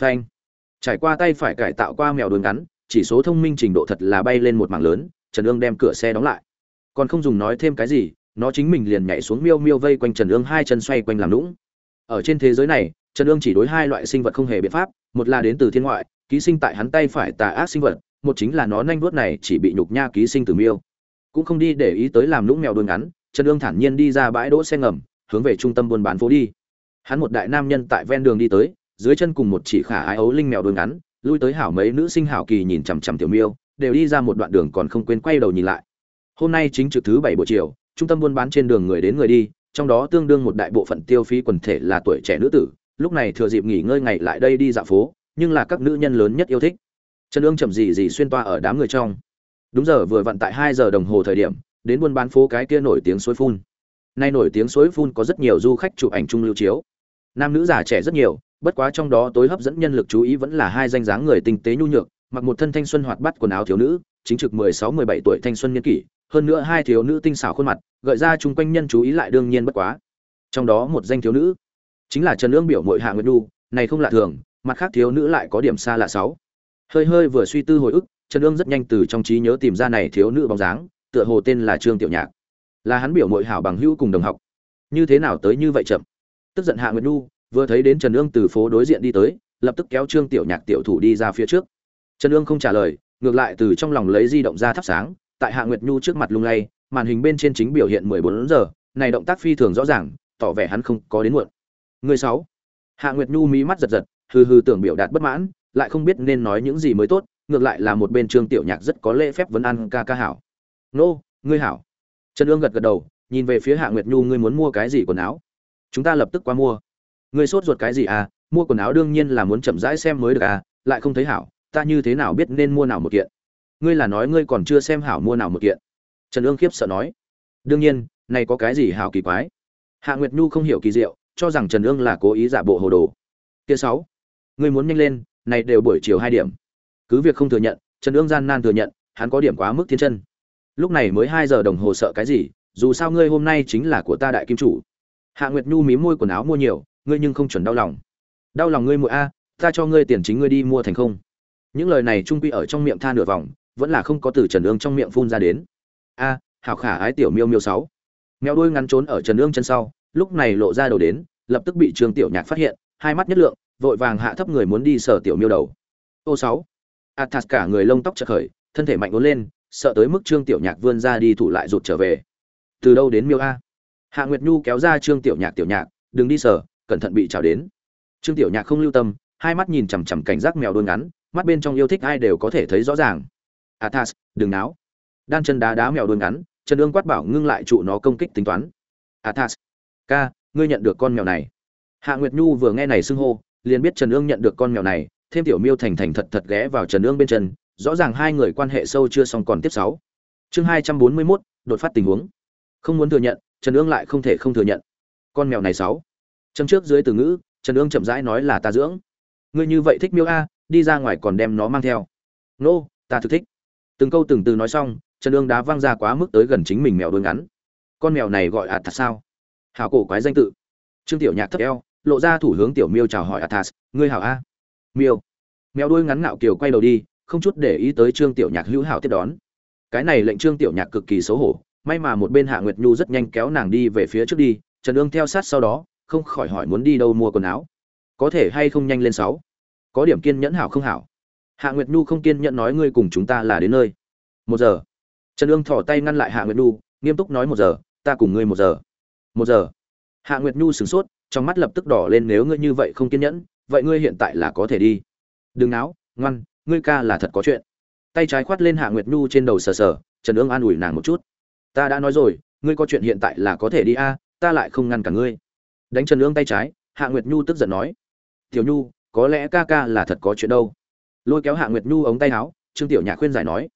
phanh. Trải qua tay phải cải tạo qua mèo đuôi ngắn, chỉ số thông minh trình độ thật là bay lên một mảng lớn, trần ương đem cửa xe đóng lại. Còn không dùng nói thêm cái gì, nó chính mình liền nhảy xuống miêu miêu vây quanh trần ương hai chân xoay quanh làm lũng ở trên thế giới này, trần ương chỉ đối hai loại sinh vật không hề biện pháp, một là đến từ thiên ngoại, ký sinh tại hắn tay phải tà ác sinh vật, một chính là nó nhanh vuốt này chỉ bị nhục nha ký sinh từ miêu. Cũng không đi để ý tới làm lũng mèo đuôi ngắn, trần ương thản nhiên đi ra bãi đỗ xe ngầm, hướng về trung tâm buôn bán phố đi. Hắn một đại nam nhân tại ven đường đi tới dưới chân cùng một chỉ khả ái ấu linh mèo đuôi ngắn, lui tới hảo mấy nữ sinh hảo kỳ nhìn chằm chằm tiểu miêu, đều đi ra một đoạn đường còn không quên quay đầu nhìn lại. Hôm nay chính trực thứ bảy buổi chiều, trung tâm buôn bán trên đường người đến người đi, trong đó tương đương một đại bộ phận tiêu phí quần thể là tuổi trẻ nữ tử, lúc này thừa dịp nghỉ ngơi ngày lại đây đi dạo phố, nhưng là các nữ nhân lớn nhất yêu thích. Trần ương chậm gì gì xuyên toa ở đám người trong. Đúng giờ vừa vặn tại hai giờ đồng hồ thời điểm, đến buôn bán phố cái kia nổi tiếng suối phun. Nay nổi tiếng suối phun có rất nhiều du khách chụp ảnh chung lưu chiếu. Nam nữ già trẻ rất nhiều bất quá trong đó tối hấp dẫn nhân lực chú ý vẫn là hai danh dáng người tinh tế nhu nhược, mặc một thân thanh xuân hoạt bát quần áo thiếu nữ, chính trực mười sáu mười bảy tuổi thanh xuân niên kỷ, hơn nữa hai thiếu nữ tinh xảo khuôn mặt, gợi ra chung quanh nhân chú ý lại đương nhiên bất quá. Trong đó một danh thiếu nữ, chính là trần ương biểu mội hạ nguyệt nhu, này không lạ thường, mặt khác thiếu nữ lại có điểm xa lạ sáu. Hơi hơi vừa suy tư hồi ức, trần ương rất nhanh từ trong trí nhớ tìm ra này thiếu nữ bóng dáng, tựa hồ tên là trương tiểu nhạc. Là hắn biểu mội hảo bằng hữu cùng đồng học. Như thế nào tới như vậy chậm? Tức giận hạ nguyệt nhu vừa thấy đến trần ương từ phố đối diện đi tới, lập tức kéo trương tiểu nhạc tiểu thủ đi ra phía trước. Trần ương không trả lời, ngược lại từ trong lòng lấy di động ra thắp sáng, tại hạ nguyệt nhu trước mặt lung lay, màn hình bên trên chính biểu hiện mười bốn giờ, này động tác phi thường rõ ràng, tỏ vẻ hắn không có đến muộn. Người sáu. Hạ nguyệt nhu mí mắt giật giật, hừ hừ tưởng biểu đạt bất mãn, lại không biết nên nói những gì mới tốt, ngược lại là một bên trương tiểu nhạc rất có lễ phép vấn ăn ca ca hảo. Nô, ngươi hảo. Trần ương gật gật đầu, nhìn về phía hạ nguyệt nhu, ngươi muốn mua cái gì quần áo? Chúng ta lập tức qua mua ngươi sốt ruột cái gì à mua quần áo đương nhiên là muốn chậm rãi xem mới được à lại không thấy hảo, ta như thế nào biết nên mua nào một kiện? Ngươi là nói ngươi còn chưa xem hảo mua nào một kiện. Trần ương khiếp sợ nói. Đương nhiên, này có cái gì hảo kỳ quái? Hạ nguyệt nhu không hiểu kỳ diệu, cho rằng trần ương là cố ý giả bộ hồ đồ. Kia sáu, ngươi muốn nhanh lên, này đều buổi chiều hai điểm. Cứ việc không thừa nhận, trần ương gian nan thừa nhận, hắn có điểm quá mức thiên chân. Lúc này mới hai giờ đồng hồ sợ cái gì, dù sao ngươi hôm nay chính là của ta đại kim chủ. Hạ nguyệt nhu mí môi quần áo mua nhiều ngươi nhưng không chuẩn đau lòng. Đau lòng ngươi muội a, ta cho ngươi tiền chính ngươi đi mua thành không. Những lời này trung quy ở trong miệng tha nửa vòng, vẫn là không có từ trần ương trong miệng phun ra đến. A, hảo khả ái tiểu miêu miêu sáu. Mèo đuôi ngắn trốn ở trần ương chân sau, lúc này lộ ra đầu đến, lập tức bị trương tiểu nhạc phát hiện, hai mắt nhất lượng, vội vàng hạ thấp người muốn đi sở tiểu miêu đầu. Ô sáu. Athas cả người lông tóc chợt khởi, thân thể mạnh uốn lên, sợ tới mức trương tiểu nhạc vươn ra đi thủ lại rụt trở về. Từ đâu đến miêu a? Hạ nguyệt nhu kéo ra trương tiểu nhạc tiểu nhạc, đừng đi sở cẩn thận bị chào đến. Trương tiểu nhạc không lưu tâm hai mắt nhìn chằm chằm cảnh giác mèo đuôi ngắn mắt bên trong yêu thích ai đều có thể thấy rõ ràng. Athas đừng náo. Đan chân đá đá mèo đuôi ngắn trần ương quát bảo ngưng lại trụ nó công kích tính toán. Athas ca ngươi nhận được con mèo này. Hạ nguyệt nhu vừa nghe này xưng hô liền biết trần ương nhận được con mèo này thêm tiểu miêu thành thành thật thật ghé vào trần ương bên chân rõ ràng hai người quan hệ sâu chưa xong còn tiếp sáu. Chương hai trăm bốn mươi 241, đột phát tình huống. Không muốn thừa nhận trần ương lại không thể không thừa nhận. Con mèo này sáu châm trước dưới từ ngữ trần ương chậm rãi nói là ta dưỡng. Ngươi như vậy thích miêu a đi ra ngoài còn đem nó mang theo. Nô、no, ta thực thích. Từng câu từng từ nói xong trần ương đá văng ra quá mức tới gần chính mình mèo đôi ngắn. Con mèo này gọi ạt thật sao? Hảo cổ quái danh tự. Trương tiểu nhạc thấp eo lộ ra thủ hướng tiểu miêu chào hỏi athas ngươi hảo a. Miêu. Mèo đuôi ngắn ngạo kiều quay đầu đi không chút để ý tới trương tiểu nhạc hữu hảo tiếp đón. Cái này lệnh trương tiểu nhạc cực kỳ xấu hổ may mà một bên hạ nguyệt nhu rất nhanh kéo nàng đi về phía trước đi trần ương theo sát sau đó không khỏi hỏi muốn đi đâu mua quần áo. Có thể hay không nhanh lên sáu? Có điểm kiên nhẫn hảo không hảo? Hạ nguyệt nhu không kiên nhẫn nói ngươi cùng chúng ta là đến nơi. Một giờ. Trần ương thỏ tay ngăn lại hạ nguyệt nhu, nghiêm túc nói một giờ, ta cùng ngươi một giờ. Một giờ. Hạ nguyệt nhu sửng sốt, trong mắt lập tức đỏ lên nếu ngươi như vậy không kiên nhẫn, vậy ngươi hiện tại là có thể đi. Đừng náo, ngoan, ngươi ca là thật có chuyện. Tay trái khoát lên hạ nguyệt nhu trên đầu sờ sờ, trần ương an ủi nàng một chút. Ta đã nói rồi, ngươi có chuyện hiện tại là có thể đi a, ta lại không ngăn cả ngươi đánh trần ương tay trái, hạ nguyệt nhu tức giận nói, tiểu nhu, có lẽ ca ca là thật có chuyện đâu. Lôi kéo hạ nguyệt nhu ống tay áo, trương tiểu nhạc khuyên giải nói,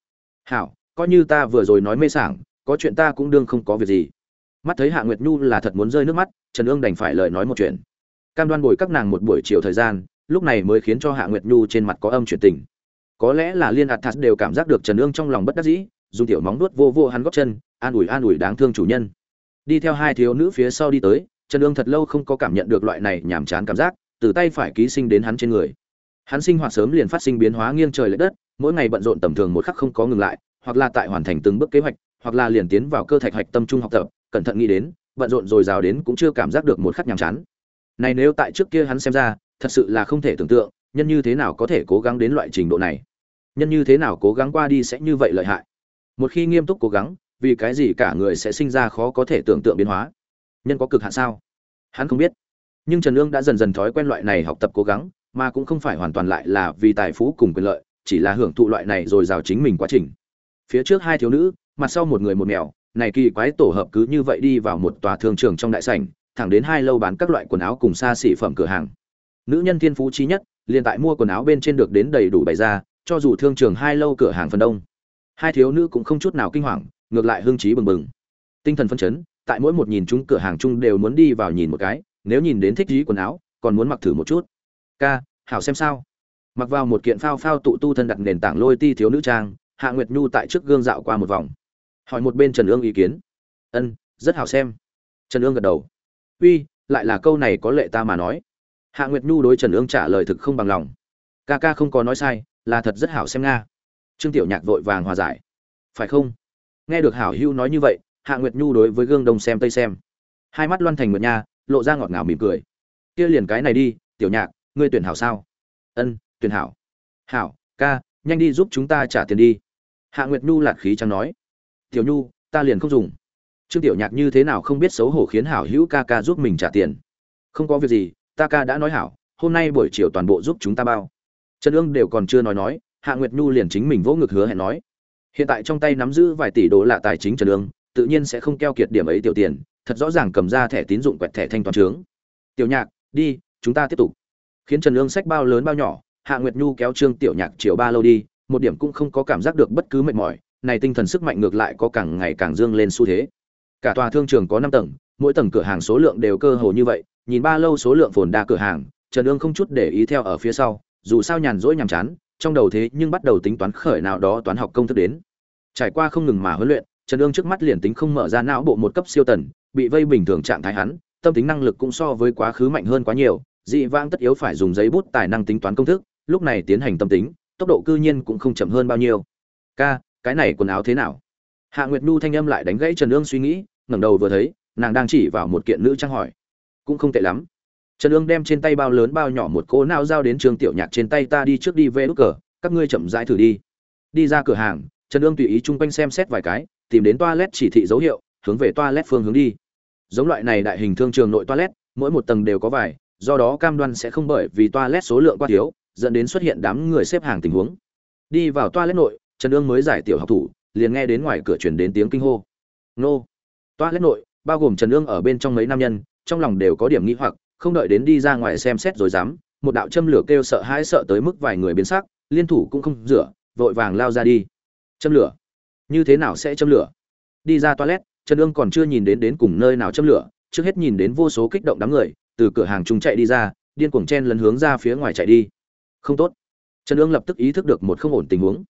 hảo, coi như ta vừa rồi nói mê sảng, có chuyện ta cũng đương không có việc gì. Mắt thấy hạ nguyệt nhu là thật muốn rơi nước mắt, trần ương đành phải lời nói một chuyện. Cam đoan bồi các nàng một buổi chiều thời gian, lúc này mới khiến cho hạ nguyệt nhu trên mặt có âm chuyển tình. Có lẽ là liên hạt thạt đều cảm giác được trần ương trong lòng bất đắc dĩ, dùng tiểu móng nuốt vô vô hắn góc chân, an ủi an ủi đáng thương chủ nhân. Đi theo hai thiếu nữ phía sau đi tới trần Dương thật lâu không có cảm nhận được loại này nhàm chán cảm giác, từ tay phải ký sinh đến hắn trên người. Hắn sinh hoạt sớm liền phát sinh biến hóa nghiêng trời lệch đất, mỗi ngày bận rộn tầm thường một khắc không có ngừng lại, hoặc là tại hoàn thành từng bước kế hoạch, hoặc là liền tiến vào cơ thạch hạch tâm trung học tập, cẩn thận nghĩ đến, bận rộn rồi rào đến cũng chưa cảm giác được một khắc nhàm chán. Này nếu tại trước kia hắn xem ra, thật sự là không thể tưởng tượng, nhân như thế nào có thể cố gắng đến loại trình độ này. Nhân như thế nào cố gắng qua đi sẽ như vậy lợi hại? Một khi nghiêm túc cố gắng, vì cái gì cả người sẽ sinh ra khó có thể tưởng tượng biến hóa? Nhân có cực hạn sao? Hắn không biết. Nhưng trần ương đã dần dần thói quen loại này học tập cố gắng, mà cũng không phải hoàn toàn lại là vì tài phú cùng quyền lợi, chỉ là hưởng thụ loại này rồi rào chính mình quá trình. Phía trước hai thiếu nữ, mặt sau một người một mèo, này kỳ quái tổ hợp cứ như vậy đi vào một tòa thương trường trong đại sảnh, thẳng đến hai lâu bán các loại quần áo cùng xa xỉ phẩm cửa hàng. Nữ nhân thiên phú trí nhất, liền tại mua quần áo bên trên được đến đầy đủ bày ra, cho dù thương trường hai lâu cửa hàng phần đông. Hai thiếu nữ cũng không chút nào kinh hoàng, ngược lại hưng trí bừng bừng. Tinh thần phân chấn tại mỗi một nhìn chúng cửa hàng chung đều muốn đi vào nhìn một cái, nếu nhìn đến thích dí quần áo, còn muốn mặc thử một chút. Ca, hảo xem sao. Mặc vào một kiện phao phao tụ tu thân đặt nền tảng lôi ti thiếu nữ trang, hạ nguyệt nhu tại trước gương dạo qua một vòng. Hỏi một bên trần ương ý kiến. Ân, rất hảo xem. Trần ương gật đầu. Uy, lại là câu này có lệ ta mà nói. Hạ nguyệt nhu đối trần ương trả lời thực không bằng lòng. Ca ca không có nói sai, là thật rất hảo xem nga. Trương tiểu nhạc vội vàng hòa giải. Phải không? Nghe được hảo hưu nói như vậy hạ nguyệt nhu đối với gương đông xem tây xem. Hai mắt loan thành nguyệt nha, lộ ra ngọt ngào mỉm cười. Kia liền cái này đi, tiểu nhạc, ngươi tuyển hảo sao? Ân, tuyển hảo. Hảo, ca, nhanh đi giúp chúng ta trả tiền đi. Hạ nguyệt nhu lạt khí trắng nói. Tiểu nhu, ta liền không dùng. Trương tiểu nhạc như thế nào không biết xấu hổ khiến hảo hữu ca ca giúp mình trả tiền? Không có việc gì, ta ca đã nói hảo, hôm nay buổi chiều toàn bộ giúp chúng ta bao. Trần ương đều còn chưa nói nói, hạ nguyệt nhu liền chính mình vỗ ngực hứa hẹn nói. Hiện tại trong tay nắm giữ vài tỷ đô la tài chính trần ương tự nhiên sẽ không keo kiệt điểm ấy tiểu tiền, thật rõ ràng cầm ra thẻ tín dụng quẹt thẻ thanh toán trướng. Tiểu nhạc, đi, chúng ta tiếp tục. Khiến trần Lương sách bao lớn bao nhỏ, hạ nguyệt nhu kéo trương tiểu nhạc chiều ba lâu đi, một điểm cũng không có cảm giác được bất cứ mệt mỏi, này tinh thần sức mạnh ngược lại có càng ngày càng dương lên xu thế. Cả tòa thương trường có năm tầng, mỗi tầng cửa hàng số lượng đều cơ hồ như vậy, nhìn ba lâu số lượng phồn đa cửa hàng, trần ương không chút để ý theo ở phía sau, dù sao nhàn rỗi nhàm chán, trong đầu thế nhưng bắt đầu tính toán khởi nào đó toán học công thức đến. Trải qua không ngừng mà huấn luyện trần Dương trước mắt liền tính không mở ra não bộ một cấp siêu tần, bị vây bình thường trạng thái hắn, tâm tính năng lực cũng so với quá khứ mạnh hơn quá nhiều, dị vãng tất yếu phải dùng giấy bút tài năng tính toán công thức, lúc này tiến hành tâm tính, tốc độ cư nhiên cũng không chậm hơn bao nhiêu. Ca, cái này quần áo thế nào? Hạ nguyệt nhu thanh âm lại đánh gãy trần Dương suy nghĩ, ngẩng đầu vừa thấy, nàng đang chỉ vào một kiện nữ trang hỏi. Cũng không tệ lắm. Trần Dương đem trên tay bao lớn bao nhỏ một cỗ não giao đến trường tiểu nhạc trên tay, ta đi trước đi về nút cờ, các ngươi chậm rãi thử đi. Đi ra cửa hàng, trần Dương tùy ý chung quanh xem xét vài cái tìm đến toilet chỉ thị dấu hiệu, hướng về toilet phương hướng đi. Giống loại này đại hình thương trường nội toilet, mỗi một tầng đều có vài do đó cam đoan sẽ không bởi vì toilet số lượng quá thiếu, dẫn đến xuất hiện đám người xếp hàng tình huống. Đi vào toilet nội, trần Dương mới giải tiểu học thủ, liền nghe đến ngoài cửa truyền đến tiếng kinh hô. Nô! Toilet nội, bao gồm trần Dương ở bên trong mấy nam nhân, trong lòng đều có điểm nghi hoặc, không đợi đến đi ra ngoài xem xét rồi dám, một đạo châm lửa kêu sợ hãi sợ tới mức vài người biến sắc, liên thủ cũng không rửa, vội vàng lao ra đi. Châm lửa! Như thế nào sẽ châm lửa? Đi ra toilet trần ương còn chưa nhìn đến đến cùng nơi nào châm lửa trước hết nhìn đến vô số kích động đám người từ cửa hàng chúng chạy đi ra điên cuồng chen lấn hướng ra phía ngoài chạy đi. Không tốt. Trần ương lập tức ý thức được một không ổn tình huống.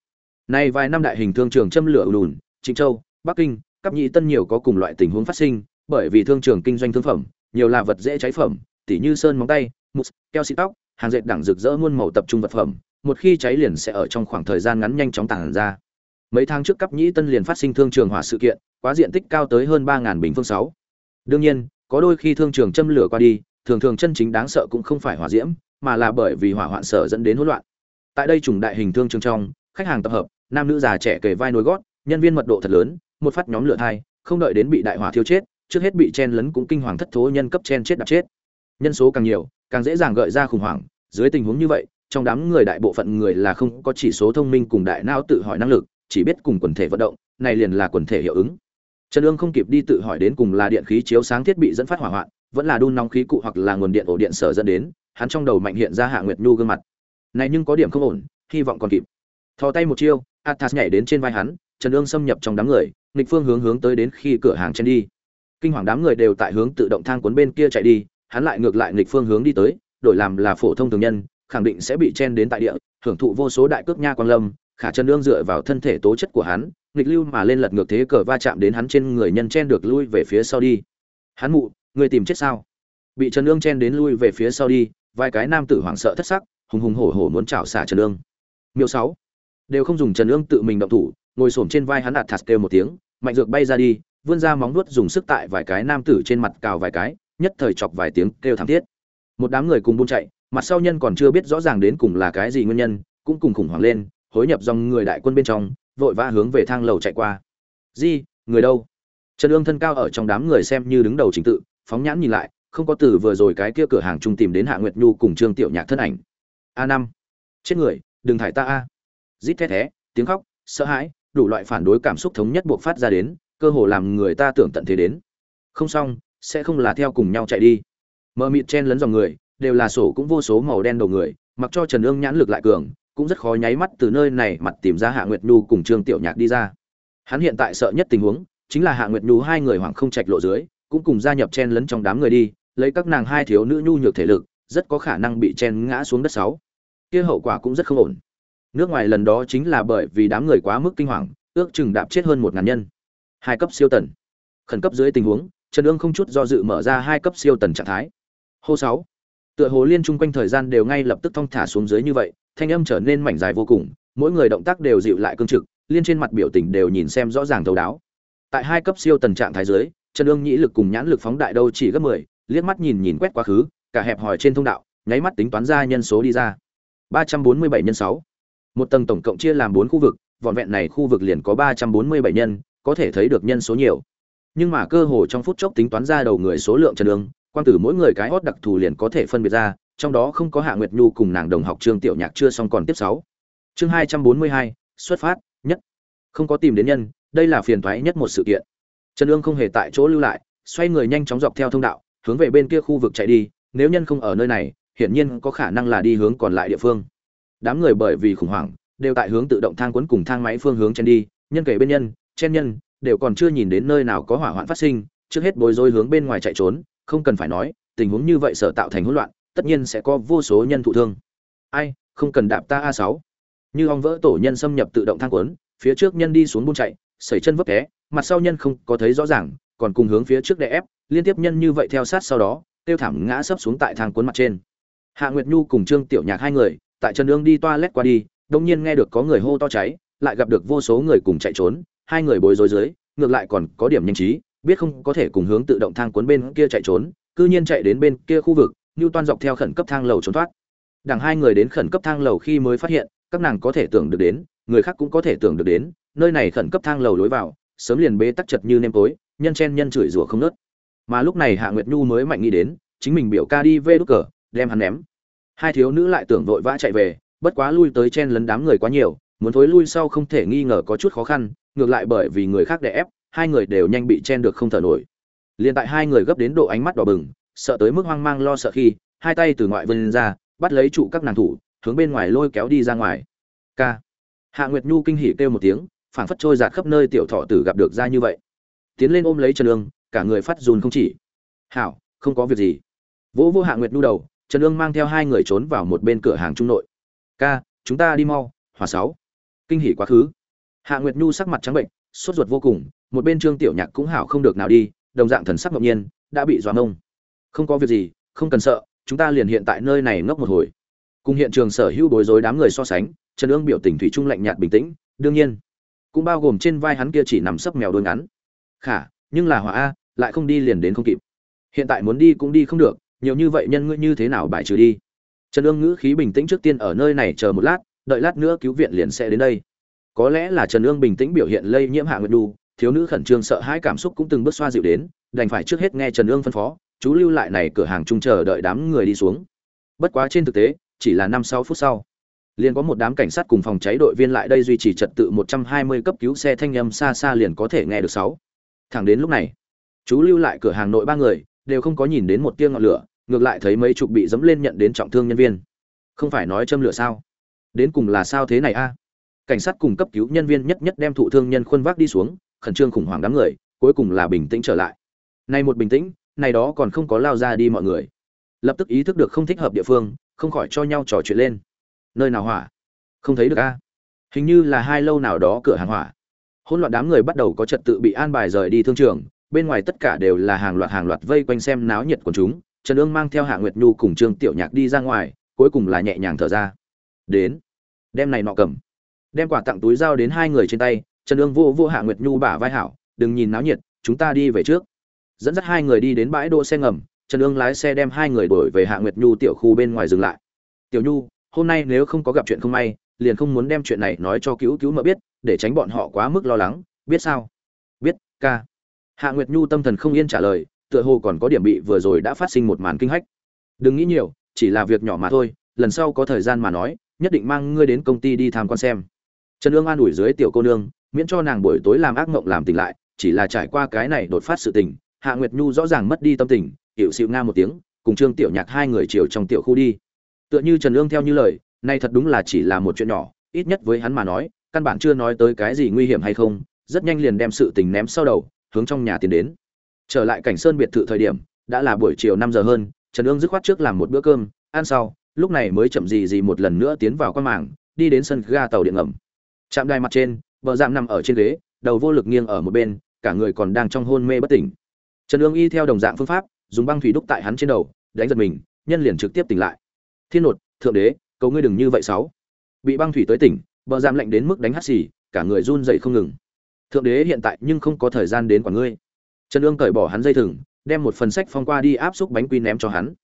Nay vài năm đại hình thương trường châm lửa lùn, trịnh châu bắc kinh cấp nhị tân nhiều có cùng loại tình huống phát sinh bởi vì thương trường kinh doanh thương phẩm nhiều là vật dễ cháy phẩm tỉ như sơn móng tay mousse keo xịt tóc hàng dệt đẳng rực rỡ muôn màu tập trung vật phẩm một khi cháy liền sẽ ở trong khoảng thời gian ngắn nhanh chóng tản ra mấy tháng trước cấp nhĩ tân liền phát sinh thương trường hỏa sự kiện, quá diện tích cao tới hơn ba bình phương sáu. Đương nhiên, có đôi khi thương trường châm lửa qua đi, thường thường chân chính đáng sợ cũng không phải hỏa diễm, mà là bởi vì hỏa hoạn sở dẫn đến hỗn loạn. Tại đây trùng đại hình thương trường trong, khách hàng tập hợp, nam nữ già trẻ kề vai nối gót, nhân viên mật độ thật lớn, một phát nhóm lửa thai, không đợi đến bị đại hỏa thiêu chết, trước hết bị chen lấn cũng kinh hoàng thất thố nhân cấp chen chết đạp chết. Nhân số càng nhiều, càng dễ dàng gợi ra khủng hoảng, dưới tình huống như vậy, trong đám người đại bộ phận người là không có chỉ số thông minh cùng đại não tự hỏi năng lực chỉ biết cùng quần thể vận động, này liền là quần thể hiệu ứng. Trần ương không kịp đi tự hỏi đến cùng là điện khí chiếu sáng thiết bị dẫn phát hỏa hoạn, vẫn là đun nóng khí cụ hoặc là nguồn điện ổ điện sở dẫn đến, hắn trong đầu mạnh hiện ra hạ nguyệt nhu gương mặt. Này nhưng có điểm không ổn, hy vọng còn kịp. Thò tay một chiêu, athas nhảy đến trên vai hắn, trần ương xâm nhập trong đám người, nghịch phương hướng hướng tới đến khi cửa hàng trên đi. Kinh hoàng đám người đều tại hướng tự động thang cuốn bên kia chạy đi, hắn lại ngược lại nghịch phương hướng đi tới, đổi làm là phổ thông thường nhân, khẳng định sẽ bị chen đến tại địa, hưởng thụ vô số đại cước nha quang lâm khả trần lương dựa vào thân thể tố chất của hắn, nghịch lưu mà lên lật ngược thế cờ va chạm đến hắn trên người nhân chen được lui về phía sau đi. Hắn mụ, người tìm chết sao? Bị trần lương chen đến lui về phía sau đi, vài cái nam tử hoảng sợ thất sắc, hùng hùng hổ hổ muốn chảo xả trần lương. miêu sáu. Đều không dùng trần lương tự mình động thủ, ngồi xổm trên vai hắn ạt thạt kêu một tiếng, mạnh dược bay ra đi, vươn ra móng nuốt dùng sức tại vài cái nam tử trên mặt cào vài cái, nhất thời chọc vài tiếng kêu thảm thiết. Một đám người cùng buôn chạy, mặt sau nhân còn chưa biết rõ ràng đến cùng là cái gì nguyên nhân, cũng cùng khủng hoảng lên hối nhập dòng người đại quân bên trong, vội vã hướng về thang lầu chạy qua. Di, người đâu? Trần ương thân cao ở trong đám người xem như đứng đầu trình tự, phóng nhãn nhìn lại, không có từ vừa rồi cái kia cửa hàng trung tìm đến hạ nguyệt nhu cùng trương tiểu nhạc thân ảnh. A năm, chết người, đừng thải ta a. Rít thét thé, tiếng khóc, sợ hãi, đủ loại phản đối cảm xúc thống nhất buộc phát ra đến, cơ hồ làm người ta tưởng tận thế đến. Không xong, sẽ không là theo cùng nhau chạy đi. Mờ mịt chen lấn dòng người, đều là sổ cũng vô số màu đen đầu người, mặc cho trần ương nhãn lực lại cường cũng rất khó nháy mắt từ nơi này mặt tìm ra hạ nguyệt nhu cùng trương tiểu nhạc đi ra. Hắn hiện tại sợ nhất tình huống, chính là hạ nguyệt nhu hai người hoảng không trạch lộ dưới, cũng cùng gia nhập chen lấn trong đám người đi, lấy các nàng hai thiếu nữ nhu nhược thể lực, rất có khả năng bị chen ngã xuống đất sáu. Kia hậu quả cũng rất không ổn. Nước ngoài lần đó chính là bởi vì đám người quá mức kinh hoàng, ước chừng đạp chết hơn một ngàn nhân. Hai cấp siêu tần. Khẩn cấp dưới tình huống, trần Dương không chút do dự mở ra hai cấp siêu tần trạng thái. Hô sáu. Tựa hồ liên chung quanh thời gian đều ngay lập tức thong thả xuống dưới như vậy thanh âm trở nên mảnh dài vô cùng mỗi người động tác đều dịu lại cương trực liên trên mặt biểu tình đều nhìn xem rõ ràng thấu đáo. Tại hai cấp siêu tần trạng thái dưới trần Dương nhĩ lực cùng nhãn lực phóng đại đâu chỉ gấp mười liếc mắt nhìn nhìn quét quá khứ cả hẹp hỏi trên thông đạo nháy mắt tính toán ra nhân số đi ra. Ba trăm bốn mươi bảy nhân sáu. Một tầng tổng cộng chia làm bốn khu vực vỏn vẹn này khu vực liền có ba trăm bốn mươi bảy nhân có thể thấy được nhân số nhiều. Nhưng mà cơ hồ trong phút chốc tính toán ra đầu người số lượng trần Dương, quan tử mỗi người cái hốt đặc thù liền có thể phân biệt ra trong đó không có hạ nguyệt nhu cùng nàng đồng học trương tiểu nhạc chưa xong còn tiếp sáu. Chương hai trăm bốn mươi hai, xuất phát, nhất. Không có tìm đến nhân, đây là phiền toái nhất một sự kiện. Trần Dương không hề tại chỗ lưu lại, xoay người nhanh chóng dọc theo thông đạo, hướng về bên kia khu vực chạy đi, nếu nhân không ở nơi này, hiển nhiên có khả năng là đi hướng còn lại địa phương. Đám người bởi vì khủng hoảng, đều tại hướng tự động thang cuốn cùng thang máy phương hướng chen đi, nhân kể bên nhân chen nhân, đều còn chưa nhìn đến nơi nào có hỏa hoạn phát sinh, trước hết bối rối hướng bên ngoài chạy trốn, không cần phải nói, tình huống như vậy sở tạo thành hỗn loạn tất nhiên sẽ có vô số nhân thụ thương. Ai, không cần đạp ta a sáu. Như ong vỡ tổ nhân xâm nhập tự động thang cuốn, phía trước nhân đi xuống buôn chạy, sẩy chân vấp té, mặt sau nhân không có thấy rõ ràng, còn cùng hướng phía trước đè ép, liên tiếp nhân như vậy theo sát sau đó, tiêu thảm ngã sấp xuống tại thang cuốn mặt trên. Hạ nguyệt nhu cùng trương tiểu nhạc hai người, tại chân ương đi toilet qua đi đông nhiên nghe được có người hô to cháy, lại gặp được vô số người cùng chạy trốn, hai người bối rối dưới, ngược lại còn có điểm nhanh trí, biết không có thể cùng hướng tự động thang cuốn bên kia chạy trốn, cư nhiên chạy đến bên kia khu vực như toan dọc theo khẩn cấp thang lầu trốn thoát. Đằng hai người đến khẩn cấp thang lầu khi mới phát hiện, các nàng có thể tưởng được đến, người khác cũng có thể tưởng được đến, nơi này khẩn cấp thang lầu lối vào, sớm liền bế tắc chật như nêm tối, nhân chen nhân chửi rủa không nớt. Mà lúc này hạ nguyệt nhu mới mạnh nghĩ đến, chính mình biểu ca đi về đút cờ, đem hắn ném. Hai thiếu nữ lại tưởng vội vã chạy về, bất quá lui tới chen lấn đám người quá nhiều, muốn thối lui sau không thể nghi ngờ có chút khó khăn, ngược lại bởi vì người khác đè ép, hai người đều nhanh bị chen được không thở nổi. Liền tại hai người gấp đến độ ánh mắt đỏ bừng sợ tới mức hoang mang lo sợ khi, hai tay từ ngoại vươn ra, bắt lấy trụ các nàng thủ, hướng bên ngoài lôi kéo đi ra ngoài. K hạ nguyệt nhu kinh hỉ kêu một tiếng, phảng phất trôi giạt khắp nơi tiểu thọ tử gặp được ra như vậy. Tiến lên ôm lấy trần lương cả người phát run không chỉ. Hảo, không có việc gì. Vỗ vô hạ nguyệt nhu đầu, trần lương mang theo hai người trốn vào một bên cửa hàng trung nội. Ca, chúng ta đi mau hòa sáu. Kinh hỉ quá khứ. Hạ nguyệt nhu sắc mặt trắng bệnh, sốt ruột vô cùng, một bên trương tiểu nhạc cũng hảo không được nào đi, đồng dạng thần sắc ngẫu nhiên, đã bị dọa ngông không có việc gì, không cần sợ, chúng ta liền hiện tại nơi này ngốc một hồi. Cùng hiện trường sở hữu bối rối đám người so sánh, trần ương biểu tình thủy trung lạnh nhạt bình tĩnh, đương nhiên, cũng bao gồm trên vai hắn kia chỉ nằm sấp mèo đôi ngắn. Khả, nhưng là hỏa a, lại không đi liền đến không kịp. Hiện tại muốn đi cũng đi không được, nhiều như vậy nhân ngươi như thế nào bài trừ đi? Trần ương ngữ khí bình tĩnh trước tiên ở nơi này chờ một lát, đợi lát nữa cứu viện liền sẽ đến đây. Có lẽ là trần ương bình tĩnh biểu hiện lây nhiễm hạ nguyệt đu thiếu nữ khẩn trương sợ hãi cảm xúc cũng từng bước xoa dịu đến, đành phải trước hết nghe trần ương phân phó chú lưu lại này cửa hàng chung chờ đợi đám người đi xuống. Bất quá trên thực tế, chỉ là năm sáu phút sau, liền có một đám cảnh sát cùng phòng cháy đội viên lại đây duy trì trật tự 120 cấp cứu xe thanh âm xa xa liền có thể nghe được sáu. Thẳng đến lúc này, chú lưu lại cửa hàng nội ba người, đều không có nhìn đến một tia ngọn lửa, ngược lại thấy mấy chục bị dẫm lên nhận đến trọng thương nhân viên. Không phải nói châm lửa sao? Đến cùng là sao thế này a? Cảnh sát cùng cấp cứu nhân viên nhất nhất đem thụ thương nhân khuân vác đi xuống, khẩn trương khủng hoảng đám người, cuối cùng là bình tĩnh trở lại. Nay một bình tĩnh này đó còn không có lao ra đi mọi người. Lập tức ý thức được không thích hợp địa phương, không khỏi cho nhau trò chuyện lên. Nơi nào hỏa? Không thấy được a. Hình như là hai lâu nào đó cửa hàng hỏa. Hỗn loạn đám người bắt đầu có trật tự bị an bài rời đi thương trường, bên ngoài tất cả đều là hàng loạt hàng loạt vây quanh xem náo nhiệt của chúng. Trần ương mang theo hạ nguyệt nhu cùng trương tiểu nhạc đi ra ngoài, cuối cùng là nhẹ nhàng thở ra. Đến. Đem này nọ cầm. Đem quà tặng túi giao đến hai người trên tay, trần ương vô vô hạ nguyệt nhu bả vai hảo, đừng nhìn náo nhiệt, chúng ta đi về trước dẫn dắt hai người đi đến bãi đỗ xe ngầm, trần ương lái xe đem hai người đổi về hạ nguyệt nhu tiểu khu bên ngoài dừng lại. Tiểu nhu, hôm nay nếu không có gặp chuyện không may, liền không muốn đem chuyện này nói cho cứu cứu mợ biết, để tránh bọn họ quá mức lo lắng, biết sao? Biết, ca. Hạ nguyệt nhu tâm thần không yên trả lời, tựa hồ còn có điểm bị vừa rồi đã phát sinh một màn kinh hách. Đừng nghĩ nhiều, chỉ là việc nhỏ mà thôi, lần sau có thời gian mà nói, nhất định mang ngươi đến công ty đi tham quan xem. Trần ương an ủi dưới tiểu cô nương, miễn cho nàng buổi tối làm ác mộng làm tỉnh lại, chỉ là trải qua cái này đột phát sự tình hạ nguyệt nhu rõ ràng mất đi tâm tình hiểu xịu nga một tiếng, cùng trương tiểu nhạc hai người chiều trong tiểu khu đi. Tựa như trần lương theo như lời, nay thật đúng là chỉ là một chuyện nhỏ, ít nhất với hắn mà nói, căn bản chưa nói tới cái gì nguy hiểm hay không, rất nhanh liền đem sự tình ném sau đầu, hướng trong nhà tiến đến. Trở lại cảnh sơn biệt thự thời điểm, đã là buổi chiều năm giờ hơn, trần ương dứt khoát trước làm một bữa cơm, ăn sau, lúc này mới chậm gì gì một lần nữa tiến vào quan mảng, đi đến sân ga tàu điện ngầm. Chạm đài mặt trên vợ giảm nằm ở trên ghế, đầu vô lực nghiêng ở một bên, cả người còn đang trong hôn mê bất tỉnh trần ương y theo đồng dạng phương pháp, dùng băng thủy đúc tại hắn trên đầu, đánh giật mình, nhân liền trực tiếp tỉnh lại. Thiên nột, thượng đế, cầu ngươi đừng như vậy sáu. Bị băng thủy tới tỉnh, bờ giảm lạnh đến mức đánh hắt xì, cả người run dậy không ngừng. Thượng đế hiện tại nhưng không có thời gian đến quản ngươi. Trần ương cởi bỏ hắn dây thừng, đem một phần sách phong qua đi áp xúc bánh quy ném cho hắn.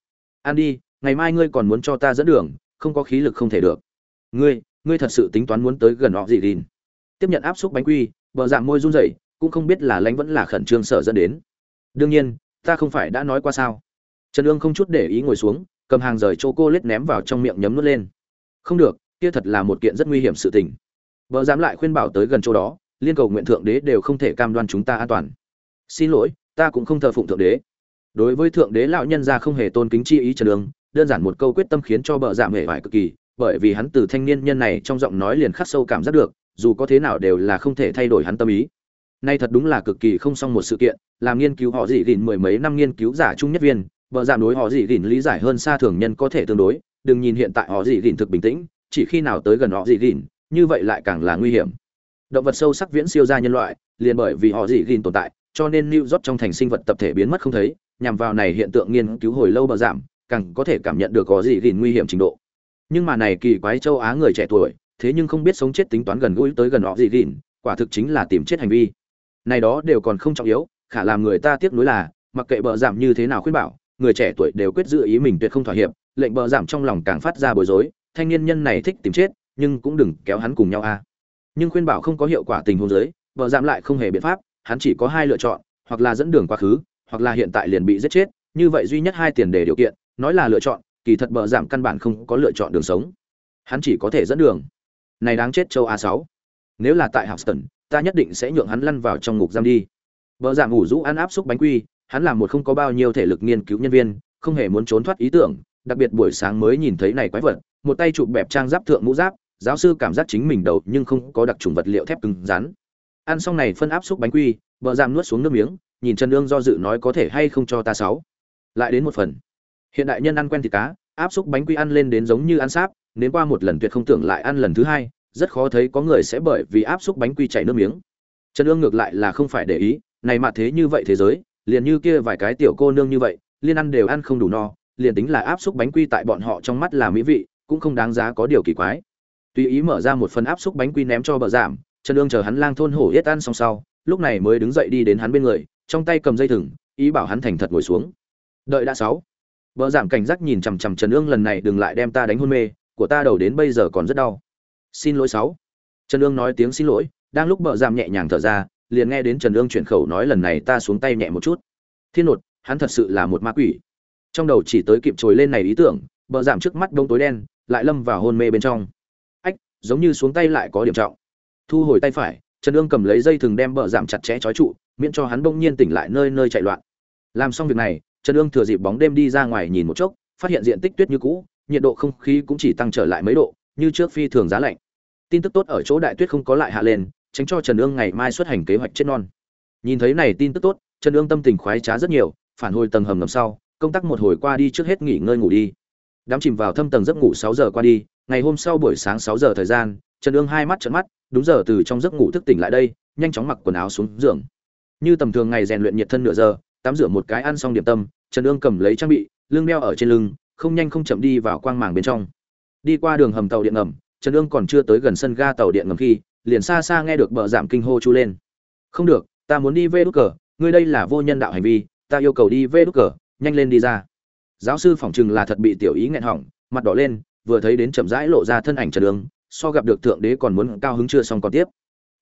An đi, ngày mai ngươi còn muốn cho ta dẫn đường, không có khí lực không thể được. Ngươi ngươi thật sự tính toán muốn tới gần họ gì gìn tiếp nhận áp xúc bánh quy, bờ dạng môi run rẩy, cũng không biết là lãnh vẫn là khẩn trương sở dẫn đến đương nhiên, ta không phải đã nói qua sao? Trần ương không chút để ý ngồi xuống, cầm hàng rời chỗ cô lết ném vào trong miệng nhấm nuốt lên. Không được, kia thật là một kiện rất nguy hiểm sự tình. Vợ dám lại khuyên bảo tới gần chỗ đó, liên cầu nguyện thượng đế đều không thể cam đoan chúng ta an toàn. Xin lỗi, ta cũng không thờ phụng thượng đế. Đối với thượng đế lão nhân gia không hề tôn kính chi ý trần ương, đơn giản một câu quyết tâm khiến cho bợ giảm hề vải cực kỳ, bởi vì hắn từ thanh niên nhân này trong giọng nói liền khắc sâu cảm giác được, dù có thế nào đều là không thể thay đổi hắn tâm ý nay thật đúng là cực kỳ không xong một sự kiện làm nghiên cứu họ dị gìn mười mấy năm nghiên cứu giả trung nhất viên bờ giảm đối họ dị gìn lý giải hơn xa thường nhân có thể tương đối đừng nhìn hiện tại họ dị gìn thực bình tĩnh chỉ khi nào tới gần họ dị gìn như vậy lại càng là nguy hiểm động vật sâu sắc viễn siêu ra nhân loại liền bởi vì họ dị gìn tồn tại cho nên New York trong thành sinh vật tập thể biến mất không thấy, nhằm vào này hiện tượng nghiên cứu hồi lâu bờ giảm, càng có thể cảm nhận được có gì gìn nguy hiểm trình độ. Nhưng mà này kỳ quái châu Á người trẻ tuổi, thế nhưng không biết sống chết tính toán gần gũi tới gần họ gì gìn, quả thực chính là tìm chết hành vi. Này đó đều còn không trọng yếu, khả làm người ta tiếc nuối là, mặc kệ bờ giảm như thế nào khuyên bảo, người trẻ tuổi đều quyết giữ ý mình tuyệt không thỏa hiệp, lệnh bờ giảm trong lòng càng phát ra bối rối, thanh niên nhân này thích tìm chết, nhưng cũng đừng kéo hắn cùng nhau a. Nhưng khuyên bảo không có hiệu quả tình huống giới, bờ giảm lại không hề biện pháp, hắn chỉ có hai lựa chọn, hoặc là dẫn đường quá khứ, hoặc là hiện tại liền bị giết chết, như vậy duy nhất hai tiền đề điều kiện, nói là lựa chọn, kỳ thật bờ giảm căn bản không có lựa chọn đường sống. Hắn chỉ có thể dẫn đường. Này đáng chết châu A6. Nếu là tại Houston, ta nhất định sẽ nhượng hắn lăn vào trong ngục giam đi. Bờ giảm ngủ rũ ăn áp xúc bánh quy, hắn là một không có bao nhiêu thể lực nghiên cứu nhân viên, không hề muốn trốn thoát ý tưởng, đặc biệt buổi sáng mới nhìn thấy này quái vật, một tay chụp bẹp trang giáp thượng mũ giáp, giáo sư cảm giác chính mình đầu nhưng không có đặc trùng vật liệu thép cứng rắn. Ăn xong này phân áp xúc bánh quy, Bờ Giảm nuốt xuống nước miếng, nhìn Trần ương do dự nói có thể hay không cho ta sáu. Lại đến một phần. Hiện đại nhân ăn quen thịt cá, áp xúc bánh quy ăn lên đến giống như ăn sáp, đến qua một lần tuyệt không tưởng lại ăn lần thứ hai, rất khó thấy có người sẽ bởi vì áp xúc bánh quy chảy nước miếng. Trần ương ngược lại là không phải để ý, này mà thế như vậy thế giới, liền như kia vài cái tiểu cô nương như vậy, liên ăn đều ăn không đủ no, liền tính là áp xúc bánh quy tại bọn họ trong mắt là mỹ vị, cũng không đáng giá có điều kỳ quái. Tùy ý mở ra một phần áp xúc bánh quy ném cho bờ giảm, Trần ương chờ hắn lang thôn hổ yết ăn xong sau, lúc này mới đứng dậy đi đến hắn bên người trong tay cầm dây thừng ý bảo hắn thành thật ngồi xuống đợi đã sáu Bờ giảm cảnh giác nhìn chằm chằm trần ương lần này đừng lại đem ta đánh hôn mê của ta đầu đến bây giờ còn rất đau xin lỗi sáu. Trần ương nói tiếng xin lỗi, đang lúc bợ giảm nhẹ nhàng thở ra, liền nghe đến trần ương chuyển khẩu nói lần này ta xuống tay nhẹ một chút. Thiên nột, hắn thật sự là một ma quỷ. Trong đầu chỉ tới kịp trồi lên này ý tưởng, bợ giảm trước mắt đông tối đen, lại lâm vào hôn mê bên trong. Ách, giống như xuống tay lại có điểm trọng. Thu hồi tay phải, trần ương cầm lấy dây thừng đem bờ giảm chặt chẽ trói trụ, miễn cho hắn bỗng nhiên tỉnh lại nơi nơi chạy loạn. Làm xong việc này, trần ương thừa dịp bóng đêm đi ra ngoài nhìn một chốc, phát hiện diện tích tuyết như cũ, nhiệt độ không khí cũng chỉ tăng trở lại mấy độ như trước phi thường giá lạnh. Tin tức tốt ở chỗ đại tuyết không có lại hạ lên, tránh cho trần ương ngày mai xuất hành kế hoạch chết non. Nhìn thấy này tin tức tốt, trần ương tâm tình khoái trá rất nhiều, phản hồi tầng hầm ngầm sau, công tác một hồi qua đi trước hết nghỉ ngơi ngủ đi. Đám chìm vào thâm tầng giấc ngủ sáu giờ qua đi, ngày hôm sau buổi sáng sáu giờ thời gian, trần ương hai mắt trợn mắt, đúng giờ từ trong giấc ngủ thức tỉnh lại đây, nhanh chóng mặc quần áo xuống giường. Như tầm thường ngày rèn luyện nhiệt thân nửa giờ, tắm rửa một cái ăn xong điểm tâm, trần ương cầm lấy trang bị, lưng đeo ở trên lưng, không nhanh không chậm đi vào quang màng bên trong đi qua đường hầm tàu điện ngầm, trần ương còn chưa tới gần sân ga tàu điện ngầm khi, liền xa xa nghe được bờ giảm kinh hô chu lên. Không được, ta muốn đi về đúc cờ, ngươi đây là vô nhân đạo hành vi, ta yêu cầu đi về đúc cờ, nhanh lên đi ra. Giáo sư phỏng chừng là thật bị tiểu ý nghẹn hỏng mặt đỏ lên, vừa thấy đến chậm rãi lộ ra thân ảnh trần ương, so gặp được thượng đế còn muốn cao hứng chưa xong còn tiếp.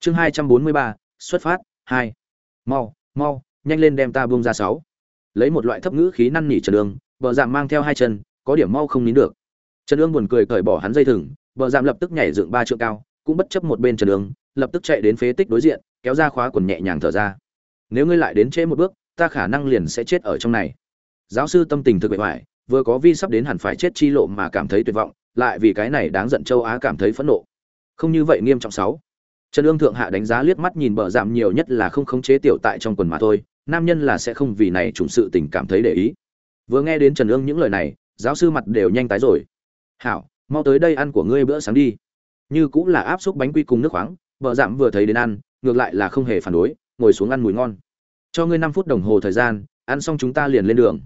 Chương hai trăm bốn mươi ba, xuất phát, hai. Mau mau, nhanh lên đem ta buông ra sáu. Lấy một loại thấp ngữ khí năn nỉ trần ương, bờ giảm mang theo hai chân, có điểm mau không nín được trần ương buồn cười cởi bỏ hắn dây thừng, bờ giảm lập tức nhảy dựng ba trượng cao, cũng bất chấp một bên trần ương, lập tức chạy đến phế tích đối diện, kéo ra khóa quần nhẹ nhàng thở ra. Nếu ngươi lại đến trễ một bước, ta khả năng liền sẽ chết ở trong này. Giáo sư tâm tình thực bệ hoài vừa có vi sắp đến hẳn phải chết chi lộ mà cảm thấy tuyệt vọng, lại vì cái này đáng giận châu á cảm thấy phẫn nộ. Không như vậy nghiêm trọng sáu. Trần ương thượng hạ đánh giá liếc mắt nhìn bờ giảm nhiều nhất là không khống chế tiểu tại trong quần mà thôi, nam nhân là sẽ không vì này trùng sự tình cảm thấy để ý. Vừa nghe đến trần ương những lời này, giáo sư mặt đều nhanh tái rồi hảo, mau tới đây ăn của ngươi bữa sáng đi. Như cũng là áp xúc bánh quy cùng nước khoáng bờ giảm vừa thấy đến ăn, ngược lại là không hề phản đối, ngồi xuống ăn mùi ngon. Cho ngươi năm phút đồng hồ thời gian, ăn xong chúng ta liền lên đường.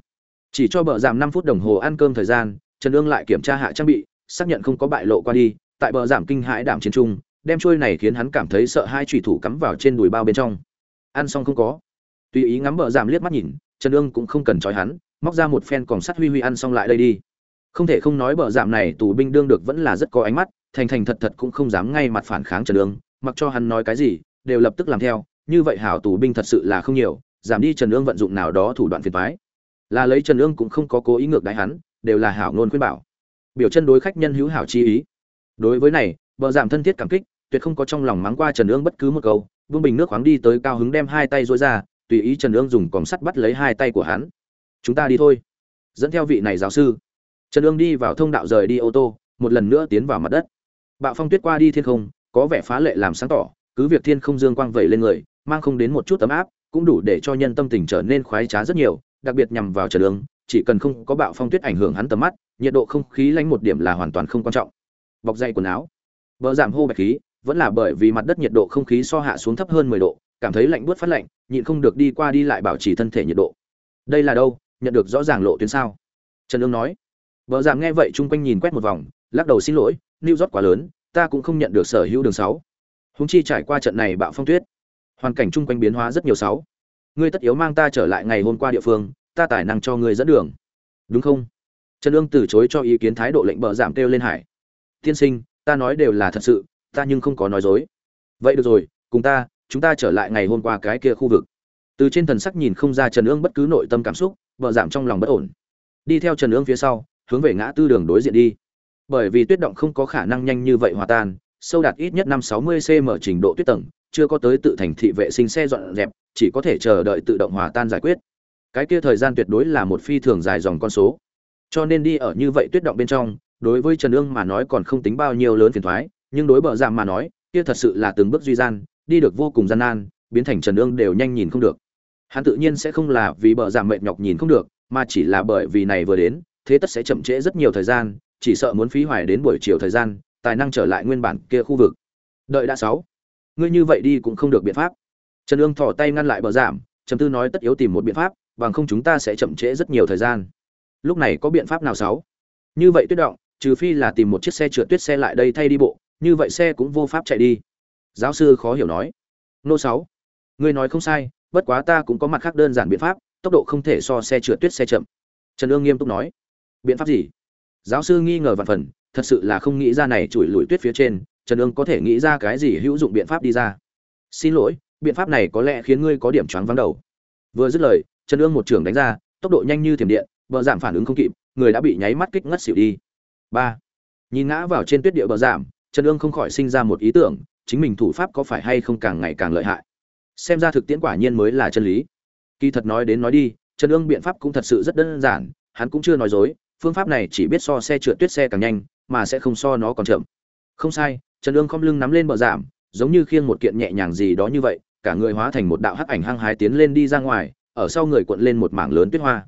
Chỉ cho bờ giảm năm phút đồng hồ ăn cơm thời gian, trần ương lại kiểm tra hạ trang bị, xác nhận không có bại lộ qua đi, tại bờ giảm kinh hãi đảm chiến trung, đem trôi này khiến hắn cảm thấy sợ hai trùy thủ cắm vào trên đùi bao bên trong. Ăn xong không có. Tùy ý ngắm bờ giảm liếc mắt nhìn, trần ương cũng không cần trói hắn, móc ra một phen còn sắt huy huy ăn xong lại đây đi không thể không nói bờ giảm này tù binh đương được vẫn là rất có ánh mắt, thành thành thật thật cũng không dám ngay mặt phản kháng trần ương mặc cho hắn nói cái gì, đều lập tức làm theo, như vậy hảo tù binh thật sự là không nhiều, giảm đi trần ương vận dụng nào đó thủ đoạn phiền toái. Là lấy trần ương cũng không có cố ý ngược đáy hắn, đều là hảo ngôn khuyên bảo. Biểu chân đối khách nhân hữu hảo chi ý. Đối với này, bờ giảm thân thiết cảm kích, tuyệt không có trong lòng mắng qua trần ương bất cứ một câu, vương bình nước khoáng đi tới cao hứng đem hai tay dối ra, tùy ý trần ương dùng còng sắt bắt lấy hai tay của hắn. Chúng ta đi thôi. Dẫn theo vị này giáo sư trần ương đi vào thông đạo rời đi ô tô, một lần nữa tiến vào mặt đất. Bạo phong tuyết qua đi thiên không, có vẻ phá lệ làm sáng tỏ, cứ việc thiên không dương quang vẩy lên người, mang không đến một chút tấm áp, cũng đủ để cho nhân tâm tình trở nên khoái trá rất nhiều, đặc biệt nhằm vào trần ương, chỉ cần không có bạo phong tuyết ảnh hưởng hắn tầm mắt, nhiệt độ không khí lánh một điểm là hoàn toàn không quan trọng. Bọc dây quần áo. Vợ giảm hô bạch khí, vẫn là bởi vì mặt đất nhiệt độ không khí so hạ xuống thấp hơn mười độ, cảm thấy lạnh buốt phát lạnh, nhịn không được đi qua đi lại bảo trì thân thể nhiệt độ. Đây là đâu? Nhận được rõ ràng lộ tuyến sao? Trần ương nói. Bờ giảm nghe vậy chung quanh nhìn quét một vòng, lắc đầu xin lỗi, new rót quá lớn, ta cũng không nhận được sở hữu đường sáu. Húng chi trải qua trận này bạo phong tuyết, hoàn cảnh chung quanh biến hóa rất nhiều sáu. Ngươi tất yếu mang ta trở lại ngày hôm qua địa phương, ta tài năng cho ngươi dẫn đường. Đúng không? Trần Dương từ chối cho ý kiến thái độ lệnh bờ giảm kêu lên hải. Tiên sinh, ta nói đều là thật sự, ta nhưng không có nói dối. Vậy được rồi, cùng ta, chúng ta trở lại ngày hôm qua cái kia khu vực. Từ trên thần sắc nhìn không ra trần ương bất cứ nội tâm cảm xúc, bờ giảm trong lòng bất ổn. Đi theo trần ương phía sau hướng về ngã tư đường đối diện đi. Bởi vì tuyết động không có khả năng nhanh như vậy hòa tan, sâu đạt ít nhất năm sáu mươi cm trình độ tuyết tầng, chưa có tới tự thành thị vệ sinh xe dọn dẹp, chỉ có thể chờ đợi tự động hòa tan giải quyết. Cái kia thời gian tuyệt đối là một phi thường dài dòng con số. Cho nên đi ở như vậy tuyết động bên trong, đối với trần ương mà nói còn không tính bao nhiêu lớn phiền thoái, nhưng đối bờ giảm mà nói, kia thật sự là từng bước duy gian, đi được vô cùng gian nan, biến thành trần ương đều nhanh nhìn không được. Hắn tự nhiên sẽ không là vì bờ giảm mệt nhọc nhìn không được, mà chỉ là bởi vì này vừa đến thế tất sẽ chậm trễ rất nhiều thời gian, chỉ sợ muốn phí hoài đến buổi chiều thời gian, tài năng trở lại nguyên bản kia khu vực. Đợi đã sáu. Ngươi như vậy đi cũng không được biện pháp. Trần ương thỏ tay ngăn lại bờ giảm, trầm tư nói tất yếu tìm một biện pháp, bằng không chúng ta sẽ chậm trễ rất nhiều thời gian. Lúc này có biện pháp nào sáu? Như vậy tuyết động, trừ phi là tìm một chiếc xe trượt tuyết xe lại đây thay đi bộ, như vậy xe cũng vô pháp chạy đi. Giáo sư khó hiểu nói. Nô sáu. Ngươi nói không sai, bất quá ta cũng có mặt khác đơn giản biện pháp, tốc độ không thể so xe trượt tuyết xe chậm. Trần ương nghiêm túc nói biện pháp gì? Giáo sư nghi ngờ vạn phần, thật sự là không nghĩ ra này chùi lùi tuyết phía trên, trần ương có thể nghĩ ra cái gì hữu dụng biện pháp đi ra. Xin lỗi, biện pháp này có lẽ khiến ngươi có điểm choáng vắng đầu. Vừa dứt lời, trần ương một trường đánh ra, tốc độ nhanh như thiểm điện, bờ giảm phản ứng không kịp, người đã bị nháy mắt kích ngất xỉu đi. Ba. Nhìn ngã vào trên tuyết địa bờ giảm, trần ương không khỏi sinh ra một ý tưởng, chính mình thủ pháp có phải hay không càng ngày càng lợi hại. Xem ra thực tiễn quả nhiên mới là chân lý. Kỳ thật nói đến nói đi, trần ương biện pháp cũng thật sự rất đơn giản, hắn cũng chưa nói dối phương pháp này chỉ biết so xe trượt tuyết xe càng nhanh, mà sẽ không so nó còn chậm. Không sai, trần ương khom lưng nắm lên bờ giảm, giống như khiêng một kiện nhẹ nhàng gì đó như vậy, cả người hóa thành một đạo hắc ảnh hăng hái tiến lên đi ra ngoài, ở sau người cuộn lên một mảng lớn tuyết hoa.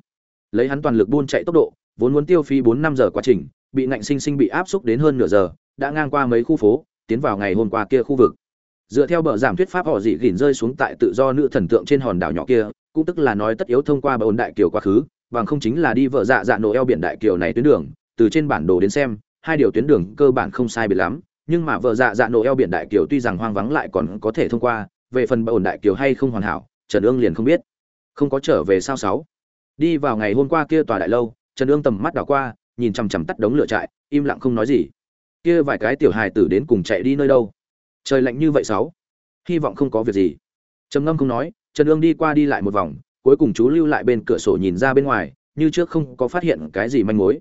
Lấy hắn toàn lực buôn chạy tốc độ, vốn muốn tiêu phí bốn năm giờ quá trình, bị ngạnh sinh sinh bị áp xúc đến hơn nửa giờ, đã ngang qua mấy khu phố, tiến vào ngày hôm qua kia khu vực. Dựa theo bờ giảm thuyết pháp họ dị gỉn rơi xuống tại tự do nữ thần tượng trên hòn đảo nhỏ kia, cũng tức là nói tất yếu thông qua bờ ổn đại kiều quá khứ bằng không chính là đi vợ dạ dạ nổ eo biển đại kiều này tuyến đường, từ trên bản đồ đến xem, hai điều tuyến đường cơ bản không sai biệt lắm, nhưng mà vợ dạ dạ nổ eo biển đại kiều tuy rằng hoang vắng lại còn có thể thông qua, về phần bờ ổn đại kiều hay không hoàn hảo, trần ương liền không biết. Không có trở về sao sáu? Đi vào ngày hôm qua kia tòa đại lâu, trần ương tầm mắt đảo qua, nhìn chằm chằm tắt đống lửa trại, im lặng không nói gì. Kia vài cái tiểu hài tử đến cùng chạy đi nơi đâu? Trời lạnh như vậy sáu? Hy vọng không có việc gì. Trầm ngâm không nói, trần ương đi qua đi lại một vòng cuối cùng chú lưu lại bên cửa sổ nhìn ra bên ngoài, như trước không có phát hiện cái gì manh mối.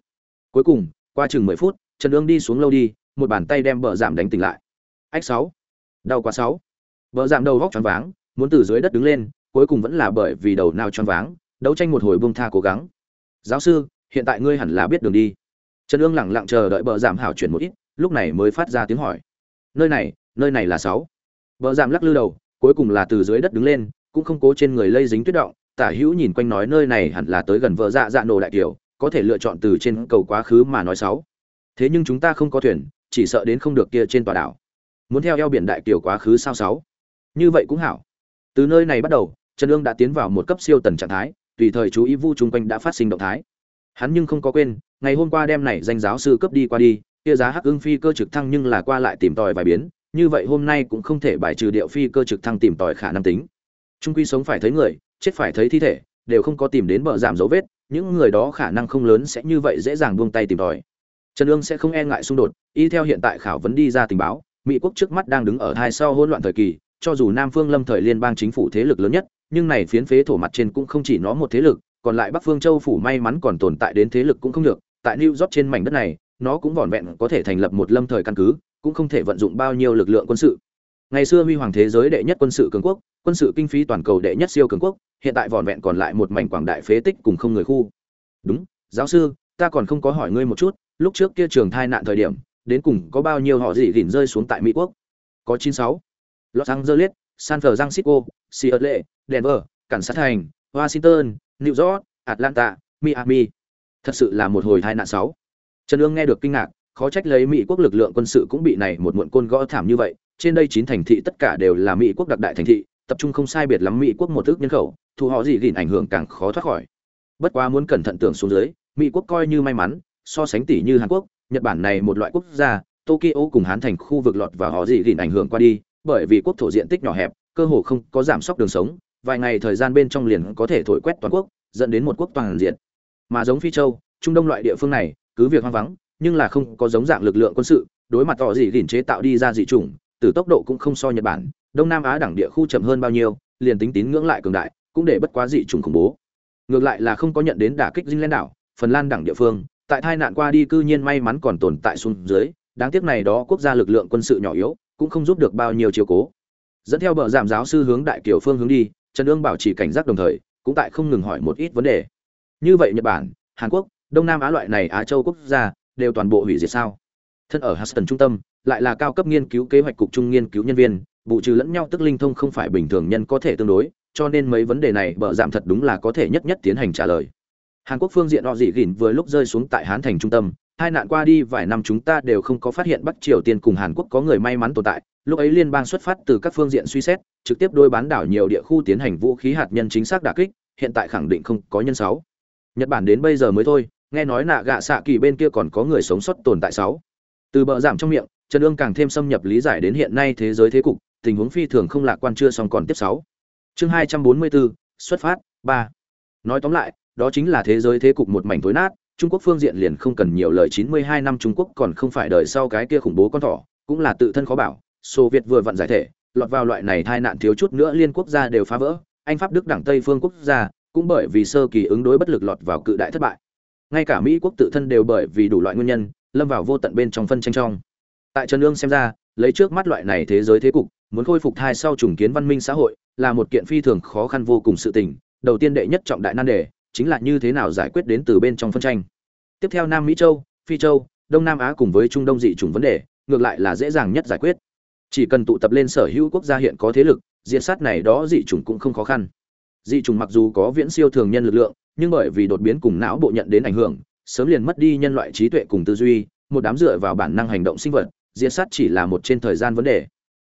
Cuối cùng, qua chừng mười phút, trần ương đi xuống lâu đi, một bàn tay đem bờ giảm đánh tỉnh lại. Ách sáu. Đau quá sáu. Bờ giảm đầu vóc choáng váng, muốn từ dưới đất đứng lên, cuối cùng vẫn là bởi vì đầu nào choáng váng, đấu tranh một hồi buông tha cố gắng. Giáo sư, hiện tại ngươi hẳn là biết đường đi. Trần ương lẳng lặng chờ đợi bờ giảm hảo chuyển một ít, lúc này mới phát ra tiếng hỏi. Nơi này nơi này là sáu. Bờ giảm lắc lư đầu, cuối cùng là từ dưới đất đứng lên, cũng không cố trên người lây dính tuyết động tả hữu nhìn quanh nói nơi này hẳn là tới gần vợ dạ dạ nổ đại kiều có thể lựa chọn từ trên cầu quá khứ mà nói sáu. Thế nhưng chúng ta không có thuyền, chỉ sợ đến không được kia trên tòa đảo. Muốn theo eo biển đại kiều quá khứ sao sáu? Như vậy cũng hảo. Từ nơi này bắt đầu, trần ương đã tiến vào một cấp siêu tần trạng thái, tùy thời chú ý vu chung quanh đã phát sinh động thái. Hắn nhưng không có quên, ngày hôm qua đêm này danh giáo sư cấp đi qua đi, kia giá hắc ưng phi cơ trực thăng nhưng là qua lại tìm tòi vài biến, như vậy hôm nay cũng không thể bài trừ điệu phi cơ trực thăng tìm tòi khả năng tính. Trung quy sống phải thấy người chết phải thấy thi thể, đều không có tìm đến bờ giảm dấu vết, những người đó khả năng không lớn sẽ như vậy dễ dàng buông tay tìm tòi. Trần ương sẽ không e ngại xung đột, y theo hiện tại khảo vấn đi ra tình báo, mỹ quốc trước mắt đang đứng ở hai sau hỗn loạn thời kỳ, cho dù nam phương lâm thời liên bang chính phủ thế lực lớn nhất, nhưng này phiến phế thổ mặt trên cũng không chỉ nó một thế lực, còn lại bắc phương châu phủ may mắn còn tồn tại đến thế lực cũng không được, tại new york trên mảnh đất này, nó cũng vỏn vẹn có thể thành lập một lâm thời căn cứ, cũng không thể vận dụng bao nhiêu lực lượng quân sự. Ngày xưa huy hoàng thế giới đệ nhất quân sự cường quốc, quân sự kinh phí toàn cầu đệ nhất siêu cường quốc hiện tại vỏn vẹn còn lại một mảnh quảng đại phế tích cùng không người khu. Đúng, giáo sư, ta còn không có hỏi ngươi một chút, lúc trước kia trường thai nạn thời điểm, đến cùng có bao nhiêu họ dị gỉn rơi xuống tại mỹ quốc? Có chín sáu. Los angeles, san francisco, seattle, denver cảnh sát thành, washington, new york, atlanta, miami. Thật sự là một hồi tai nạn sáu. Trần ương nghe được kinh ngạc, khó trách lấy mỹ quốc lực lượng quân sự cũng bị này một muộn côn gõ thảm như vậy, trên đây chín thành thị tất cả đều là mỹ quốc đặc đại thành thị tập trung không sai biệt lắm mỹ quốc một ước nhân khẩu, thu họ gì gìn ảnh hưởng càng khó thoát khỏi. Bất quá muốn cẩn thận tưởng xuống dưới, mỹ quốc coi như may mắn, so sánh tỷ như hàn quốc, nhật bản này một loại quốc gia, tokyo cùng hán thành khu vực lọt và họ gì gìn ảnh hưởng qua đi, bởi vì quốc thổ diện tích nhỏ hẹp, cơ hồ không có giảm sóc đường sống, vài ngày thời gian bên trong liền có thể thổi quét toàn quốc, dẫn đến một quốc toàn diện. Mà giống phi châu, trung đông loại địa phương này, cứ việc hoang vắng, nhưng là không có giống dạng lực lượng quân sự, đối mặt họ gì gìn chế tạo đi ra dị chủng, từ tốc độ cũng không so nhật bản đông nam á đẳng địa khu chậm hơn bao nhiêu, liền tính tín ngưỡng lại cường đại, cũng để bất quá dị trùng khủng bố. Ngược lại là không có nhận đến đả kích dinh lên đảo, phần lan đẳng địa phương, tại tai nạn qua đi cư nhiên may mắn còn tồn tại xuống dưới, đáng tiếc này đó quốc gia lực lượng quân sự nhỏ yếu, cũng không giúp được bao nhiêu chiều cố. Dẫn theo bờ giảm giáo sư hướng đại kiểu phương hướng đi, trần ương bảo trì cảnh giác đồng thời, cũng tại không ngừng hỏi một ít vấn đề. Như vậy nhật bản, hàn quốc, đông nam á loại này á châu quốc gia, đều toàn bộ hủy diệt sao? Thân ở huston trung tâm, lại là cao cấp nghiên cứu kế hoạch cục trung nghiên cứu nhân viên vụ trừ lẫn nhau tức linh thông không phải bình thường nhân có thể tương đối, cho nên mấy vấn đề này bợ giảm thật đúng là có thể nhất nhất tiến hành trả lời. Hàn quốc phương diện họ dị gỉn vừa lúc rơi xuống tại hán thành trung tâm, hai nạn qua đi vài năm chúng ta đều không có phát hiện bắc triều tiên cùng hàn quốc có người may mắn tồn tại, lúc ấy liên bang xuất phát từ các phương diện suy xét, trực tiếp đôi bán đảo nhiều địa khu tiến hành vũ khí hạt nhân chính xác đả kích, hiện tại khẳng định không có nhân sáu. Nhật bản đến bây giờ mới thôi, nghe nói nạ gạ xạ kỳ bên kia còn có người sống sót tồn tại sáu. Từ bờ giảm trong miệng, trần ương càng thêm xâm nhập lý giải đến hiện nay thế giới thế cục tình huống phi thường không lạc quan chưa xong còn tiếp sáu. Chương hai trăm bốn mươi bốn xuất phát, ba. Nói tóm lại, đó chính là thế giới thế cục một mảnh tối nát, trung quốc phương diện liền không cần nhiều lời, chín mươi hai năm trung quốc còn không phải đợi sau cái kia khủng bố con thỏ, cũng là tự thân khó bảo, xô việt vừa vặn giải thể, lọt vào loại này tai nạn thiếu chút nữa liên quốc gia đều phá vỡ, anh pháp, đức đảng tây phương quốc gia, cũng bởi vì sơ kỳ ứng đối bất lực lọt vào cự đại thất bại. Ngay cả mỹ quốc tự thân đều bởi vì đủ loại nguyên nhân, lâm vào vô tận bên trong phân tranh trong. Tại trần lương xem ra, lấy trước mắt loại này thế giới thế cục muốn khôi phục thai sau trùng kiến văn minh xã hội là một kiện phi thường khó khăn vô cùng sự tình, đầu tiên đệ nhất trọng đại nan đề chính là như thế nào giải quyết đến từ bên trong phân tranh. Tiếp theo nam mỹ châu, phi châu, đông nam á cùng với trung đông dị chủng vấn đề, ngược lại là dễ dàng nhất giải quyết. Chỉ cần tụ tập lên sở hữu quốc gia hiện có thế lực diện sát này đó dị chủng cũng không khó khăn. Dị chủng mặc dù có viễn siêu thường nhân lực lượng, nhưng bởi vì đột biến cùng não bộ nhận đến ảnh hưởng, sớm liền mất đi nhân loại trí tuệ cùng tư duy, một đám dựa vào bản năng hành động sinh vật, diệt sát chỉ là một trên thời gian vấn đề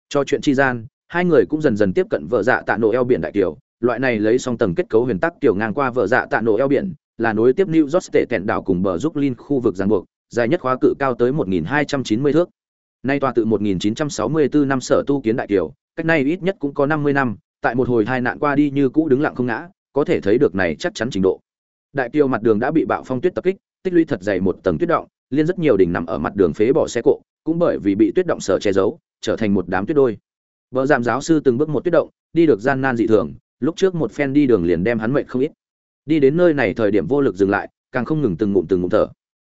cho chuyện chi gian hai người cũng dần dần tiếp cận vợ dạ tạ nổ eo biển đại kiều loại này lấy song tầng kết cấu huyền tắc tiểu ngang qua vợ dạ tạ nổ eo biển là nối tiếp New York State tẹn đảo cùng bờ Brooklyn khu vực giang buộc, dài nhất khóa cự cao tới 1290 thước. Nay tòa tự 1964 năm sở tu kiến đại kiều, cách nay ít nhất cũng có 50 năm, tại một hồi hai nạn qua đi như cũ đứng lặng không ngã, có thể thấy được này chắc chắn trình độ. Đại kiều mặt đường đã bị bạo phong tuyết tập kích, tích lũy thật dày một tầng tuyết động, liên rất nhiều đỉnh nằm ở mặt đường phế bỏ xe cộ, cũng bởi vì bị tuyết động sở che giấu, trở thành một đám tuyết đôi. Vợ giảm giáo sư từng bước một tuyết động, đi được gian nan dị thường, lúc trước một phen đi đường liền đem hắn mệnh không ít. Đi đến nơi này thời điểm vô lực dừng lại, càng không ngừng từng ngụm từng ngụm thở.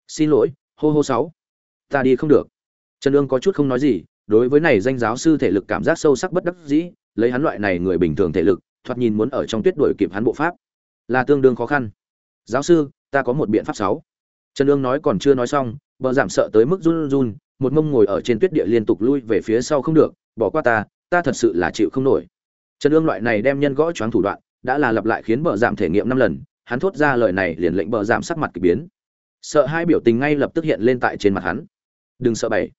Xin lỗi, hô hô sáu. Ta đi không được. Trần ương có chút không nói gì, đối với này danh giáo sư thể lực cảm giác sâu sắc bất đắc dĩ, lấy hắn loại này người bình thường thể lực, thoạt nhìn muốn ở trong tuyết đuổi kịp hắn bộ pháp, là tương đương khó khăn. Giáo sư, ta có một biện pháp sáu. Trần ương nói còn chưa nói xong, bờ giảm sợ tới mức run run, một mông ngồi ở trên tuyết địa liên tục lui về phía sau không được, bỏ qua ta, ta thật sự là chịu không nổi. Trần ương loại này đem nhân gõ choáng thủ đoạn, đã là lặp lại khiến bờ giảm thể nghiệm năm lần, hắn thốt ra lời này liền lệnh bờ giảm sắc mặt kỳ biến. Sợ hai biểu tình ngay lập tức hiện lên tại trên mặt hắn. Đừng sợ bảy.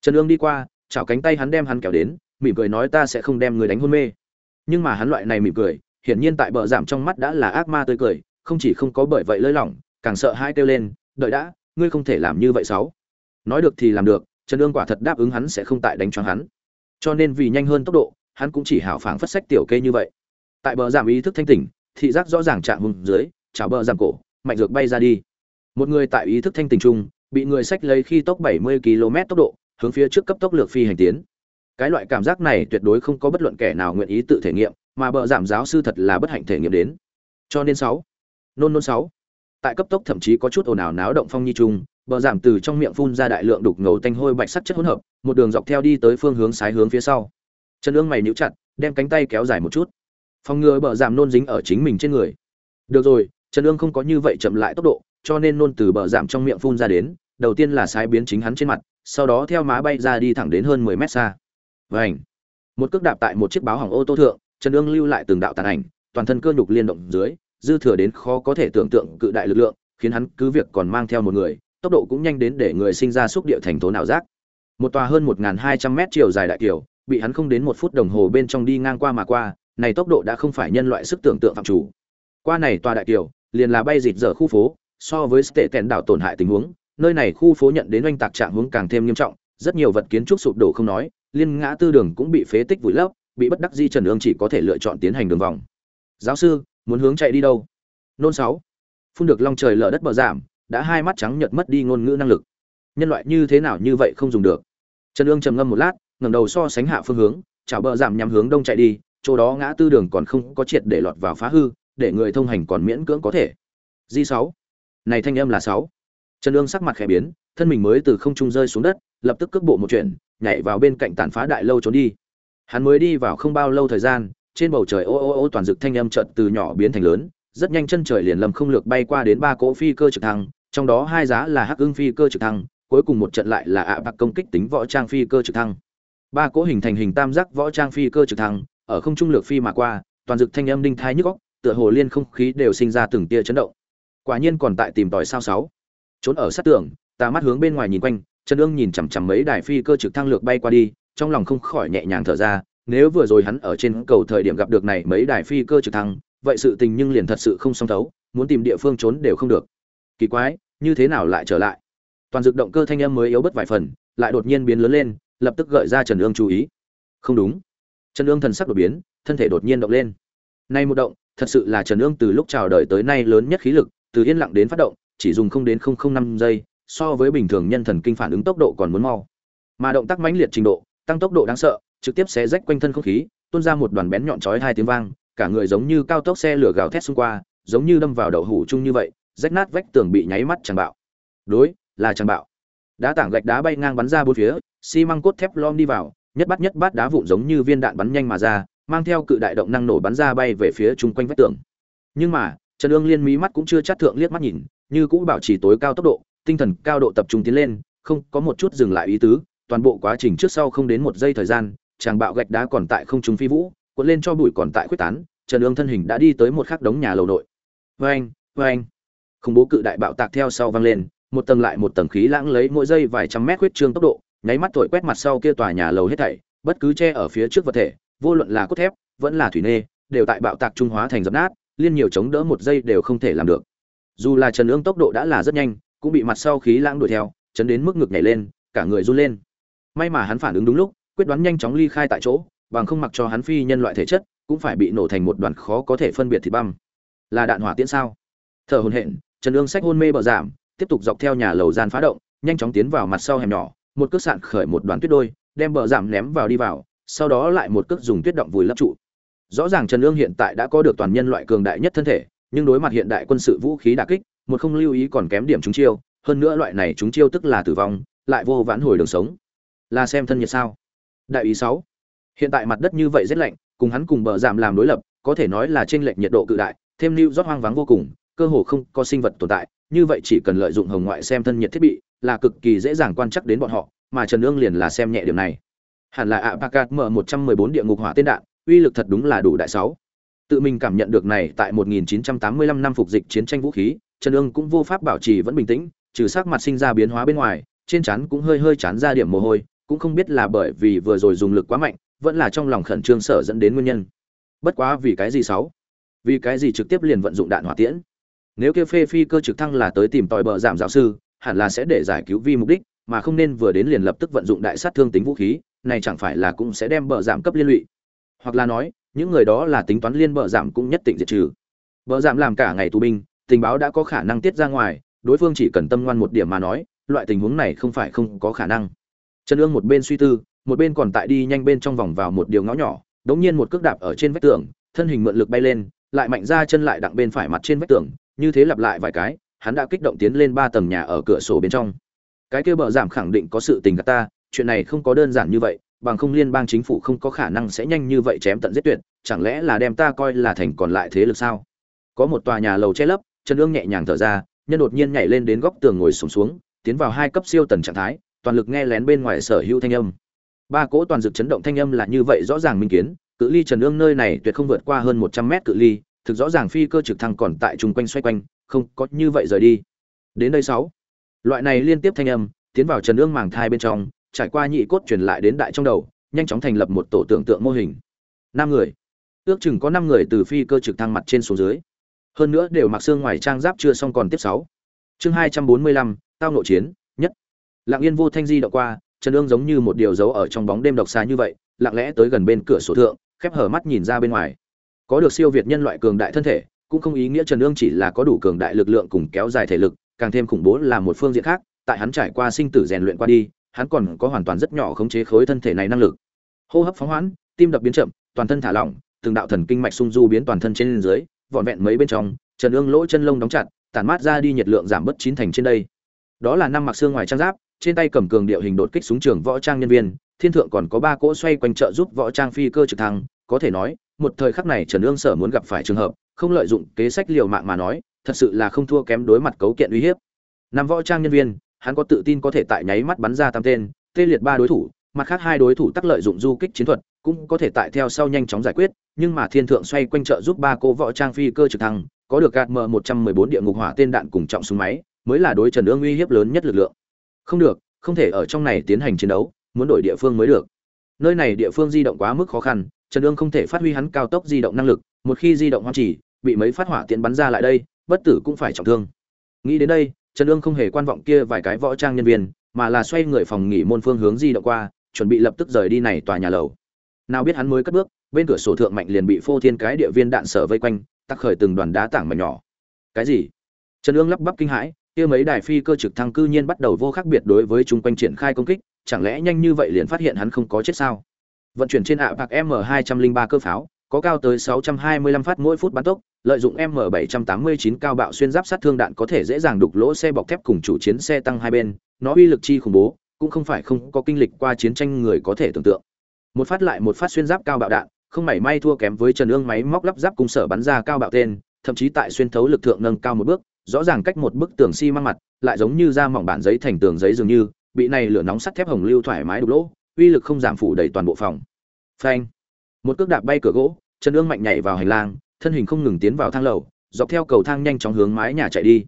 Trần ương đi qua, chảo cánh tay hắn đem hắn kéo đến, mỉm cười nói ta sẽ không đem người đánh hôn mê. Nhưng mà hắn loại này mỉm cười, hiển nhiên tại bờ giảm trong mắt đã là ác ma tươi cười, không chỉ không có bởi vậy lơi lỏng, càng sợ hai kêu lên, đợi đã, ngươi không thể làm như vậy sáu. Nói được thì làm được, Trần Dương quả thật đáp ứng hắn sẽ không tại đánh choáng hắn. Cho nên vì nhanh hơn tốc độ, hắn cũng chỉ hảo phảng phất sách tiểu kê như vậy. Tại bờ giảm ý thức thanh tỉnh, thị giác rõ ràng chạm vùng dưới, chảo bờ giảm cổ, mạnh dược bay ra đi. Một người tại ý thức thanh tỉnh chung, bị người sách lấy khi tốc 70 km tốc độ, hướng phía trước cấp tốc lược phi hành tiến cái loại cảm giác này tuyệt đối không có bất luận kẻ nào nguyện ý tự thể nghiệm mà bờ giảm giáo sư thật là bất hạnh thể nghiệm đến cho nên sáu nôn nôn sáu tại cấp tốc thậm chí có chút ồn ào náo động phong nhi trung bờ giảm từ trong miệng phun ra đại lượng đục ngầu tanh hôi bạch sắc chất hỗn hợp một đường dọc theo đi tới phương hướng sái hướng phía sau chân ương mày níu chặt đem cánh tay kéo dài một chút phòng ngừa bờ giảm nôn dính ở chính mình trên người được rồi chân ương không có như vậy chậm lại tốc độ cho nên nôn từ bờ giảm trong miệng phun ra đến đầu tiên là sái biến chính hắn trên mặt sau đó theo má bay ra đi thẳng đến hơn 10 mét xa. Vành. Một cước đạp tại một chiếc báo hỏng ô tô thượng, chân ương lưu lại từng đạo tàn ảnh, toàn thân cơ nhục liên động dưới, dư thừa đến khó có thể tưởng tượng cự đại lực lượng, khiến hắn cứ việc còn mang theo một người, tốc độ cũng nhanh đến để người sinh ra xúc địa thành tố nào giác. Một tòa hơn 1200 mét chiều dài đại kiều, bị hắn không đến một phút đồng hồ bên trong đi ngang qua mà qua, này tốc độ đã không phải nhân loại sức tưởng tượng phạm chủ. Qua này tòa đại kiều, liền là bay dịt dở khu phố, so với tệ tèn đảo tổn hại tình huống, nơi này khu phố nhận đến oanh tạc trạng hướng càng thêm nghiêm trọng, rất nhiều vật kiến trúc sụp đổ không nói, liên ngã tư đường cũng bị phế tích vùi lấp, bị bất đắc di Trần Ương chỉ có thể lựa chọn tiến hành đường vòng. Giáo sư, muốn hướng chạy đi đâu? Nôn 6. Phun được long trời lở đất bờ giảm, đã hai mắt trắng nhợt mất đi ngôn ngữ năng lực. Nhân loại như thế nào như vậy không dùng được. Trần Ương trầm ngâm một lát, ngẩng đầu so sánh hạ phương hướng, chảo bờ giảm nhắm hướng đông chạy đi, chỗ đó ngã tư đường còn không có triệt để lọt vào phá hư, để người thông hành còn miễn cưỡng có thể. Di 6. Này thanh âm là 6. Trần Dương sắc mặt khẽ biến, thân mình mới từ không trung rơi xuống đất, lập tức cước bộ một chuyện, nhảy vào bên cạnh tàn phá đại lâu trốn đi. Hắn mới đi vào không bao lâu thời gian, trên bầu trời ô ô ô toàn dực thanh âm chợt từ nhỏ biến thành lớn, rất nhanh chân trời liền lầm không lược bay qua đến ba cỗ phi cơ trực thăng, trong đó hai giá là hắc ưng phi cơ trực thăng, cuối cùng một trận lại là ạ bạc công kích tính võ trang phi cơ trực thăng. Ba cỗ hình thành hình tam giác võ trang phi cơ trực thăng, ở không trung lược phi mà qua, toàn dực thanh âm đinh thai nhức óc, tựa hồ liên không khí đều sinh ra từng tia chấn động. Quả nhiên còn tại tìm tòi sao sáu trốn ở sát tường ta mắt hướng bên ngoài nhìn quanh trần ương nhìn chằm chằm mấy đài phi cơ trực thăng lược bay qua đi trong lòng không khỏi nhẹ nhàng thở ra nếu vừa rồi hắn ở trên cầu thời điểm gặp được này mấy đài phi cơ trực thăng vậy sự tình nhưng liền thật sự không song thấu muốn tìm địa phương trốn đều không được. Kỳ quái như thế nào lại trở lại? Toàn dược động cơ thanh âm mới yếu bất vài phần lại đột nhiên biến lớn lên lập tức gợi ra trần ương chú ý. Không đúng. Trần ương thần sắc đột biến thân thể đột nhiên động lên. Nay một động thật sự là trần ương từ lúc chào đời tới nay lớn nhất khí lực từ yên lặng đến phát động chỉ dùng không đến 005 giây, so với bình thường nhân thần kinh phản ứng tốc độ còn muốn mau. Mà động tác mãnh liệt trình độ, tăng tốc độ đáng sợ, trực tiếp xé rách quanh thân không khí, tuôn ra một đoàn bén nhọn chói hai tiếng vang, cả người giống như cao tốc xe lửa gào thét xung qua, giống như đâm vào đậu hủ chung như vậy, rách nát vách tường bị nháy mắt chẳng bạo. Đối, là chẳng bạo. Đá tảng gạch đá bay ngang bắn ra bốn phía, xi măng cốt thép lom đi vào, nhất bắt nhất bát đá vụn giống như viên đạn bắn nhanh mà ra, mang theo cự đại động năng nổ bắn ra bay về phía chung quanh vách tường. Nhưng mà, Trần Dương Liên mí mắt cũng chưa chắt thượng liếc mắt nhìn, như cũ bảo trì tối cao tốc độ tinh thần cao độ tập trung tiến lên không có một chút dừng lại ý tứ toàn bộ quá trình trước sau không đến một giây thời gian chàng bạo gạch đá còn tại không trung phi vũ cuộn lên cho bụi còn tại khuếch tán trần ương thân hình đã đi tới một khắc đống nhà lầu nội. Vang vang khủng bố cự đại bạo tạc theo sau vang lên, một tầng lại một tầng khí lãng lấy mỗi giây vài trăm mét huyết trương tốc độ, nháy mắt thổi quét mặt sau kia tòa nhà lầu hết thảy, bất cứ che ở phía trước vật thể, vô luận là cốt thép, vẫn là thủy nê, đều tại bạo tạc trung hóa thành dập nát, liên nhiều chống đỡ một giây đều không thể làm được. Dù là trần ương tốc độ đã là rất nhanh, cũng bị mặt sau khí lãng đuổi theo, chấn đến mức ngực nhảy lên, cả người run lên. May mà hắn phản ứng đúng lúc, quyết đoán nhanh chóng ly khai tại chỗ bằng không mặc cho hắn phi nhân loại thể chất, cũng phải bị nổ thành một đoàn khó có thể phân biệt thịt băm. Là đạn hỏa tiễn sao? Thở hổn hển, trần ương sách hôn mê bờ giảm, tiếp tục dọc theo nhà lầu gian phá động, nhanh chóng tiến vào mặt sau hẻm nhỏ, một cước sạn khởi một đoàn tuyết đôi, đem bờ giảm ném vào đi vào, sau đó lại một cước dùng tuyết động vùi lấp trụ. Rõ ràng trần ương hiện tại đã có được toàn nhân loại cường đại nhất thân thể, nhưng đối mặt hiện đại quân sự vũ khí đả kích, một không lưu ý còn kém điểm chúng chiêu, hơn nữa loại này chúng chiêu tức là tử vong, lại vô vãn hồi đường sống. Là xem thân nhiệt sao? Đại ý sáu hiện tại mặt đất như vậy rất lạnh, cùng hắn cùng bờ giảm làm đối lập, có thể nói là trên lệch nhiệt độ cự đại, thêm lưu rót hoang vắng vô cùng, cơ hồ không có sinh vật tồn tại, như vậy chỉ cần lợi dụng hồng ngoại xem thân nhiệt thiết bị, là cực kỳ dễ dàng quan trắc đến bọn họ, mà trần ương liền là xem nhẹ điểm này. Hẳn là ạ pacat m một trăm mười bốn địa ngục hỏa tên đạn, uy lực thật đúng là đủ đại sáu. Tự mình cảm nhận được này tại 1985 năm phục dịch chiến tranh vũ khí, trần ương cũng vô pháp bảo trì vẫn bình tĩnh, trừ sắc mặt sinh ra biến hóa bên ngoài, trên trán cũng hơi hơi chán ra điểm mồ hôi, cũng không biết là bởi vì vừa rồi dùng lực quá mạnh vẫn là trong lòng khẩn trương sở dẫn đến nguyên nhân. Bất quá vì cái gì sáu? Vì cái gì trực tiếp liền vận dụng đạn hỏa tiễn? Nếu kia phê phi cơ trực thăng là tới tìm tòi bờ giảm giáo sư, hẳn là sẽ để giải cứu vi mục đích, mà không nên vừa đến liền lập tức vận dụng đại sát thương tính vũ khí, này chẳng phải là cũng sẽ đem bờ giảm cấp liên lụy? Hoặc là nói, những người đó là tính toán liên bờ giảm cũng nhất định diệt trừ. Bờ giảm làm cả ngày tù binh, tình báo đã có khả năng tiết ra ngoài, đối phương chỉ cần tâm ngoan một điểm mà nói, loại tình huống này không phải không có khả năng. Trần ương một bên suy tư một bên còn tại đi nhanh bên trong vòng vào một điều ngõ nhỏ đống nhiên một cước đạp ở trên vách tường thân hình mượn lực bay lên lại mạnh ra chân lại đặng bên phải mặt trên vách tường như thế lặp lại vài cái hắn đã kích động tiến lên ba tầng nhà ở cửa sổ bên trong. Cái kia bờ giảm khẳng định có sự tình gạt ta chuyện này không có đơn giản như vậy bằng không liên bang chính phủ không có khả năng sẽ nhanh như vậy chém tận giết tuyệt chẳng lẽ là đem ta coi là thành còn lại thế lực sao? Có một tòa nhà lầu che lấp chân ương nhẹ nhàng thở ra nhân đột nhiên nhảy lên đến góc tường ngồi sùng xuống, xuống tiến vào hai cấp siêu tần trạng thái toàn lực nghe lén bên ngoài sở hữu thanh âm ba cỗ toàn dược chấn động thanh âm là như vậy rõ ràng minh kiến, cự ly trần ương nơi này tuyệt không vượt qua hơn một trăm mét cự ly, thực rõ ràng phi cơ trực thăng còn tại chung quanh xoay quanh, không có như vậy rời đi. Đến đây sáu, loại này liên tiếp thanh âm, tiến vào trần ương màng thai bên trong, trải qua nhị cốt truyền lại đến đại trong đầu, nhanh chóng thành lập một tổ tưởng tượng mô hình. Năm người, ước chừng có năm người từ phi cơ trực thăng mặt trên xuống dưới. Hơn nữa đều mặc xương ngoài trang giáp chưa xong còn tiếp sáu. Chương hai trăm bốn mươi lăm, tao nội chiến, nhất. Lạng yên vô thanh di đạo qua trần Dương giống như một điều dấu ở trong bóng đêm độc xa như vậy, lặng lẽ tới gần bên cửa sổ thượng, khép hở mắt nhìn ra bên ngoài. Có được siêu việt nhân loại cường đại thân thể, cũng không ý nghĩa trần Dương chỉ là có đủ cường đại lực lượng cùng kéo dài thể lực, càng thêm khủng bố là một phương diện khác, tại hắn trải qua sinh tử rèn luyện qua đi, hắn còn có hoàn toàn rất nhỏ khống chế khối thân thể này năng lực. Hô hấp phóng hoãn, tim đập biến chậm, toàn thân thả lỏng, từng đạo thần kinh mạch sung du biến toàn thân trên dưới vọn vẹn mấy bên trong, trần Dương lỗ chân lông đóng chặt, tản mát ra đi nhiệt lượng giảm bớt chín thành trên đây. Đó là năm mặc xương ngoài trang giáp trên tay cầm cường điệu hình đột kích súng trường võ trang nhân viên, thiên thượng còn có ba cỗ xoay quanh trợ giúp võ trang phi cơ trực thăng, có thể nói, một thời khắc này trần ương sở muốn gặp phải trường hợp, không lợi dụng kế sách liều mạng mà nói, thật sự là không thua kém đối mặt cấu kiện uy hiếp. Năm võ trang nhân viên, hắn có tự tin có thể tại nháy mắt bắn ra tam tên, tê liệt ba đối thủ, mặt khác hai đối thủ tác lợi dụng du kích chiến thuật, cũng có thể tại theo sau nhanh chóng giải quyết, nhưng mà thiên thượng xoay quanh trợ giúp ba cô võ trang phi cơ trực thăng, có được gạt m một trăm mười bốn địa ngục hỏa tên đạn cùng trọng súng máy, mới là đối trần ương uy hiếp lớn nhất lực lượng không được, không thể ở trong này tiến hành chiến đấu, muốn đổi địa phương mới được. Nơi này địa phương di động quá mức khó khăn, trần ương không thể phát huy hắn cao tốc di động năng lực, một khi di động hoang chỉ bị mấy phát hỏa tiện bắn ra lại đây, bất tử cũng phải trọng thương. Nghĩ đến đây, trần ương không hề quan vọng kia vài cái võ trang nhân viên, mà là xoay người phòng nghỉ môn phương hướng di động qua, chuẩn bị lập tức rời đi này tòa nhà lầu. Nào biết hắn mới cất bước, bên cửa sổ thượng mạnh liền bị phô thiên cái địa viên đạn sở vây quanh, tắc khởi từng đoàn đá tảng mà nhỏ. Cái gì? Trần ương lắp bắp kinh hãi kia mấy đài phi cơ trực thăng cư nhiên bắt đầu vô khác biệt đối với chúng quanh triển khai công kích, chẳng lẽ nhanh như vậy liền phát hiện hắn không có chết sao? Vận chuyển trên ạ bạc m 203 cơ pháo, có cao tới 625 phát mỗi phút bắn tốc, lợi dụng m 789 cao bạo xuyên giáp sát thương đạn có thể dễ dàng đục lỗ xe bọc thép cùng chủ chiến xe tăng hai bên, nó uy lực chi khủng bố, cũng không phải không có kinh lịch qua chiến tranh người có thể tưởng tượng. Một phát lại một phát xuyên giáp cao bạo đạn, không mảy may thua kém với trần ương máy móc lắp ráp cung sở bắn ra cao bạo tên, thậm chí tại xuyên thấu lực thượng nâng cao một bước rõ ràng cách một bức tường xi măng mặt, lại giống như da mỏng bản giấy thành tường giấy dường như, bị này lửa nóng sắt thép hồng lưu thoải mái đục lỗ, uy lực không giảm phủ đầy toàn bộ phòng. Phanh. Một cước đạp bay cửa gỗ, trần ương mạnh nhảy vào hành lang, thân hình không ngừng tiến vào thang lầu, dọc theo cầu thang nhanh chóng hướng mái nhà chạy đi.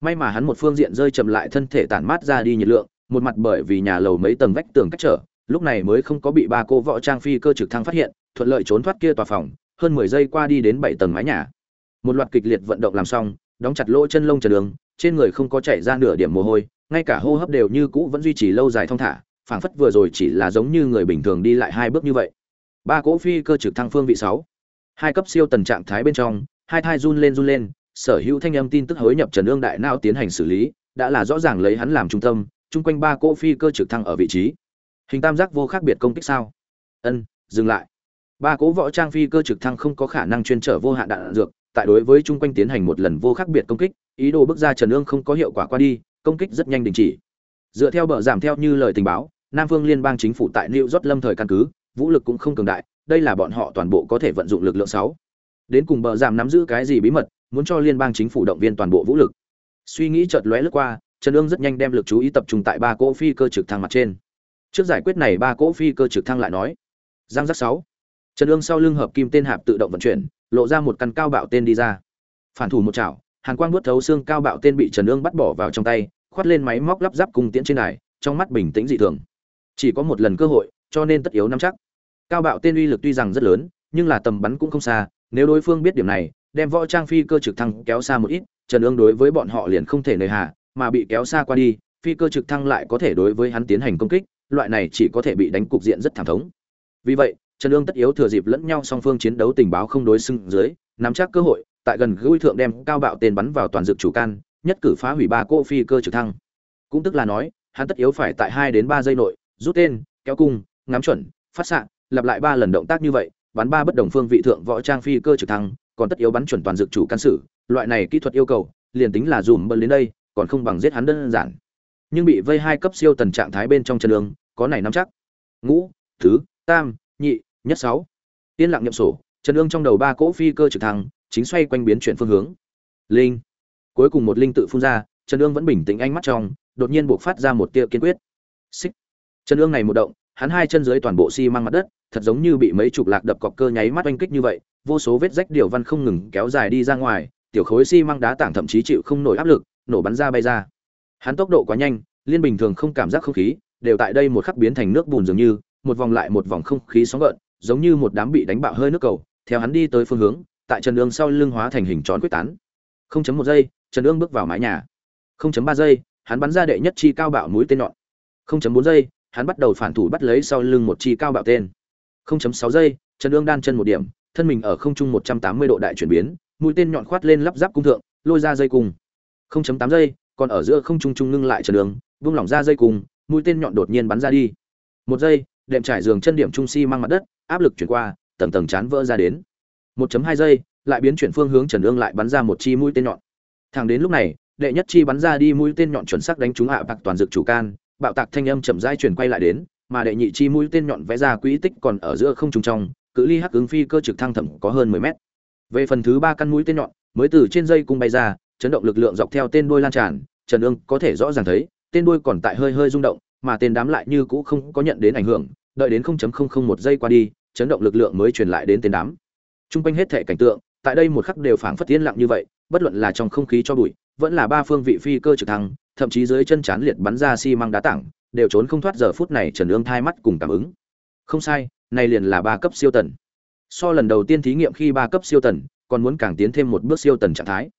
May mà hắn một phương diện rơi chậm lại thân thể tản mát ra đi nhiệt lượng, một mặt bởi vì nhà lầu mấy tầng vách tường cách trở, lúc này mới không có bị ba cô võ trang phi cơ trực thăng phát hiện, thuận lợi trốn thoát kia tòa phòng, hơn mười giây qua đi đến bảy tầng mái nhà. Một loạt kịch liệt vận động làm xong đóng chặt lỗ chân lông trần đường, trên người không có chảy ra nửa điểm mồ hôi, ngay cả hô hấp đều như cũ vẫn duy trì lâu dài thong thả, phảng phất vừa rồi chỉ là giống như người bình thường đi lại hai bước như vậy. Ba cỗ phi cơ trực thăng phương vị sáu. Hai cấp siêu tần trạng thái bên trong, hai thai run lên run lên, sở hữu thanh âm tin tức hối nhập trần ương đại não tiến hành xử lý, đã là rõ ràng lấy hắn làm trung tâm, chung quanh ba cỗ phi cơ trực thăng ở vị trí. Hình tam giác vô khác biệt công kích sao? Ân, dừng lại. Ba cỗ võ trang phi cơ trực thăng không có khả năng chuyên trở vô hạn đạn dược tại đối với chung quanh tiến hành một lần vô khác biệt công kích, ý đồ bước ra trần ương không có hiệu quả qua đi, công kích rất nhanh đình chỉ. Dựa theo bờ giảm theo như lời tình báo, nam phương liên bang chính phủ tại new york lâm thời căn cứ, vũ lực cũng không cường đại, đây là bọn họ toàn bộ có thể vận dụng lực lượng sáu. Đến cùng bờ giảm nắm giữ cái gì bí mật, muốn cho liên bang chính phủ động viên toàn bộ vũ lực. Suy nghĩ chợt lóe lướt qua, trần ương rất nhanh đem lực chú ý tập trung tại ba cỗ phi cơ trực thăng mặt trên. Trước giải quyết này ba cỗ phi cơ trực thăng lại nói, giang giác sáu. Trần ương sau lưng hợp kim tên hạp tự động vận chuyển lộ ra một căn cao bạo tên đi ra. Phản thủ một chảo, hàn quang nuốt thấu xương cao bạo tên bị trần ương bắt bỏ vào trong tay, khoát lên máy móc lắp ráp cung tiễn trên này trong mắt bình tĩnh dị thường. Chỉ có một lần cơ hội, cho nên tất yếu nắm chắc. Cao bạo tên uy lực tuy rằng rất lớn, nhưng là tầm bắn cũng không xa, nếu đối phương biết điểm này, đem võ trang phi cơ trực thăng kéo xa một ít, trần ương đối với bọn họ liền không thể nơi hạ mà bị kéo xa qua đi, phi cơ trực thăng lại có thể đối với hắn tiến hành công kích, loại này chỉ có thể bị đánh cục diện rất thảm thống. Vì vậy trần ương tất yếu thừa dịp lẫn nhau song phương chiến đấu tình báo không đối xứng dưới, nắm chắc cơ hội, tại gần gũi thượng đem cao bạo tên bắn vào toàn dược chủ can, nhất cử phá hủy ba cô phi cơ trực thăng. Cũng tức là nói, hắn tất yếu phải tại hai đến ba giây nội, rút tên, kéo cung, ngắm chuẩn, phát xạ, lặp lại ba lần động tác như vậy, bắn ba bất đồng phương vị thượng võ trang phi cơ trực thăng, còn tất yếu bắn chuẩn toàn dược chủ can sử, loại này kỹ thuật yêu cầu, liền tính là dùm bần đến đây, còn không bằng giết hắn đơn giản. Nhưng bị vây hai cấp siêu tần trạng thái bên trong chân đường có này nắm chắc. Ngũ, thứ, tam, nhị nhất sáu. Yên lặng nhậm sổ, trần ương trong đầu ba cỗ phi cơ trực thăng, chính xoay quanh biến chuyển phương hướng. Linh. Cuối cùng một linh tự phun ra, trần ương vẫn bình tĩnh ánh mắt trong, đột nhiên buộc phát ra một tia kiên quyết. Xích. Trần ương này một động, hắn hai chân dưới toàn bộ xi măng mặt đất, thật giống như bị mấy chục lạc đập cọc cơ nháy mắt oanh kích như vậy, vô số vết rách điều văn không ngừng kéo dài đi ra ngoài, tiểu khối xi măng đá tảng thậm chí chịu không nổi áp lực, nổ bắn ra bay ra. Hắn tốc độ quá nhanh, liên bình thường không cảm giác không khí, đều tại đây một khắc biến thành nước bùn dường như, một vòng lại một vòng không khí sóng gợn giống như một đám bị đánh bạo hơi nước cầu theo hắn đi tới phương hướng tại trần Nương sau lưng hóa thành hình tròn quyết tán. Không chấm một giây trần Nương bước vào mái nhà. Không chấm ba giây hắn bắn ra đệ nhất chi cao bạo mũi tên nhọn. Không chấm bốn giây hắn bắt đầu phản thủ bắt lấy sau lưng một chi cao bạo tên. Không chấm sáu giây trần Nương đan chân một điểm thân mình ở không trung một trăm tám mươi độ đại chuyển biến mũi tên nhọn khoát lên lắp ráp cung thượng lôi ra dây cung. Không chấm tám giây còn ở giữa không trung trung ngưng lại trần Nương, buông lỏng ra dây cung mũi tên nhọn đột nhiên bắn ra đi. Một giây đệm trải giường chân điểm trung si mang mặt đất, áp lực chuyển qua, tầng tầng chán vỡ ra đến. 1.2 giây, lại biến chuyển phương hướng trần ương lại bắn ra một chi mũi tên nhọn. Thẳng đến lúc này, đệ nhất chi bắn ra đi mũi tên nhọn chuẩn xác đánh trúng hạ bạc toàn dược chủ can, bạo tạc thanh âm chậm rãi chuyển quay lại đến, mà đệ nhị chi mũi tên nhọn vẽ ra quỹ tích còn ở giữa không trung trong, cự ly hắc ứng phi cơ trực thăng thẩm có hơn 10 mét. Về phần thứ ba căn mũi tên nhọn, mới từ trên dây cung bay ra, chấn động lực lượng dọc theo tên đuôi lan tràn, trần ương có thể rõ ràng thấy, tên đuôi còn tại hơi hơi rung động mà tên đám lại như cũ không có nhận đến ảnh hưởng, đợi đến 0.001 giây qua đi, chấn động lực lượng mới truyền lại đến tên đám. Trung quanh hết thể cảnh tượng, tại đây một khắc đều phảng phất yên lặng như vậy, bất luận là trong không khí cho bụi, vẫn là ba phương vị phi cơ trực thăng, thậm chí dưới chân chán liệt bắn ra xi măng đá tảng, đều trốn không thoát giờ phút này trần ương thai mắt cùng cảm ứng. Không sai, này liền là ba cấp siêu tần. So lần đầu tiên thí nghiệm khi ba cấp siêu tần, còn muốn càng tiến thêm một bước siêu tần trạng thái.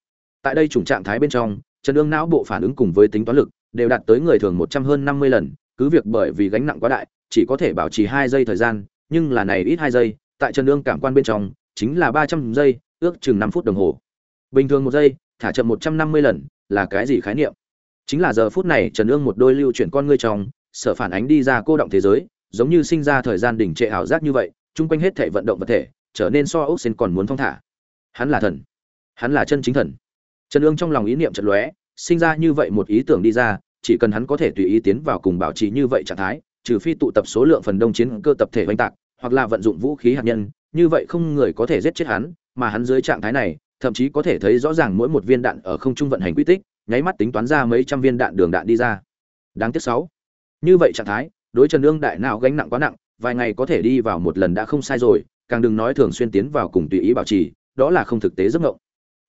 Tại đây chủng trạng thái bên trong, trần ương não bộ phản ứng cùng với tính toán lực đều đạt tới người thường một trăm hơn năm mươi lần, cứ việc bởi vì gánh nặng quá đại, chỉ có thể bảo trì hai giây thời gian, nhưng là này ít hai giây, tại chân ương cảm quan bên trong, chính là ba trăm giây, ước chừng năm phút đồng hồ. Bình thường một giây, thả chậm một trăm năm mươi lần, là cái gì khái niệm? Chính là giờ phút này, trần ương một đôi lưu chuyển con ngươi trong, sở phản ánh đi ra cô động thế giới, giống như sinh ra thời gian đỉnh trệ ảo giác như vậy, chung quanh hết thể vận động vật thể, trở nên so ốc sen còn muốn phong thả. Hắn là thần. Hắn là chân chính thần. Trần ương trong lòng ý niệm chợt lóe sinh ra như vậy một ý tưởng đi ra, chỉ cần hắn có thể tùy ý tiến vào cùng bảo trì như vậy trạng thái, trừ phi tụ tập số lượng phần đông chiến cơ tập thể oanh tạc, hoặc là vận dụng vũ khí hạt nhân, như vậy không người có thể giết chết hắn, mà hắn dưới trạng thái này, thậm chí có thể thấy rõ ràng mỗi một viên đạn ở không trung vận hành quy tích, nháy mắt tính toán ra mấy trăm viên đạn đường đạn đi ra. Đáng tiếc sáu. Như vậy trạng thái, đối trần ương đại nào gánh nặng quá nặng, vài ngày có thể đi vào một lần đã không sai rồi, càng đừng nói thường xuyên tiến vào cùng tùy ý bảo trì, đó là không thực tế giấc ngộng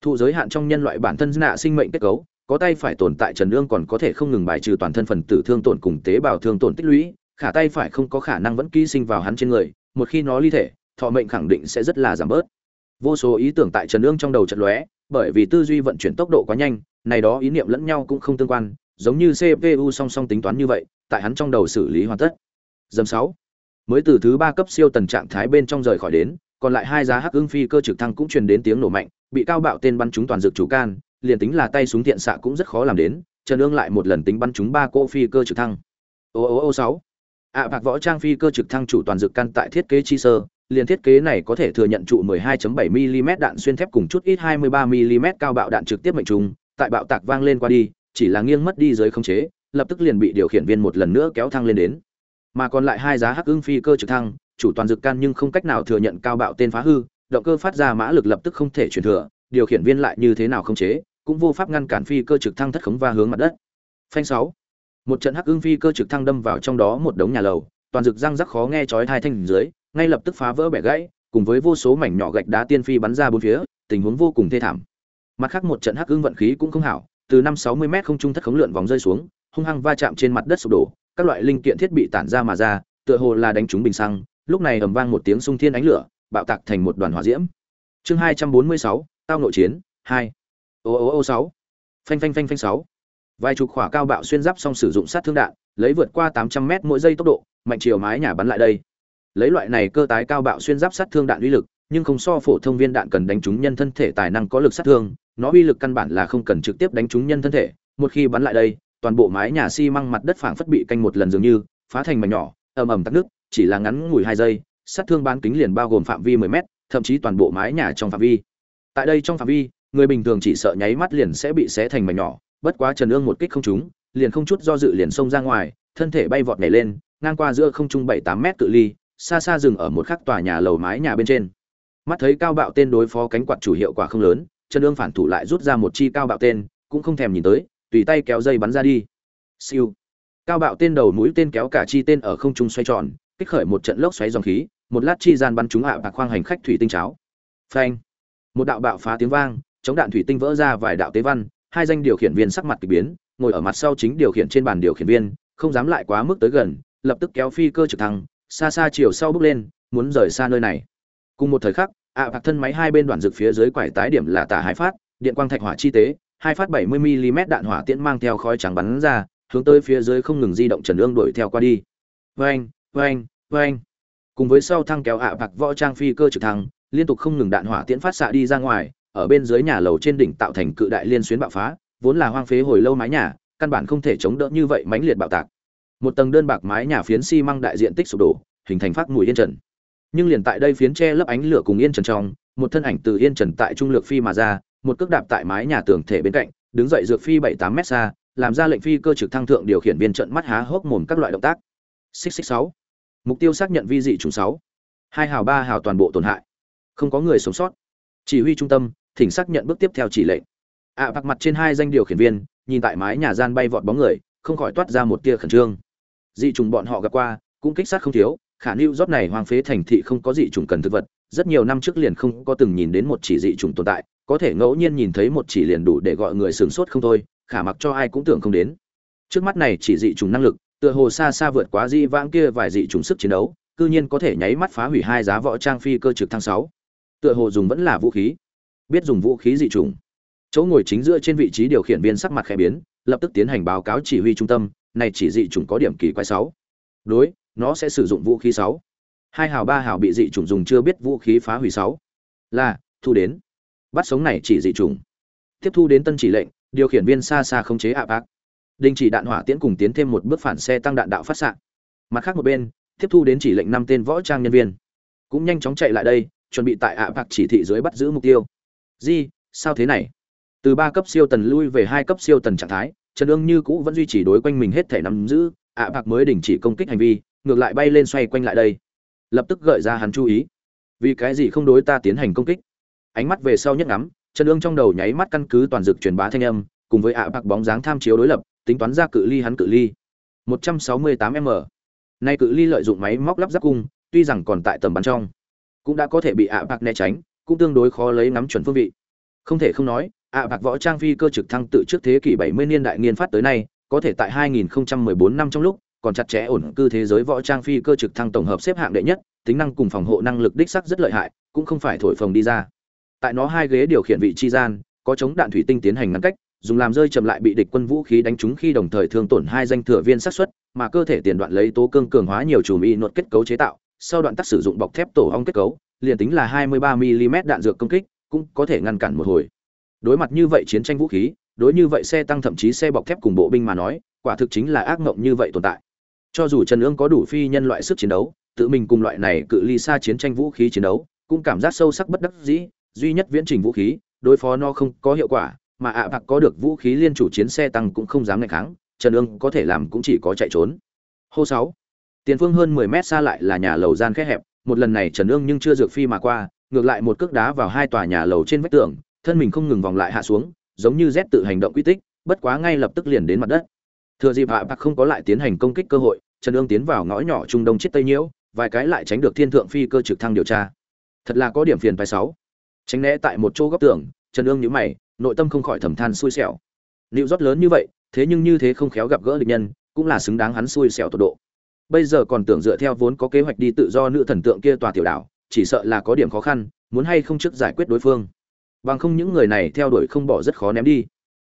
thụ giới hạn trong nhân loại bản thân nạ sinh mệnh kết cấu có tay phải tồn tại trần lương còn có thể không ngừng bài trừ toàn thân phần tử thương tổn cùng tế bào thương tổn tích lũy, khả tay phải không có khả năng vẫn ký sinh vào hắn trên người, một khi nó ly thể, thọ mệnh khẳng định sẽ rất là giảm bớt. Vô số ý tưởng tại trần lương trong đầu trận lóe, bởi vì tư duy vận chuyển tốc độ quá nhanh, này đó ý niệm lẫn nhau cũng không tương quan, giống như cpu song song tính toán như vậy, tại hắn trong đầu xử lý hoàn tất. Dầm sáu. Mới từ thứ ba cấp siêu tần trạng thái bên trong rời khỏi đến, còn lại hai giá hắc ưng phi cơ trực thăng cũng truyền đến tiếng nổ mạnh, bị cao bạo tên bắn trúng toàn dược chủ can liền tính là tay súng thiện xạ cũng rất khó làm đến, trần ương lại một lần tính bắn trúng ba cỗ phi cơ trực thăng. Ô ô ô, sáu. Ạ, bạc võ trang phi cơ trực thăng chủ toàn dược căn tại thiết kế chi sơ, liền thiết kế này có thể thừa nhận trụ 12.7 mm đạn xuyên thép cùng chút ít 23 mm cao bạo đạn trực tiếp mệnh trùng, tại bạo tạc vang lên qua đi, chỉ là nghiêng mất đi dưới không chế, lập tức liền bị điều khiển viên một lần nữa kéo thăng lên đến. Mà còn lại hai giá hắc ưng phi cơ trực thăng, chủ toàn dược can nhưng không cách nào thừa nhận cao bạo tên phá hư, động cơ phát ra mã lực lập tức không thể chuyển thừa điều khiển viên lại như thế nào không chế, cũng vô pháp ngăn cản phi cơ trực thăng thất khống và hướng mặt đất. Phanh sáu Một trận hắc ương phi cơ trực thăng đâm vào trong đó một đống nhà lầu, toàn rực răng rắc khó nghe chói tai thanh dưới, ngay lập tức phá vỡ bẻ gãy, cùng với vô số mảnh nhỏ gạch đá tiên phi bắn ra bốn phía, tình huống vô cùng thê thảm. Mặt khác một trận hắc ương vận khí cũng không hảo, từ 560 mét không trung thất khống lượn vòng rơi xuống, hung hăng va chạm trên mặt đất sụp đổ, các loại linh kiện thiết bị tản ra mà ra, tựa hồ là đánh trúng bình xăng, lúc này ầm vang một tiếng xung thiên ánh lửa, bạo tạc thành một đoàn hỏa diễm. Chương 246, tao nội chiến, hai. Ô ô ô, sáu. Phanh phanh phanh phanh, sáu. Vài chục khỏa cao bạo xuyên giáp xong sử dụng sát thương đạn, lấy vượt qua tám trăm mét mỗi giây tốc độ, mạnh chiều mái nhà bắn lại đây. Lấy loại này cơ tái cao bạo xuyên giáp sát thương đạn uy lực, nhưng không so phổ thông viên đạn cần đánh trúng nhân thân thể tài năng có lực sát thương, nó uy lực căn bản là không cần trực tiếp đánh trúng nhân thân thể. Một khi bắn lại đây, toàn bộ mái nhà xi măng mặt đất phảng phất bị canh một lần dường như, phá thành mảnh nhỏ, ầm ầm tắc nước, chỉ là ngắn ngủi hai giây, sát thương bán kính liền bao gồm phạm vi 10 mét, thậm chí toàn bộ mái nhà trong phạm vi tại đây trong phạm vi, người bình thường chỉ sợ nháy mắt liền sẽ bị xé thành mảnh nhỏ, bất quá trần ương một kích không trúng, liền không chút do dự liền xông ra ngoài, thân thể bay vọt nhảy lên, ngang qua giữa không trung bảy tám mét cự ly, xa xa dừng ở một khắc tòa nhà lầu mái nhà bên trên. Mắt thấy cao bạo tên đối phó cánh quạt chủ hiệu quả không lớn, trần ương phản thủ lại rút ra một chi cao bạo tên, cũng không thèm nhìn tới, tùy tay kéo dây bắn ra đi. Siêu. Cao bạo tên đầu mũi tên kéo cả chi tên ở không trung xoay tròn, kích khởi một trận lốc xoáy dòng khí, một lát chi gian bắn trúng ạ bạc khoang hành khách thủy tinh cháo. Phanh một đạo bạo phá tiếng vang, chống đạn thủy tinh vỡ ra vài đạo tế văn, hai danh điều khiển viên sắc mặt kỳ biến, ngồi ở mặt sau chính điều khiển trên bàn điều khiển viên, không dám lại quá mức tới gần, lập tức kéo phi cơ trực thăng, xa xa chiều sau bước lên, muốn rời xa nơi này. Cùng một thời khắc, ạ bạc thân máy hai bên đoạn rực phía dưới quải tái điểm là tả hai phát, điện quang thạch hỏa chi tế, hai phát 70 mm đạn hỏa tiễn mang theo khói trắng bắn ra, hướng tới phía dưới không ngừng di động trần ương đuổi theo qua đi. Vang vang vang cùng với sau thăng kéo ạ bạc võ trang phi cơ trực thăng liên tục không ngừng đạn hỏa tiễn phát xạ đi ra ngoài, ở bên dưới nhà lầu trên đỉnh tạo thành cự đại liên xuyến bạo phá, vốn là hoang phế hồi lâu mái nhà, căn bản không thể chống đỡ như vậy mãnh liệt bạo tạc. Một tầng đơn bạc mái nhà phiến xi măng đại diện tích sụp đổ, hình thành phát mùi yên trần. Nhưng liền tại đây phiến che lấp ánh lửa cùng yên trần trong, một thân ảnh từ yên trần tại trung lược phi mà ra, một cước đạp tại mái nhà tường thể bên cạnh, đứng dậy dược phi bảy tám mét xa, làm ra lệnh phi cơ trực thăng thượng điều khiển viên trận mắt há hốc mồm các loại động tác. Xích xích sáu. Mục tiêu xác nhận vi dị trùng sáu. Hai hào ba hào toàn bộ tổn hại không có người sống sót. Chỉ huy trung tâm thỉnh xác nhận bước tiếp theo chỉ lệnh. Ạ à, bạc mặt trên hai danh điều khiển viên nhìn tại mái nhà gian bay vọt bóng người không khỏi toát ra một tia khẩn trương. Dị trùng bọn họ gặp qua cũng kích sát không thiếu khả lưu rót này hoang phế thành thị không có dị trùng cần thực vật rất nhiều năm trước liền không có từng nhìn đến một chỉ dị trùng tồn tại có thể ngẫu nhiên nhìn thấy một chỉ liền đủ để gọi người sửng sốt không thôi khả mặc cho ai cũng tưởng không đến. Trước mắt này chỉ dị trùng năng lực tựa hồ xa xa vượt quá dị vãng kia vài dị trùng sức chiến đấu cư nhiên có thể nháy mắt phá hủy hai giá võ trang phi cơ trực thăng sáu tựa hồ dùng vẫn là vũ khí. Biết dùng vũ khí dị trùng chỗ ngồi chính giữa trên vị trí điều khiển viên sắc mặt khẽ biến, lập tức tiến hành báo cáo chỉ huy trung tâm, này chỉ dị trùng có điểm kỳ quái sáu. Đối, nó sẽ sử dụng vũ khí sáu. Hai hào ba hào bị dị trùng dùng chưa biết vũ khí phá hủy sáu. Là, thu đến. Bắt sống này chỉ dị trùng tiếp thu đến tân chỉ lệnh, điều khiển viên xa xa khống chế ạ bác đình chỉ đạn hỏa tiễn cùng tiến thêm một bước phản xe tăng đạn đạo phát xạ. Mặt khác một bên, tiếp thu đến chỉ lệnh năm tên võ trang nhân viên. Cũng nhanh chóng chạy lại đây chuẩn bị tại ạ bạc chỉ thị dưới bắt giữ mục tiêu. Di, sao thế này? Từ ba cấp siêu tần lui về hai cấp siêu tần trạng thái, trần ương như cũ vẫn duy trì đối quanh mình hết thể nắm giữ, ạ bạc mới đình chỉ công kích hành vi, ngược lại bay lên xoay quanh lại đây. Lập tức gợi ra hắn chú ý. Vì cái gì không đối ta tiến hành công kích? Ánh mắt về sau nhấc ngắm, trần ương trong đầu nháy mắt căn cứ toàn dực truyền bá thanh âm, cùng với ạ bạc bóng dáng tham chiếu đối lập, tính toán ra cự ly hắn cự ly. 168 m. Nay cự ly lợi dụng máy móc lắp ráp cung, tuy rằng còn tại tầm bắn trong cũng đã có thể bị ạ bạc né tránh, cũng tương đối khó lấy nắm chuẩn phương vị. Không thể không nói, ạ bạc võ trang phi cơ trực thăng tự trước thế kỷ 70 niên đại nghiên phát tới nay, có thể tại 2014 năm trong lúc, còn chặt chẽ ổn cư thế giới võ trang phi cơ trực thăng tổng hợp xếp hạng đệ nhất, tính năng cùng phòng hộ năng lực đích sắc rất lợi hại, cũng không phải thổi phồng đi ra. Tại nó hai ghế điều khiển vị chi gian, có chống đạn thủy tinh tiến hành ngăn cách, dùng làm rơi chậm lại bị địch quân vũ khí đánh trúng khi đồng thời thương tổn hai danh thừa viên sát xuất mà cơ thể tiền đoạn lấy tố cương cường hóa nhiều chùm y nuột kết cấu chế tạo sau đoạn tắc sử dụng bọc thép tổ ong kết cấu, liền tính là 23 mm đạn dược công kích, cũng có thể ngăn cản một hồi. Đối mặt như vậy chiến tranh vũ khí, đối như vậy xe tăng thậm chí xe bọc thép cùng bộ binh mà nói, quả thực chính là ác mộng như vậy tồn tại. Cho dù trần ương có đủ phi nhân loại sức chiến đấu, tự mình cùng loại này cự ly xa chiến tranh vũ khí chiến đấu, cũng cảm giác sâu sắc bất đắc dĩ, duy nhất viễn trình vũ khí, đối phó nó không có hiệu quả, mà ạ bạc có được vũ khí liên chủ chiến xe tăng cũng không dám ngày kháng, trần ương có thể làm cũng chỉ có chạy trốn. Hô sáu tiền phương hơn 10 mét xa lại là nhà lầu gian khẽ hẹp, một lần này trần ương nhưng chưa dược phi mà qua, ngược lại một cước đá vào hai tòa nhà lầu trên vách tường, thân mình không ngừng vòng lại hạ xuống, giống như z tự hành động quy tích, bất quá ngay lập tức liền đến mặt đất. Thừa dịp hạ bạc không có lại tiến hành công kích cơ hội, trần ương tiến vào ngõ nhỏ trung đông chết tây nhiễu, vài cái lại tránh được thiên thượng phi cơ trực thăng điều tra. Thật là có điểm phiền phải sáu. Tránh né tại một chỗ góc tường, trần ương nhíu mày, nội tâm không khỏi thầm than xui xẻo. Liệu rót lớn như vậy, thế nhưng như thế không khéo gặp gỡ địch nhân, cũng là xứng đáng hắn xui xẻo tột độ bây giờ còn tưởng dựa theo vốn có kế hoạch đi tự do nữ thần tượng kia tòa tiểu đảo, chỉ sợ là có điểm khó khăn, muốn hay không trước giải quyết đối phương. Bằng không những người này theo đuổi không bỏ rất khó ném đi.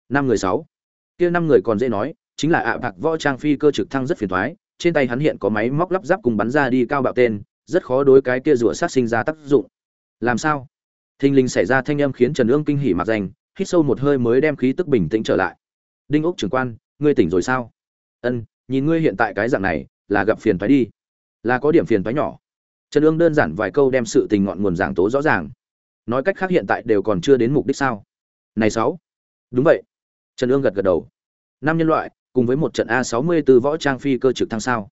Năm người sáu. Kia năm người còn dễ nói, chính là ạ bạc võ trang phi cơ trực thăng rất phiền thoái trên tay hắn hiện có máy móc lắp ráp cùng bắn ra đi cao bạo tên, rất khó đối cái kia rủa sát sinh ra tác dụng. Làm sao? Thình lình xảy ra thanh âm khiến trần ương kinh hỉ mặc danh, hít sâu một hơi mới đem khí tức bình tĩnh trở lại. Đinh ốc trưởng quan, ngươi tỉnh rồi sao? Ân, nhìn ngươi hiện tại cái dạng này là gặp phiền phái đi. Là có điểm phiền phái nhỏ. Trần ương đơn giản vài câu đem sự tình ngọn nguồn giảng tố rõ ràng. Nói cách khác hiện tại đều còn chưa đến mục đích sao? Này sáu. Đúng vậy. Trần ương gật gật đầu. Năm nhân loại, cùng với một trận a 64 võ trang phi cơ trực thăng sao?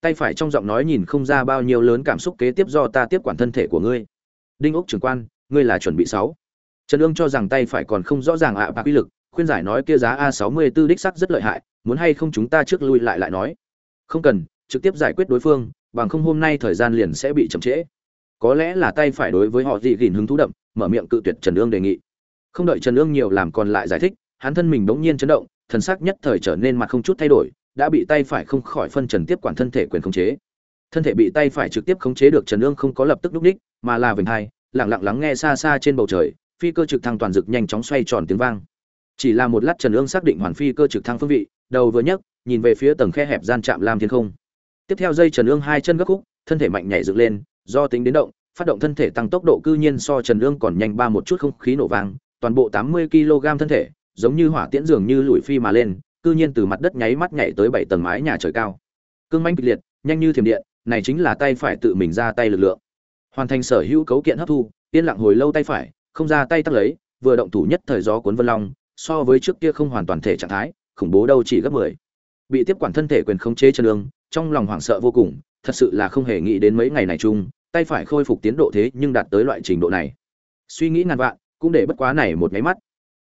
Tay phải trong giọng nói nhìn không ra bao nhiêu lớn cảm xúc kế tiếp do ta tiếp quản thân thể của ngươi. Đinh ốc trưởng quan, ngươi là chuẩn bị sáu. Trần ương cho rằng tay phải còn không rõ ràng ạ à bạc quy lực, khuyên giải nói kia giá a 64 đích sắc rất lợi hại, muốn hay không chúng ta trước lui lại lại nói. Không cần trực tiếp giải quyết đối phương, bằng không hôm nay thời gian liền sẽ bị chậm trễ. Có lẽ là tay phải đối với họ dị gìn hứng thú đậm, mở miệng cự tuyệt trần ương đề nghị. Không đợi trần ương nhiều làm còn lại giải thích, hắn thân mình bỗng nhiên chấn động, thần sắc nhất thời trở nên mặt không chút thay đổi, đã bị tay phải không khỏi phân trần tiếp quản thân thể quyền khống chế. Thân thể bị tay phải trực tiếp khống chế được trần ương không có lập tức đúc đích, mà là vểnh hai, lặng lặng lắng nghe xa xa trên bầu trời, phi cơ trực thăng toàn rực nhanh chóng xoay tròn tiếng vang. Chỉ là một lát trần ương xác định hoàn phi cơ trực thăng phương vị, đầu vừa nhấc, nhìn về phía tầng khe hẹp gian trạm lam thiên không tiếp theo dây trần ương hai chân gấp khúc, thân thể mạnh nhảy dựng lên, do tính đến động, phát động thân thể tăng tốc độ cư nhiên so trần ương còn nhanh ba một chút không khí nổ vang, toàn bộ tám mươi kg thân thể, giống như hỏa tiễn dường như lùi phi mà lên, cư nhiên từ mặt đất nháy mắt nhảy tới bảy tầng mái nhà trời cao. Cương manh kịch liệt, nhanh như thiểm điện, này chính là tay phải tự mình ra tay lực lượng. Hoàn thành sở hữu cấu kiện hấp thu, yên lặng hồi lâu tay phải, không ra tay tắt lấy, vừa động thủ nhất thời gió cuốn vân long, so với trước kia không hoàn toàn thể trạng thái, khủng bố đâu chỉ gấp mười. Bị tiếp quản thân thể quyền khống chế chân lương trong lòng hoảng sợ vô cùng, thật sự là không hề nghĩ đến mấy ngày này chung, tay phải khôi phục tiến độ thế nhưng đạt tới loại trình độ này. Suy nghĩ ngàn vạn, cũng để bất quá này một máy mắt.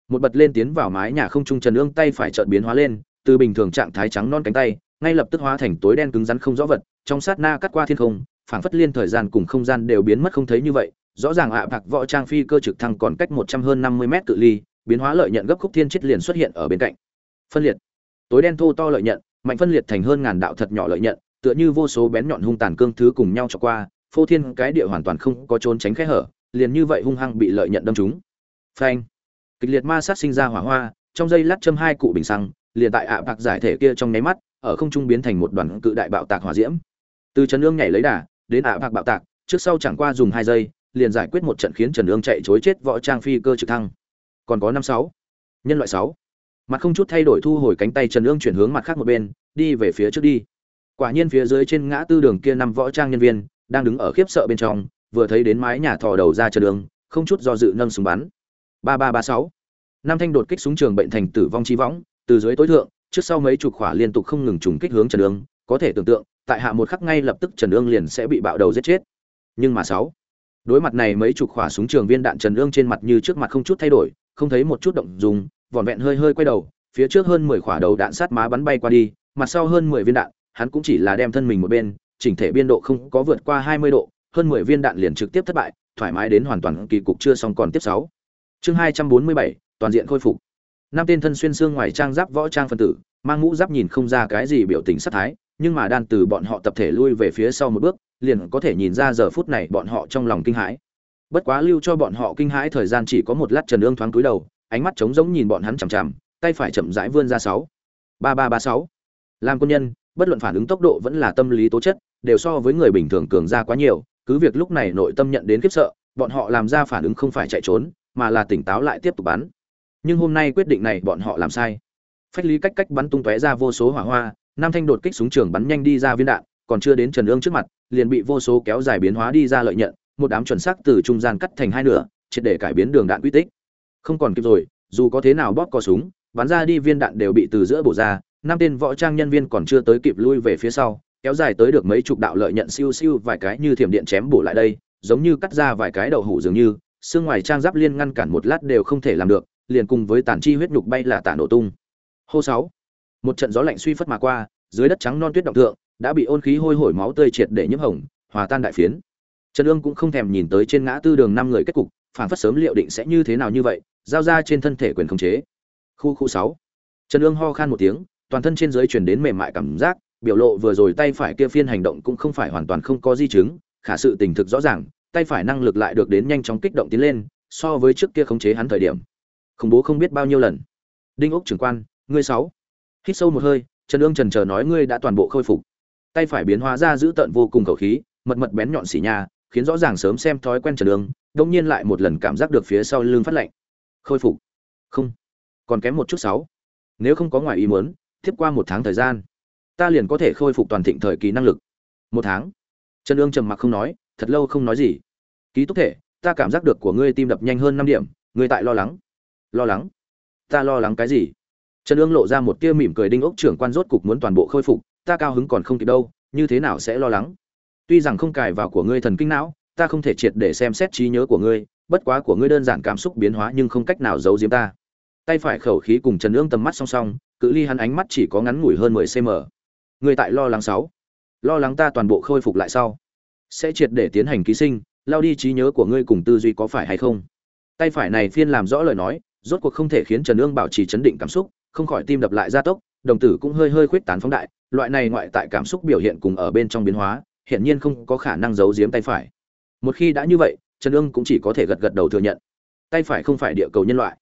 Một bật lên tiến vào mái nhà không trung trần ương tay phải chợt biến hóa lên, từ bình thường trạng thái trắng non cánh tay, ngay lập tức hóa thành tối đen cứng rắn không rõ vật, trong sát na cắt qua thiên không, phảng phất liên thời gian cùng không gian đều biến mất không thấy như vậy, rõ ràng ạ bạc võ trang phi cơ trực thăng còn cách một trăm hơn năm mươi mét cự ly, biến hóa lợi nhận gấp khúc thiên chết liền xuất hiện ở bên cạnh. Phân liệt. Tối đen thô to lợi nhận mạnh phân liệt thành hơn ngàn đạo thật nhỏ lợi nhận, tựa như vô số bén nhọn hung tàn cương thứ cùng nhau cho qua, phô thiên cái địa hoàn toàn không có trốn tránh khẽ hở, liền như vậy hung hăng bị lợi nhận đâm trúng. Phanh! Kịch liệt ma sát sinh ra hỏa hoa, trong dây lát châm hai cụ bình xăng, liền tại ạ bạc giải thể kia trong nháy mắt, ở không trung biến thành một đoàn cự đại bạo tạc hỏa diễm. Từ trần ương nhảy lấy đà, đến ạ bạc bạo tạc, trước sau chẳng qua dùng hai giây, liền giải quyết một trận khiến trần ương chạy chối chết võ trang phi cơ trực thăng. Còn có năm sáu. Nhân loại sáu mặt không chút thay đổi thu hồi cánh tay trần ương chuyển hướng mặt khác một bên, đi về phía trước đi. Quả nhiên phía dưới trên ngã tư đường kia năm võ trang nhân viên, đang đứng ở khiếp sợ bên trong, vừa thấy đến mái nhà thò đầu ra trần ương, không chút do dự nâng súng bắn. Ba ba ba sáu. Năm thanh đột kích súng trường bệnh thành tử vong chi võng, từ dưới tối thượng, trước sau mấy chục khỏa liên tục không ngừng trùng kích hướng trần ương, có thể tưởng tượng, tại hạ một khắc ngay lập tức trần ương liền sẽ bị bạo đầu giết chết. Nhưng mà sáu. Đối mặt này mấy chục khỏa súng trường viên đạn trần ương trên mặt như trước mặt không chút thay đổi, không thấy một chút động dùng vỏn vẹn hơi hơi quay đầu, phía trước hơn mười quả đầu đạn sát má bắn bay qua đi, mặt sau hơn mười viên đạn, hắn cũng chỉ là đem thân mình một bên, chỉnh thể biên độ không có vượt qua hai mươi độ, hơn mười viên đạn liền trực tiếp thất bại, thoải mái đến hoàn toàn kỳ cục chưa xong còn tiếp sáu. Chương hai trăm bốn mươi bảy, toàn diện khôi phục. Năm tên thân xuyên xương ngoài trang giáp võ trang phân tử, mang mũ giáp nhìn không ra cái gì biểu tình sát thái, nhưng mà đan từ bọn họ tập thể lui về phía sau một bước, liền có thể nhìn ra giờ phút này bọn họ trong lòng kinh hãi. Bất quá lưu cho bọn họ kinh hãi thời gian chỉ có một lát trần ương thoáng cúi đầu ánh mắt trống rỗng nhìn bọn hắn chằm chằm, tay phải chậm rãi vươn ra sáu. Ba ba ba sáu. Làm quân nhân, bất luận phản ứng tốc độ vẫn là tâm lý tố chất, đều so với người bình thường cường ra quá nhiều, cứ việc lúc này nội tâm nhận đến khiếp sợ, bọn họ làm ra phản ứng không phải chạy trốn, mà là tỉnh táo lại tiếp tục bắn. Nhưng hôm nay quyết định này bọn họ làm sai. Phách lý cách cách bắn tung tóe ra vô số hỏa hoa, nam thanh đột kích súng trường bắn nhanh đi ra viên đạn, còn chưa đến trần ương trước mặt, liền bị vô số kéo dài biến hóa đi ra lợi nhận, một đám chuẩn xác từ trung gian cắt thành hai nửa, triệt để cải biến đường đạn quy tích không còn kịp rồi, dù có thế nào bóp cò súng, bắn ra đi viên đạn đều bị từ giữa bổ ra, năm tên võ trang nhân viên còn chưa tới kịp lui về phía sau, kéo dài tới được mấy chục đạo lợi nhận siêu siêu vài cái như thiểm điện chém bổ lại đây, giống như cắt ra vài cái đậu hủ dường như, xương ngoài trang giáp liên ngăn cản một lát đều không thể làm được, liền cùng với tàn chi huyết nhục bay là tả nổ tung. Hô sáu, một trận gió lạnh suy phất mà qua, dưới đất trắng non tuyết động thượng, đã bị ôn khí hôi hổi máu tươi triệt để nhiễm hồng, hòa tan đại phiến. Trần ương cũng không thèm nhìn tới trên ngã tư đường năm người kết cục phản phất sớm liệu định sẽ như thế nào như vậy giao ra trên thân thể quyền khống chế. Khu khu sáu. Trần ương ho khan một tiếng, toàn thân trên dưới truyền đến mềm mại cảm giác, biểu lộ vừa rồi tay phải kia phiên hành động cũng không phải hoàn toàn không có di chứng, khả sự tình thực rõ ràng, tay phải năng lực lại được đến nhanh chóng kích động tiến lên, so với trước kia khống chế hắn thời điểm. Khủng bố không biết bao nhiêu lần. Đinh ốc trưởng quan, ngươi sáu. Hít sâu một hơi, trần ương trần chờ nói ngươi đã toàn bộ khôi phục. Tay phải biến hóa ra giữ tận vô cùng khẩu khí, mật mật bén nhọn xỉ nha, khiến rõ ràng sớm xem thói quen trần ương đông nhiên lại một lần cảm giác được phía sau lưng phát lạnh khôi phục. Không, còn kém một chút sáu. Nếu không có ngoài ý muốn, tiếp qua một tháng thời gian, ta liền có thể khôi phục toàn thịnh thời kỳ năng lực. Một tháng. Trần ương trầm mặc không nói, thật lâu không nói gì. Ký túc thể, ta cảm giác được của ngươi tim đập nhanh hơn năm điểm, ngươi tại lo lắng. Lo lắng? Ta lo lắng cái gì? Trần ương lộ ra một tia mỉm cười đinh ốc trưởng quan rốt cục muốn toàn bộ khôi phục, ta cao hứng còn không kịp đâu, như thế nào sẽ lo lắng? Tuy rằng không cài vào của ngươi thần kinh não, ta không thể triệt để xem xét trí nhớ của ngươi bất quá của ngươi đơn giản cảm xúc biến hóa nhưng không cách nào giấu giếm ta. Tay phải khẩu khí cùng trần ương tầm mắt song song, cự ly hắn ánh mắt chỉ có ngắn ngủi hơn mười cm ngươi tại lo lắng sáu. Lo lắng ta toàn bộ khôi phục lại sau. Sẽ triệt để tiến hành ký sinh, lao đi trí nhớ của ngươi cùng tư duy có phải hay không? Tay phải này phiên làm rõ lời nói, rốt cuộc không thể khiến trần ương bảo trì chấn định cảm xúc, không khỏi tim đập lại gia tốc, đồng tử cũng hơi hơi khuyết tán phóng đại, loại này ngoại tại cảm xúc biểu hiện cùng ở bên trong biến hóa, hiển nhiên không có khả năng giấu giếm tay phải. Một khi đã như vậy trần ương cũng chỉ có thể gật gật đầu thừa nhận. Tay phải không phải địa cầu nhân loại.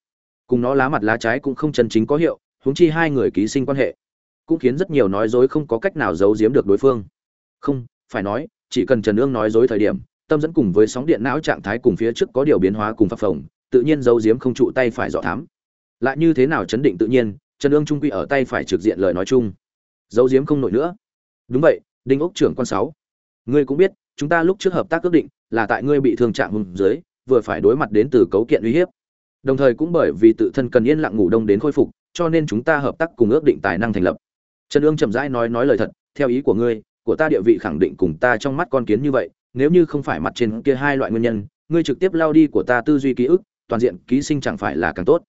Cùng nó lá mặt lá trái cũng không chân chính có hiệu, huống chi hai người ký sinh quan hệ. Cũng khiến rất nhiều nói dối không có cách nào giấu giếm được đối phương. Không, phải nói, chỉ cần trần ương nói dối thời điểm, tâm dẫn cùng với sóng điện não trạng thái cùng phía trước có điều biến hóa cùng phập phồng, tự nhiên giấu giếm không trụ tay phải dọ thám. Lại như thế nào chấn định tự nhiên, trần ương trung quy ở tay phải trực diện lời nói chung. Giấu giếm không nổi nữa. Đúng vậy, đinh ốc trưởng quan sáu. Ngươi cũng biết, chúng ta lúc trước hợp tác ước định là tại ngươi bị thương trạng hùng dưới, vừa phải đối mặt đến từ cấu kiện uy hiếp. Đồng thời cũng bởi vì tự thân cần yên lặng ngủ đông đến khôi phục, cho nên chúng ta hợp tác cùng ước định tài năng thành lập. Trần ương chậm rãi nói nói lời thật, theo ý của ngươi, của ta địa vị khẳng định cùng ta trong mắt con kiến như vậy, nếu như không phải mặt trên kia hai loại nguyên nhân, ngươi trực tiếp lao đi của ta tư duy ký ức, toàn diện ký sinh chẳng phải là càng tốt.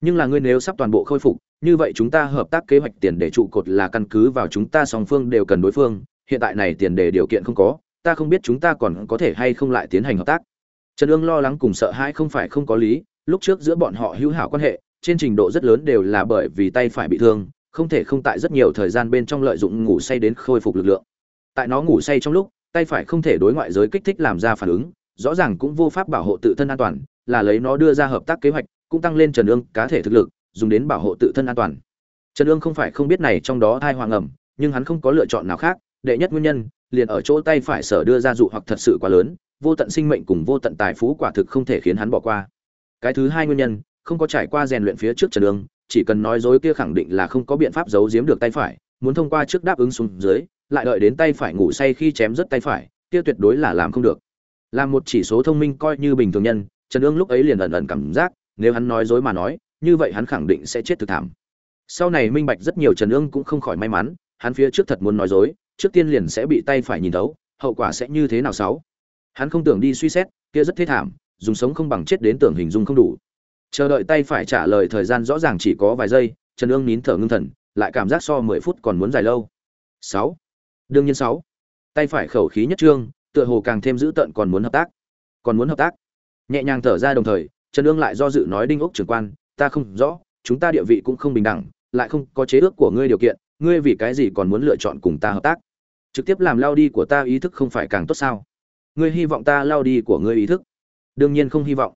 Nhưng là ngươi nếu sắp toàn bộ khôi phục, như vậy chúng ta hợp tác kế hoạch tiền để trụ cột là căn cứ vào chúng ta song phương đều cần đối phương, hiện tại này tiền đề điều kiện không có ta không biết chúng ta còn có thể hay không lại tiến hành hợp tác. Trần ương lo lắng cùng sợ hãi không phải không có lý, lúc trước giữa bọn họ hữu hảo quan hệ, trên trình độ rất lớn đều là bởi vì tay phải bị thương, không thể không tại rất nhiều thời gian bên trong lợi dụng ngủ say đến khôi phục lực lượng. Tại nó ngủ say trong lúc, tay phải không thể đối ngoại giới kích thích làm ra phản ứng, rõ ràng cũng vô pháp bảo hộ tự thân an toàn, là lấy nó đưa ra hợp tác kế hoạch, cũng tăng lên trần ương cá thể thực lực, dùng đến bảo hộ tự thân an toàn. Trần ương không phải không biết này trong đó thai hoàng ẩm nhưng hắn không có lựa chọn nào khác, đệ nhất nguyên nhân liền ở chỗ tay phải sở đưa ra dụ hoặc thật sự quá lớn, vô tận sinh mệnh cùng vô tận tài phú quả thực không thể khiến hắn bỏ qua. Cái thứ hai nguyên nhân, không có trải qua rèn luyện phía trước trần đường, chỉ cần nói dối kia khẳng định là không có biện pháp giấu giếm được tay phải, muốn thông qua trước đáp ứng xuống dưới, lại đợi đến tay phải ngủ say khi chém rất tay phải, kia tuyệt đối là làm không được. Làm một chỉ số thông minh coi như bình thường nhân, trần ương lúc ấy liền ẩn ẩn cảm giác, nếu hắn nói dối mà nói, như vậy hắn khẳng định sẽ chết thực thảm. Sau này minh bạch rất nhiều trần ương cũng không khỏi may mắn, hắn phía trước thật muốn nói dối trước tiên liền sẽ bị tay phải nhìn thấu, hậu quả sẽ như thế nào sáu? Hắn không tưởng đi suy xét, kia rất thế thảm, dùng sống không bằng chết đến tưởng hình dung không đủ. Chờ đợi tay phải trả lời thời gian rõ ràng chỉ có vài giây, trần ương nín thở ngưng thần, lại cảm giác so mười phút còn muốn dài lâu. Sáu. Đương nhiên sáu. Tay phải khẩu khí nhất trương, tựa hồ càng thêm dữ tợn còn muốn hợp tác. Còn muốn hợp tác. Nhẹ nhàng thở ra đồng thời, trần ương lại do dự nói đinh ốc trưởng quan, ta không rõ, chúng ta địa vị cũng không bình đẳng, lại không có chế ước của ngươi điều kiện, ngươi vì cái gì còn muốn lựa chọn cùng ta hợp tác? Trực tiếp làm lao đi của ta ý thức không phải càng tốt sao? Ngươi hy vọng ta lao đi của ngươi ý thức? Đương nhiên không hy vọng.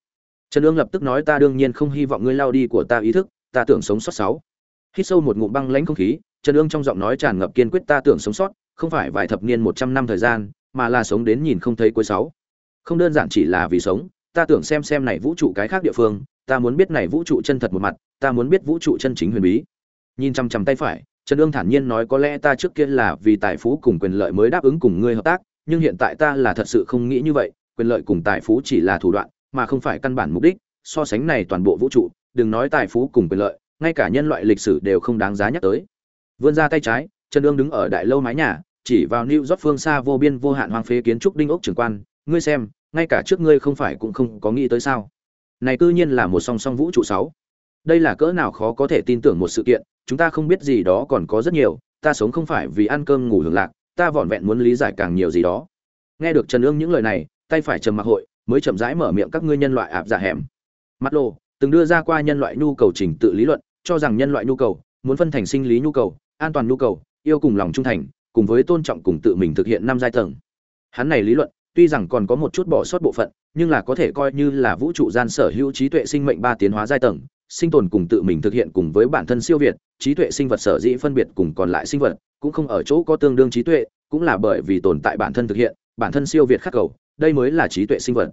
Trần ương lập tức nói ta đương nhiên không hy vọng ngươi lao đi của ta ý thức, ta tưởng sống sót sáu. Hít sâu một ngụm băng lãnh không khí, trần ương trong giọng nói tràn ngập kiên quyết ta tưởng sống sót, không phải vài thập niên một trăm năm thời gian, mà là sống đến nhìn không thấy cuối sáu. Không đơn giản chỉ là vì sống, ta tưởng xem xem này vũ trụ cái khác địa phương, ta muốn biết này vũ trụ chân thật một mặt, ta muốn biết vũ trụ chân chính huyền bí. Nhìn chằm chằm tay phải trần ương thản nhiên nói có lẽ ta trước kia là vì tài phú cùng quyền lợi mới đáp ứng cùng ngươi hợp tác nhưng hiện tại ta là thật sự không nghĩ như vậy quyền lợi cùng tài phú chỉ là thủ đoạn mà không phải căn bản mục đích so sánh này toàn bộ vũ trụ đừng nói tài phú cùng quyền lợi ngay cả nhân loại lịch sử đều không đáng giá nhắc tới vươn ra tay trái trần ương đứng ở đại lâu mái nhà chỉ vào New York phương xa vô biên vô hạn hoang phế kiến trúc đinh ốc trường quan, ngươi xem, ngay cả trước ngươi không phải cũng không có nghĩ tới sao? Này cư nhiên là một song song vũ trụ sáu. Đây là cỡ nào khó có thể tin tưởng một sự kiện, chúng ta không biết gì đó còn có rất nhiều, ta sống không phải vì ăn cơm ngủ hưởng lạc, ta vỏn vẹn muốn lý giải càng nhiều gì đó. Nghe được Trần Ương những lời này, tay phải trầm mặc hội, mới chậm rãi mở miệng các ngươi nhân loại ạp dạ hẻm. Mắt lô, từng đưa ra qua nhân loại nhu cầu trình tự lý luận, cho rằng nhân loại nhu cầu muốn phân thành sinh lý nhu cầu, an toàn nhu cầu, yêu cùng lòng trung thành, cùng với tôn trọng cùng tự mình thực hiện năm giai tầng. Hắn này lý luận, tuy rằng còn có một chút bỏ sót bộ phận, nhưng là có thể coi như là vũ trụ gian sở hữu trí tuệ sinh mệnh ba tiến hóa giai tầng, sinh tồn cùng tự mình thực hiện cùng với bản thân siêu việt, trí tuệ sinh vật sở dĩ phân biệt cùng còn lại sinh vật, cũng không ở chỗ có tương đương trí tuệ, cũng là bởi vì tồn tại bản thân thực hiện, bản thân siêu việt khắc cầu, đây mới là trí tuệ sinh vật.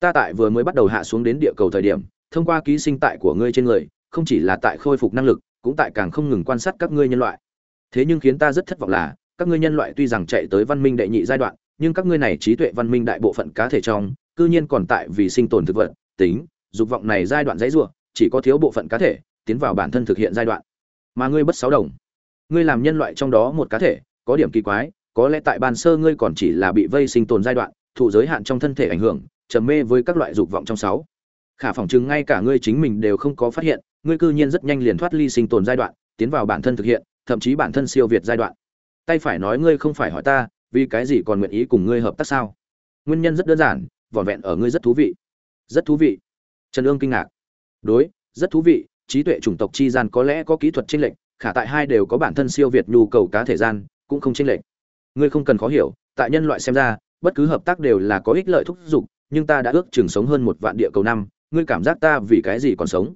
Ta tại vừa mới bắt đầu hạ xuống đến địa cầu thời điểm, thông qua ký sinh tại của ngươi trên người, không chỉ là tại khôi phục năng lực, cũng tại càng không ngừng quan sát các ngươi nhân loại. Thế nhưng khiến ta rất thất vọng là, các ngươi nhân loại tuy rằng chạy tới văn minh đệ nhị giai đoạn, nhưng các ngươi này trí tuệ văn minh đại bộ phận cá thể trong, cư nhiên còn tại vì sinh tồn thực vật, tính, dục vọng này giai đoạn dãy rủa, chỉ có thiếu bộ phận cá thể tiến vào bản thân thực hiện giai đoạn. Mà ngươi bất sáu đồng, ngươi làm nhân loại trong đó một cá thể, có điểm kỳ quái, có lẽ tại ban sơ ngươi còn chỉ là bị vây sinh tồn giai đoạn, thụ giới hạn trong thân thể ảnh hưởng, trầm mê với các loại dục vọng trong sáu. Khả phòng chứng ngay cả ngươi chính mình đều không có phát hiện, ngươi cư nhiên rất nhanh liền thoát ly sinh tồn giai đoạn, tiến vào bản thân thực hiện, thậm chí bản thân siêu việt giai đoạn. Tay phải nói ngươi không phải hỏi ta vì cái gì còn nguyện ý cùng ngươi hợp tác sao? Nguyên nhân rất đơn giản vỏn vẹn ở ngươi rất thú vị. Rất thú vị. Trần ương kinh ngạc đối, rất thú vị, trí tuệ chủng tộc chi gian có lẽ có kỹ thuật chênh lệch, khả tại hai đều có bản thân siêu việt nhu cầu cá thể gian, cũng không chênh lệch. Ngươi không cần khó hiểu, tại nhân loại xem ra, bất cứ hợp tác đều là có ích lợi thúc giục, nhưng ta đã ước chừng sống hơn một vạn địa cầu năm, ngươi cảm giác ta vì cái gì còn sống?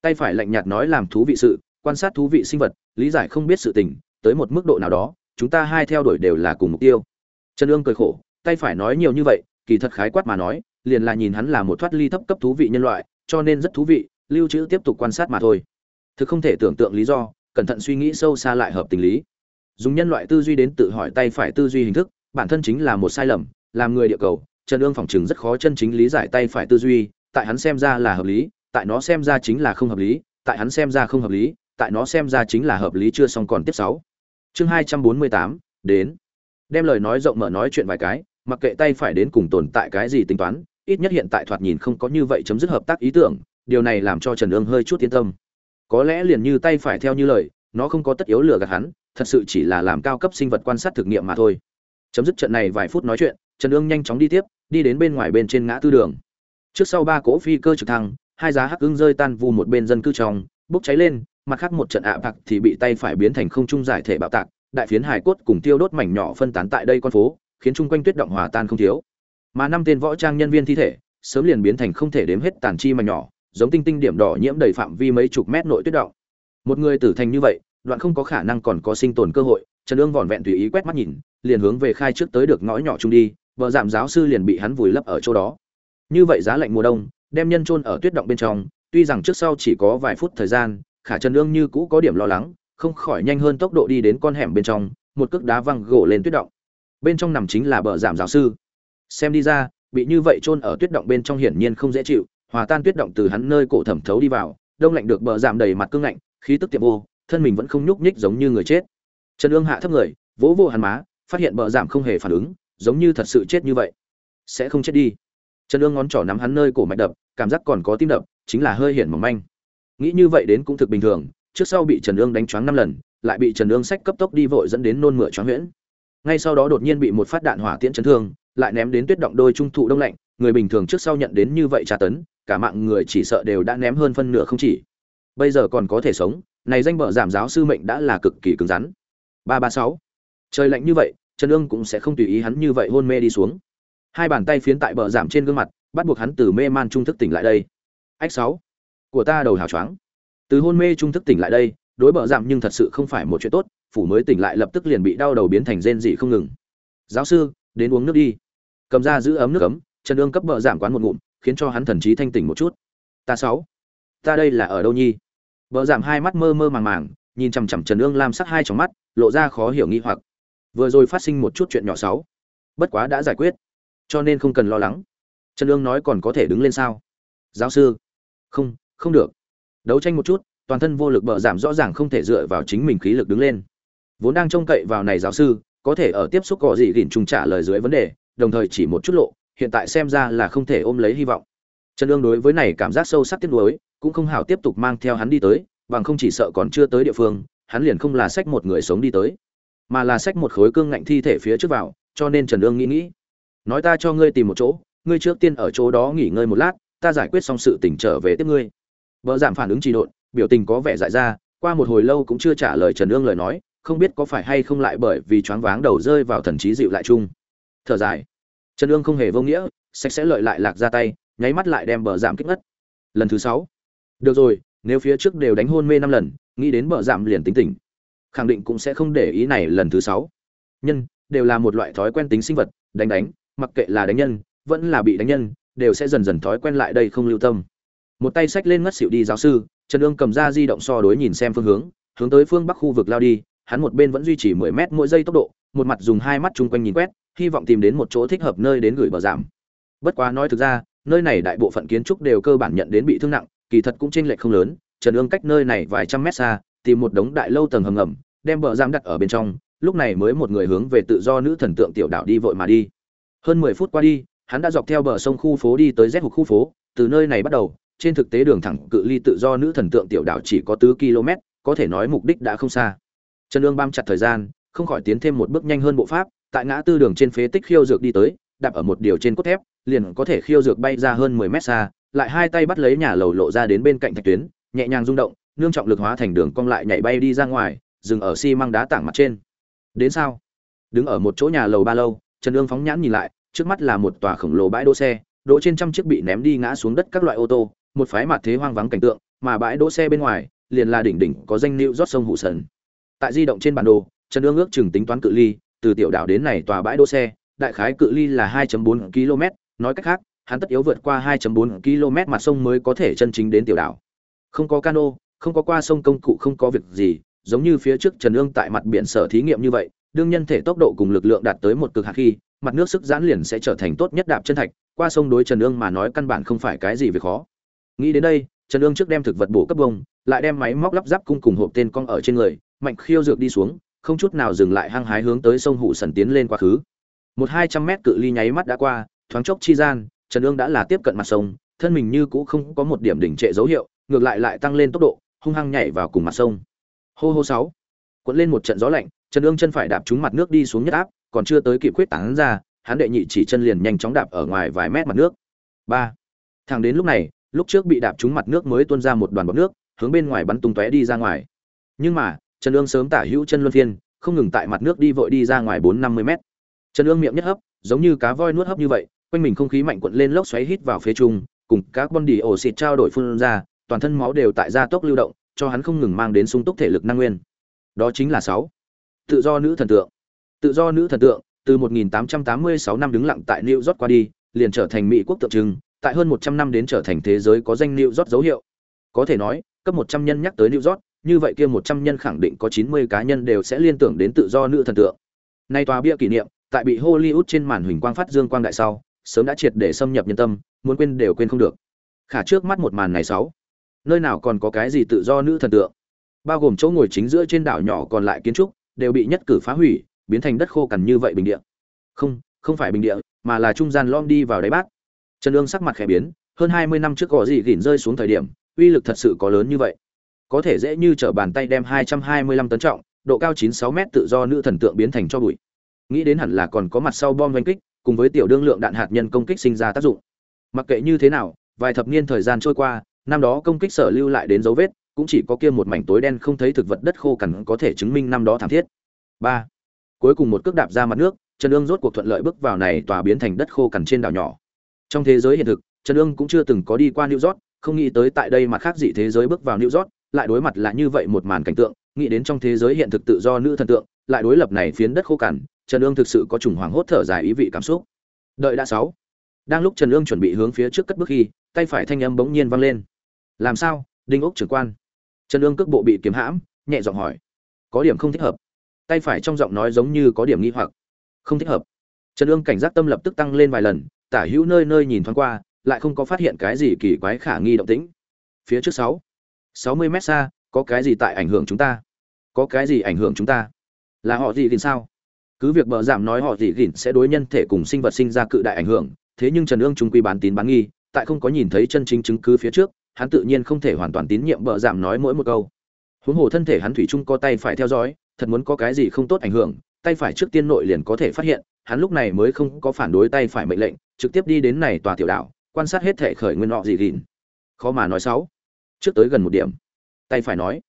Tay phải lạnh nhạt nói làm thú vị sự, quan sát thú vị sinh vật, lý giải không biết sự tình, tới một mức độ nào đó, chúng ta hai theo đuổi đều là cùng mục tiêu. Trần ương cười khổ, tay phải nói nhiều như vậy, kỳ thật khái quát mà nói, liền là nhìn hắn là một thoát ly thấp cấp thú vị nhân loại cho nên rất thú vị, lưu trữ tiếp tục quan sát mà thôi. Thực không thể tưởng tượng lý do, cẩn thận suy nghĩ sâu xa lại hợp tình lý. Dùng nhân loại tư duy đến tự hỏi tay phải tư duy hình thức, bản thân chính là một sai lầm, làm người địa cầu, trần ương phỏng chừng rất khó chân chính lý giải tay phải tư duy, tại hắn xem ra là hợp lý, tại nó xem ra chính là không hợp lý, tại hắn xem ra không hợp lý, tại nó xem ra chính là hợp lý chưa xong còn tiếp sáu. Chương hai trăm bốn mươi tám, đến. Đem lời nói rộng mở nói chuyện vài cái, mặc kệ tay phải đến cùng tồn tại cái gì tính toán ít nhất hiện tại thoạt nhìn không có như vậy chấm dứt hợp tác ý tưởng, điều này làm cho trần ương hơi chút yên tâm. Có lẽ liền như tay phải theo như lời, nó không có tất yếu lừa gạt hắn, thật sự chỉ là làm cao cấp sinh vật quan sát thực nghiệm mà thôi. Chấm dứt trận này vài phút nói chuyện, trần ương nhanh chóng đi tiếp, đi đến bên ngoài bên trên ngã tư đường. Trước sau ba cỗ phi cơ trực thăng, hai giá hắc ưng rơi tan vu một bên dân cư trong, bốc cháy lên, mặt khác một trận ạ bạc thì bị tay phải biến thành không trung giải thể bạo tạc, đại phiến hải cốt cùng tiêu đốt mảnh nhỏ phân tán tại đây con phố, khiến chung quanh tuyết động hòa tan không thiếu mà năm tên võ trang nhân viên thi thể sớm liền biến thành không thể đếm hết tàn chi mà nhỏ, giống tinh tinh điểm đỏ nhiễm đầy phạm vi mấy chục mét nội tuyết động. Một người tử thành như vậy, đoạn không có khả năng còn có sinh tồn cơ hội, trần ương vòn vẹn tùy ý quét mắt nhìn, liền hướng về khai trước tới được ngõ nhỏ trung đi, vợ giảm giáo sư liền bị hắn vùi lấp ở chỗ đó. Như vậy giá lạnh mùa đông, đem nhân trôn ở tuyết động bên trong, tuy rằng trước sau chỉ có vài phút thời gian, khả trần ương như cũ có điểm lo lắng, không khỏi nhanh hơn tốc độ đi đến con hẻm bên trong, một cước đá văng gỗ lên tuyết động. Bên trong nằm chính là bờ giảm giáo sư xem đi ra, bị như vậy chôn ở tuyết động bên trong hiển nhiên không dễ chịu, hòa tan tuyết động từ hắn nơi cổ thẩm thấu đi vào, đông lạnh được bờ giảm đầy mặt cương lạnh, khí tức tiệm vô, thân mình vẫn không nhúc nhích giống như người chết. Trần ương hạ thấp người, vỗ vô hắn má, phát hiện bờ giảm không hề phản ứng, giống như thật sự chết như vậy. Sẽ không chết đi. Trần ương ngón trỏ nắm hắn nơi cổ mạch đập, cảm giác còn có tim đập, chính là hơi hiển mỏng manh. Nghĩ như vậy đến cũng thực bình thường, trước sau bị trần ương đánh choáng năm lần, lại bị trần ương sách cấp tốc đi vội dẫn đến nôn mửa choáng huyễn. Ngay sau đó đột nhiên bị một phát đạn hỏa tiễn chấn thương lại ném đến tuyết động đôi trung thụ đông lạnh, người bình thường trước sau nhận đến như vậy tra tấn, cả mạng người chỉ sợ đều đã ném hơn phân nửa không chỉ. Bây giờ còn có thể sống, này danh bợ giảm giáo sư mệnh đã là cực kỳ cứng rắn. Ba ba sáu. Trời lạnh như vậy, trần ương cũng sẽ không tùy ý hắn như vậy hôn mê đi xuống. Hai bàn tay phiến tại bờ giảm trên gương mặt, bắt buộc hắn từ mê man trung thức tỉnh lại đây. Ách sáu. Của ta đầu hào choáng. Từ hôn mê trung thức tỉnh lại đây, đối bờ giảm nhưng thật sự không phải một chuyện tốt, phủ mới tỉnh lại lập tức liền bị đau đầu biến thành rên dị không ngừng. Giáo sư, đến uống nước đi cầm ra giữ ấm nước ấm trần ương cấp bợ giảm quán một ngụm, khiến cho hắn thần trí thanh tỉnh một chút. Ta sáu, ta đây là ở đâu nhi? Bợ giảm hai mắt mơ mơ màng màng, nhìn chằm chằm trần ương lam sắc hai trong mắt, lộ ra khó hiểu nghi hoặc. Vừa rồi phát sinh một chút chuyện nhỏ sáu bất quá đã giải quyết, cho nên không cần lo lắng. Trần ương nói còn có thể đứng lên sao? Giáo sư, không không được. Đấu tranh một chút, toàn thân vô lực bợ giảm rõ ràng không thể dựa vào chính mình khí lực đứng lên. Vốn đang trông cậy vào này giáo sư, có thể ở tiếp xúc có gì gỉn trùng trả lời dưới vấn đề đồng thời chỉ một chút lộ, hiện tại xem ra là không thể ôm lấy hy vọng. Trần ương đối với này cảm giác sâu sắc tiếc nuối, cũng không hảo tiếp tục mang theo hắn đi tới, bằng không chỉ sợ còn chưa tới địa phương, hắn liền không là sách một người sống đi tới, mà là sách một khối cương ngạnh thi thể phía trước vào, cho nên trần ương nghĩ nghĩ, nói ta cho ngươi tìm một chỗ, ngươi trước tiên ở chỗ đó nghỉ ngơi một lát, ta giải quyết xong sự tỉnh trở về tiếp ngươi. Vợ giảm phản ứng trì độn, biểu tình có vẻ dại ra, qua một hồi lâu cũng chưa trả lời trần ương lời nói, không biết có phải hay không lại bởi vì choáng váng đầu rơi vào thần trí dịu lại chung thở dài. Trần ương không hề vô nghĩa, sạch sẽ lợi lại lạc ra tay, nháy mắt lại đem bờ giảm kích ngất. Lần thứ sáu. Được rồi, nếu phía trước đều đánh hôn mê năm lần, nghĩ đến bờ giảm liền tính tỉnh. Khẳng định cũng sẽ không để ý này lần thứ sáu. Nhân, đều là một loại thói quen tính sinh vật, đánh đánh, mặc kệ là đánh nhân, vẫn là bị đánh nhân, đều sẽ dần dần thói quen lại đây không lưu tâm. Một tay sách lên ngất xỉu đi giáo sư, trần ương cầm ra di động so đối nhìn xem phương hướng hướng tới phương bắc khu vực lao đi, hắn một bên vẫn duy trì mười mét mỗi giây tốc độ, một mặt dùng hai mắt chung quanh nhìn quét hy vọng tìm đến một chỗ thích hợp nơi đến gửi bờ giảm. Bất quá nói thực ra, nơi này đại bộ phận kiến trúc đều cơ bản nhận đến bị thương nặng, kỳ thật cũng chênh lệch không lớn, trần ương cách nơi này vài trăm mét xa, tìm một đống đại lâu tầng hầm ngầm, đem bờ giảm đặt ở bên trong, lúc này mới một người hướng về tự do nữ thần tượng tiểu đảo đi vội mà đi. Hơn mười phút qua đi, hắn đã dọc theo bờ sông khu phố đi tới rét hụt khu phố, từ nơi này bắt đầu, trên thực tế đường thẳng cự ly tự do nữ thần tượng tiểu đảo chỉ có tứ km, có thể nói mục đích đã không xa. Trần ương bám chặt thời gian, không khỏi tiến thêm một bước nhanh hơn bộ pháp tại ngã tư đường trên phế tích khiêu dược đi tới, đạp ở một điều trên cốt thép, liền có thể khiêu dược bay ra hơn mười mét xa, lại hai tay bắt lấy nhà lầu lộ ra đến bên cạnh thạch tuyến, nhẹ nhàng rung động, nương trọng lực hóa thành đường cong lại nhảy bay đi ra ngoài, dừng ở xi măng đá tảng mặt trên. Đến sao? Đứng ở một chỗ nhà lầu ba lâu, trần ương phóng nhãn nhìn lại, trước mắt là một tòa khổng lồ bãi đỗ xe, đỗ trên trăm chiếc bị ném đi ngã xuống đất các loại ô tô, một phái mặt thế hoang vắng cảnh tượng, mà bãi đỗ xe bên ngoài, liền là đỉnh đỉnh có danh nịu rót sông hụ sần. Tại di động trên bản đồ, trần ương ước chừng tính toán cự ly từ tiểu đảo đến này tòa bãi đỗ xe, đại khái cự ly là 2.4 km, nói cách khác, hắn tất yếu vượt qua 2.4 km mặt sông mới có thể chân chính đến tiểu đảo. Không có cano, không có qua sông công cụ, không có việc gì, giống như phía trước trần ương tại mặt biển sở thí nghiệm như vậy, đương nhân thể tốc độ cùng lực lượng đạt tới một cực hạn khi, mặt nước sức giãn liền sẽ trở thành tốt nhất đạp chân thạch, qua sông đối trần ương mà nói căn bản không phải cái gì việc khó. Nghĩ đến đây, trần ương trước đem thực vật bổ cấp bông, lại đem máy móc lắp ráp cung cùng hộp tên cong ở trên người, mạnh khiêu dược đi xuống không chút nào dừng lại hăng hái hướng tới sông hụ sần tiến lên quá khứ. Một hai trăm mét cự ly nháy mắt đã qua, thoáng chốc chi gian, trần ương đã là tiếp cận mặt sông, thân mình như cũ không có một điểm đỉnh trệ dấu hiệu, ngược lại lại tăng lên tốc độ, hung hăng nhảy vào cùng mặt sông. Hô hô sáu, cuộn lên một trận gió lạnh, trần ương chân phải đạp trúng mặt nước đi xuống nhất áp, còn chưa tới kịp quyết tán ra, hắn đệ nhị chỉ chân liền nhanh chóng đạp ở ngoài vài mét mặt nước. Ba thằng đến lúc này, lúc trước bị đạp trúng mặt nước mới tuôn ra một đoàn bọt nước, hướng bên ngoài bắn tung tóe đi ra ngoài. Nhưng mà trần ương sớm tả hữu chân luân phiên, không ngừng tại mặt nước đi vội đi ra ngoài bốn năm mươi mét. Trần ương miệng nhất hấp, giống như cá voi nuốt hấp như vậy, quanh mình không khí mạnh cuộn lên lốc xoáy hít vào phía trung, cùng các bon đi ổ xịt trao đổi phun ra, toàn thân máu đều tại gia tốc lưu động, cho hắn không ngừng mang đến sung túc thể lực năng nguyên. Đó chính là sáu. Tự do nữ thần tượng. Tự do nữ thần tượng, từ 1886 năm đứng lặng tại New York qua đi, liền trở thành mỹ quốc tượng trưng, tại hơn 100 năm đến trở thành thế giới có danh New York dấu hiệu. Có thể nói, cấp 100 nhân nhắc tới New York như vậy kia 100 nhân khẳng định có 90 cá nhân đều sẽ liên tưởng đến tự do nữ thần tượng. Nay tòa bia kỷ niệm, tại bị Hollywood trên màn hình quang phát dương quang đại sau, sớm đã triệt để xâm nhập nhân tâm, muốn quên đều quên không được. Khả trước mắt một màn này sáu, nơi nào còn có cái gì tự do nữ thần tượng? Bao gồm chỗ ngồi chính giữa trên đảo nhỏ còn lại kiến trúc, đều bị nhất cử phá hủy, biến thành đất khô cằn như vậy bình địa. Không không phải bình địa, mà là trung gian lom đi vào đáy bát. Trần Dương sắc mặt khẽ biến, hơn hai mươi năm trước gò gì gỉn rơi xuống thời điểm, uy lực thật sự có lớn như vậy có thể dễ như trở bàn tay đem hai trăm hai mươi lăm tấn trọng độ cao chín sáu mét tự do nữ thần tượng biến thành cho bụi. Nghĩ đến hẳn là còn có mặt sau bom đánh kích cùng với tiểu đương lượng đạn hạt nhân công kích sinh ra tác dụng. Mặc kệ như thế nào vài thập niên thời gian trôi qua năm đó công kích sở lưu lại đến dấu vết cũng chỉ có kia một mảnh tối đen không thấy thực vật đất khô cằn có thể chứng minh năm đó thảm thiết. Ba. Cuối cùng một cước đạp ra mặt nước trần Dương rốt cuộc thuận lợi bước vào này tòa biến thành đất khô cằn trên đảo nhỏ. Trong thế giới hiện thực trần Dương cũng chưa từng có đi qua new york không nghĩ tới tại đây mặt khác dị thế giới bước vào New York, lại đối mặt là như vậy một màn cảnh tượng, nghĩ đến trong thế giới hiện thực tự do nữ thần tượng, lại đối lập này phiến đất khô cằn, Trần Ương thực sự có trùng hoàng hốt thở dài ý vị cảm xúc. Đợi đã sáu. Đang lúc Trần Ương chuẩn bị hướng phía trước cất bước khi, tay phải thanh âm bỗng nhiên vang lên. Làm sao? Đinh Úc trưởng quan. Trần Ương cước bộ bị kiếm hãm, nhẹ giọng hỏi. Có điểm không thích hợp. Tay phải trong giọng nói giống như có điểm nghi hoặc. Không thích hợp. Trần Ương cảnh giác tâm lập tức tăng lên vài lần, tả hữu nơi nơi nhìn thoáng qua, lại không có phát hiện cái gì kỳ quái khả nghi động tĩnh. Phía trước sáu, sáu mươi mét xa, có cái gì tại ảnh hưởng chúng ta? Có cái gì ảnh hưởng chúng ta? Là họ gì gìn sao? Cứ việc bờ giảm nói họ gì gìn sẽ đối nhân thể cùng sinh vật sinh ra cự đại ảnh hưởng, thế nhưng Trần Ương trung quy bán tín bán nghi, tại không có nhìn thấy chân chính chứng cứ phía trước, hắn tự nhiên không thể hoàn toàn tín nhiệm bờ giảm nói mỗi một câu. Huống hồ thân thể hắn thủy chung có tay phải theo dõi, thật muốn có cái gì không tốt ảnh hưởng, tay phải trước tiên nội liền có thể phát hiện, hắn lúc này mới không có phản đối tay phải mệnh lệnh, trực tiếp đi đến này tòa tiểu đảo, quan sát hết thể khởi nguyên họ gì gìn. Khó mà nói xấu. Trước tới gần một điểm, tay phải nói.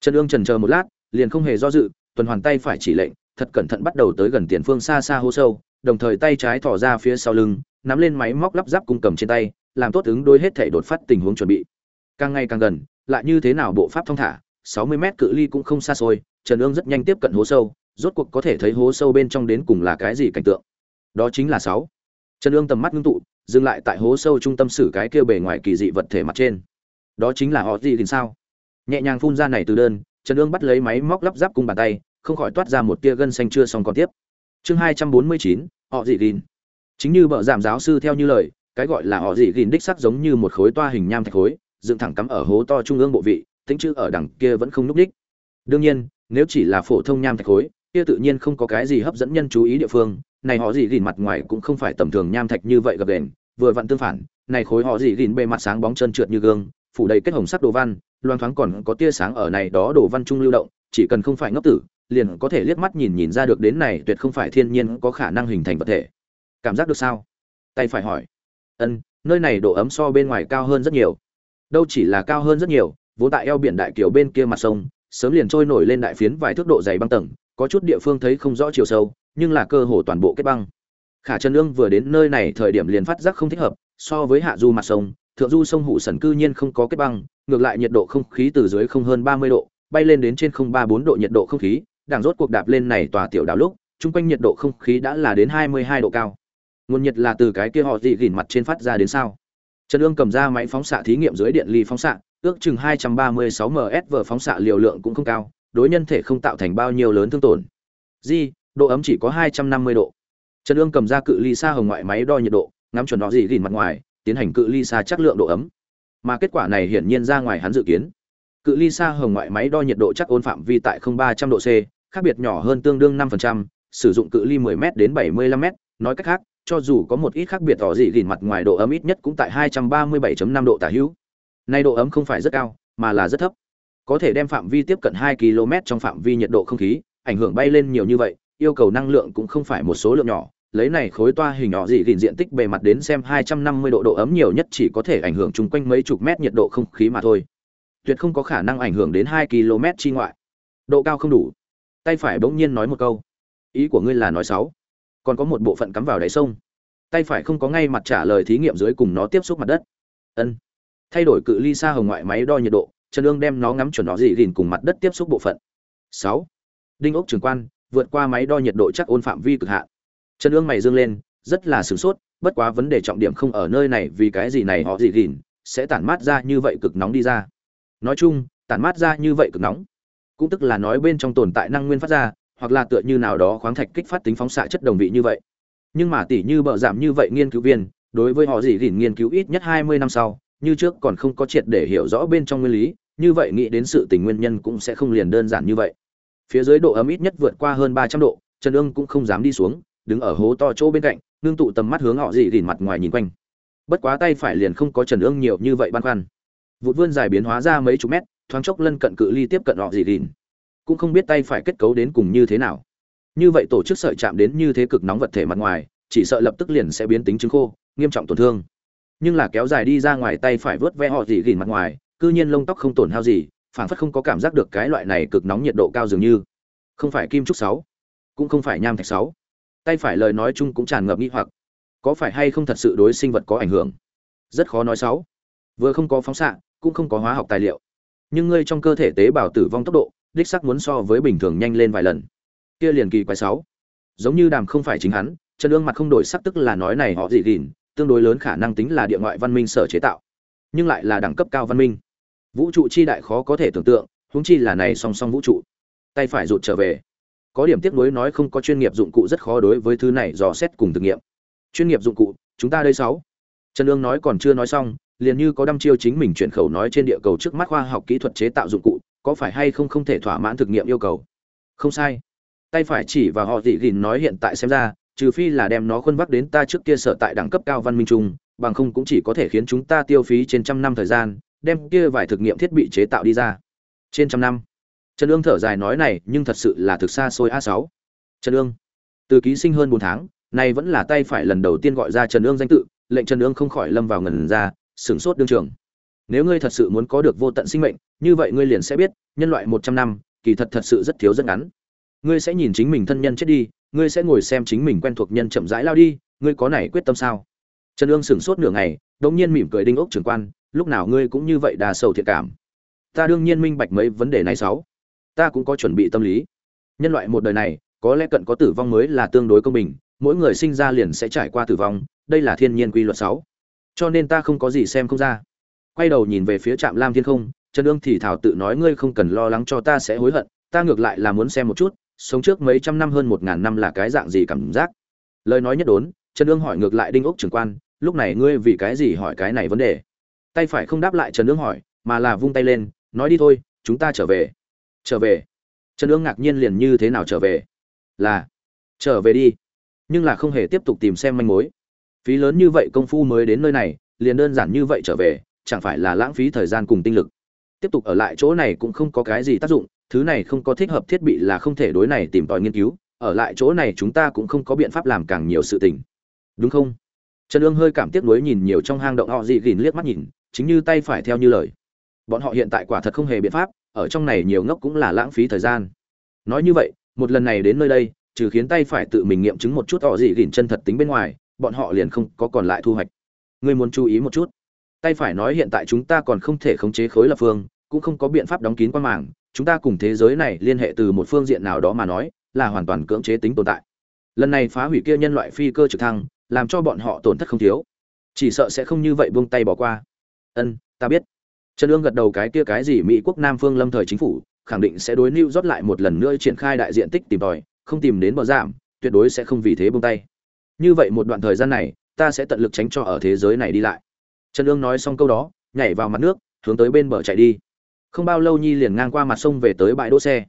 Trần ương trần chờ một lát, liền không hề do dự, tuần hoàn tay phải chỉ lệnh, thật cẩn thận bắt đầu tới gần tiền phương xa xa hố sâu, đồng thời tay trái thò ra phía sau lưng, nắm lên máy móc lắp ráp cung cầm trên tay, làm tốt ứng đối hết thể đột phát tình huống chuẩn bị. Càng ngày càng gần, lại như thế nào bộ pháp thông thả, 60 mét cự ly cũng không xa xôi, Trần ương rất nhanh tiếp cận hố sâu, rốt cuộc có thể thấy hố sâu bên trong đến cùng là cái gì cảnh tượng. Đó chính là sáu. Trần ương tầm mắt ngưng tụ, dừng lại tại hố sâu trung tâm sử cái kia bề ngoài kỳ dị vật thể mặt trên. Đó chính là họ gì thì sao? Nhẹ nhàng phun ra này từ đơn, Trần ương bắt lấy máy móc lắp ráp cùng bàn tay, không khỏi toát ra một tia gân xanh chưa xong còn tiếp. Chương 249, họ dị gìn. Chính như bợ giảm giáo sư theo như lời, cái gọi là họ dị gìn đích sắc giống như một khối toa hình nham thạch khối, dựng thẳng cắm ở hố to trung ương bộ vị, tính chữ ở đằng kia vẫn không lúc đích. Đương nhiên, nếu chỉ là phổ thông nham thạch khối, kia tự nhiên không có cái gì hấp dẫn nhân chú ý địa phương, này họ dị gìn mặt ngoài cũng không phải tầm thường nham thạch như vậy gập đền vừa vặn tương phản, này khối họ dị gìn bề mặt sáng bóng trơn trượt như gương, phủ đầy kết hồng sắc đồ văn, loang thoáng còn có tia sáng ở này đó đồ văn trung lưu động, chỉ cần không phải ngốc tử, liền có thể liếc mắt nhìn nhìn ra được đến này tuyệt không phải thiên nhiên có khả năng hình thành vật thể. Cảm giác được sao? Tay phải hỏi. Ân, nơi này độ ấm so bên ngoài cao hơn rất nhiều. Đâu chỉ là cao hơn rất nhiều, vốn tại eo biển đại kiều bên kia mặt sông, sớm liền trôi nổi lên đại phiến vài thước độ dày băng tầng, có chút địa phương thấy không rõ chiều sâu, nhưng là cơ hồ toàn bộ kết băng. Khả Trần Nương vừa đến nơi này thời điểm liền phát giác không thích hợp, so với hạ du mặt sông, thượng du sông hủ Sẩn cư nhiên không có kết băng, ngược lại nhiệt độ không khí từ dưới không hơn 30 độ, bay lên đến trên không 34 độ nhiệt độ không khí, đảng rốt cuộc đạp lên này tòa tiểu đảo lúc, trung quanh nhiệt độ không khí đã là đến 22 độ cao. Nguồn nhiệt là từ cái kia họ dị gỉn mặt trên phát ra đến sao? Trần ương cầm ra máy phóng xạ thí nghiệm dưới điện ly phóng xạ, ước chừng 236 ms vở phóng xạ liều lượng cũng không cao, đối nhân thể không tạo thành bao nhiêu lớn thương tổn. Di, độ ấm chỉ có 250 độ. Trần ương cầm ra cự ly xa hồng ngoại máy đo nhiệt độ, ngắm chuẩn họ dị gỉn mặt ngoài, tiến hành cự ly xa chắc lượng độ ấm. Mà kết quả này hiển nhiên ra ngoài hắn dự kiến. Cự ly xa hồng ngoại máy đo nhiệt độ chắc ôn phạm vi tại 0300 độ C, khác biệt nhỏ hơn tương đương 5%, sử dụng cự ly 10m đến 75m, nói cách khác, cho dù có một ít khác biệt tỏ gì gìn mặt ngoài độ ấm ít nhất cũng tại 237.5 độ tả hữu. Nay độ ấm không phải rất cao, mà là rất thấp. Có thể đem phạm vi tiếp cận 2 km trong phạm vi nhiệt độ không khí, ảnh hưởng bay lên nhiều như vậy, yêu cầu năng lượng cũng không phải một số lượng nhỏ. Lấy này khối toa hình nhỏ gì gìn diện tích bề mặt đến xem 250 độ độ ấm nhiều nhất chỉ có thể ảnh hưởng chung quanh mấy chục mét nhiệt độ không khí mà thôi. Tuyệt không có khả năng ảnh hưởng đến 2 km chi ngoại. Độ cao không đủ. Tay phải bỗng nhiên nói một câu. Ý của ngươi là nói xấu. Còn có một bộ phận cắm vào đáy sông. Tay phải không có ngay mặt trả lời thí nghiệm dưới cùng nó tiếp xúc mặt đất. Ân thay đổi cự ly xa hồng ngoại máy đo nhiệt độ, trần Dương đem nó ngắm chuẩn nó dị gìn cùng mặt đất tiếp xúc bộ phận sáu đinh ốc trường quan, vượt qua máy đo nhiệt độ chắc ôn phạm vi cực hạn trần ương mày dương lên rất là sửng sốt bất quá vấn đề trọng điểm không ở nơi này vì cái gì này họ gì gìn sẽ tản mát ra như vậy cực nóng đi ra nói chung tản mát ra như vậy cực nóng cũng tức là nói bên trong tồn tại năng nguyên phát ra hoặc là tựa như nào đó khoáng thạch kích phát tính phóng xạ chất đồng vị như vậy nhưng mà tỷ như bợ giảm như vậy nghiên cứu viên đối với họ gì gìn nghiên cứu ít nhất hai mươi năm sau như trước còn không có triệt để hiểu rõ bên trong nguyên lý, như vậy nghĩ đến sự tình nguyên nhân cũng sẽ không liền đơn giản như vậy. Phía dưới độ ấm ít nhất vượt qua hơn 300 độ, Trần Ương cũng không dám đi xuống, đứng ở hố to chỗ bên cạnh, nương tụ tầm mắt hướng họ dị gìn mặt ngoài nhìn quanh. Bất quá tay phải liền không có Trần Ương nhiều như vậy băn khoăn. Vụt vươn dài biến hóa ra mấy chục mét, thoáng chốc lân cận cự ly tiếp cận họ dị gìn. Cũng không biết tay phải kết cấu đến cùng như thế nào. Như vậy tổ chức sợi chạm đến như thế cực nóng vật thể mặt ngoài, chỉ sợ lập tức liền sẽ biến tính chứng khô, nghiêm trọng tổn thương nhưng là kéo dài đi ra ngoài tay phải vớt ve họ dị gìn mặt ngoài cư nhiên lông tóc không tổn hao gì phản phất không có cảm giác được cái loại này cực nóng nhiệt độ cao dường như không phải kim trúc sáu cũng không phải nham thạch sáu tay phải lời nói chung cũng tràn ngập nghi hoặc. Có phải hay không thật sự đối sinh vật có ảnh hưởng? Rất khó nói sáu. Vừa không có phóng xạ, cũng không có hóa học tài liệu. Nhưng ngươi trong cơ thể tế bào tử vong tốc độ, đích sắc muốn so với bình thường nhanh lên vài lần. Kia liền kỳ quái sáu. Giống như đàm không phải chính hắn chân ương mặt không đổi sắc tức là nói này họ dị gìn, tương đối lớn khả năng tính là địa ngoại văn minh sở chế tạo. Nhưng lại là đẳng cấp cao văn minh. Vũ trụ chi đại khó có thể tưởng tượng, huống chi là này song song vũ trụ. Tay phải rụt trở về có điểm tiếc nuối nói không có chuyên nghiệp dụng cụ rất khó đối với thứ này dò xét cùng thực nghiệm. Chuyên nghiệp dụng cụ, chúng ta đây sáu. Trần ương nói còn chưa nói xong, liền như có đăm chiêu chính mình chuyển khẩu nói trên địa cầu trước mắt khoa học kỹ thuật chế tạo dụng cụ, có phải hay không không thể thỏa mãn thực nghiệm yêu cầu? Không sai. Tay phải chỉ và họ dị gìn nói hiện tại xem ra, trừ phi là đem nó khuân vác đến ta trước kia sở tại đẳng cấp cao văn minh trung bằng không cũng chỉ có thể khiến chúng ta tiêu phí trên trăm năm thời gian, đem kia vài thực nghiệm thiết bị chế tạo đi ra. Trên trăm năm trần ương thở dài nói này, nhưng thật sự là thực xa xôi a sáu. Trần ương. Từ ký sinh hơn bốn tháng này vẫn là tay phải lần đầu tiên gọi ra trần ương danh tự, lệnh trần ương không khỏi lâm vào ngần ra, sửng sốt đương trường. Nếu ngươi thật sự muốn có được vô tận sinh mệnh, như vậy ngươi liền sẽ biết, nhân loại một trăm năm, kỳ thật thật sự rất thiếu rất ngắn. Ngươi sẽ nhìn chính mình thân nhân chết đi, ngươi sẽ ngồi xem chính mình quen thuộc nhân chậm rãi lao đi, ngươi có này quyết tâm sao? Trần ương sửng sốt nửa ngày đống nhiên mỉm cười đinh ốc trưởng quan, lúc nào ngươi cũng như vậy đà sầu thiệt cảm. Ta đương nhiên minh bạch mấy vấn đề này sáu ta cũng có chuẩn bị tâm lý. Nhân loại một đời này, có lẽ cận có tử vong mới là tương đối công bình, mỗi người sinh ra liền sẽ trải qua tử vong, đây là thiên nhiên quy luật sáu. Cho nên ta không có gì xem không ra. Quay đầu nhìn về phía trạm lam thiên không, trần ương thì thảo tự nói ngươi không cần lo lắng cho ta sẽ hối hận, ta ngược lại là muốn xem một chút, sống trước mấy trăm năm hơn một ngàn năm là cái dạng gì cảm giác. Lời nói nhất đốn, trần ương hỏi ngược lại đinh ốc trưởng quan, lúc này ngươi vì cái gì hỏi cái này vấn đề? Tay phải không đáp lại trần ương hỏi, mà là vung tay lên, nói đi thôi, chúng ta trở về trở về. Trần ương ngạc nhiên liền như thế nào trở về? Là, trở về đi. Nhưng là không hề tiếp tục tìm xem manh mối. Phí lớn như vậy công phu mới đến nơi này, liền đơn giản như vậy trở về, chẳng phải là lãng phí thời gian cùng tinh lực. Tiếp tục ở lại chỗ này cũng không có cái gì tác dụng, thứ này không có thích hợp thiết bị là không thể đối này tìm tòi nghiên cứu, ở lại chỗ này chúng ta cũng không có biện pháp làm càng nhiều sự tình. Đúng không? Trần ương hơi cảm tiếc nuối nhìn nhiều trong hang động họ dị gìn liếc mắt nhìn, chính như tay phải theo như lời. Bọn họ hiện tại quả thật không hề biện pháp ở trong này nhiều ngốc cũng là lãng phí thời gian. Nói như vậy, một lần này đến nơi đây, trừ khiến tay phải tự mình nghiệm chứng một chút họ gì gìn chân thật tính bên ngoài, bọn họ liền không có còn lại thu hoạch. Ngươi muốn chú ý một chút. Tay phải nói hiện tại chúng ta còn không thể khống chế khối lập phương, cũng không có biện pháp đóng kín qua màng, chúng ta cùng thế giới này liên hệ từ một phương diện nào đó mà nói, là hoàn toàn cưỡng chế tính tồn tại. Lần này phá hủy kia nhân loại phi cơ trực thăng, làm cho bọn họ tổn thất không thiếu. Chỉ sợ sẽ không như vậy buông tay bỏ qua. Ân, ta biết trần Dương gật đầu cái kia cái gì mỹ quốc nam phương lâm thời chính phủ, khẳng định sẽ đối lưu rót lại một lần nữa triển khai đại diện tích tìm tòi, không tìm đến bờ giảm, tuyệt đối sẽ không vì thế buông tay. Như vậy một đoạn thời gian này, ta sẽ tận lực tránh cho ở thế giới này đi lại. Trần Dương nói xong câu đó, nhảy vào mặt nước, hướng tới bên bờ chạy đi. Không bao lâu nhi liền ngang qua mặt sông về tới bãi đỗ xe.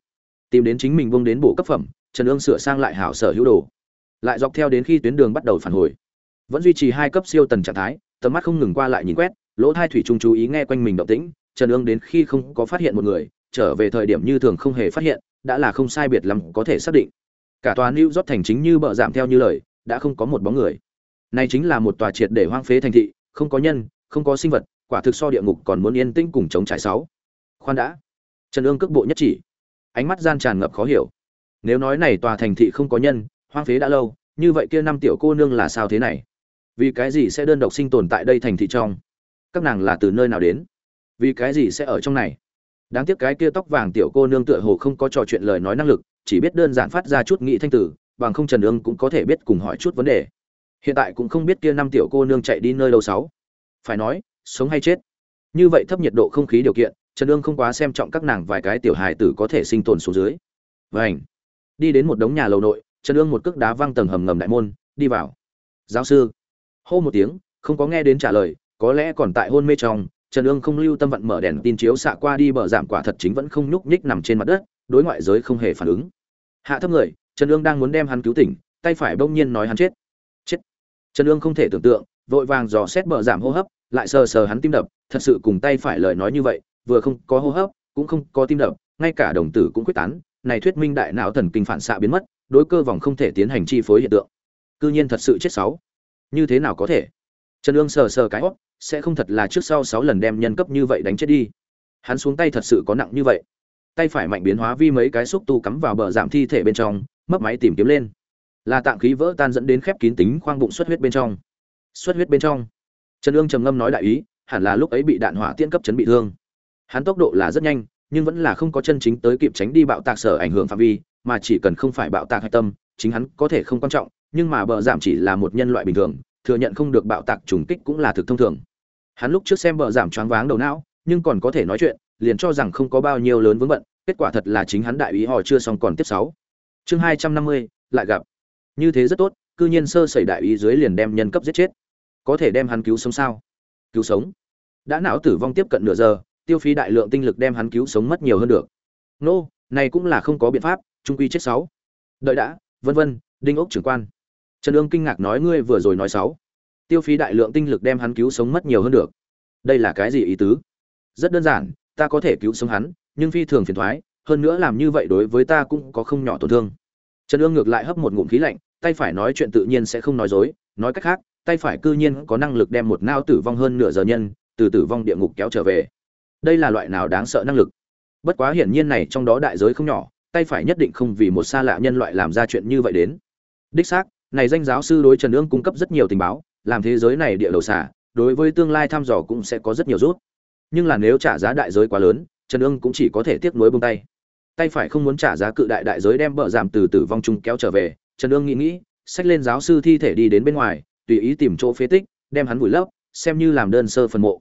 Tìm đến chính mình vung đến bộ cấp phẩm, trần Dương sửa sang lại hảo sở hữu đồ. Lại dọc theo đến khi tuyến đường bắt đầu phản hồi. Vẫn duy trì hai cấp siêu tần trạng thái, tầm mắt không ngừng qua lại nhìn quét lỗ thai thủy trung chú ý nghe quanh mình động tĩnh, trần ương đến khi không có phát hiện một người, trở về thời điểm như thường không hề phát hiện, đã là không sai biệt lắm có thể xác định. Cả tòa new rót thành chính như bợ giảm theo như lời, đã không có một bóng người. Này chính là một tòa triệt để hoang phế thành thị, không có nhân, không có sinh vật, quả thực so địa ngục còn muốn yên tĩnh cùng chống trải sáu. Khoan đã. Trần ương cước bộ nhất chỉ. Ánh mắt gian tràn ngập khó hiểu. Nếu nói này tòa thành thị không có nhân, hoang phế đã lâu, như vậy kia năm tiểu cô nương là sao thế này? Vì cái gì sẽ đơn độc sinh tồn tại đây thành thị trong? Các nàng là từ nơi nào đến? Vì cái gì sẽ ở trong này? Đáng tiếc cái kia tóc vàng tiểu cô nương tựa hồ không có trò chuyện lời nói năng lực, chỉ biết đơn giản phát ra chút nghị thanh tử bằng không trần ương cũng có thể biết cùng hỏi chút vấn đề. Hiện tại cũng không biết kia năm tiểu cô nương chạy đi nơi đâu sáu. Phải nói, sống hay chết? Như vậy thấp nhiệt độ không khí điều kiện, trần ương không quá xem trọng các nàng vài cái tiểu hài tử có thể sinh tồn xuống dưới. Vảnh đi đến một đống nhà lầu nội, trần ương một cước đá văng tầng hầm ngầm đại môn, đi vào. Giáo sư. Hô một tiếng, không có nghe đến trả lời có lẽ còn tại hôn mê trong, trần ương không lưu tâm vận mở đèn tin chiếu xạ qua đi bờ giảm quả thật chính vẫn không nhúc nhích nằm trên mặt đất, đối ngoại giới không hề phản ứng. Hạ thấp người, trần ương đang muốn đem hắn cứu tỉnh, tay phải bỗng nhiên nói hắn chết. Chết. Trần ương không thể tưởng tượng, vội vàng dò xét bờ giảm hô hấp, lại sờ sờ hắn tim đập, thật sự cùng tay phải lời nói như vậy, vừa không có hô hấp, cũng không có tim đập, ngay cả đồng tử cũng quyết tán, này thuyết minh đại não thần kinh phản xạ biến mất, đối cơ vòng không thể tiến hành chi phối hiện tượng. Cư nhiên thật sự chết sáu. Như thế nào có thể? Trần ương sờ sờ cái hót sẽ không thật là trước sau sáu lần đem nhân cấp như vậy đánh chết đi. Hắn xuống tay thật sự có nặng như vậy. Tay phải mạnh biến hóa vi mấy cái xúc tu cắm vào bờ giảm thi thể bên trong, mấp máy tìm kiếm lên. Là tạng khí vỡ tan dẫn đến khép kín tính khoang bụng xuất huyết bên trong. Xuất huyết bên trong. Trần ương trầm ngâm nói đại ý, hẳn là lúc ấy bị đạn hỏa tiễn cấp chấn bị thương. Hắn tốc độ là rất nhanh, nhưng vẫn là không có chân chính tới kịp tránh đi bạo tạc sở ảnh hưởng phạm vi, mà chỉ cần không phải bạo tạc hạch tâm, chính hắn có thể không quan trọng, nhưng mà bờ giảm chỉ là một nhân loại bình thường, thừa nhận không được bạo tạc trùng kích cũng là thực thông thường hắn lúc trước xem bờ giảm choáng váng đầu não nhưng còn có thể nói chuyện liền cho rằng không có bao nhiêu lớn vướng bận kết quả thật là chính hắn đại ý họ chưa xong còn tiếp sáu. Chương hai trăm năm mươi lại gặp. Như thế rất tốt cư nhiên sơ sẩy đại ý dưới liền đem nhân cấp giết chết. Có thể đem hắn cứu sống sao? Cứu sống? Đã não tử vong tiếp cận nửa giờ tiêu phí đại lượng tinh lực đem hắn cứu sống mất nhiều hơn được. Nô、no, này cũng là không có biện pháp trung quy chết sáu. Đợi đã vân vân đinh ốc trưởng quan. Trần ương kinh ngạc nói ngươi vừa rồi nói sáu tiêu phí đại lượng tinh lực đem hắn cứu sống mất nhiều hơn được. Đây là cái gì ý tứ? Rất đơn giản, ta có thể cứu sống hắn, nhưng phi thường phiền thoái, hơn nữa làm như vậy đối với ta cũng có không nhỏ tổn thương. Trần ương ngược lại hấp một ngụm khí lạnh, tay phải nói chuyện tự nhiên sẽ không nói dối, nói cách khác, tay phải cư nhiên có năng lực đem một nao tử vong hơn nửa giờ nhân, từ tử vong địa ngục kéo trở về. Đây là loại nào đáng sợ năng lực? Bất quá hiển nhiên này trong đó đại giới không nhỏ, tay phải nhất định không vì một xa lạ nhân loại làm ra chuyện như vậy đến. Đích xác, này danh giáo sư đối trần ương cung cấp rất nhiều tình báo làm thế giới này địa đầu xả, đối với tương lai thăm dò cũng sẽ có rất nhiều rút. Nhưng là nếu trả giá đại giới quá lớn, trần ương cũng chỉ có thể tiếp nối bông tay. Tay phải không muốn trả giá cự đại đại giới đem bợ giảm từ tử vong chung kéo trở về, trần ương nghĩ nghĩ, xách lên giáo sư thi thể đi đến bên ngoài, tùy ý tìm chỗ phế tích, đem hắn vùi lấp, xem như làm đơn sơ phần mộ.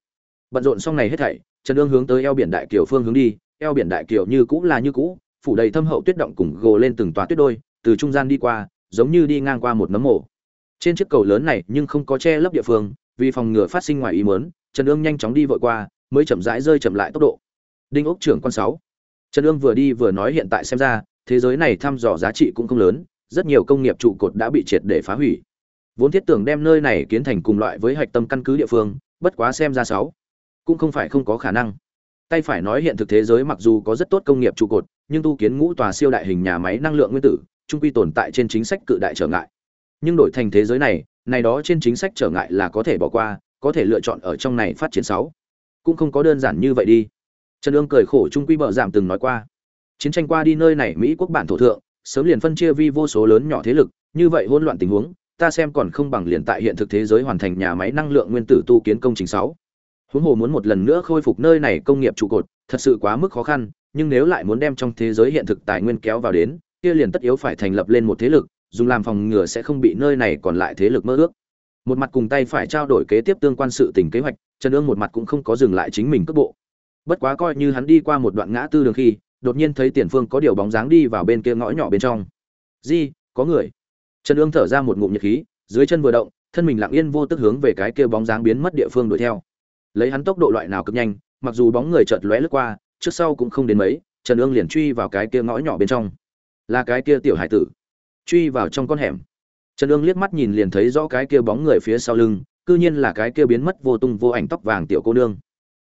Bận rộn xong này hết thảy, trần ương hướng tới eo biển đại kiều phương hướng đi, eo biển đại kiều như cũ là như cũ, phủ đầy thâm hậu tuyết động cùng gồ lên từng tòa tuyết đôi, từ trung gian đi qua, giống như đi ngang qua một nấm mộ trên chiếc cầu lớn này nhưng không có che lấp địa phương, vì phòng ngừa phát sinh ngoài ý muốn, trần ương nhanh chóng đi vội qua, mới chậm rãi rơi chậm lại tốc độ. Đinh ốc trưởng quan sáu. Trần ương vừa đi vừa nói hiện tại xem ra, thế giới này thăm dò giá trị cũng không lớn, rất nhiều công nghiệp trụ cột đã bị triệt để phá hủy. Vốn thiết tưởng đem nơi này kiến thành cùng loại với hạch tâm căn cứ địa phương, bất quá xem ra sáu cũng không phải không có khả năng. Tay phải nói hiện thực thế giới mặc dù có rất tốt công nghiệp trụ cột, nhưng tu kiến ngũ tòa siêu đại hình nhà máy năng lượng nguyên tử, trung quy tồn tại trên chính sách cự đại trở ngại nhưng đổi thành thế giới này này đó trên chính sách trở ngại là có thể bỏ qua, có thể lựa chọn ở trong này phát triển sáu. Cũng không có đơn giản như vậy đi. Trần ương cười khổ trung quy bợ giảm từng nói qua. Chiến tranh qua đi nơi này mỹ quốc bản thổ thượng, sớm liền phân chia vi vô số lớn nhỏ thế lực, như vậy hỗn loạn tình huống, ta xem còn không bằng liền tại hiện thực thế giới hoàn thành nhà máy năng lượng nguyên tử tu kiến công trình sáu. Huống hồ muốn một lần nữa khôi phục nơi này công nghiệp trụ cột, thật sự quá mức khó khăn, nhưng nếu lại muốn đem trong thế giới hiện thực tài nguyên kéo vào đến, kia liền tất yếu phải thành lập lên một thế lực dùng làm phòng ngừa sẽ không bị nơi này còn lại thế lực mơ ước. Một mặt cùng tay phải trao đổi kế tiếp tương quan sự tình kế hoạch, trần ương một mặt cũng không có dừng lại chính mình cước bộ. Bất quá coi như hắn đi qua một đoạn ngã tư đường khi, đột nhiên thấy tiền phương có điều bóng dáng đi vào bên kia ngõ nhỏ bên trong. Di, có người. Trần ương thở ra một ngụm nhiệt khí, dưới chân vừa động, thân mình lặng yên vô tức hướng về cái kia bóng dáng biến mất địa phương đuổi theo. Lấy hắn tốc độ loại nào cực nhanh, mặc dù bóng người chợt lóe lướt qua, trước sau cũng không đến mấy, trần ương liền truy vào cái kia ngõ nhỏ bên trong. Là cái kia tiểu hải tử truy vào trong con hẻm. Trần ương liếc mắt nhìn liền thấy rõ cái kia bóng người phía sau lưng, cư nhiên là cái kia biến mất vô tung vô ảnh tóc vàng tiểu cô nương.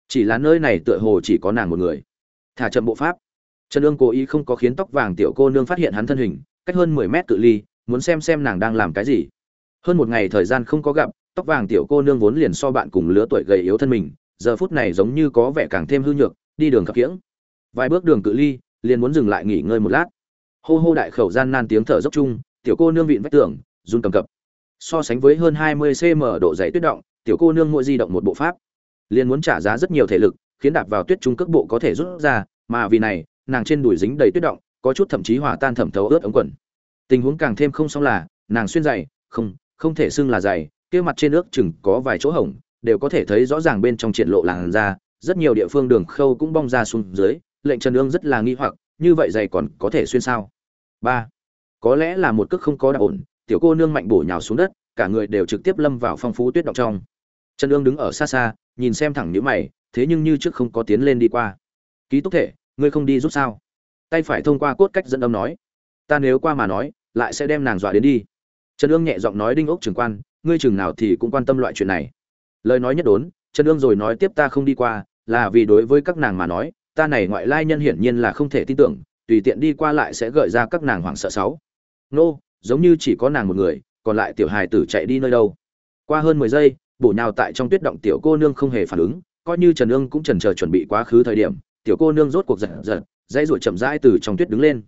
Chỉ là nơi này tựa hồ chỉ có nàng một người. Thả chậm bộ pháp. Trần ương cố ý không có khiến tóc vàng tiểu cô nương phát hiện hắn thân hình, cách hơn mười mét cự ly, muốn xem xem nàng đang làm cái gì. Hơn một ngày thời gian không có gặp, tóc vàng tiểu cô nương vốn liền so bạn cùng lứa tuổi gầy yếu thân mình, giờ phút này giống như có vẻ càng thêm hư nhược, đi đường khập khiễng. Vài bước đường cự ly, liền muốn dừng lại nghỉ ngơi một lát hô hô đại khẩu gian nan tiếng thở dốc chung, tiểu cô nương vịn vách tường, run cầm cập. So sánh với hơn hai mươi cm độ dày tuyết động, tiểu cô nương mỗi di động một bộ pháp. Liền muốn trả giá rất nhiều thể lực, khiến đạp vào tuyết trung cước bộ có thể rút ra, mà vì này, nàng trên đùi dính đầy tuyết động, có chút thậm chí hòa tan thẩm thấu ướt ống quần. Tình huống càng thêm không xong là, nàng xuyên dày không không thể xưng là dày kia mặt trên nước chừng có vài chỗ hổng đều có thể thấy rõ ràng bên trong triển lộ làn da, rất nhiều địa phương đường khâu cũng bong ra xuống dưới, lệnh trần ương rất là nghi hoặc, như vậy dày còn có thể xuyên sao? Ba. Có lẽ là một cước không có đạo ổn, tiểu cô nương mạnh bổ nhào xuống đất, cả người đều trực tiếp lâm vào phong phú tuyết động trong. Trần ương đứng ở xa xa, nhìn xem thẳng nhữ mày, thế nhưng như trước không có tiến lên đi qua. Ký túc thể, ngươi không đi rút sao? Tay phải thông qua cốt cách dẫn âm nói. Ta nếu qua mà nói, lại sẽ đem nàng dọa đến đi. Trần ương nhẹ giọng nói đinh ốc trường quan, ngươi chừng nào thì cũng quan tâm loại chuyện này. Lời nói nhất đốn, trần ương rồi nói tiếp ta không đi qua, là vì đối với các nàng mà nói, ta này ngoại lai nhân hiển nhiên là không thể tin tưởng tùy tiện đi qua lại sẽ gợi ra các nàng hoảng sợ sáu. Nô, giống như chỉ có nàng một người, còn lại tiểu hài tử chạy đi nơi đâu? Qua hơn mười giây, bổ nhào tại trong tuyết động tiểu cô nương không hề phản ứng, coi như trần ương cũng trần chờ chuẩn bị quá khứ thời điểm, tiểu cô nương rốt cuộc giật giật, dãy ruột chậm rãi từ trong tuyết đứng lên.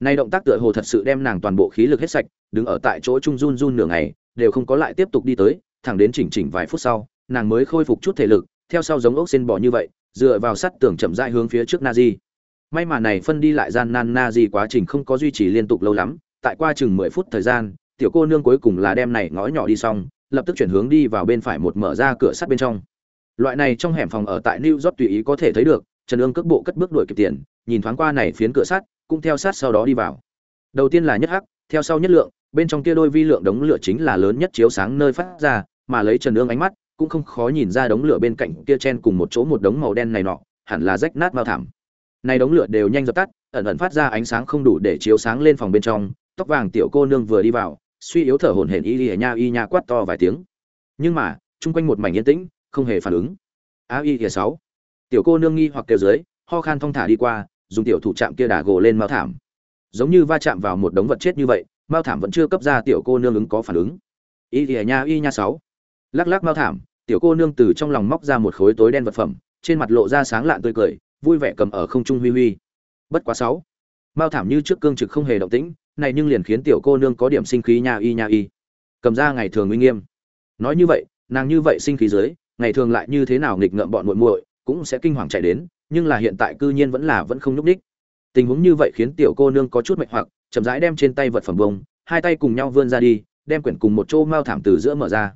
Nay động tác tựa hồ thật sự đem nàng toàn bộ khí lực hết sạch, đứng ở tại chỗ trung run run nửa ngày, đều không có lại tiếp tục đi tới, thẳng đến chỉnh chỉnh vài phút sau, nàng mới khôi phục chút thể lực, theo sau giống ốc xin bỏ như vậy, dựa vào sắt tường chậm rãi hướng phía trước nazi may mà này phân đi lại gian nan nazi quá trình không có duy trì liên tục lâu lắm, tại qua chừng mười phút thời gian, tiểu cô nương cuối cùng là đem này ngõ nhỏ đi xong, lập tức chuyển hướng đi vào bên phải một mở ra cửa sắt bên trong. Loại này trong hẻm phòng ở tại new york tùy ý có thể thấy được, trần ương cước bộ cất bước đuổi kịp tiền, nhìn thoáng qua này phiến cửa sắt, cũng theo sát sau đó đi vào. Đầu tiên là nhất hắc, theo sau nhất lượng, bên trong kia đôi vi lượng đống lửa chính là lớn nhất chiếu sáng nơi phát ra, mà lấy trần ương ánh mắt, cũng không khó nhìn ra đống lửa bên cạnh kia chen cùng một chỗ một đống màu đen này nọ, hẳn là rách nát mao thảm này đống lửa đều nhanh dập tắt, ẩn ẩn phát ra ánh sáng không đủ để chiếu sáng lên phòng bên trong. Tóc vàng tiểu cô nương vừa đi vào, suy yếu thở hổn hển y y nha y nha quát to vài tiếng. Nhưng mà, chung quanh một mảnh yên tĩnh, không hề phản ứng. A y y sáu. Tiểu cô nương nghi hoặc kêu dưới, ho khan thong thả đi qua, dùng tiểu thủ chạm kia đà gồ lên mao thảm. Giống như va chạm vào một đống vật chết như vậy, mao thảm vẫn chưa cấp ra tiểu cô nương ứng có phản ứng. Y y nha y nha sáu. Lắc lắc mao thảm, tiểu cô nương từ trong lòng móc ra một khối tối đen vật phẩm, trên mặt lộ ra sáng lạn tươi cười vui vẻ cầm ở không trung huy huy. Bất quá sáu. Mao thảm như trước cương trực không hề động tĩnh, này nhưng liền khiến tiểu cô nương có điểm sinh khí nha y nha y. Cầm ra ngày thường uy nghiêm. Nói như vậy, nàng như vậy sinh khí dưới, ngày thường lại như thế nào nghịch ngợm bọn muội muội, cũng sẽ kinh hoàng chạy đến, nhưng là hiện tại cư nhiên vẫn là vẫn không nhúc đích tình huống như vậy khiến tiểu cô nương có chút mệt hoặc, chậm rãi đem trên tay vật phẩm bông, hai tay cùng nhau vươn ra đi, đem quyển cùng một chỗ mao thảm từ giữa mở ra.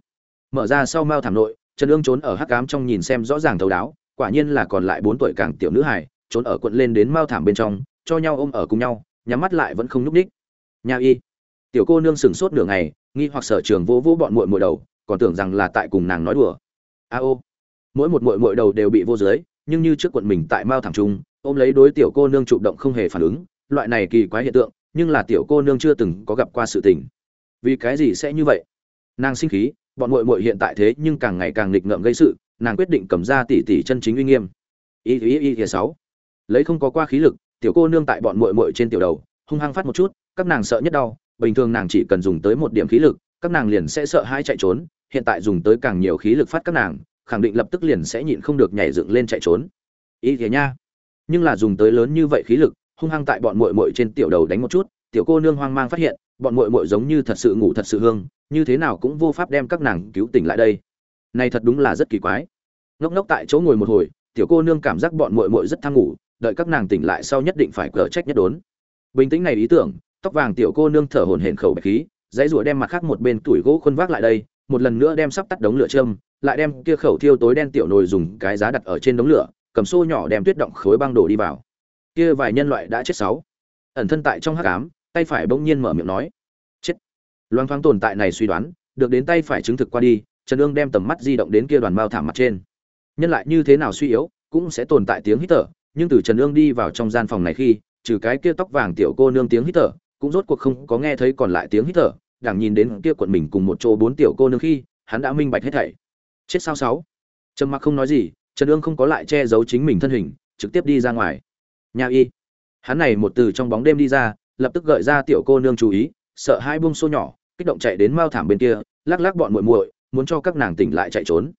Mở ra sau mao thảm nội, trần ương trốn ở hắc cám trong nhìn xem rõ ràng thấu đáo quả nhiên là còn lại bốn tuổi càng tiểu nữ hải trốn ở quận lên đến mao thảm bên trong, cho nhau ôm ở cùng nhau, nhắm mắt lại vẫn không nhúc ních nha y. Tiểu cô nương sửng sốt nửa ngày, nghi hoặc sở trường vỗ vỗ bọn muội muội đầu, còn tưởng rằng là tại cùng nàng nói đùa. A ô. Mỗi một muội muội đầu đều bị vô dưới, nhưng như trước quận mình tại mao thảm trung, ôm lấy đối tiểu cô nương chụp động không hề phản ứng, loại này kỳ quái hiện tượng, nhưng là tiểu cô nương chưa từng có gặp qua sự tình. Vì cái gì sẽ như vậy? Nàng sinh khí, bọn muội muội hiện tại thế nhưng càng ngày càng nghịch ngợm gây sự nàng quyết định cầm ra tỷ tỷ chân chính uy nghiêm. Y y y y, sáu. Lấy không có qua khí lực, tiểu cô nương tại bọn muội muội trên tiểu đầu, hung hăng phát một chút, các nàng sợ nhất đau, bình thường nàng chỉ cần dùng tới một điểm khí lực, các nàng liền sẽ sợ hai chạy trốn, hiện tại dùng tới càng nhiều khí lực phát các nàng, khẳng định lập tức liền sẽ nhịn không được nhảy dựng lên chạy trốn. Ý thế nha. Nhưng là dùng tới lớn như vậy khí lực, hung hăng tại bọn muội muội trên tiểu đầu đánh một chút, tiểu cô nương hoang mang phát hiện, bọn muội muội giống như thật sự ngủ thật sự hương, như thế nào cũng vô pháp đem các nàng cứu tỉnh lại đây này thật đúng là rất kỳ quái. Ngốc ngốc tại chỗ ngồi một hồi, tiểu cô nương cảm giác bọn muội muội rất tham ngủ, đợi các nàng tỉnh lại sau nhất định phải cờ trách nhất đốn. Bình tĩnh này ý tưởng, tóc vàng tiểu cô nương thở hổn hển khẩu bạch khí, dãy rủa đem mặt khác một bên tuổi gỗ khuôn vác lại đây, một lần nữa đem sắp tắt đống lửa châm, lại đem kia khẩu thiêu tối đen tiểu nồi dùng cái giá đặt ở trên đống lửa, cầm xô nhỏ đem tuyết động khối băng đổ đi vào. Kia vài nhân loại đã chết sáu. Ẩn thân tại trong hắc ám, tay phải bỗng nhiên mở miệng nói, chết. Loang thoáng tồn tại này suy đoán, được đến tay phải chứng thực qua đi trần ương đem tầm mắt di động đến kia đoàn mao thảm mặt trên. Nhân lại như thế nào suy yếu, cũng sẽ tồn tại tiếng hít thở, nhưng từ trần ương đi vào trong gian phòng này khi, trừ cái kia tóc vàng tiểu cô nương tiếng hít thở, cũng rốt cuộc không có nghe thấy còn lại tiếng hít thở, đảng nhìn đến kia quận mình cùng một chỗ bốn tiểu cô nương khi, hắn đã minh bạch hết thảy. Chết sao sáu? Trầm mặc không nói gì, trần ương không có lại che giấu chính mình thân hình, trực tiếp đi ra ngoài. Nhà y. Hắn này một từ trong bóng đêm đi ra, lập tức gợi ra tiểu cô nương chú ý, sợ hai buông xô nhỏ, kích động chạy đến mao thảm bên kia, lắc lắc bọn muội muội muốn cho các nàng tỉnh lại chạy trốn.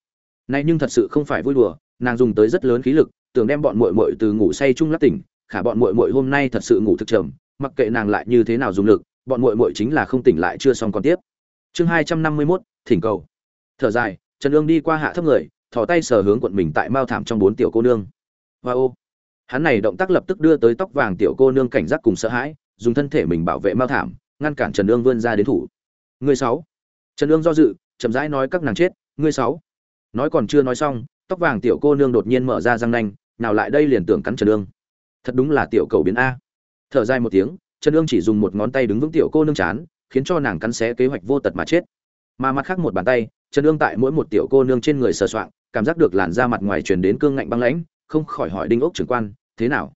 Nay nhưng thật sự không phải vui đùa nàng dùng tới rất lớn khí lực tưởng đem bọn muội muội từ ngủ say chung lắc tỉnh khả bọn muội muội hôm nay thật sự ngủ thực trầm mặc kệ nàng lại như thế nào dùng lực bọn muội muội chính là không tỉnh lại chưa xong còn tiếp. Chương hai trăm năm mươi 251, thỉnh cầu. Thở dài trần ương đi qua hạ thấp người thò tay sờ hướng quận mình tại mao thảm trong bốn tiểu cô nương. Và ô. Hắn này động tác lập tức đưa tới tóc vàng tiểu cô nương cảnh giác cùng sợ hãi dùng thân thể mình bảo vệ mao thảm ngăn cản trần ương vươn ra đến thủ. Người sáu. Trần ương do dự chậm rãi nói các nàng chết, ngươi sáu. Nói còn chưa nói xong, tóc vàng tiểu cô nương đột nhiên mở ra răng nanh, nào lại đây liền tưởng cắn trần ương. Thật đúng là tiểu cầu biến a. Thở dài một tiếng, trần ương chỉ dùng một ngón tay đứng vững tiểu cô nương chán, khiến cho nàng cắn xé kế hoạch vô tật mà chết. Mà mặt khác một bàn tay, trần ương tại mỗi một tiểu cô nương trên người sờ soạng, cảm giác được làn da mặt ngoài truyền đến cương ngạnh băng lãnh, không khỏi hỏi đinh ốc trưởng quan, thế nào?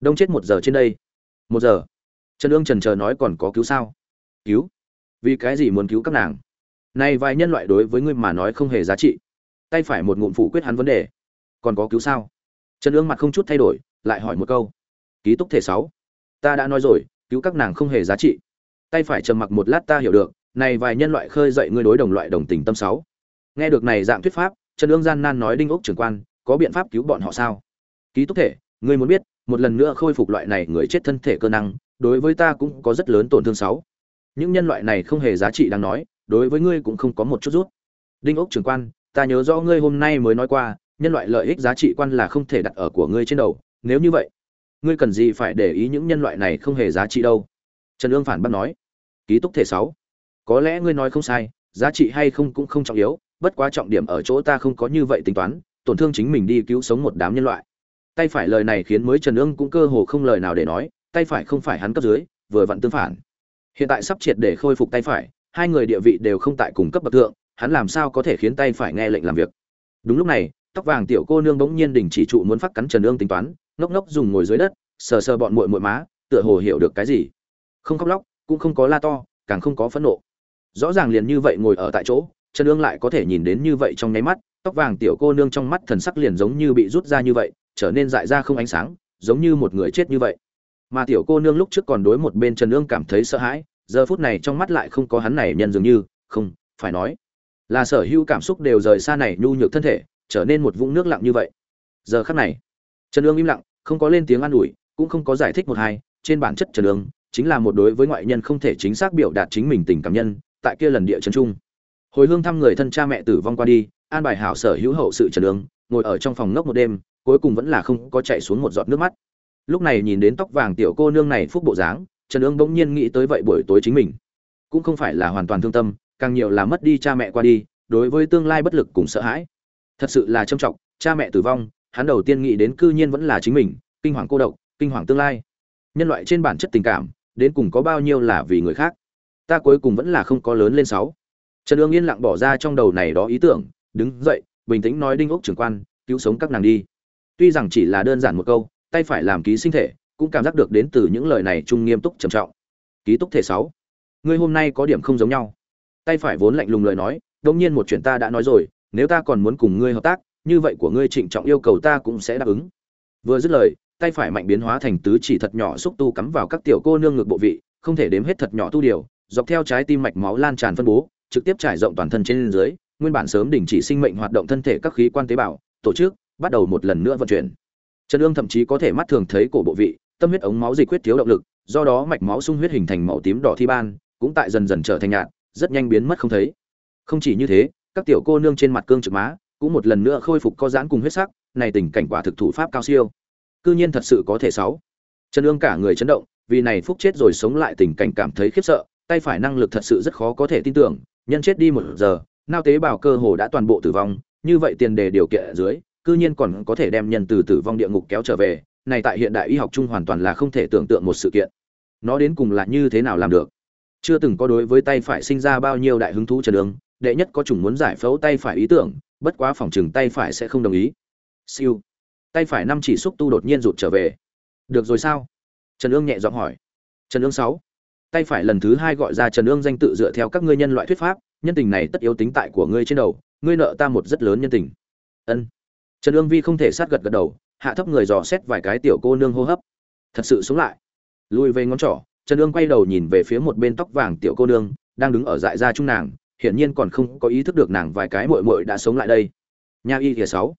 Đông chết một giờ trên đây. Một giờ. Trần ương trần chờ nói còn có cứu sao? Cứu? Vì cái gì muốn cứu các nàng? Này vài nhân loại đối với ngươi mà nói không hề giá trị. Tay phải một ngụm phủ quyết hắn vấn đề. Còn có cứu sao? Trần ương mặt không chút thay đổi, lại hỏi một câu. Ký túc thể sáu. Ta đã nói rồi, cứu các nàng không hề giá trị. Tay phải trầm mặc một lát ta hiểu được, này vài nhân loại khơi dậy ngươi đối đồng loại đồng tình tâm sáu. Nghe được này dạng thuyết pháp, trần ương gian nan nói đinh ốc trưởng quan, có biện pháp cứu bọn họ sao? Ký túc thể, ngươi muốn biết, một lần nữa khôi phục loại này người chết thân thể cơ năng, đối với ta cũng có rất lớn tổn thương sáu. Những nhân loại này không hề giá trị đáng nói đối với ngươi cũng không có một chút rút. Đinh ốc trưởng quan, ta nhớ rõ ngươi hôm nay mới nói qua, nhân loại lợi ích giá trị quan là không thể đặt ở của ngươi trên đầu, nếu như vậy, ngươi cần gì phải để ý những nhân loại này không hề giá trị đâu? Trần ương phản bác nói. Ký túc thể sáu. Có lẽ ngươi nói không sai, giá trị hay không cũng không trọng yếu, bất quá trọng điểm ở chỗ ta không có như vậy tính toán, tổn thương chính mình đi cứu sống một đám nhân loại. Tay phải lời này khiến mới trần ương cũng cơ hồ không lời nào để nói, tay phải không phải hắn cấp dưới, vừa vặn tương phản. Hiện tại sắp triệt để khôi phục tay phải hai người địa vị đều không tại cùng cấp bậc thượng, hắn làm sao có thể khiến tay phải nghe lệnh làm việc? Đúng lúc này, tóc vàng tiểu cô nương bỗng nhiên đình chỉ trụ muốn phát cắn trần ương tính toán, ngốc ngốc dùng ngồi dưới đất, sờ sờ bọn muội muội má, tựa hồ hiểu được cái gì. Không khóc lóc, cũng không có la to, càng không có phẫn nộ. Rõ ràng liền như vậy ngồi ở tại chỗ, trần ương lại có thể nhìn đến như vậy trong nháy mắt, tóc vàng tiểu cô nương trong mắt thần sắc liền giống như bị rút ra như vậy, trở nên dại ra không ánh sáng, giống như một người chết như vậy. Mà tiểu cô nương lúc trước còn đối một bên trần ương cảm thấy sợ hãi giờ phút này trong mắt lại không có hắn này nhân dường như, không, phải nói, là sở hữu cảm xúc đều rời xa này nhu nhược thân thể, trở nên một vũng nước lặng như vậy. Giờ khắc này, trần ương im lặng, không có lên tiếng an ủi, cũng không có giải thích một hai, trên bản chất trần ương chính là một đối với ngoại nhân không thể chính xác biểu đạt chính mình tình cảm nhân, tại kia lần địa trần trung hồi hương thăm người thân cha mẹ tử vong qua đi, an bài hảo sở hữu hậu sự trần ương, ngồi ở trong phòng ngốc một đêm, cuối cùng vẫn là không có chạy xuống một giọt nước mắt. Lúc này nhìn đến tóc vàng tiểu cô nương này phúc bộ dáng trần ương bỗng nhiên nghĩ tới vậy buổi tối chính mình. Cũng không phải là hoàn toàn thương tâm, càng nhiều là mất đi cha mẹ qua đi, đối với tương lai bất lực cùng sợ hãi. Thật sự là trầm trọng, cha mẹ tử vong, hắn đầu tiên nghĩ đến cư nhiên vẫn là chính mình, kinh hoàng cô độc, kinh hoàng tương lai. Nhân loại trên bản chất tình cảm, đến cùng có bao nhiêu là vì người khác? Ta cuối cùng vẫn là không có lớn lên sáu. Trần ương yên lặng bỏ ra trong đầu này đó ý tưởng, đứng dậy, bình tĩnh nói đinh ốc trưởng quan, cứu sống các nàng đi. Tuy rằng chỉ là đơn giản một câu, tay phải làm ký sinh thể cũng cảm giác được đến từ những lời này trung nghiêm túc trầm trọng. Ký túc thể sáu. Ngươi hôm nay có điểm không giống nhau. Tay phải vốn lạnh lùng lời nói đông nhiên một chuyện ta đã nói rồi, nếu ta còn muốn cùng ngươi hợp tác, như vậy của ngươi trịnh trọng yêu cầu ta cũng sẽ đáp ứng. Vừa dứt lời, tay phải mạnh biến hóa thành tứ chỉ thật nhỏ xúc tu cắm vào các tiểu cô nương ngược bộ vị, không thể đếm hết thật nhỏ tu điều, dọc theo trái tim mạch máu lan tràn phân bố, trực tiếp trải rộng toàn thân trên dưới, nguyên bản sớm đình chỉ sinh mệnh hoạt động thân thể các khí quan tế bào, tổ chức, bắt đầu một lần nữa vận chuyển. Trần ương thậm chí có thể mắt thường thấy cổ bộ vị tâm huyết ống máu dịch huyết thiếu động lực, do đó mạch máu sung huyết hình thành màu tím đỏ thi ban, cũng tại dần dần trở thành nhạt, rất nhanh biến mất không thấy. Không chỉ như thế, các tiểu cô nương trên mặt cương trực má cũng một lần nữa khôi phục co giãn cùng huyết sắc, này tình cảnh quả thực thủ pháp cao siêu. Cư nhiên thật sự có thể sáu. Trần Dương cả người chấn động, vì này phúc chết rồi sống lại tình cảnh cảm thấy khiếp sợ, tay phải năng lực thật sự rất khó có thể tin tưởng, nhân chết đi một giờ, nao tế bào cơ hồ đã toàn bộ tử vong, như vậy tiền đề điều kiện ở dưới, cư nhiên còn có thể đem nhân từ tử vong địa ngục kéo trở về này tại hiện đại y học chung hoàn toàn là không thể tưởng tượng một sự kiện. Nó đến cùng là như thế nào làm được? Chưa từng có đối với tay phải sinh ra bao nhiêu đại hứng thú trần đường đệ nhất có chủng muốn giải phẫu tay phải ý tưởng, bất quá phòng chừng tay phải sẽ không đồng ý. Siêu. Tay phải năm chỉ xúc tu đột nhiên rụt trở về. Được rồi sao? Trần ương nhẹ giọng hỏi. Trần ương sáu. Tay phải lần thứ hai gọi ra trần ương danh tự dựa theo các ngươi nhân loại thuyết pháp, nhân tình này tất yếu tính tại của ngươi trên đầu, ngươi nợ ta một rất lớn nhân tình. Ân. Trần ương vi không thể sát gật gật đầu hạ thấp người dò xét vài cái tiểu cô nương hô hấp. Thật sự sống lại. Lùi về ngón trỏ, trần ương quay đầu nhìn về phía một bên tóc vàng tiểu cô nương, đang đứng ở dại ra trung nàng, hiển nhiên còn không có ý thức được nàng vài cái muội muội đã sống lại đây. Nha y thìa sáu.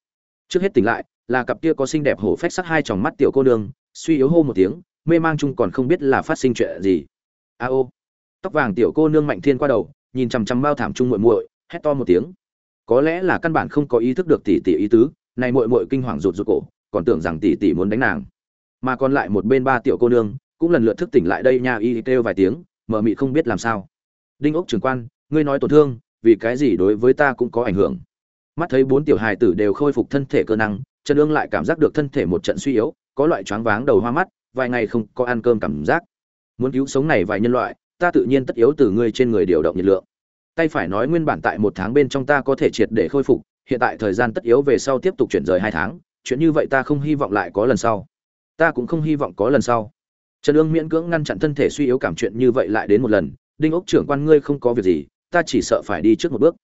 Trước hết tỉnh lại, là cặp kia có xinh đẹp hổ phách sắc hai tròng mắt tiểu cô nương, suy yếu hô một tiếng, mê mang chung còn không biết là phát sinh chuyện gì. A ô. Tóc vàng tiểu cô nương mạnh thiên qua đầu, nhìn chằm chằm bao thảm chung muội muội, hét to một tiếng. Có lẽ là căn bản không có ý thức được tỷ tỷ ý tứ, này muội muội kinh hoàng rụt rụt cổ còn tưởng rằng tỷ tỷ muốn đánh nàng. Mà còn lại một bên ba tiểu cô nương, cũng lần lượt thức tỉnh lại đây nha, y kêu vài tiếng, mờ mị không biết làm sao. Đinh ốc trưởng quan, ngươi nói tổn thương, vì cái gì đối với ta cũng có ảnh hưởng. Mắt thấy bốn tiểu hài tử đều khôi phục thân thể cơ năng, trần ương lại cảm giác được thân thể một trận suy yếu, có loại choáng váng đầu hoa mắt, vài ngày không có ăn cơm cảm giác. Muốn cứu sống này vài nhân loại, ta tự nhiên tất yếu từ ngươi trên người điều động nhiệt lượng. Tay phải nói nguyên bản tại một tháng bên trong ta có thể triệt để khôi phục, hiện tại thời gian tất yếu về sau tiếp tục chuyển rời hai tháng chuyện như vậy ta không hy vọng lại có lần sau. Ta cũng không hy vọng có lần sau. Trần ương miễn cưỡng ngăn chặn thân thể suy yếu cảm chuyện như vậy lại đến một lần, đinh ốc trưởng quan ngươi không có việc gì, ta chỉ sợ phải đi trước một bước.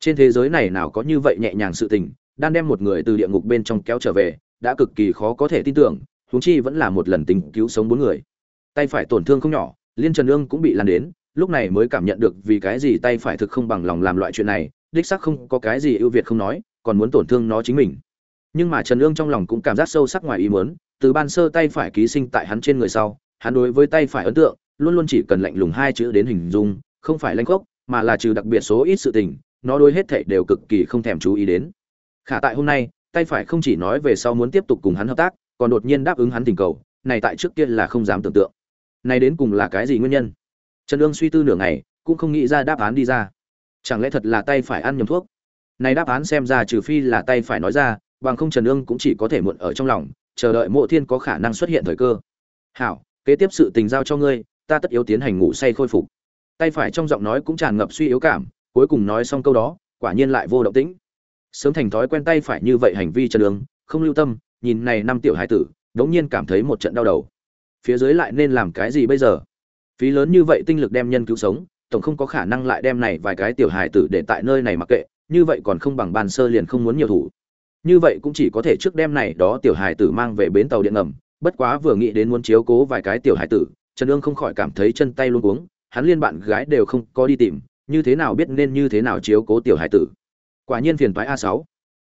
Trên thế giới này nào có như vậy nhẹ nhàng sự tình đang đem một người từ địa ngục bên trong kéo trở về, đã cực kỳ khó có thể tin tưởng, huống chi vẫn là một lần tình cứu sống bốn người. Tay phải tổn thương không nhỏ, liên trần ương cũng bị lan đến, lúc này mới cảm nhận được vì cái gì tay phải thực không bằng lòng làm loại chuyện này, đích xác không có cái gì ưu việt không nói, còn muốn tổn thương nó chính mình nhưng mà trần ương trong lòng cũng cảm giác sâu sắc ngoài ý muốn, từ ban sơ tay phải ký sinh tại hắn trên người sau, hắn đối với tay phải ấn tượng, luôn luôn chỉ cần lạnh lùng hai chữ đến hình dung, không phải lanh khốc, mà là trừ đặc biệt số ít sự tình, nó đối hết thảy đều cực kỳ không thèm chú ý đến. Khả tại hôm nay, tay phải không chỉ nói về sau muốn tiếp tục cùng hắn hợp tác, còn đột nhiên đáp ứng hắn tình cầu, này tại trước kia là không dám tưởng tượng. Này đến cùng là cái gì nguyên nhân? Trần ương suy tư nửa ngày, cũng không nghĩ ra đáp án đi ra. Chẳng lẽ thật là tay phải ăn nhầm thuốc? Này đáp án xem ra trừ phi là tay phải nói ra bằng không trần ương cũng chỉ có thể muộn ở trong lòng, chờ đợi mộ thiên có khả năng xuất hiện thời cơ. Hảo, kế tiếp sự tình giao cho ngươi, ta tất yếu tiến hành ngủ say khôi phục. Tay phải trong giọng nói cũng tràn ngập suy yếu cảm, cuối cùng nói xong câu đó, quả nhiên lại vô động tĩnh. Sớm thành thói quen tay phải như vậy hành vi trần ương, không lưu tâm, nhìn này năm tiểu hải tử, đống nhiên cảm thấy một trận đau đầu. Phía dưới lại nên làm cái gì bây giờ? Phí lớn như vậy tinh lực đem nhân cứu sống, tổng không có khả năng lại đem này vài cái tiểu hài tử để tại nơi này mặc kệ, như vậy còn không bằng bàn sơ liền không muốn nhiều thủ như vậy cũng chỉ có thể trước đêm này đó tiểu hài tử mang về bến tàu điện ngầm, bất quá vừa nghĩ đến muốn chiếu cố vài cái tiểu hài tử, trần ương không khỏi cảm thấy chân tay luôn cuống, hắn liên bạn gái đều không có đi tìm, như thế nào biết nên như thế nào chiếu cố tiểu hài tử. Quả nhiên phiền toái a sáu.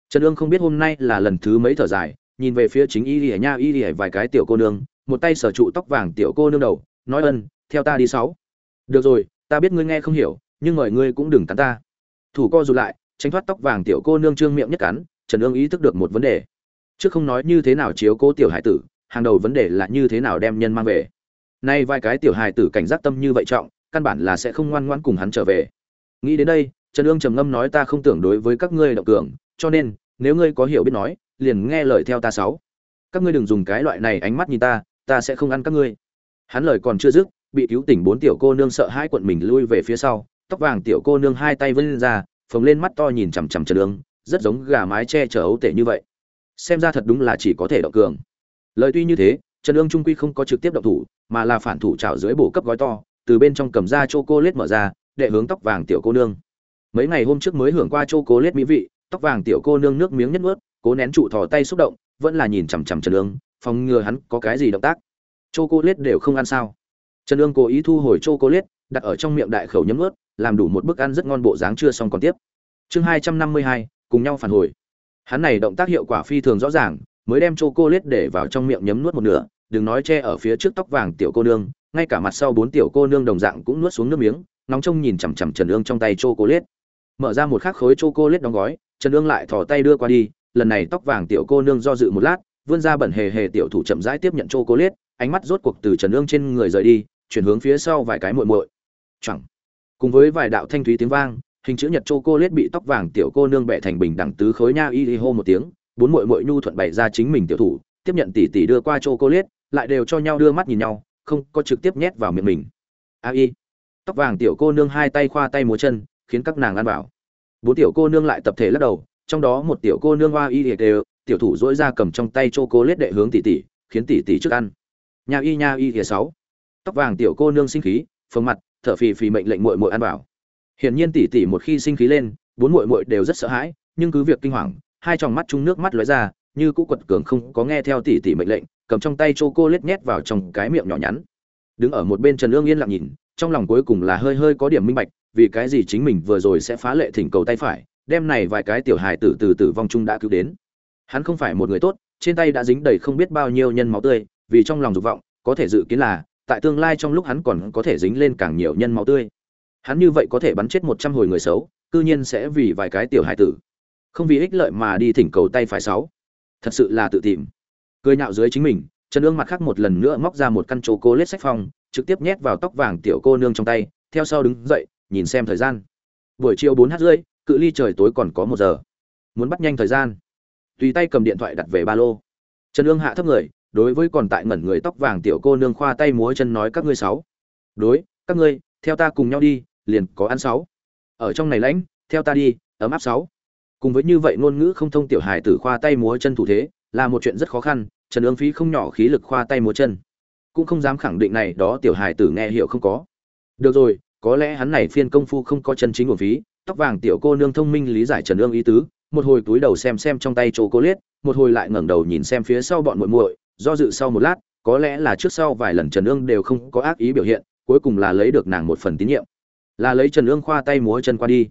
Trần ương không biết hôm nay là lần thứ mấy thở dài, nhìn về phía chính y lìa nha y lìa vài cái tiểu cô nương, một tay sở trụ tóc vàng tiểu cô nương đầu, nói ân, theo ta đi sáu. Được rồi, ta biết ngươi nghe không hiểu, nhưng mời ngươi cũng đừng cắn ta. Thủ co rụt lại, tránh thoát tóc vàng tiểu cô nương trương miệng nhất cắn trần ương ý thức được một vấn đề. Trước không nói như thế nào chiếu cố tiểu hải tử, hàng đầu vấn đề là như thế nào đem nhân mang về. Nay vài cái tiểu hải tử cảnh giác tâm như vậy trọng, căn bản là sẽ không ngoan ngoãn cùng hắn trở về. Nghĩ đến đây, trần ương trầm ngâm nói ta không tưởng đối với các ngươi động cường, cho nên, nếu ngươi có hiểu biết nói, liền nghe lời theo ta sáu. Các ngươi đừng dùng cái loại này ánh mắt nhìn ta ta sẽ không ăn các ngươi. Hắn lời còn chưa dứt, bị cứu tỉnh bốn tiểu cô nương sợ hai quận mình lui về phía sau, tóc vàng tiểu cô nương hai tay vươn ra, phồng lên mắt to nhìn chằm chằm trần ương rất giống gà mái che chở ấu tể như vậy. Xem ra thật đúng là chỉ có thể động cường. Lời tuy như thế, trần ương trung quy không có trực tiếp động thủ, mà là phản thủ trào dưới bổ cấp gói to, từ bên trong cầm ra chô cô lết mở ra, để hướng tóc vàng tiểu cô nương. Mấy ngày hôm trước mới hưởng qua chô cô lết mỹ vị, tóc vàng tiểu cô nương nước miếng nhất ướt cố nén trụ thò tay xúc động, vẫn là nhìn chằm chằm trần ương, phòng ngừa hắn có cái gì động tác. Chô cô lết đều không ăn sao? Trần ương cố ý thu hồi chô cô lết đặt ở trong miệng đại khẩu nhấm ướt làm đủ một bức ăn rất ngon bộ dáng chưa xong còn tiếp. Chương hai trăm năm mươi hai cùng nhau phản hồi. Hắn này động tác hiệu quả phi thường rõ ràng, mới đem chô cô lết để vào trong miệng nhấm nuốt một nửa, đừng nói che ở phía trước tóc vàng tiểu cô nương, ngay cả mặt sau bốn tiểu cô nương đồng dạng cũng nuốt xuống nước miếng nóng trông nhìn chằm chằm trần ương trong tay chô cô lết mở ra một khắc khối chô cô lết đóng gói, trần ương lại thò tay đưa qua đi, lần này tóc vàng tiểu cô nương do dự một lát, vươn ra bẩn hề hề tiểu thủ chậm rãi tiếp nhận chô cô lết ánh mắt rốt cuộc từ trần ương trên người rời đi, chuyển hướng phía sau vài cái muội muội. Chẳng cùng với vài đạo thanh thúy tiếng vang hình chữ nhật chô cô lết bị tóc vàng tiểu cô nương bẻ thành bình đẳng tứ khối nha y y hô một tiếng, bốn muội muội nhu thuận bày ra chính mình tiểu thủ, tiếp nhận tỷ tỷ đưa qua chô cô lết lại đều cho nhau đưa mắt nhìn nhau, không có trực tiếp nhét vào miệng mình. A y. Tóc vàng tiểu cô nương hai tay khoa tay múa chân, khiến các nàng ăn vào. Bốn tiểu cô nương lại tập thể lắc đầu, trong đó một tiểu cô nương hoa y đều, tiểu thủ dỗi ra cầm trong tay chô cô lết đệ hướng tỷ tỷ, khiến tỷ tỷ trước ăn. Nha y nha y y sáu. Tóc vàng tiểu cô nương sinh khí, phồng mặt, thở phì phì mệnh lệnh muội muội ăn vào hiển nhiên tỷ tỷ một khi sinh khí lên, bốn muội muội đều rất sợ hãi, nhưng cứ việc kinh hoàng, hai tròng mắt chung nước mắt lóe ra, như cũ quật cường không có nghe theo tỷ tỷ mệnh lệnh, cầm trong tay chô cô lết nhét vào trong cái miệng nhỏ nhắn. Đứng ở một bên trần lương yên lặng nhìn, trong lòng cuối cùng là hơi hơi có điểm minh bạch, vì cái gì chính mình vừa rồi sẽ phá lệ thỉnh cầu tay phải đem này vài cái tiểu hài tử từ tử vong chung đã cứu đến. Hắn không phải một người tốt, trên tay đã dính đầy không biết bao nhiêu nhân máu tươi, vì trong lòng dục vọng, có thể dự kiến là, tại tương lai trong lúc hắn còn có thể dính lên càng nhiều nhân máu tươi hắn như vậy có thể bắn chết một trăm hồi người xấu, cư nhiên sẽ vì vài cái tiểu hải tử. Không vì ích lợi mà đi thỉnh cầu tay phải sáu. Thật sự là tự tìm. Cười nhạo dưới chính mình, trần ương mặt khác một lần nữa móc ra một căn chỗ cô lết sách phong trực tiếp nhét vào tóc vàng tiểu cô nương trong tay, theo sau đứng dậy, nhìn xem thời gian. Buổi chiều bốn h rưỡi, cự ly trời tối còn có một giờ. Muốn bắt nhanh thời gian. Tùy tay cầm điện thoại đặt về ba lô. Trần ương hạ thấp người, đối với còn tại ngẩn người tóc vàng tiểu cô nương khoa tay múa chân nói các ngươi sáu. Đối, các ngươi, theo ta cùng nhau đi liền có ăn sáu. Ở trong này lãnh, theo ta đi, ấm áp sáu. Cùng với như vậy ngôn ngữ không thông tiểu hài tử khoa tay múa chân thủ thế, là một chuyện rất khó khăn, trần ương phí không nhỏ khí lực khoa tay múa chân. Cũng không dám khẳng định này đó tiểu hài tử nghe hiểu không có. Được rồi, có lẽ hắn này phiên công phu không có chân chính của phí, tóc vàng tiểu cô nương thông minh lý giải trần ương ý tứ, một hồi túi đầu xem xem trong tay chỗ cô liết, một hồi lại ngẩng đầu nhìn xem phía sau bọn muội muội, do dự sau một lát, có lẽ là trước sau vài lần trần ương đều không có ác ý biểu hiện, cuối cùng là lấy được nàng một phần tín nhiệm là lấy trần ương khoa tay múa chân qua đi.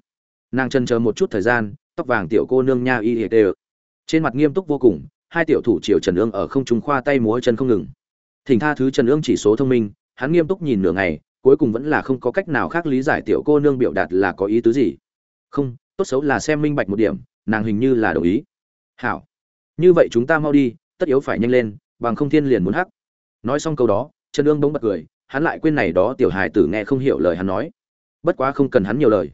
Nàng chân chờ một chút thời gian, tóc vàng tiểu cô nương nha y hệ đều trên mặt nghiêm túc vô cùng, hai tiểu thủ triều trần ương ở không trung khoa tay múa chân không ngừng. Thỉnh tha thứ trần ương chỉ số thông minh, hắn nghiêm túc nhìn nửa ngày, cuối cùng vẫn là không có cách nào khác lý giải tiểu cô nương biểu đạt là có ý tứ gì. Không, tốt xấu là xem minh bạch một điểm, nàng hình như là đồng ý. Hảo. Như vậy chúng ta mau đi, tất yếu phải nhanh lên, bằng không thiên liền muốn hắc. Nói xong câu đó, trần ương bỗng bật cười, hắn lại quên này đó tiểu hài tử nghe không hiểu lời hắn nói bất quá không cần hắn nhiều lời.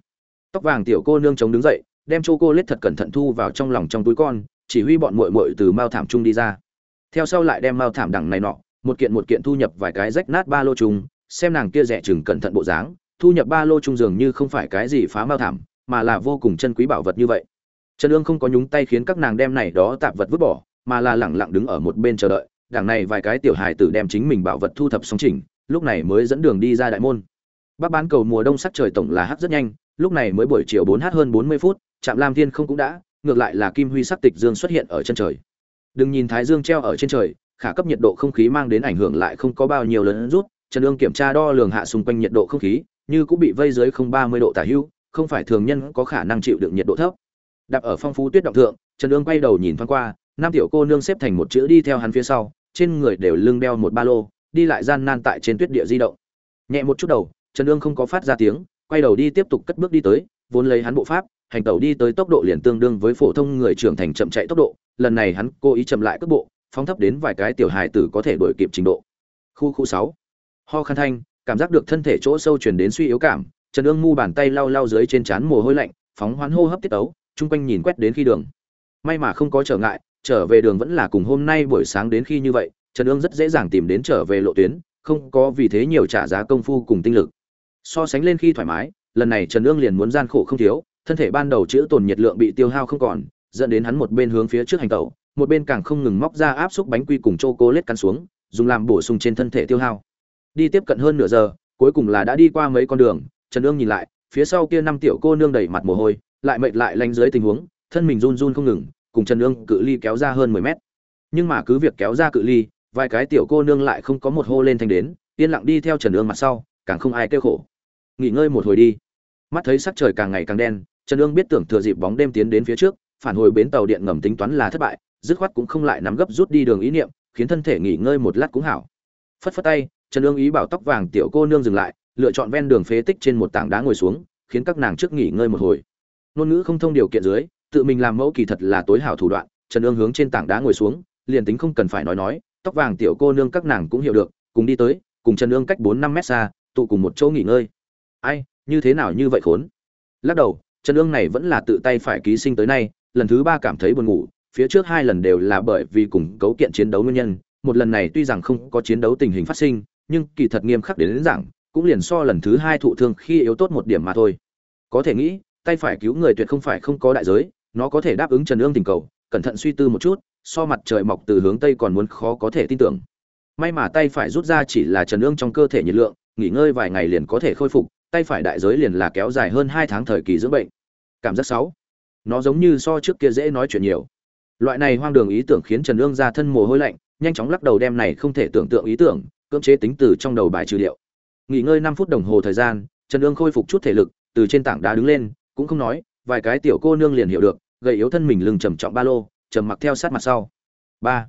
Tóc vàng tiểu cô nương chống đứng dậy, đem chô cô lết thật cẩn thận thu vào trong lòng trong túi con, chỉ huy bọn muội muội từ mao thảm trung đi ra. Theo sau lại đem mao thảm đằng này nọ, một kiện một kiện thu nhập vài cái rách nát ba lô chung, xem nàng kia rẻ chừng cẩn thận bộ dáng, thu nhập ba lô chung dường như không phải cái gì phá mao thảm, mà là vô cùng chân quý bảo vật như vậy. Trần ương không có nhúng tay khiến các nàng đem này đó tạp vật vứt bỏ, mà là lẳng lặng đứng ở một bên chờ đợi, đằng này vài cái tiểu hài tử đem chính mình bảo vật thu thập xong chỉnh, lúc này mới dẫn đường đi ra đại môn bắc bán cầu mùa đông sắc trời tổng là hắt rất nhanh, lúc này mới buổi chiều bốn h hơn bốn mươi phút, trạm lam thiên không cũng đã, ngược lại là kim huy sắc tịch dương xuất hiện ở chân trời. Đừng nhìn thái dương treo ở trên trời, khả cấp nhiệt độ không khí mang đến ảnh hưởng lại không có bao nhiêu lớn rút, trần Dương kiểm tra đo lường hạ xung quanh nhiệt độ không khí, như cũng bị vây dưới không ba mươi độ tả hưu, không phải thường nhân có khả năng chịu đựng nhiệt độ thấp. Đạp ở phong phú tuyết động thượng, trần Dương quay đầu nhìn thoáng qua, năm tiểu cô nương xếp thành một chữ đi theo hắn phía sau, trên người đều lưng đeo một ba lô, đi lại gian nan tại trên tuyết địa di động. Nhẹ một chút đầu trần ương không có phát ra tiếng, quay đầu đi tiếp tục cất bước đi tới, vốn lấy hắn bộ pháp, hành tẩu đi tới tốc độ liền tương đương với phổ thông người trưởng thành chậm chạy tốc độ, lần này hắn cố ý chậm lại cước bộ, phóng thấp đến vài cái tiểu hài tử có thể đổi kịp trình độ. Khu khu sáu. Ho khăn thanh, cảm giác được thân thể chỗ sâu truyền đến suy yếu cảm, trần ương mu bàn tay lau lau dưới trên trán mồ hôi lạnh, phóng hoán hô hấp tiết tấu, chung quanh nhìn quét đến khi đường. May mà không có trở ngại, trở về đường vẫn là cùng hôm nay buổi sáng đến khi như vậy, trần ương rất dễ dàng tìm đến trở về lộ tuyến, không có vì thế nhiều trả giá công phu cùng tinh lực so sánh lên khi thoải mái, lần này trần ương liền muốn gian khổ không thiếu, thân thể ban đầu chữ tồn nhiệt lượng bị tiêu hao không còn, dẫn đến hắn một bên hướng phía trước hành tẩu, một bên càng không ngừng móc ra áp xúc bánh quy cùng chô cô lết cắn xuống, dùng làm bổ sung trên thân thể tiêu hao. Đi tiếp cận hơn nửa giờ, cuối cùng là đã đi qua mấy con đường, trần ương nhìn lại, phía sau kia năm tiểu cô nương đầy mặt mồ hôi, lại mệt lại lanh dưới tình huống, thân mình run run không ngừng, cùng trần ương cự ly kéo ra hơn mười mét. Nhưng mà cứ việc kéo ra cự ly, vài cái tiểu cô nương lại không có một hô lên thanh đến, yên lặng đi theo trần ương mặt sau, càng không ai kêu khổ nghỉ ngơi một hồi đi. Mắt thấy sắc trời càng ngày càng đen, trần ương biết tưởng thừa dịp bóng đêm tiến đến phía trước, phản hồi bến tàu điện ngầm tính toán là thất bại, dứt khoát cũng không lại nắm gấp rút đi đường ý niệm, khiến thân thể nghỉ ngơi một lát cũng hảo. Phất phất tay, trần ương ý bảo tóc vàng tiểu cô nương dừng lại, lựa chọn ven đường phế tích trên một tảng đá ngồi xuống, khiến các nàng trước nghỉ ngơi một hồi. Ngôn ngữ không thông điều kiện dưới, tự mình làm mẫu kỳ thật là tối hảo thủ đoạn, trần ương hướng trên tảng đá ngồi xuống, liền tính không cần phải nói nói, tóc vàng tiểu cô nương các nàng cũng hiểu được, cùng đi tới, cùng trần ương cách bốn năm mét xa, tụ cùng một chỗ nghỉ ngơi ai như thế nào như vậy khốn? Lắc đầu trần ương này vẫn là tự tay phải ký sinh tới nay lần thứ ba cảm thấy buồn ngủ phía trước hai lần đều là bởi vì cùng cấu kiện chiến đấu nguyên nhân một lần này tuy rằng không có chiến đấu tình hình phát sinh nhưng kỳ thật nghiêm khắc đến, đến rằng cũng liền so lần thứ hai thụ thương khi yếu tốt một điểm mà thôi. Có thể nghĩ tay phải cứu người tuyệt không phải không có đại giới nó có thể đáp ứng trần ương tình cầu cẩn thận suy tư một chút so mặt trời mọc từ hướng tây còn muốn khó có thể tin tưởng. May mà tay phải rút ra chỉ là trần ương trong cơ thể nhiệt lượng nghỉ ngơi vài ngày liền có thể khôi phục tay phải đại giới liền là kéo dài hơn hai tháng thời kỳ dưỡng bệnh. Cảm giác sáu, nó giống như so trước kia dễ nói chuyện nhiều. Loại này hoang đường ý tưởng khiến trần ương ra thân mồ hôi lạnh, nhanh chóng lắc đầu đem này không thể tưởng tượng ý tưởng, cưỡng chế tính từ trong đầu bài trừ liệu. nghỉ ngơi năm phút đồng hồ thời gian, trần ương khôi phục chút thể lực, từ trên tảng đá đứng lên, cũng không nói, vài cái tiểu cô nương liền hiểu được, gầy yếu thân mình lưng trầm trọng ba lô, trầm mặc theo sát mặt sau. Ba,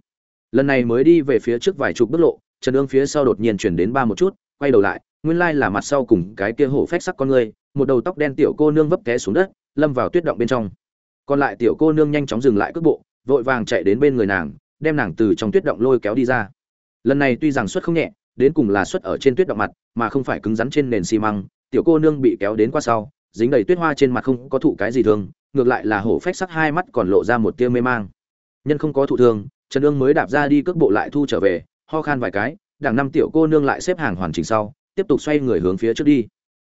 lần này mới đi về phía trước vài chục bước lộ, trần ương phía sau đột nhiên chuyển đến ba một chút, quay đầu lại nguyên lai là mặt sau cùng cái kia hổ phách sắc con người một đầu tóc đen tiểu cô nương vấp té xuống đất, lâm vào tuyết động bên trong. Còn lại tiểu cô nương nhanh chóng dừng lại cước bộ, vội vàng chạy đến bên người nàng, đem nàng từ trong tuyết động lôi kéo đi ra. Lần này tuy rằng suất không nhẹ, đến cùng là suất ở trên tuyết động mặt, mà không phải cứng rắn trên nền xi măng, tiểu cô nương bị kéo đến qua sau, dính đầy tuyết hoa trên mặt không có thụ cái gì thương, ngược lại là hổ phách sắc hai mắt còn lộ ra một tia mê mang. Nhân không có thụ thương, trần Dương mới đạp ra đi cước bộ lại thu trở về, ho khan vài cái, đằng năm tiểu cô nương lại xếp hàng hoàn chỉnh sau tiếp tục xoay người hướng phía trước đi.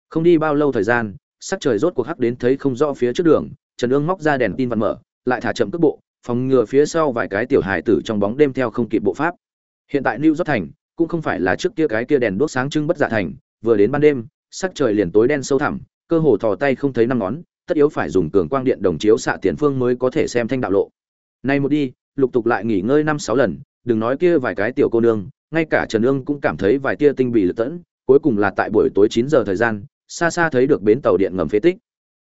Không đi bao lâu thời gian, sắc trời rốt cuộc hắc đến thấy không rõ phía trước đường, trần ương móc ra đèn tin vặn mở, lại thả chậm cước bộ, phòng ngừa phía sau vài cái tiểu hài tử trong bóng đêm theo không kịp bộ pháp. Hiện tại new york thành, cũng không phải là trước kia cái kia đèn đuốc sáng trưng bất dạ thành, vừa đến ban đêm, sắc trời liền tối đen sâu thẳm, cơ hồ thò tay không thấy năm ngón, tất yếu phải dùng cường quang điện đồng chiếu xạ tiền phương mới có thể xem thanh đạo lộ. Nay một đi, lục tục lại nghỉ ngơi năm sáu lần, đừng nói kia vài cái tiểu cô nương, ngay cả trần ương cũng cảm thấy vài tia tinh bị lử tẫn cuối cùng là tại buổi tối chín giờ thời gian, xa xa thấy được bến tàu điện ngầm phế tích.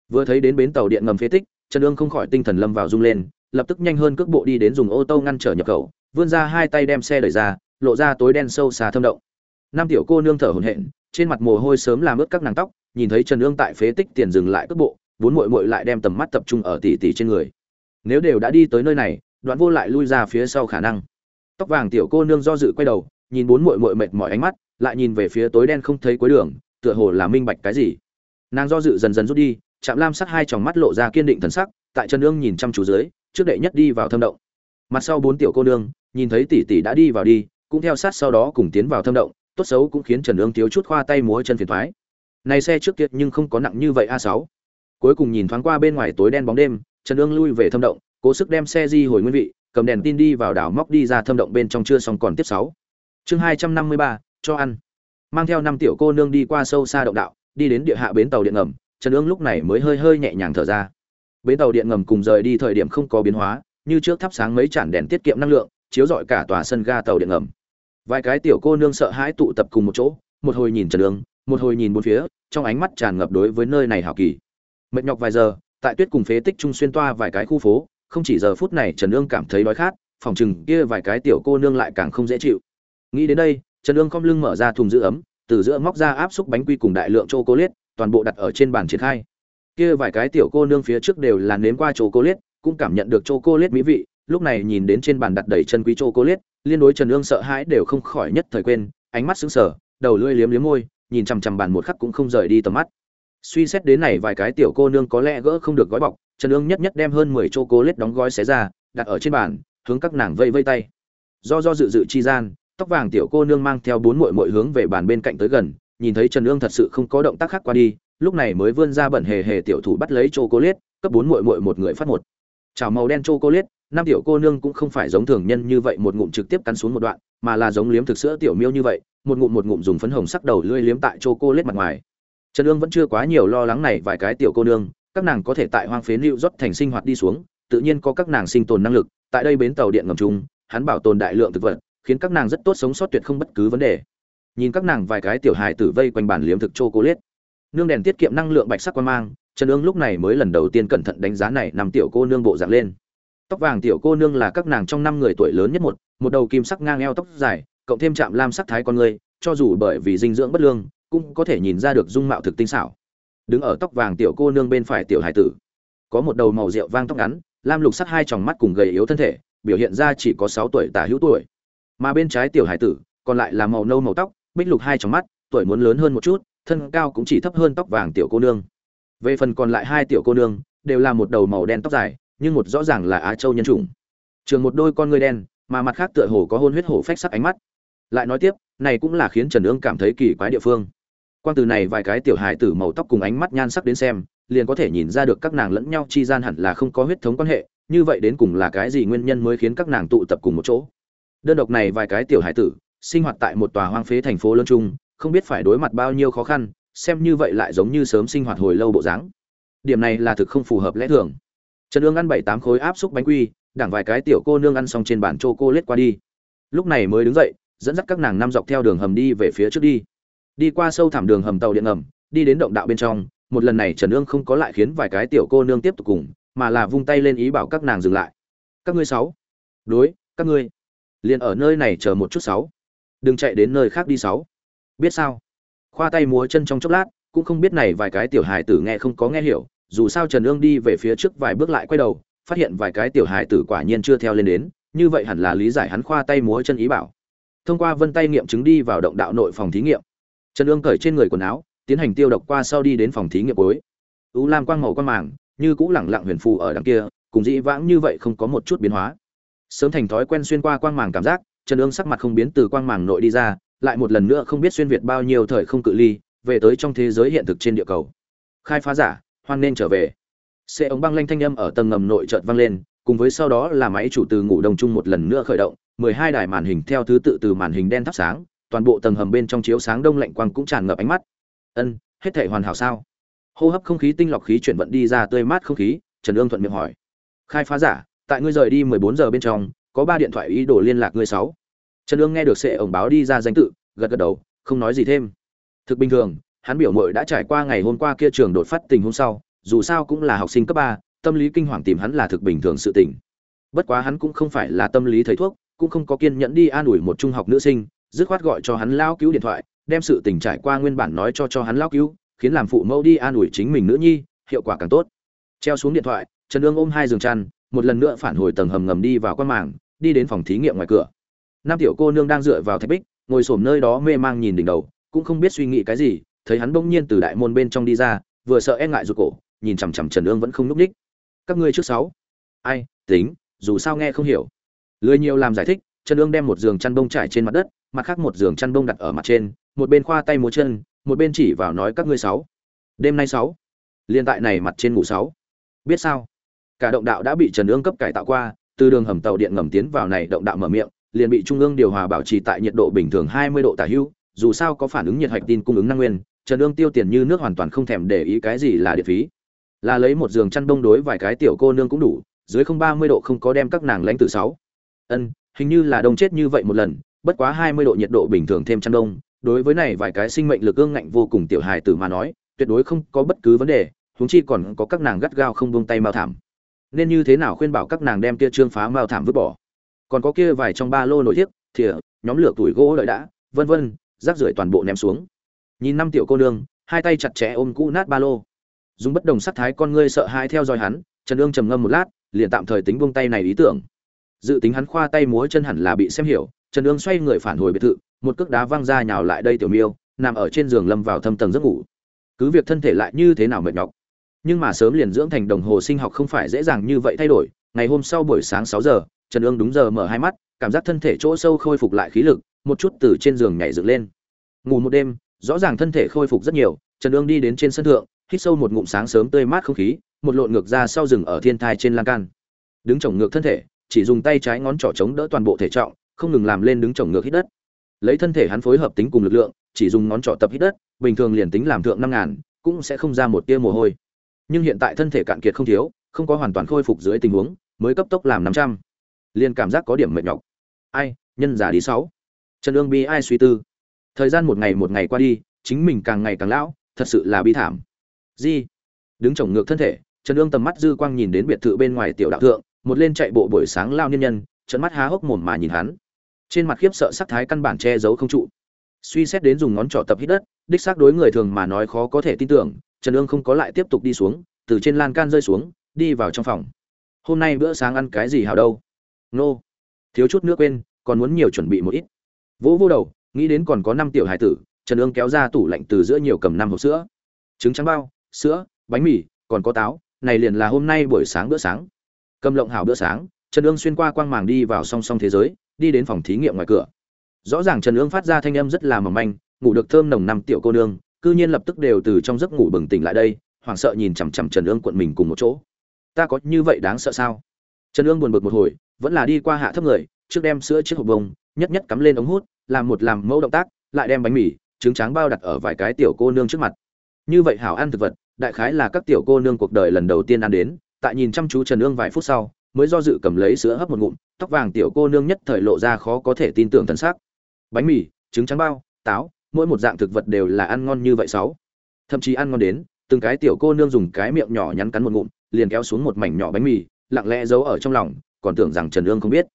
Vừa thấy đến bến tàu điện ngầm phế tích, trần Dương không khỏi tinh thần lâm vào rung lên, lập tức nhanh hơn cước bộ đi đến dùng ô tô ngăn trở nhập khẩu, vươn ra hai tay đem xe đẩy ra, lộ ra tối đen sâu xa thâm động. Năm tiểu cô nương thở hổn hển, trên mặt mồ hôi sớm làm ướt các nàng tóc, nhìn thấy trần Dương tại phế tích tiền dừng lại cước bộ, bốn muội muội lại đem tầm mắt tập trung ở tỷ tỷ trên người. Nếu đều đã đi tới nơi này, đoạn vô lại lui ra phía sau khả năng. Tóc vàng tiểu cô nương do dự quay đầu, nhìn bốn muội muội mệt mỏi ánh mắt lại nhìn về phía tối đen không thấy cuối đường, tựa hồ là minh bạch cái gì. Nàng do dự dần dần rút đi chạm lam sắc hai tròng mắt lộ ra kiên định thần sắc, tại chân ương nhìn chăm chú dưới, trước đệ nhất đi vào thâm động. Mặt sau bốn tiểu cô nương, nhìn thấy tỷ tỷ đã đi vào đi, cũng theo sát sau đó cùng tiến vào thâm động, tốt xấu cũng khiến trần ương thiếu chút khoa tay múa chân phiền thoái này xe trước kia nhưng không có nặng như vậy a sáu. Cuối cùng nhìn thoáng qua bên ngoài tối đen bóng đêm, trần ương lui về thâm động, cố sức đem xe di hồi nguyên vị, cầm đèn tin đi vào đảo móc đi ra thâm động bên trong chưa xong còn tiếp sáu. Chương hai trăm năm mươi ba cho ăn. Mang theo năm tiểu cô nương đi qua sâu xa động đạo, đi đến địa hạ bến tàu điện ngầm, trần ương lúc này mới hơi hơi nhẹ nhàng thở ra. Bến tàu điện ngầm cùng rời đi thời điểm không có biến hóa, như trước thắp sáng mấy chản đèn tiết kiệm năng lượng, chiếu rọi cả tòa sân ga tàu điện ngầm. Vài cái tiểu cô nương sợ hãi tụ tập cùng một chỗ, một hồi nhìn trần ương, một hồi nhìn bốn phía, trong ánh mắt tràn ngập đối với nơi này hào kỳ. Mệt nhọc vài giờ, tại tuyết cùng phế tích trung xuyên toa vài cái khu phố, không chỉ giờ phút này trần ương cảm thấy đói khát, phòng chừng kia vài cái tiểu cô nương lại càng không dễ chịu. Nghĩ đến đây trần Dương khom lưng mở ra thùng giữ ấm từ giữa móc ra áp xúc bánh quy cùng đại lượng chocolate, toàn bộ đặt ở trên bàn triển khai. Kia vài cái tiểu cô nương phía trước đều là nếm qua chocolate, cũng cảm nhận được chocolate mỹ vị lúc này nhìn đến trên bàn đặt đầy chân quý chocolate, liên đối trần Dương sợ hãi đều không khỏi nhất thời quên ánh mắt sững sờ đầu lưỡi liếm liếm môi nhìn chằm chằm bàn một khắc cũng không rời đi tầm mắt. Suy xét đến này vài cái tiểu cô nương có lẽ gỡ không được gói bọc trần Dương nhất nhất đem hơn mười chocolate đóng gói xé ra đặt ở trên bàn hướng các nàng vây vây tay. Do do dự dự chi gian tóc vàng tiểu cô nương mang theo bốn muội muội hướng về bàn bên cạnh tới gần, nhìn thấy trần ương thật sự không có động tác khác qua đi, lúc này mới vươn ra bẩn hề hề tiểu thủ bắt lấy chô cô liết cấp bốn muội muội một người phát một. Chảo màu đen chô cô liết năm tiểu cô nương cũng không phải giống thường nhân như vậy một ngụm trực tiếp cắn xuống một đoạn, mà là giống liếm thực sữa tiểu miêu như vậy, một ngụm một ngụm dùng phấn hồng sắc đầu lưỡi liếm tại chô cô lết mặt ngoài. Trần ương vẫn chưa quá nhiều lo lắng này vài cái tiểu cô nương, các nàng có thể tại hoang phế lưu rót thành sinh hoạt đi xuống, tự nhiên có các nàng sinh tồn năng lực, tại đây bến tàu điện ngầm chung, hắn bảo tồn đại lượng thực vật khiến các nàng rất tốt sống sót tuyệt không bất cứ vấn đề. Nhìn các nàng vài cái tiểu hài tử vây quanh bàn liếm thực chô cô liết nương đèn tiết kiệm năng lượng bạch sắc quan mang, trần ương lúc này mới lần đầu tiên cẩn thận đánh giá này nằm tiểu cô nương bộ dạng lên. Tóc vàng tiểu cô nương là các nàng trong năm người tuổi lớn nhất một một đầu kim sắc ngang eo tóc dài, cộng thêm chạm lam sắc thái con người, cho dù bởi vì dinh dưỡng bất lương, cũng có thể nhìn ra được dung mạo thực tinh xảo. Đứng ở tóc vàng tiểu cô nương bên phải tiểu hải tử, có một đầu màu rượu vang tóc ngắn, lam lục sắc hai tròng mắt cùng gầy yếu thân thể, biểu hiện ra chỉ có sáu tuổi tả hữu tuổi mà bên trái tiểu hải tử, còn lại là màu nâu màu tóc, bích lục hai tròng mắt, tuổi muốn lớn hơn một chút, thân cao cũng chỉ thấp hơn tóc vàng tiểu cô nương. Về phần còn lại hai tiểu cô nương, đều là một đầu màu đen tóc dài, nhưng một rõ ràng là á châu nhân chủng. Trường một đôi con ngươi đen, mà mặt khác tựa hồ có hôn huyết hổ phách sắc ánh mắt. Lại nói tiếp, này cũng là khiến trần ương cảm thấy kỳ quái địa phương. Quan từ này vài cái tiểu hài tử màu tóc cùng ánh mắt nhan sắc đến xem, liền có thể nhìn ra được các nàng lẫn nhau chi gian hẳn là không có huyết thống quan hệ, như vậy đến cùng là cái gì nguyên nhân mới khiến các nàng tụ tập cùng một chỗ? Đơn độc này vài cái tiểu hải tử, sinh hoạt tại một tòa hoang phế thành phố lớn chung, không biết phải đối mặt bao nhiêu khó khăn, xem như vậy lại giống như sớm sinh hoạt hồi lâu bộ dáng. Điểm này là thực không phù hợp lẽ thường. Trần ương ăn bảy tám khối áp xúc bánh quy, đảng vài cái tiểu cô nương ăn xong trên bàn chô cô lết qua đi. Lúc này mới đứng dậy, dẫn dắt các nàng năm dọc theo đường hầm đi về phía trước đi. Đi qua sâu thẳm đường hầm tàu điện ngầm, đi đến động đạo bên trong, một lần này trần ương không có lại khiến vài cái tiểu cô nương tiếp tục cùng, mà là vung tay lên ý bảo các nàng dừng lại. Các ngươi sáu. Đối, các ngươi liền ở nơi này chờ một chút sáu. Đừng chạy đến nơi khác đi sáu. Biết sao? Khoa tay múa chân trong chốc lát, cũng không biết này vài cái tiểu hài tử nghe không có nghe hiểu, dù sao trần ương đi về phía trước vài bước lại quay đầu, phát hiện vài cái tiểu hài tử quả nhiên chưa theo lên đến, như vậy hẳn là lý giải hắn khoa tay múa chân ý bảo. Thông qua vân tay nghiệm chứng đi vào động đạo nội phòng thí nghiệm. Trần ương cởi trên người quần áo, tiến hành tiêu độc qua sau đi đến phòng thí nghiệm cuối. Ưu lam quang màu quang màng, như cũ lẳng lặng huyền phù ở đằng kia, cùng dĩ vãng như vậy không có một chút biến hóa sớm thành thói quen xuyên qua quang màng cảm giác, trần ương sắc mặt không biến từ quang màng nội đi ra, lại một lần nữa không biết xuyên việt bao nhiêu thời không cự ly, về tới trong thế giới hiện thực trên địa cầu. Khai phá giả, hoan nên trở về. Xe ống băng lanh thanh âm ở tầng ngầm nội chợt vang lên, cùng với sau đó là máy chủ từ ngủ đông chung một lần nữa khởi động 12 đài màn hình theo thứ tự từ màn hình đen thắp sáng, toàn bộ tầng hầm bên trong chiếu sáng đông lạnh quang cũng tràn ngập ánh mắt. Ân, hết thể hoàn hảo sao? Hô hấp không khí, tinh lọc khí chuyển vận đi ra tươi mát không khí, trần ương thuận miệng hỏi. Khai phá giả tại ngươi rời đi 14 giờ bên trong, có ba điện thoại ý đồ liên lạc ngươi sáu. Trần ương nghe được sệ ổng báo đi ra danh tự, gật gật đầu, không nói gì thêm. Thực bình thường, hắn biểu mội đã trải qua ngày hôm qua kia trường đột phát tình hôm sau, dù sao cũng là học sinh cấp ba, tâm lý kinh hoàng tìm hắn là thực bình thường sự tình. Bất quá hắn cũng không phải là tâm lý thầy thuốc, cũng không có kiên nhẫn đi an ủi một trung học nữ sinh, dứt khoát gọi cho hắn lao cứu điện thoại, đem sự tình trải qua nguyên bản nói cho cho hắn lao cứu, khiến làm phụ mẫu đi an ủi chính mình nữ nhi, hiệu quả càng tốt. Treo xuống điện thoại, trần ương ôm hai giường chăn một lần nữa phản hồi tầng hầm ngầm đi vào quan màng, đi đến phòng thí nghiệm ngoài cửa. Nam tiểu cô nương đang dựa vào thạch bích, ngồi xổm nơi đó mê mang nhìn đỉnh đầu, cũng không biết suy nghĩ cái gì, thấy hắn bỗng nhiên từ đại môn bên trong đi ra, vừa sợ e ngại rụt cổ, nhìn chằm chằm trần ương vẫn không núp ních các ngươi trước sáu. Ai, tính, dù sao nghe không hiểu. Lười nhiều làm giải thích, trần ương đem một giường chăn bông trải trên mặt đất, mặt khác một giường chăn bông đặt ở mặt trên, một bên khoa tay múa chân, một bên chỉ vào nói các ngươi sáu. Đêm nay sáu. Liên tại này mặt trên ngủ sáu. Biết sao? Cả động đạo đã bị trần ương cấp cải tạo qua, từ đường hầm tàu điện ngầm tiến vào này động đạo mở miệng, liền bị trung ương điều hòa bảo trì tại nhiệt độ bình thường 20 độ tả hữu dù sao có phản ứng nhiệt hạch tin cung ứng năng nguyên, trần ương tiêu tiền như nước hoàn toàn không thèm để ý cái gì là điện phí. Là lấy một giường chăn đông đối vài cái tiểu cô nương cũng đủ, dưới không ba mươi độ không có đem các nàng lãnh từ sáu. Ân, hình như là đông chết như vậy một lần, bất quá hai mươi độ nhiệt độ bình thường thêm chăn đông đối với này vài cái sinh mệnh lực ương ngạnh vô cùng tiểu hài tử mà nói, tuyệt đối không có bất cứ vấn đề, huống chi còn có các nàng gắt gao không buông tay mao thảm nên như thế nào khuyên bảo các nàng đem kia trương phá mao thảm vứt bỏ? Còn có kia vài trong ba lô nội thiết thìa, nhóm lửa tuổi gỗ lợi đã, vân vân, rác rưởi toàn bộ ném xuống. Nhìn năm tiểu cô nương, hai tay chặt chẽ ôm cũ nát ba lô. Dùng bất đồng sắc thái con ngươi sợ hãi theo dõi hắn, trần ương trầm ngâm một lát, liền tạm thời tính buông tay này ý tưởng. Dự tính hắn khoa tay múa chân hẳn là bị xem hiểu, trần ương xoay người phản hồi biệt thự, một cước đá văng ra nhào lại đây tiểu miêu, nằm ở trên giường lâm vào thâm tầng giấc ngủ. Cứ việc thân thể lại như thế nào mệt nhọc nhưng mà sớm liền dưỡng thành đồng hồ sinh học không phải dễ dàng như vậy thay đổi. Ngày hôm sau buổi sáng sáu giờ, trần ương đúng giờ mở hai mắt, cảm giác thân thể chỗ sâu khôi phục lại khí lực, một chút từ trên giường nhảy dựng lên. Ngủ một đêm, rõ ràng thân thể khôi phục rất nhiều, trần ương đi đến trên sân thượng, hít sâu một ngụm sáng sớm tươi mát không khí, một lộn ngược ra sau rừng ở thiên thai trên lan can. Đứng chồng ngược thân thể, chỉ dùng tay trái ngón trỏ chống đỡ toàn bộ thể trọng, không ngừng làm lên đứng chồng ngược hít đất. Lấy thân thể hắn phối hợp tính cùng lực lượng, chỉ dùng ngón trỏ tập hít đất, bình thường liền tính làm thượng năm ngàn, cũng sẽ không ra một tia mồ hôi nhưng hiện tại thân thể cạn kiệt không thiếu, không có hoàn toàn khôi phục dưới tình huống, mới cấp tốc làm năm trăm. Liền cảm giác có điểm mệt nhọc. Ai, nhân giả đi sáu. Trần ương bi ai suy tư. Thời gian một ngày một ngày qua đi, chính mình càng ngày càng lão, thật sự là bi thảm. Di, đứng chồng ngược thân thể, trần ương tầm mắt dư quang nhìn đến biệt thự bên ngoài tiểu đạo thượng, một lên chạy bộ buổi sáng lao niên nhân trận mắt há hốc mồm mà nhìn hắn. Trên mặt khiếp sợ sắc thái căn bản che giấu không trụ. Suy xét đến dùng ngón trỏ tập hít đất, đích xác đối người thường mà nói khó có thể tin tưởng trần ương không có lại tiếp tục đi xuống, từ trên lan can rơi xuống, đi vào trong phòng. Hôm nay bữa sáng ăn cái gì hảo đâu? Nô. Thiếu chút nữa quên, còn muốn nhiều chuẩn bị một ít. Vỗ vô đầu, nghĩ đến còn có năm tiểu hải tử, trần ương kéo ra tủ lạnh từ giữa nhiều cầm năm hộp sữa. Trứng trắng bao, sữa, bánh mì, còn có táo, này liền là hôm nay buổi sáng bữa sáng. Cầm lộng hảo bữa sáng, trần ương xuyên qua quang màng đi vào song song thế giới, đi đến phòng thí nghiệm ngoài cửa. Rõ ràng trần ương phát ra thanh âm rất là mỏng manh, ngủ được thơm nồng năm tiểu cô nương cư nhiên lập tức đều từ trong giấc ngủ bừng tỉnh lại đây, hoảng sợ nhìn chằm chằm trần ương quận mình cùng một chỗ. Ta có như vậy đáng sợ sao? Trần ương buồn bực một hồi, vẫn là đi qua hạ thấp người, trước đem sữa chiếc hộp bông, nhất nhất cắm lên ống hút, làm một làm mẫu động tác, lại đem bánh mì, trứng tráng bao đặt ở vài cái tiểu cô nương trước mặt. Như vậy hảo ăn thực vật, đại khái là các tiểu cô nương cuộc đời lần đầu tiên ăn đến, tại nhìn chăm chú trần ương vài phút sau, mới do dự cầm lấy sữa hấp một ngụm, tóc vàng tiểu cô nương nhất thời lộ ra khó có thể tin tưởng thân xác bánh mì, trứng trắng bao, táo mỗi một dạng thực vật đều là ăn ngon như vậy sáu. Thậm chí ăn ngon đến, từng cái tiểu cô nương dùng cái miệng nhỏ nhắn cắn một ngụm, liền kéo xuống một mảnh nhỏ bánh mì, lặng lẽ giấu ở trong lòng, còn tưởng rằng trần ương không biết.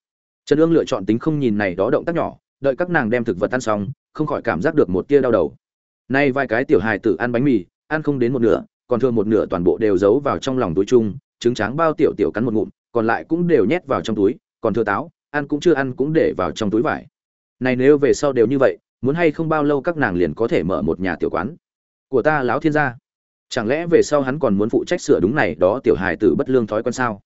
Trần ương lựa chọn tính không nhìn này đó động tác nhỏ, đợi các nàng đem thực vật ăn xong, không khỏi cảm giác được một tia đau đầu. Nay vài cái tiểu hài tử ăn bánh mì, ăn không đến một nửa, còn thừa một nửa toàn bộ đều giấu vào trong lòng túi chung, trứng tráng bao tiểu tiểu cắn một ngụm, còn lại cũng đều nhét vào trong túi, còn thừa táo, ăn cũng chưa ăn cũng để vào trong túi vải. Này nếu về sau đều như vậy muốn hay không bao lâu các nàng liền có thể mở một nhà tiểu quán? Của ta lão thiên gia. Chẳng lẽ về sau hắn còn muốn phụ trách sửa đúng này đó tiểu hài tử bất lương thói quen sao?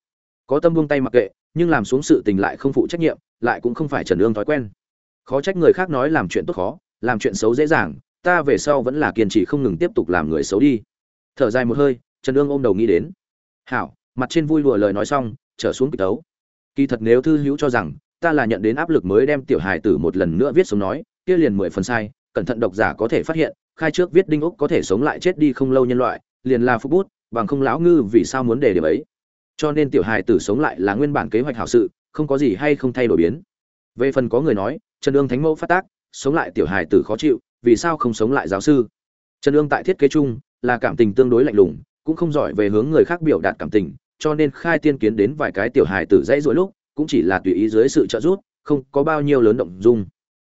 Có tâm buông tay mặc kệ, nhưng làm xuống sự tình lại không phụ trách nhiệm, lại cũng không phải trần ương thói quen. Khó trách người khác nói làm chuyện tốt khó, làm chuyện xấu dễ dàng, ta về sau vẫn là kiên trì không ngừng tiếp tục làm người xấu đi. Thở dài một hơi, trần ương ôm đầu nghĩ đến. Hảo, mặt trên vui lùa lời nói xong, trở xuống kịch tấu kỳ thật nếu thư hữu cho rằng, ta là nhận đến áp lực mới đem tiểu hài tử một lần nữa viết sống nói kia liền mười phần sai, cẩn thận độc giả có thể phát hiện, khai trước viết đinh úc có thể sống lại chết đi không lâu nhân loại, liền là phúc bút, bằng không lão ngư vì sao muốn để điểm ấy. Cho nên tiểu hài tử sống lại là nguyên bản kế hoạch hảo sự, không có gì hay không thay đổi biến. Về phần có người nói, trần ương thánh mẫu phát tác, sống lại tiểu hài tử khó chịu, vì sao không sống lại giáo sư? Trần ương tại thiết kế chung, là cảm tình tương đối lạnh lùng, cũng không giỏi về hướng người khác biểu đạt cảm tình, cho nên khai tiên kiến đến vài cái tiểu hài tử dãy dỗi lúc, cũng chỉ là tùy ý dưới sự trợ giúp, không có bao nhiêu lớn động dung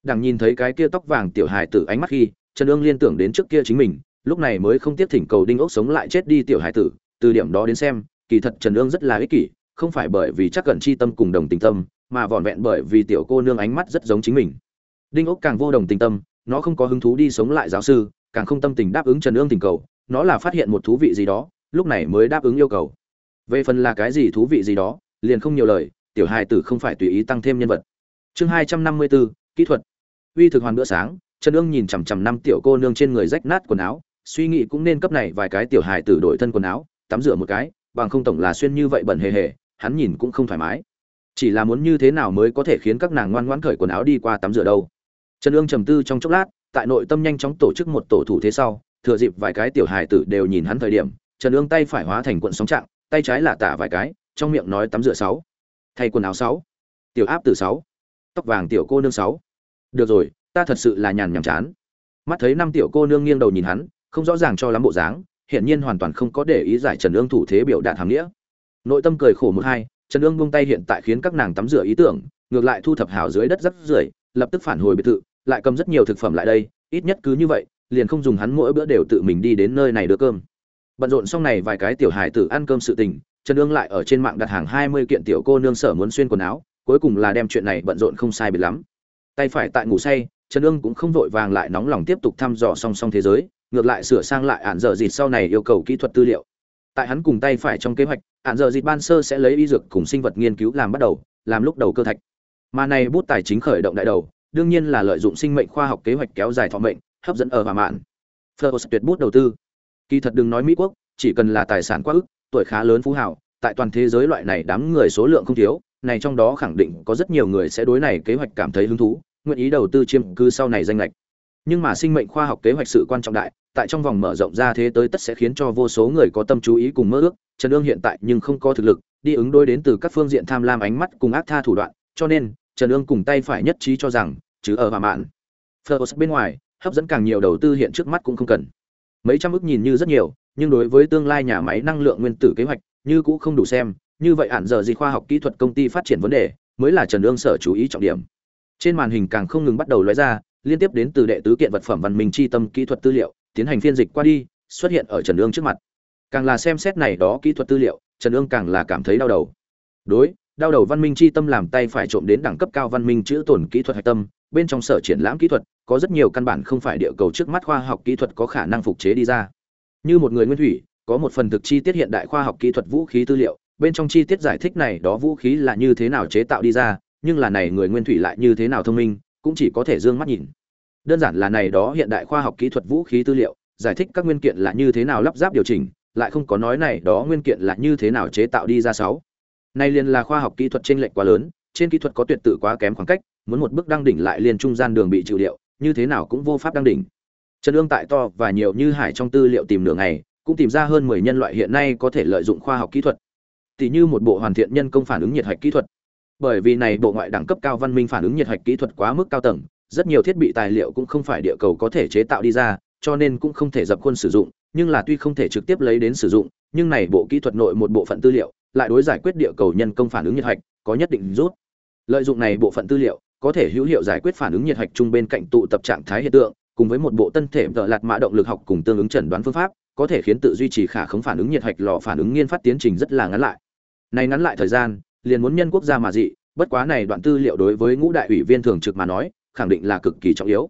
đằng nhìn thấy cái kia tóc vàng tiểu hài tử ánh mắt khi, trần ương liên tưởng đến trước kia chính mình, lúc này mới không tiếp thỉnh cầu đinh ốc sống lại chết đi tiểu hài tử, từ điểm đó đến xem, kỳ thật trần ương rất là ích kỷ, không phải bởi vì chắc cẩn chi tâm cùng đồng tình tâm, mà vỏn vẹn bởi vì tiểu cô nương ánh mắt rất giống chính mình. Đinh ốc càng vô đồng tình tâm, nó không có hứng thú đi sống lại giáo sư, càng không tâm tình đáp ứng trần ương tình cầu, nó là phát hiện một thú vị gì đó, lúc này mới đáp ứng yêu cầu. Về phần là cái gì thú vị gì đó, liền không nhiều lời, tiểu hài tử không phải tùy ý tăng thêm nhân vật. Chương hai trăm năm mươi bốn kỹ thuật uy thực hoàn bữa sáng, trần ương nhìn chằm chằm năm tiểu cô nương trên người rách nát quần áo, suy nghĩ cũng nên cấp này vài cái tiểu hài tử đổi thân quần áo, tắm rửa một cái, bằng không tổng là xuyên như vậy bẩn hề hề, hắn nhìn cũng không thoải mái. Chỉ là muốn như thế nào mới có thể khiến các nàng ngoan ngoãn khởi quần áo đi qua tắm rửa đâu. Trần ương trầm tư trong chốc lát, tại nội tâm nhanh chóng tổ chức một tổ thủ thế sau, thừa dịp vài cái tiểu hài tử đều nhìn hắn thời điểm, trần ương tay phải hóa thành cuộn sóng trạng, tay trái là tả vài cái, trong miệng nói tắm rửa sáu, thay quần áo sáu, tiểu áp từ sáu, tóc vàng tiểu cô nương sáu được rồi, ta thật sự là nhàn nhàm chán. Mắt thấy năm tiểu cô nương nghiêng đầu nhìn hắn, không rõ ràng cho lắm bộ dáng hiện nhiên hoàn toàn không có để ý giải trần ương thủ thế biểu đạt hàm nghĩa. Nội tâm cười khổ một hai, trần ương buông tay hiện tại khiến các nàng tắm rửa ý tưởng, ngược lại thu thập hào dưới đất rất rưởi, lập tức phản hồi biệt thự, lại cầm rất nhiều thực phẩm lại đây, ít nhất cứ như vậy, liền không dùng hắn mỗi bữa đều tự mình đi đến nơi này đưa cơm. Bận rộn xong này vài cái tiểu hài tử ăn cơm sự tình, trần ương lại ở trên mạng đặt hàng hai mươi kiện tiểu cô nương sở muốn xuyên quần áo, cuối cùng là đem chuyện này bận rộn không sai biệt lắm tay phải tại ngủ say, trần ương cũng không vội vàng lại nóng lòng tiếp tục thăm dò song song thế giới, ngược lại sửa sang lại ạn dở dịt sau này yêu cầu kỹ thuật tư liệu. Tại hắn cùng tay phải trong kế hoạch ạn dở dịt ban sơ sẽ lấy y dược cùng sinh vật nghiên cứu làm bắt đầu, làm lúc đầu cơ thạch. Mà này bút tài chính khởi động đại đầu, đương nhiên là lợi dụng sinh mệnh khoa học kế hoạch kéo dài thọ mệnh, hấp dẫn ở và mạn. Fleurs tuyệt bút đầu tư. Kỳ thật đừng nói mỹ quốc, chỉ cần là tài sản quá ức, tuổi khá lớn phú hào, tại toàn thế giới loại này đám người số lượng không thiếu này trong đó khẳng định có rất nhiều người sẽ đối này kế hoạch cảm thấy hứng thú, nguyện ý đầu tư chiêm cư sau này danh lệch nhưng mà sinh mệnh khoa học kế hoạch sự quan trọng đại, tại trong vòng mở rộng ra thế tới tất sẽ khiến cho vô số người có tâm chú ý cùng mơ ước, trần Dương hiện tại nhưng không có thực lực, đi ứng đối đến từ các phương diện tham lam ánh mắt cùng ác tha thủ đoạn, cho nên, trần Dương cùng tay phải nhất trí cho rằng, chứ ở và mạn First bên ngoài, hấp dẫn càng nhiều đầu tư hiện trước mắt cũng không cần. Mấy trăm ức nhìn như rất nhiều, nhưng đối với tương lai nhà máy năng lượng nguyên tử kế hoạch, như cũng không đủ xem như vậy ạn giờ gì khoa học kỹ thuật công ty phát triển vấn đề mới là trần ương sở chú ý trọng điểm. Trên màn hình càng không ngừng bắt đầu lóe ra, liên tiếp đến từ đệ tứ kiện vật phẩm văn minh chi tâm kỹ thuật tư liệu, tiến hành phiên dịch qua đi, xuất hiện ở trần ương trước mặt. Càng là xem xét này đó kỹ thuật tư liệu, trần ương càng là cảm thấy đau đầu. Đối, đau đầu văn minh chi tâm làm tay phải trộm đến đẳng cấp cao văn minh chữ tổn kỹ thuật hạch tâm, bên trong sở triển lãm kỹ thuật, có rất nhiều căn bản không phải địa cầu trước mắt khoa học kỹ thuật có khả năng phục chế đi ra. Như một người nguyên thủy, có một phần thực chi tiết hiện đại khoa học kỹ thuật vũ khí tư liệu bên trong chi tiết giải thích này đó vũ khí là như thế nào chế tạo đi ra, nhưng là này người nguyên thủy lại như thế nào thông minh, cũng chỉ có thể d ư ơ n g mắt nhìn. Đơn giản là này đó hiện đại khoa học kỹ thuật vũ khí tư liệu, giải thích các nguyên kiện là như thế nào lắp ráp điều chỉnh, lại không có nói này đó nguyên kiện là như thế nào chế tạo đi ra sáu. Này liền là khoa học kỹ thuật trên lệch quá lớn, trên kỹ thuật có tuyệt tự quá kém khoảng cách, muốn một bước đăng đỉnh lại liền trung gian đường bị chịu điệu, như thế nào cũng vô pháp đăng đỉnh. Trần ương tại to và nhiều như hải trong tư liệu tìm nửa ngày, cũng tìm ra hơn mười nhân loại hiện nay có thể lợi dụng khoa học kỹ thuật tỉ như một bộ hoàn thiện nhân công phản ứng nhiệt hạch kỹ thuật. Bởi vì này bộ ngoại đẳng cấp cao văn minh phản ứng nhiệt hạch kỹ thuật quá mức cao tầng, rất nhiều thiết bị tài liệu cũng không phải địa cầu có thể chế tạo đi ra, cho nên cũng không thể dập khuôn sử dụng, nhưng là tuy không thể trực tiếp lấy đến sử dụng, nhưng này bộ kỹ thuật nội một bộ phận tư liệu lại đối giải quyết địa cầu nhân công phản ứng nhiệt hạch có nhất định rút. Lợi dụng này bộ phận tư liệu có thể hữu hiệu giải quyết phản ứng nhiệt hạch chung bên cạnh tụ tập trạng thái hiện tượng, cùng với một bộ tân thể tợ lạt mã động lực học cùng tương ứng chẩn đoán phương pháp, có thể khiến tự duy trì khả khống phản ứng nhiệt hạch lò phản ứng nghiên phát tiến trình rất là ngắn lại này ngắn lại thời gian, liền muốn nhân quốc gia mà dị, bất quá này đoạn tư liệu đối với ngũ đại ủy viên thường trực mà nói, khẳng định là cực kỳ trọng yếu.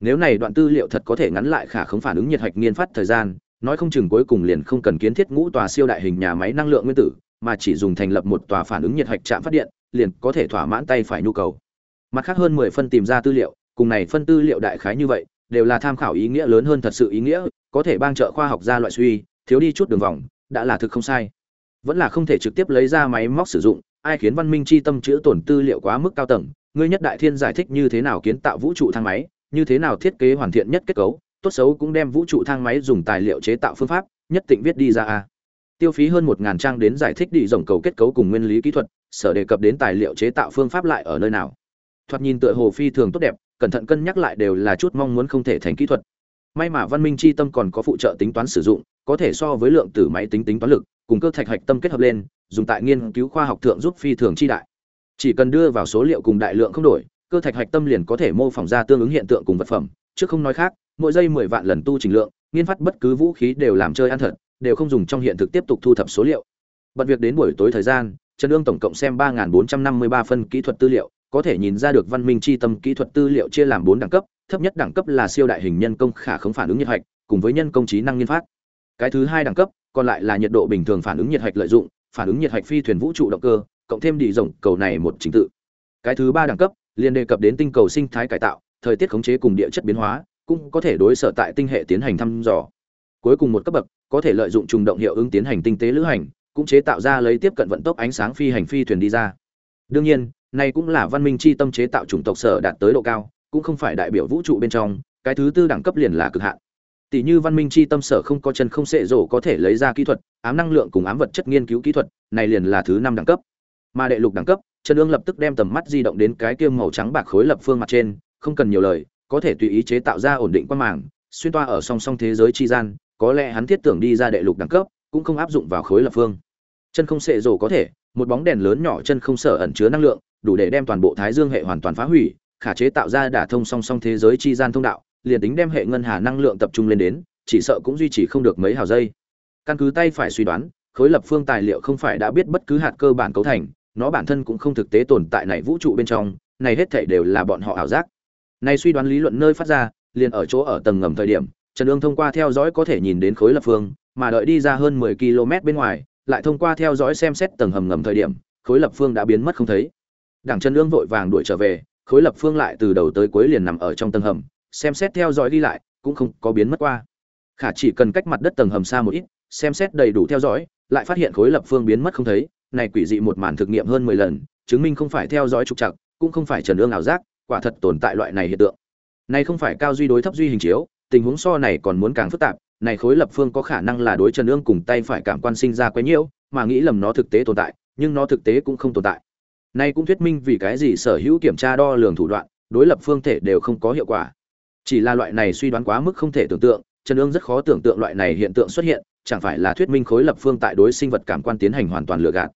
Nếu này đoạn tư liệu thật có thể ngắn lại khả không phản ứng nhiệt hạch nghiên phát thời gian, nói không chừng cuối cùng liền không cần kiến thiết ngũ tòa siêu đại hình nhà máy năng lượng nguyên tử, mà chỉ dùng thành lập một tòa phản ứng nhiệt hạch trạm phát điện, liền có thể thỏa mãn tay phải nhu cầu. Mặt khác hơn mười phân tìm ra tư liệu, cùng này phân tư liệu đại khái như vậy, đều là tham khảo ý nghĩa lớn hơn thật sự ý nghĩa, có thể bang trợ khoa học gia loại suy, thiếu đi chút đường vòng, đã là thực không sai vẫn là không thể trực tiếp lấy ra máy móc sử dụng, ai khiến văn minh chi tâm chữa tổn tư liệu quá mức cao tầng, ngươi nhất đại thiên giải thích như thế nào kiến tạo vũ trụ thang máy, như thế nào thiết kế hoàn thiện nhất kết cấu, tốt xấu cũng đem vũ trụ thang máy dùng tài liệu chế tạo phương pháp, nhất định viết đi ra a. Tiêu phí hơn một ngàn trang đến giải thích đi rộng cầu kết cấu cùng nguyên lý kỹ thuật, sở đề cập đến tài liệu chế tạo phương pháp lại ở nơi nào. Thoạt nhìn tựa hồ phi thường tốt đẹp, cẩn thận cân nhắc lại đều là chút mong muốn không thể thành kỹ thuật. May mà văn minh chi tâm còn có phụ trợ tính toán sử dụng, có thể so với lượng tử máy tính tính toán lực cùng cơ thạch hạch tâm kết hợp lên dùng tại nghiên cứu khoa học thượng giúp phi thường chi đại chỉ cần đưa vào số liệu cùng đại lượng không đổi cơ thạch hạch tâm liền có thể mô phỏng ra tương ứng hiện tượng cùng vật phẩm chứ không nói khác mỗi giây mười vạn lần tu trình lượng nghiên phát bất cứ vũ khí đều làm chơi ăn thật đều không dùng trong hiện thực tiếp tục thu thập số liệu bật việc đến buổi tối thời gian Trần Dương tổng cộng xem 3453 phân kỹ thuật tư liệu, có thể nhìn ra được văn minh chi tâm kỹ thuật tư liệu chia làm bốn đẳng cấp, thấp nhất đẳng cấp là siêu đại hình nhân công khả không phản ứng nhiệt hạch, cùng với nhân công trí năng nghiên phát. Cái thứ hai đẳng cấp, còn lại là nhiệt độ bình thường phản ứng nhiệt hạch lợi dụng, phản ứng nhiệt hạch phi thuyền vũ trụ động cơ, cộng thêm đi rộng cầu này một trình tự. Cái thứ ba đẳng cấp, liên đề cập đến tinh cầu sinh thái cải tạo, thời tiết khống chế cùng địa chất biến hóa, cũng có thể đối sở tại tinh hệ tiến hành thăm dò. Cuối cùng một cấp bậc, có thể lợi dụng trùng động hiệu ứng tiến hành tinh tế lữ hành, cũng chế tạo ra lấy tiếp cận vận tốc ánh sáng phi hành phi thuyền đi ra. Đương nhiên, này cũng là văn minh chi tâm chế tạo chủng tộc sở đạt tới độ cao, cũng không phải đại biểu vũ trụ bên trong, cái thứ tư đẳng cấp liền là cực hạn. Tỷ như văn minh chi tâm sở không có chân không sệ rổ có thể lấy ra kỹ thuật, ám năng lượng cùng ám vật chất nghiên cứu kỹ thuật, này liền là thứ năm đẳng cấp. Mà đệ lục đẳng cấp, Trần Dương lập tức đem tầm mắt di động đến cái kia màu trắng bạc khối lập phương mặt trên, không cần nhiều lời, có thể tùy ý chế tạo ra ổn định quang màng, xuyên toa ở song song thế giới chi gian, có lẽ hắn thiết tưởng đi ra đệ lục đẳng cấp, cũng không áp dụng vào khối lập phương. Chân không sệ rổ có thể, một bóng đèn lớn nhỏ chân không sở ẩn chứa năng lượng, đủ để đem toàn bộ Thái Dương hệ hoàn toàn phá hủy, khả chế tạo ra đả thông song song thế giới chi gian thông đạo, liền tính đem hệ ngân hà năng lượng tập trung lên đến, chỉ sợ cũng duy trì không được mấy hào giây. Căn cứ tay phải suy đoán, khối lập phương tài liệu không phải đã biết bất cứ hạt cơ bản cấu thành, nó bản thân cũng không thực tế tồn tại này vũ trụ bên trong, này hết thảy đều là bọn họ ảo giác. Này suy đoán lý luận nơi phát ra, liền ở chỗ ở tầng ngầm thời điểm, Trần ương thông qua theo dõi có thể nhìn đến khối lập phương, mà đợi đi ra hơn 10 km bên ngoài, lại thông qua theo dõi xem xét tầng hầm ngầm thời điểm, khối lập phương đã biến mất không thấy. Đảng Trần ương vội vàng đuổi trở về, khối lập phương lại từ đầu tới cuối liền nằm ở trong tầng hầm, xem xét theo dõi đi lại, cũng không có biến mất qua. Khả chỉ cần cách mặt đất tầng hầm xa một ít, xem xét đầy đủ theo dõi, lại phát hiện khối lập phương biến mất không thấy, này quỷ dị một màn thực nghiệm hơn 10 lần, chứng minh không phải theo dõi trục trặc, cũng không phải Trần ương ảo giác, quả thật tồn tại loại này hiện tượng. Này không phải cao duy đối thấp duy hình chiếu, tình huống so này còn muốn càng phức tạp, này khối lập phương có khả năng là đối Trần ương cùng tay phải cảm quan sinh ra quấy nhiễu, mà nghĩ lầm nó thực tế tồn tại, nhưng nó thực tế cũng không tồn tại. Này cũng thuyết minh vì cái gì sở hữu kiểm tra đo lường thủ đoạn, đối lập phương thể đều không có hiệu quả. Chỉ là loại này suy đoán quá mức không thể tưởng tượng, Trần ương rất khó tưởng tượng loại này hiện tượng xuất hiện, chẳng phải là thuyết minh khối lập phương tại đối sinh vật cảm quan tiến hành hoàn toàn lừa gạt.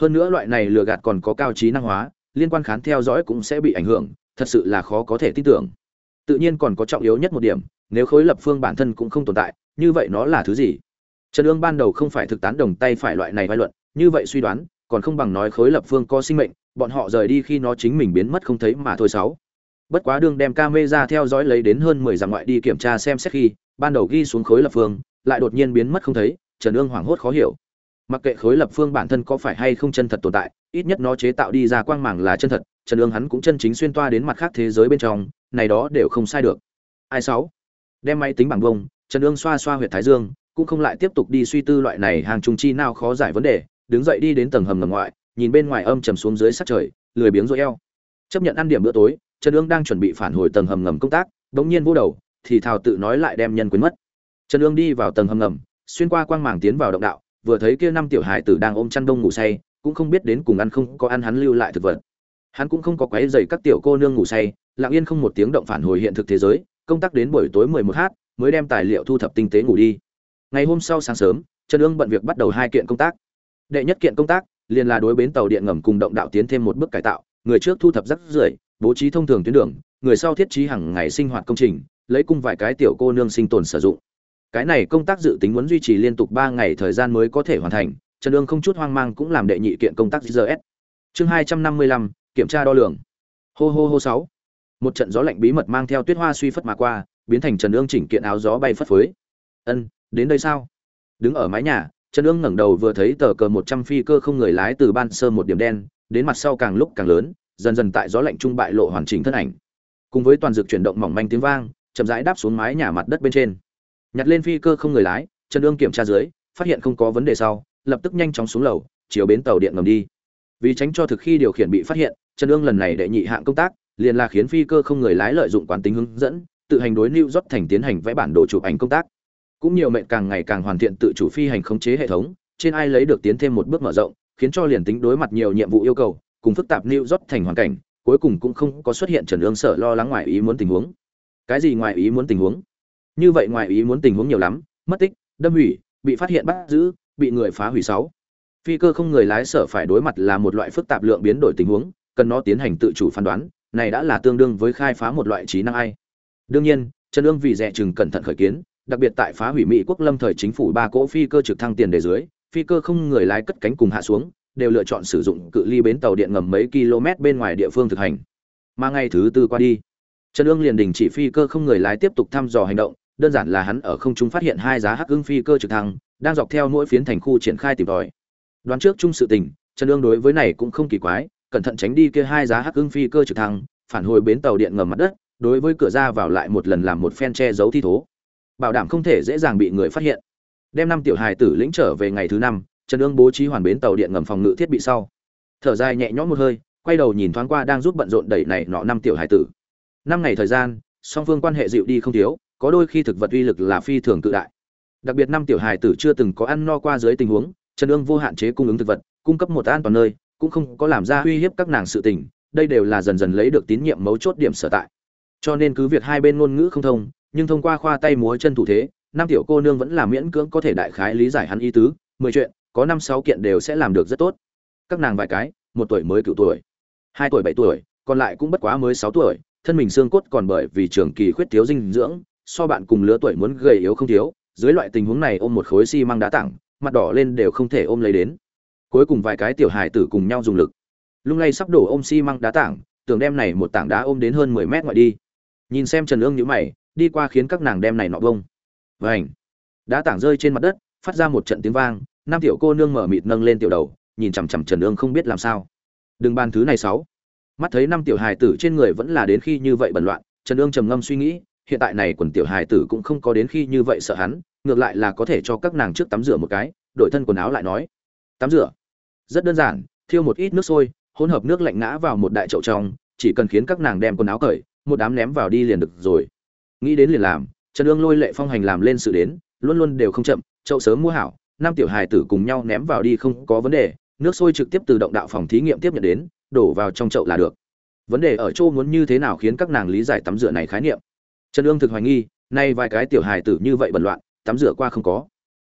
Hơn nữa loại này lừa gạt còn có cao trí năng hóa, liên quan khán theo dõi cũng sẽ bị ảnh hưởng, thật sự là khó có thể tin tưởng. Tự nhiên còn có trọng yếu nhất một điểm, nếu khối lập phương bản thân cũng không tồn tại, như vậy nó là thứ gì? Trần ương ban đầu không phải thực tán đồng tay phải loại này vai luận, như vậy suy đoán, còn không bằng nói khối lập phương có sinh mệnh, bọn họ rời đi khi nó chính mình biến mất không thấy mà thôi sáu. Bất quá đương đem camera theo dõi lấy đến hơn 10 dặm ngoại đi kiểm tra xem xét khi, ban đầu ghi xuống khối lập phương, lại đột nhiên biến mất không thấy, Trần Ương hoảng hốt khó hiểu. Mặc kệ khối lập phương bản thân có phải hay không chân thật tồn tại, ít nhất nó chế tạo đi ra quang mảng là chân thật, Trần Ương hắn cũng chân chính xuyên toa đến mặt khác thế giới bên trong, này đó đều không sai được. Ai sáu? Đem máy tính bảng bông, Trần Ương xoa xoa huyệt thái dương, cũng không lại tiếp tục đi suy tư loại này hàng trùng chi nào khó giải vấn đề, đứng dậy đi đến tầng hầm ngầm ngoại, nhìn bên ngoài âm trầm xuống dưới sát trời, lười biếng rũ eo. Chấp nhận ăn điểm bữa tối, Trần Dương đang chuẩn bị phản hồi tầng hầm ngầm công tác, bỗng nhiên vô đầu, thì thào tự nói lại đem nhân quên mất. Trần Dương đi vào tầng hầm ngầm, xuyên qua quang màng tiến vào động đạo, vừa thấy kia năm tiểu hài tử đang ôm chăn đông ngủ say, cũng không biết đến cùng ăn không có ăn hắn lưu lại thực vật. Hắn cũng không có quấy rầy các tiểu cô nương ngủ say, lặng yên không một tiếng động phản hồi hiện thực thế giới, công tác đến buổi tối 11h, mới đem tài liệu thu thập tinh tế ngủ đi. Ngày hôm sau sáng sớm, Trần Dương bận việc bắt đầu hai kiện công tác. Đệ nhất kiện công tác, liền là đối bến tàu điện ngầm cùng động đạo tiến thêm một bước cải tạo, người trước thu thập rác rưởi, bố trí thông thường tuyến đường, người sau thiết trí hàng ngày sinh hoạt công trình, lấy cung vài cái tiểu cô nương sinh tồn sử dụng. Cái này công tác dự tính muốn duy trì liên tục ba ngày thời gian mới có thể hoàn thành, Trần Dương không chút hoang mang cũng làm đệ nhị kiện công tác GS. Chương 255, kiểm tra đo lường. Hô hô hô sáu Một trận gió lạnh bí mật mang theo tuyết hoa suy phất mà qua, biến thành Trần ương chỉnh kiện áo gió bay phất phới. "Ân, đến đây sao?" Đứng ở mái nhà, Trần ương ngẩng đầu vừa thấy tờ cờ 100 phi cơ không người lái từ ban sơ một điểm đen, đến mặt sau càng lúc càng lớn, dần dần tại gió lạnh trung bại lộ hoàn chỉnh thân ảnh. Cùng với toàn dược chuyển động mỏng manh tiếng vang, chậm rãi đáp xuống mái nhà mặt đất bên trên. Nhặt lên phi cơ không người lái, Trần Dương kiểm tra dưới, phát hiện không có vấn đề sau, lập tức nhanh chóng xuống lầu, chiều bến tàu điện ngầm đi. Vì tránh cho thực khi điều khiển bị phát hiện, Trần Dương lần này đệ nhị hạng công tác, liền là khiến phi cơ không người lái lợi dụng quán tính hướng dẫn, tự hành đối lưu rót thành tiến hành vẽ bản đồ chụp ảnh công tác. Cũng nhiều mệnh càng ngày càng hoàn thiện tự chủ phi hành khống chế hệ thống, trên ai lấy được tiến thêm một bước mở rộng, khiến cho liền tính đối mặt nhiều nhiệm vụ yêu cầu, cùng phức tạp lưu rót thành hoàn cảnh, cuối cùng cũng không có xuất hiện Trần Ương sợ lo lắng ngoài ý muốn tình huống. Cái gì ngoài ý muốn tình huống? Như vậy ngoài ý muốn tình huống nhiều lắm, mất tích, đâm hủy, bị phát hiện bắt giữ, bị người phá hủy sáu. Phi cơ không người lái sở phải đối mặt là một loại phức tạp lượng biến đổi tình huống, cần nó tiến hành tự chủ phán đoán, này đã là tương đương với khai phá một loại trí năng ai. Đương nhiên, Trần Ương vì dè chừng cẩn thận khởi kiến, đặc biệt tại phá hủy Mỹ quốc lâm thời chính phủ ba cỗ phi cơ trực thăng tiền đề dưới, phi cơ không người lái cất cánh cùng hạ xuống, đều lựa chọn sử dụng cự ly bến tàu điện ngầm mấy km bên ngoài địa phương thực hành. Mà ngày thứ tư qua đi, trần ương liền đình chỉ phi cơ không người lái tiếp tục thăm dò hành động, đơn giản là hắn ở không trung phát hiện hai giá hắc ưng phi cơ trực thăng, đang dọc theo mỗi phiến thành khu triển khai tìm tòi. Đoán trước chung sự tình, trần ương đối với này cũng không kỳ quái, cẩn thận tránh đi kia hai giá hắc ưng phi cơ trực thăng, phản hồi bến tàu điện ngầm mặt đất, đối với cửa ra vào lại một lần làm một phen che giấu thi thố. Bảo đảm không thể dễ dàng bị người phát hiện. Đem năm tiểu hài tử lĩnh trở về ngày thứ năm trần ương bố trí hoàn bến tàu điện ngầm phòng ngự thiết bị sau. Thở dài nhẹ nhõm một hơi, quay đầu nhìn thoáng qua đang giúp bận rộn đẩy này nọ năm tiểu hải tử. Năm ngày thời gian, song phương quan hệ dịu đi không thiếu, có đôi khi thực vật uy lực là phi thường tự đại. Đặc biệt năm tiểu hải tử chưa từng có ăn no qua dưới tình huống, trần ương vô hạn chế cung ứng thực vật, cung cấp một an toàn nơi, cũng không có làm ra uy hiếp các nàng sự tình, đây đều là dần dần lấy được tín nhiệm mấu chốt điểm sở tại. Cho nên cứ việc hai bên ngôn ngữ không thông, nhưng thông qua khoa tay múa chân thủ thế, năm tiểu cô nương vẫn là miễn cưỡng có thể đại khái lý giải hắn ý tứ, mười chuyện có năm sáu kiện đều sẽ làm được rất tốt. Các nàng vài cái, một tuổi mới cựu tuổi, hai tuổi bảy tuổi, còn lại cũng bất quá mới sáu tuổi, thân mình xương cốt còn bởi vì trường kỳ khuyết thiếu dinh dưỡng, so bạn cùng lứa tuổi muốn gầy yếu không thiếu, dưới loại tình huống này ôm một khối xi măng đá tảng, mặt đỏ lên đều không thể ôm lấy đến. Cuối cùng vài cái tiểu hài tử cùng nhau dùng lực. Lung lay sắp đổ ôm xi măng đá tảng, tưởng đem này một tảng đá ôm đến hơn mười mét ngoại đi. Nhìn xem trần ương nhữ mày, đi qua khiến các nàng đem này nọ bông. Vảnh đá tảng rơi trên mặt đất, phát ra một trận tiếng vang năm tiểu cô nương mở mịt nâng lên tiểu đầu, nhìn chằm chằm trần ương không biết làm sao. Đừng bàn thứ này sáu. Mắt thấy năm tiểu hài tử trên người vẫn là đến khi như vậy bẩn loạn, trần ương trầm ngâm suy nghĩ, hiện tại này quần tiểu hài tử cũng không có đến khi như vậy sợ hắn, ngược lại là có thể cho các nàng trước tắm rửa một cái, đổi thân quần áo lại nói. Tắm rửa? Rất đơn giản, thiêu một ít nước sôi, hỗn hợp nước lạnh ngã vào một đại chậu trong, chỉ cần khiến các nàng đem quần áo cởi, một đám ném vào đi liền được rồi. Nghĩ đến liền làm, trần ương lôi lệ phong hành làm lên sự đến, luôn luôn đều không chậm, chậu sớm mua hảo năm tiểu hài tử cùng nhau ném vào đi không có vấn đề, nước sôi trực tiếp từ động đạo phòng thí nghiệm tiếp nhận đến, đổ vào trong chậu là được. Vấn đề ở chỗ muốn như thế nào khiến các nàng lý giải tắm rửa này khái niệm. Trần ương thực hoài nghi, nay vài cái tiểu hài tử như vậy bẩn loạn, tắm rửa qua không có.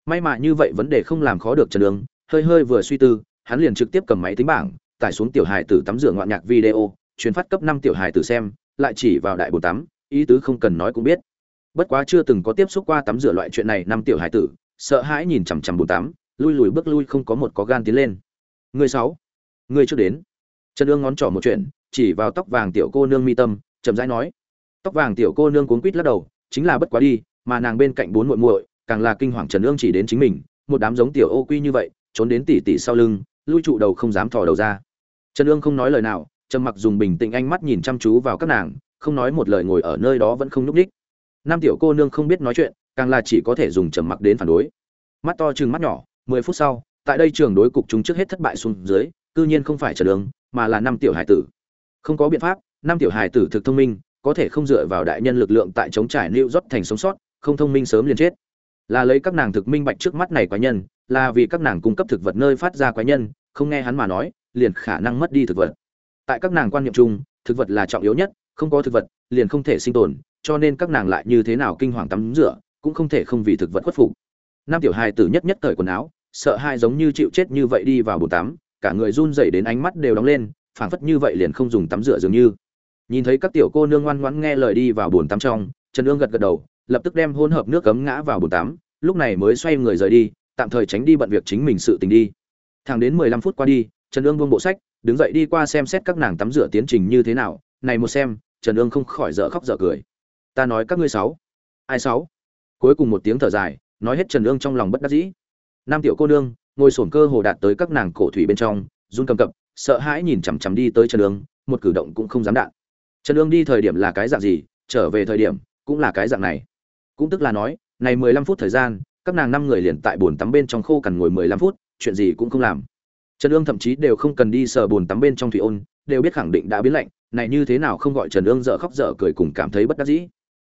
May mà như vậy vấn đề không làm khó được trần ương, hơi hơi vừa suy tư, hắn liền trực tiếp cầm máy tính bảng, tải xuống tiểu hài tử tắm rửa ngoạn nhạc video, truyền phát cấp năm tiểu hài tử xem, lại chỉ vào đại bồn tắm, ý tứ không cần nói cũng biết. Bất quá chưa từng có tiếp xúc qua tắm rửa loại chuyện này năm tiểu hài tử sợ hãi nhìn chằm chằm bồn tắm lui lùi bước lui không có một có gan tiến lên. Người sáu, người trước đến. Trần ương ngón trỏ một chuyện, chỉ vào tóc vàng tiểu cô nương mi tâm, chậm rãi nói. Tóc vàng tiểu cô nương cuốn quít lắc đầu, chính là bất quá đi, mà nàng bên cạnh bốn muội muội, càng là kinh hoàng trần ương chỉ đến chính mình, một đám giống tiểu ô quy như vậy, trốn đến tỉ tỉ sau lưng, lui trụ đầu không dám thò đầu ra. Trần ương không nói lời nào, trầm mặc dùng bình tĩnh ánh mắt nhìn chăm chú vào các nàng, không nói một lời ngồi ở nơi đó vẫn không nhúc ních Nam tiểu cô nương không biết nói chuyện càng là chỉ có thể dùng trầm mặc đến phản đối. Mắt to chừng mắt nhỏ, mười phút sau, tại đây trường đối cục chúng trước hết thất bại xuống dưới, cư nhiên không phải trở đường, mà là năm tiểu hải tử. Không có biện pháp, năm tiểu hải tử thực thông minh, có thể không dựa vào đại nhân lực lượng tại chống trải lưu rót thành sống sót, không thông minh sớm liền chết. Là lấy các nàng thực minh bạch trước mắt này quái nhân, là vì các nàng cung cấp thực vật nơi phát ra quái nhân, không nghe hắn mà nói, liền khả năng mất đi thực vật. Tại các nàng quan niệm chung, thực vật là trọng yếu nhất, không có thực vật, liền không thể sinh tồn, cho nên các nàng lại như thế nào kinh hoàng tắm rửa cũng không thể không vì thực vật khuất phục. Năm tiểu hài tử nhất nhất thời quần áo, sợ hai giống như chịu chết như vậy đi vào bồn tắm, cả người run rẩy đến ánh mắt đều đóng lên, phảng phất như vậy liền không dùng tắm rửa dường như. Nhìn thấy các tiểu cô nương ngoan ngoãn nghe lời đi vào bồn tắm trong, trần ương gật gật đầu, lập tức đem hỗn hợp nước cấm ngã vào bồn tắm, lúc này mới xoay người rời đi, tạm thời tránh đi bận việc chính mình sự tình đi. Thẳng đến mười lăm phút qua đi, trần ương buông bộ sách, đứng dậy đi qua xem xét các nàng tắm rửa tiến trình như thế nào. Này một xem, trần ương không khỏi dở khóc dở cười. Ta nói các ngươi sáu. Ai sáu? Cuối cùng một tiếng thở dài, nói hết trần ương trong lòng bất đắc dĩ. Nam tiểu cô nương, ngồi sổn cơ hồ đạt tới các nàng cổ thủy bên trong, run cầm cập, sợ hãi nhìn chằm chằm đi tới trần ương, một cử động cũng không dám đạn. Trần ương đi thời điểm là cái dạng gì, trở về thời điểm cũng là cái dạng này. Cũng tức là nói, này mười lăm phút thời gian, các nàng năm người liền tại bồn tắm bên trong khô cằn ngồi mười lăm phút, chuyện gì cũng không làm. Trần ương thậm chí đều không cần đi sờ bồn tắm bên trong thủy ôn, đều biết khẳng định đã biến lạnh, này như thế nào không gọi trần ương dở khóc dở cười cùng cảm thấy bất đắc dĩ.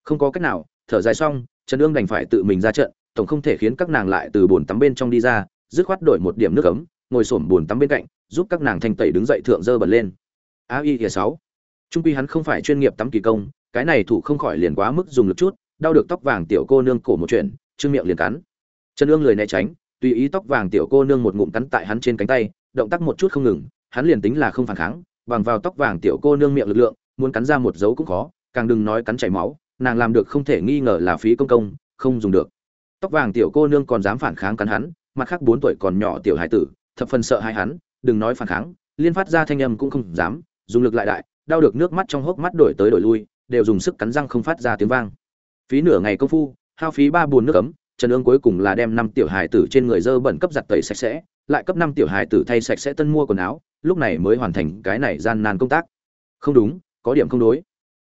Không có cách nào, thở dài xong trần ương đành phải tự mình ra trận, tổng không thể khiến các nàng lại từ bồn tắm bên trong đi ra, dứt khoát đổi một điểm nước ấm, ngồi xổm bồn tắm bên cạnh, giúp các nàng thanh tẩy đứng dậy thượng dơ bật lên. A y sáu. Trung quy hắn không phải chuyên nghiệp tắm kỳ công, cái này thủ không khỏi liền quá mức dùng lực chút, đau được tóc vàng tiểu cô nương cổ một chuyện, trương miệng liền cắn. Trần ương lười né tránh, tùy ý tóc vàng tiểu cô nương một ngụm cắn tại hắn trên cánh tay, động tác một chút không ngừng, hắn liền tính là không phản kháng, bằng vào tóc vàng tiểu cô nương miệng lực lượng, muốn cắn ra một dấu cũng khó, càng đừng nói cắn chảy máu nàng làm được không thể nghi ngờ là phí công công, không dùng được. Tóc vàng tiểu cô nương còn dám phản kháng cắn hắn, mặt khác bốn tuổi còn nhỏ tiểu hải tử, thập phần sợ hai hắn, đừng nói phản kháng, liên phát ra thanh âm cũng không dám, dùng lực lại đại, đau được nước mắt trong hốc mắt đổi tới đổi lui, đều dùng sức cắn răng không phát ra tiếng vang. Phí nửa ngày công phu, hao phí ba buồn nước ấm, trần ương cuối cùng là đem năm tiểu hải tử trên người dơ bẩn cấp giặt tẩy sạch sẽ, lại cấp năm tiểu hải tử thay sạch sẽ tân mua quần áo, lúc này mới hoàn thành cái này gian nan công tác. Không đúng, có điểm không đối.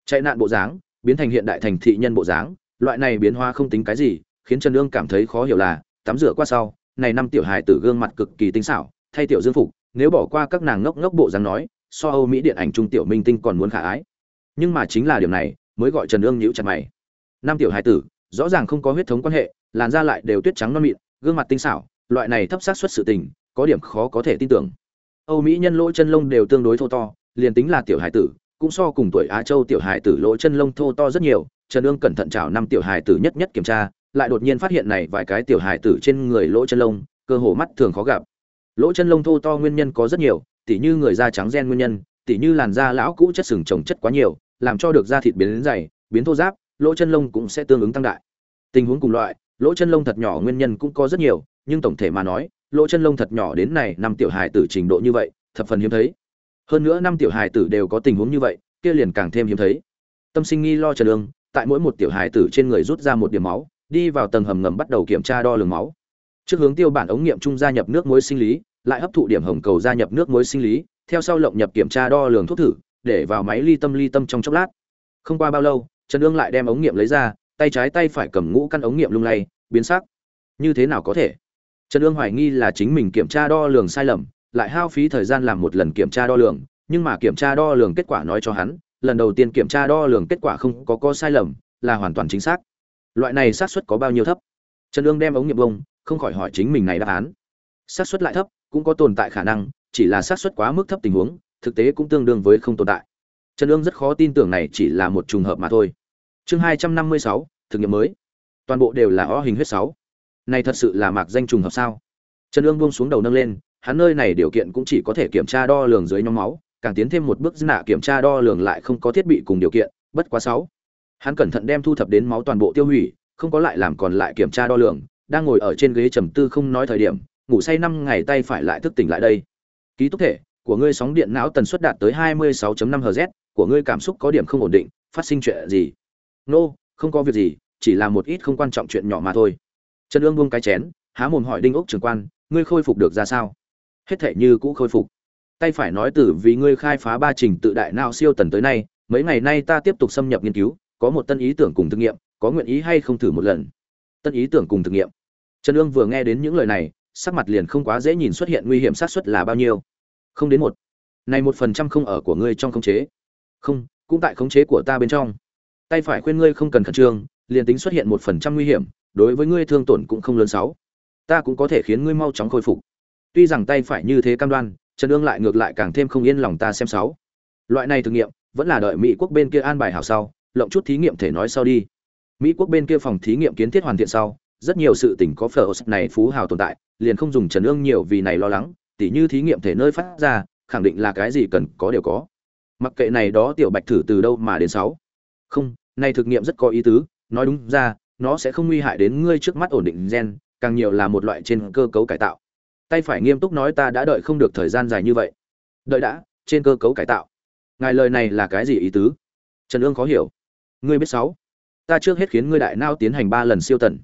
Chạy nạn bộ dáng biến thành hiện đại thành thị nhân bộ dáng, loại này biến hóa không tính cái gì, khiến trần lương cảm thấy khó hiểu là, tắm rửa qua sau, này năm tiểu hài tử gương mặt cực kỳ tinh xảo, thay tiểu dương phục, nếu bỏ qua các nàng ngốc ngốc bộ dáng nói, so âu mỹ điện ảnh trung tiểu minh tinh còn muốn khả ái. Nhưng mà chính là điều này, mới gọi trần lương nhíu chặt mày. Năm tiểu hài tử, rõ ràng không có huyết thống quan hệ, làn da lại đều tuyết trắng non mịn, gương mặt tinh xảo, loại này thấp xác suất sự tình, có điểm khó có thể tin tưởng. Âu mỹ nhân lỗ chân lông đều tương đối thô to, liền tính là tiểu hài tử cũng so cùng tuổi á châu tiểu hài tử lỗ chân lông thô to rất nhiều, trần ương cẩn thận chào năm tiểu hài tử nhất nhất kiểm tra, lại đột nhiên phát hiện này vài cái tiểu hài tử trên người lỗ chân lông, cơ hồ mắt thường khó gặp. Lỗ chân lông thô to nguyên nhân có rất nhiều, tỉ như người da trắng gen nguyên nhân, tỉ như làn da lão cũ chất sừng trồng chất quá nhiều, làm cho được da thịt biến đến dày, biến thô giáp lỗ chân lông cũng sẽ tương ứng tăng đại. Tình huống cùng loại, lỗ chân lông thật nhỏ nguyên nhân cũng có rất nhiều, nhưng tổng thể mà nói, lỗ chân lông thật nhỏ đến này năm tiểu hài tử trình độ như vậy, thập phần hiếm thấy hơn nữa năm tiểu hài tử đều có tình huống như vậy, kia liền càng thêm hiếm thấy. Tâm sinh nghi lo trần lương tại mỗi một tiểu hài tử trên người rút ra một điểm máu, đi vào tầng hầm ngầm bắt đầu kiểm tra đo lường máu. Trước hướng tiêu bản ống nghiệm trung gia nhập nước muối sinh lý, lại hấp thụ điểm hồng cầu gia nhập nước muối sinh lý, theo sau lộng nhập kiểm tra đo lường thuốc thử, để vào máy ly tâm ly tâm trong chốc lát. Không qua bao lâu, trần ương lại đem ống nghiệm lấy ra, tay trái tay phải cầm ngũ căn ống nghiệm lung lay, biến sắc. Như thế nào có thể? Trần ương hoài nghi là chính mình kiểm tra đo lường sai lầm lại hao phí thời gian làm một lần kiểm tra đo lường, nhưng mà kiểm tra đo lường kết quả nói cho hắn, lần đầu tiên kiểm tra đo lường kết quả không có có sai lầm, là hoàn toàn chính xác. Loại này xác suất có bao nhiêu thấp? Trần Dương đem ống nghiệm bông, không khỏi hỏi chính mình này đáp án. Xác suất lại thấp, cũng có tồn tại khả năng, chỉ là xác suất quá mức thấp tình huống, thực tế cũng tương đương với không tồn tại. Trần Dương rất khó tin tưởng này chỉ là một trùng hợp mà thôi. Chương hai trăm năm mươi sáu thực nghiệm mới. Toàn bộ đều là o hình huyết sáu. Này thật sự là mạc danh trùng hợp sao? Trần Dương buông xuống đầu nâng lên hắn nơi này điều kiện cũng chỉ có thể kiểm tra đo lường dưới nhóm máu càng tiến thêm một bước nạ kiểm tra đo lường lại không có thiết bị cùng điều kiện bất quá sáu hắn cẩn thận đem thu thập đến máu toàn bộ tiêu hủy không có lại làm còn lại kiểm tra đo lường đang ngồi ở trên ghế trầm tư không nói thời điểm ngủ say năm ngày tay phải lại thức tỉnh lại đây ký túc thể của ngươi sóng điện não tần suất đạt tới 26.5 Hz, của ngươi cảm xúc có điểm không ổn định, phát sinh chuyện gì? Nô, no, không có việc gì, chỉ là một ít không quan trọng chuyện nhỏ mà thôi. Trần Ương buông cái chén, há mồm hỏi Đinh Ốc trưởng quan, ngươi khôi phục được ra sao? Hết thể như cũ khôi phục. Tay phải nói từ vì ngươi khai phá ba trình tự đại não siêu tần tới nay, mấy ngày nay ta tiếp tục xâm nhập nghiên cứu, có một tân ý tưởng cùng thực nghiệm, có nguyện ý hay không thử một lần? Tân ý tưởng cùng thực nghiệm. Trần Ương vừa nghe đến những lời này, sắc mặt liền không quá dễ nhìn xuất hiện nguy hiểm xác suất là bao nhiêu không đến một này một phần trăm không ở của ngươi trong khống chế không cũng tại khống chế của ta bên trong tay phải khuyên ngươi không cần khẩn trương liền tính xuất hiện một phần trăm nguy hiểm đối với ngươi thương tổn cũng không lớn sáu ta cũng có thể khiến ngươi mau chóng khôi phục tuy rằng tay phải như thế cam đoan, trần ương lại ngược lại càng thêm không yên lòng ta xem sáu. Loại này thử nghiệm, vẫn là đợi mỹ quốc bên kia an bài hảo sau, lộng chút thí nghiệm thể nói sau đi. Mỹ quốc bên kia phòng thí nghiệm kiến thiết hoàn thiện sau, rất nhiều sự tình có phở này phú hào tồn tại, liền không dùng trần ương nhiều vì này lo lắng, tỉ như thí nghiệm thể nơi phát ra, khẳng định là cái gì cần có đều có. Mặc kệ này đó tiểu bạch thử từ đâu mà đến sáu. Không, này thực nghiệm rất có ý tứ, nói đúng ra, nó sẽ không nguy hại đến ngươi trước mắt ổn định gen, càng nhiều là một loại trên cơ cấu cải tạo tay phải nghiêm túc nói ta đã đợi không được thời gian dài như vậy. Đợi đã, trên cơ cấu cải tạo. Ngài lời này là cái gì ý tứ? Trần ương khó hiểu. Ngươi biết sáu. Ta trước hết khiến ngươi đại não tiến hành ba lần siêu tần.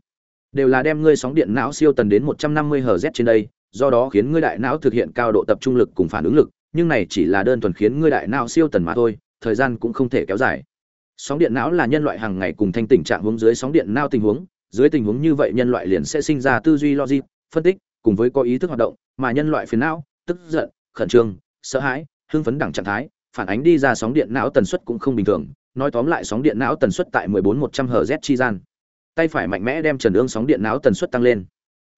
Đều là đem ngươi sóng điện não siêu tần đến một trăm năm mươi hz trên đây, do đó khiến ngươi đại não thực hiện cao độ tập trung lực cùng phản ứng lực, nhưng này chỉ là đơn thuần khiến ngươi đại não siêu tần mà thôi, thời gian cũng không thể kéo dài. Sóng điện não là nhân loại hàng ngày cùng thanh tình trạng hướng dưới sóng điện não tình huống, dưới tình huống như vậy nhân loại liền sẽ sinh ra tư duy logic, phân tích cùng với có ý thức hoạt động mà nhân loại phiền não tức giận khẩn trương sợ hãi hưng phấn đẳng trạng thái phản ánh đi ra sóng điện não tần suất cũng không bình thường. Nói tóm lại sóng điện não tần suất tại 14-100 hz chi gian. Tay phải mạnh mẽ đem trần ương sóng điện não tần suất tăng lên.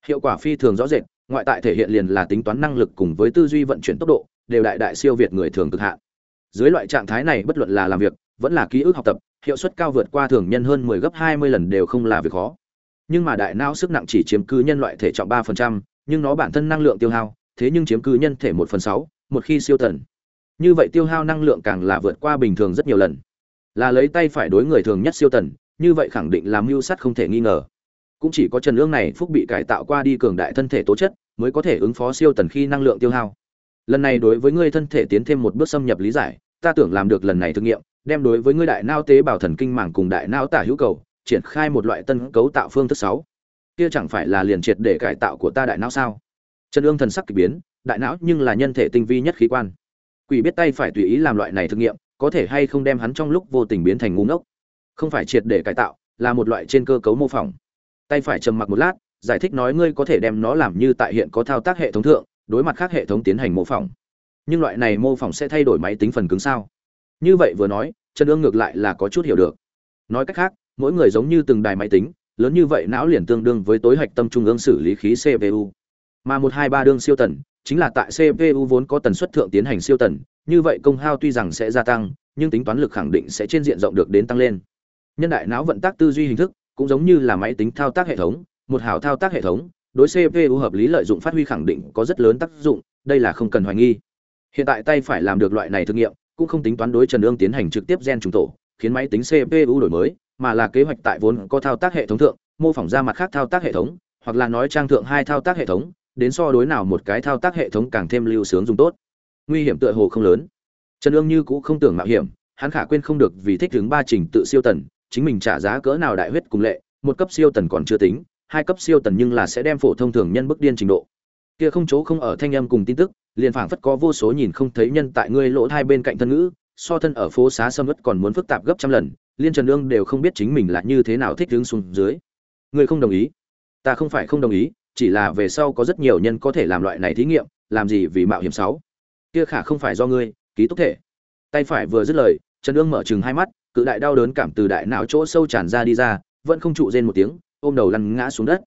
Hiệu quả phi thường rõ rệt ngoại tại thể hiện liền là tính toán năng lực cùng với tư duy vận chuyển tốc độ đều đại đại siêu việt người thường cực hạn. Dưới loại trạng thái này bất luận là làm việc vẫn là ký ức học tập hiệu suất cao vượt qua thường nhân hơn 10 gấp 20 lần đều không là việc khó. Nhưng mà đại não sức nặng chỉ chiếm cứ nhân loại thể trọng 3%, nhưng nó bản thân năng lượng tiêu hao thế nhưng chiếm cứ nhân thể một phần sáu, một khi siêu tần. Như vậy tiêu hao năng lượng càng là vượt qua bình thường rất nhiều lần. Là lấy tay phải đối người thường nhất siêu tần như vậy khẳng định làm mưu sát không thể nghi ngờ. Cũng chỉ có trần ương này phúc bị cải tạo qua đi cường đại thân thể tố chất mới có thể ứng phó siêu tần khi năng lượng tiêu hao. Lần này đối với ngươi thân thể tiến thêm một bước xâm nhập lý giải ta tưởng làm được lần này thử nghiệm đem đối với ngươi đại não tế bào thần kinh mảng cùng đại não tả hữu cầu triển khai một loại tân cấu tạo phương thức sáu kia chẳng phải là liền triệt để cải tạo của ta đại não sao? Trần ương thần sắc kỳ biến, đại não nhưng là nhân thể tinh vi nhất khí quan. Quỷ biết tay phải tùy ý làm loại này thử nghiệm, có thể hay không đem hắn trong lúc vô tình biến thành ngu ngốc? Không phải triệt để cải tạo, là một loại trên cơ cấu mô phỏng. Tay phải trầm mặc một lát, giải thích nói ngươi có thể đem nó làm như tại hiện có thao tác hệ thống thượng, đối mặt khác hệ thống tiến hành mô phỏng. Nhưng loại này mô phỏng sẽ thay đổi máy tính phần cứng sao? Như vậy vừa nói, trần ương ngược lại là có chút hiểu được. Nói cách khác, mỗi người giống như từng đài máy tính lớn như vậy não liền tương đương với tối hạch tâm trung ương xử lý khí cpu mà một hai ba đương siêu tần, chính là tại cpu vốn có tần suất thượng tiến hành siêu tần, như vậy công hao tuy rằng sẽ gia tăng, nhưng tính toán lực khẳng định sẽ trên diện rộng được đến tăng lên. Nhân đại não vận tác tư duy hình thức, cũng giống như là máy tính thao tác hệ thống, một hảo thao tác hệ thống, đối cpu hợp lý lợi dụng phát huy khẳng định có rất lớn tác dụng, đây là không cần hoài nghi. Hiện tại tay phải làm được loại này thử nghiệm, cũng không tính toán đối trần ương tiến hành trực tiếp gen trùng tổ, khiến máy tính cpu đổi mới mà là kế hoạch tại vốn có thao tác hệ thống thượng, mô phỏng ra mặt khác thao tác hệ thống, hoặc là nói trang thượng hai thao tác hệ thống, đến so đối nào một cái thao tác hệ thống càng thêm lưu sướng dùng tốt. Nguy hiểm tựa hồ không lớn. Trần ương như cũ không tưởng mạo hiểm, hắn khả quên không được vì thích đứng ba trình tự siêu tần, chính mình trả giá cỡ nào đại huyết cùng lệ, một cấp siêu tần còn chưa tính, hai cấp siêu tần nhưng là sẽ đem phổ thông thường nhân bức điên trình độ. Kia không chỗ không ở thanh âm cùng tin tức, liền phảng phất có vô số nhìn không thấy nhân tại ngươi lỗ hai bên cạnh thân ngữ, so thân ở phố xá sâm ất còn muốn phức tạp gấp trăm lần liên trần lương đều không biết chính mình là như thế nào thích đứng xuống dưới. Người không đồng ý. Ta không phải không đồng ý, chỉ là về sau có rất nhiều nhân có thể làm loại này thí nghiệm, làm gì vì mạo hiểm sáu. Kia khả không phải do ngươi, ký túc thể. Tay phải vừa dứt lời, trần ương mở chừng hai mắt, cự đại đau đớn cảm từ đại não chỗ sâu tràn ra đi ra, vẫn không trụ rên một tiếng, ôm đầu lăn ngã xuống đất.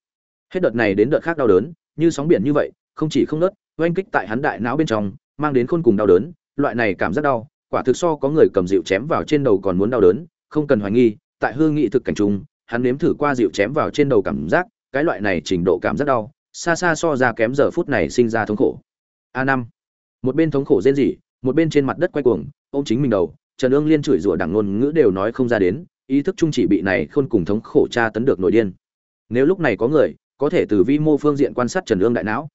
Hết đợt này đến đợt khác đau đớn, như sóng biển như vậy, không chỉ không nớt, oanh kích tại hắn đại não bên trong, mang đến khôn cùng đau đớn, loại này cảm giác đau, quả thực so có người cầm dịu chém vào trên đầu còn muốn đau đớn không cần hoài nghi, tại hương nghị thực cảnh trung hắn nếm thử qua dịu chém vào trên đầu cảm giác, cái loại này trình độ cảm giác đau, xa xa so ra kém giờ phút này sinh ra thống khổ. A năm. Một bên thống khổ rên rỉ, một bên trên mặt đất quay cuồng, ôm chính mình đầu, trần ương liên chửi rủa đẳng ngôn ngữ đều nói không ra đến, ý thức chung chỉ bị này khôn cùng thống khổ tra tấn được nội điên. Nếu lúc này có người, có thể từ vi mô phương diện quan sát trần ương đại não.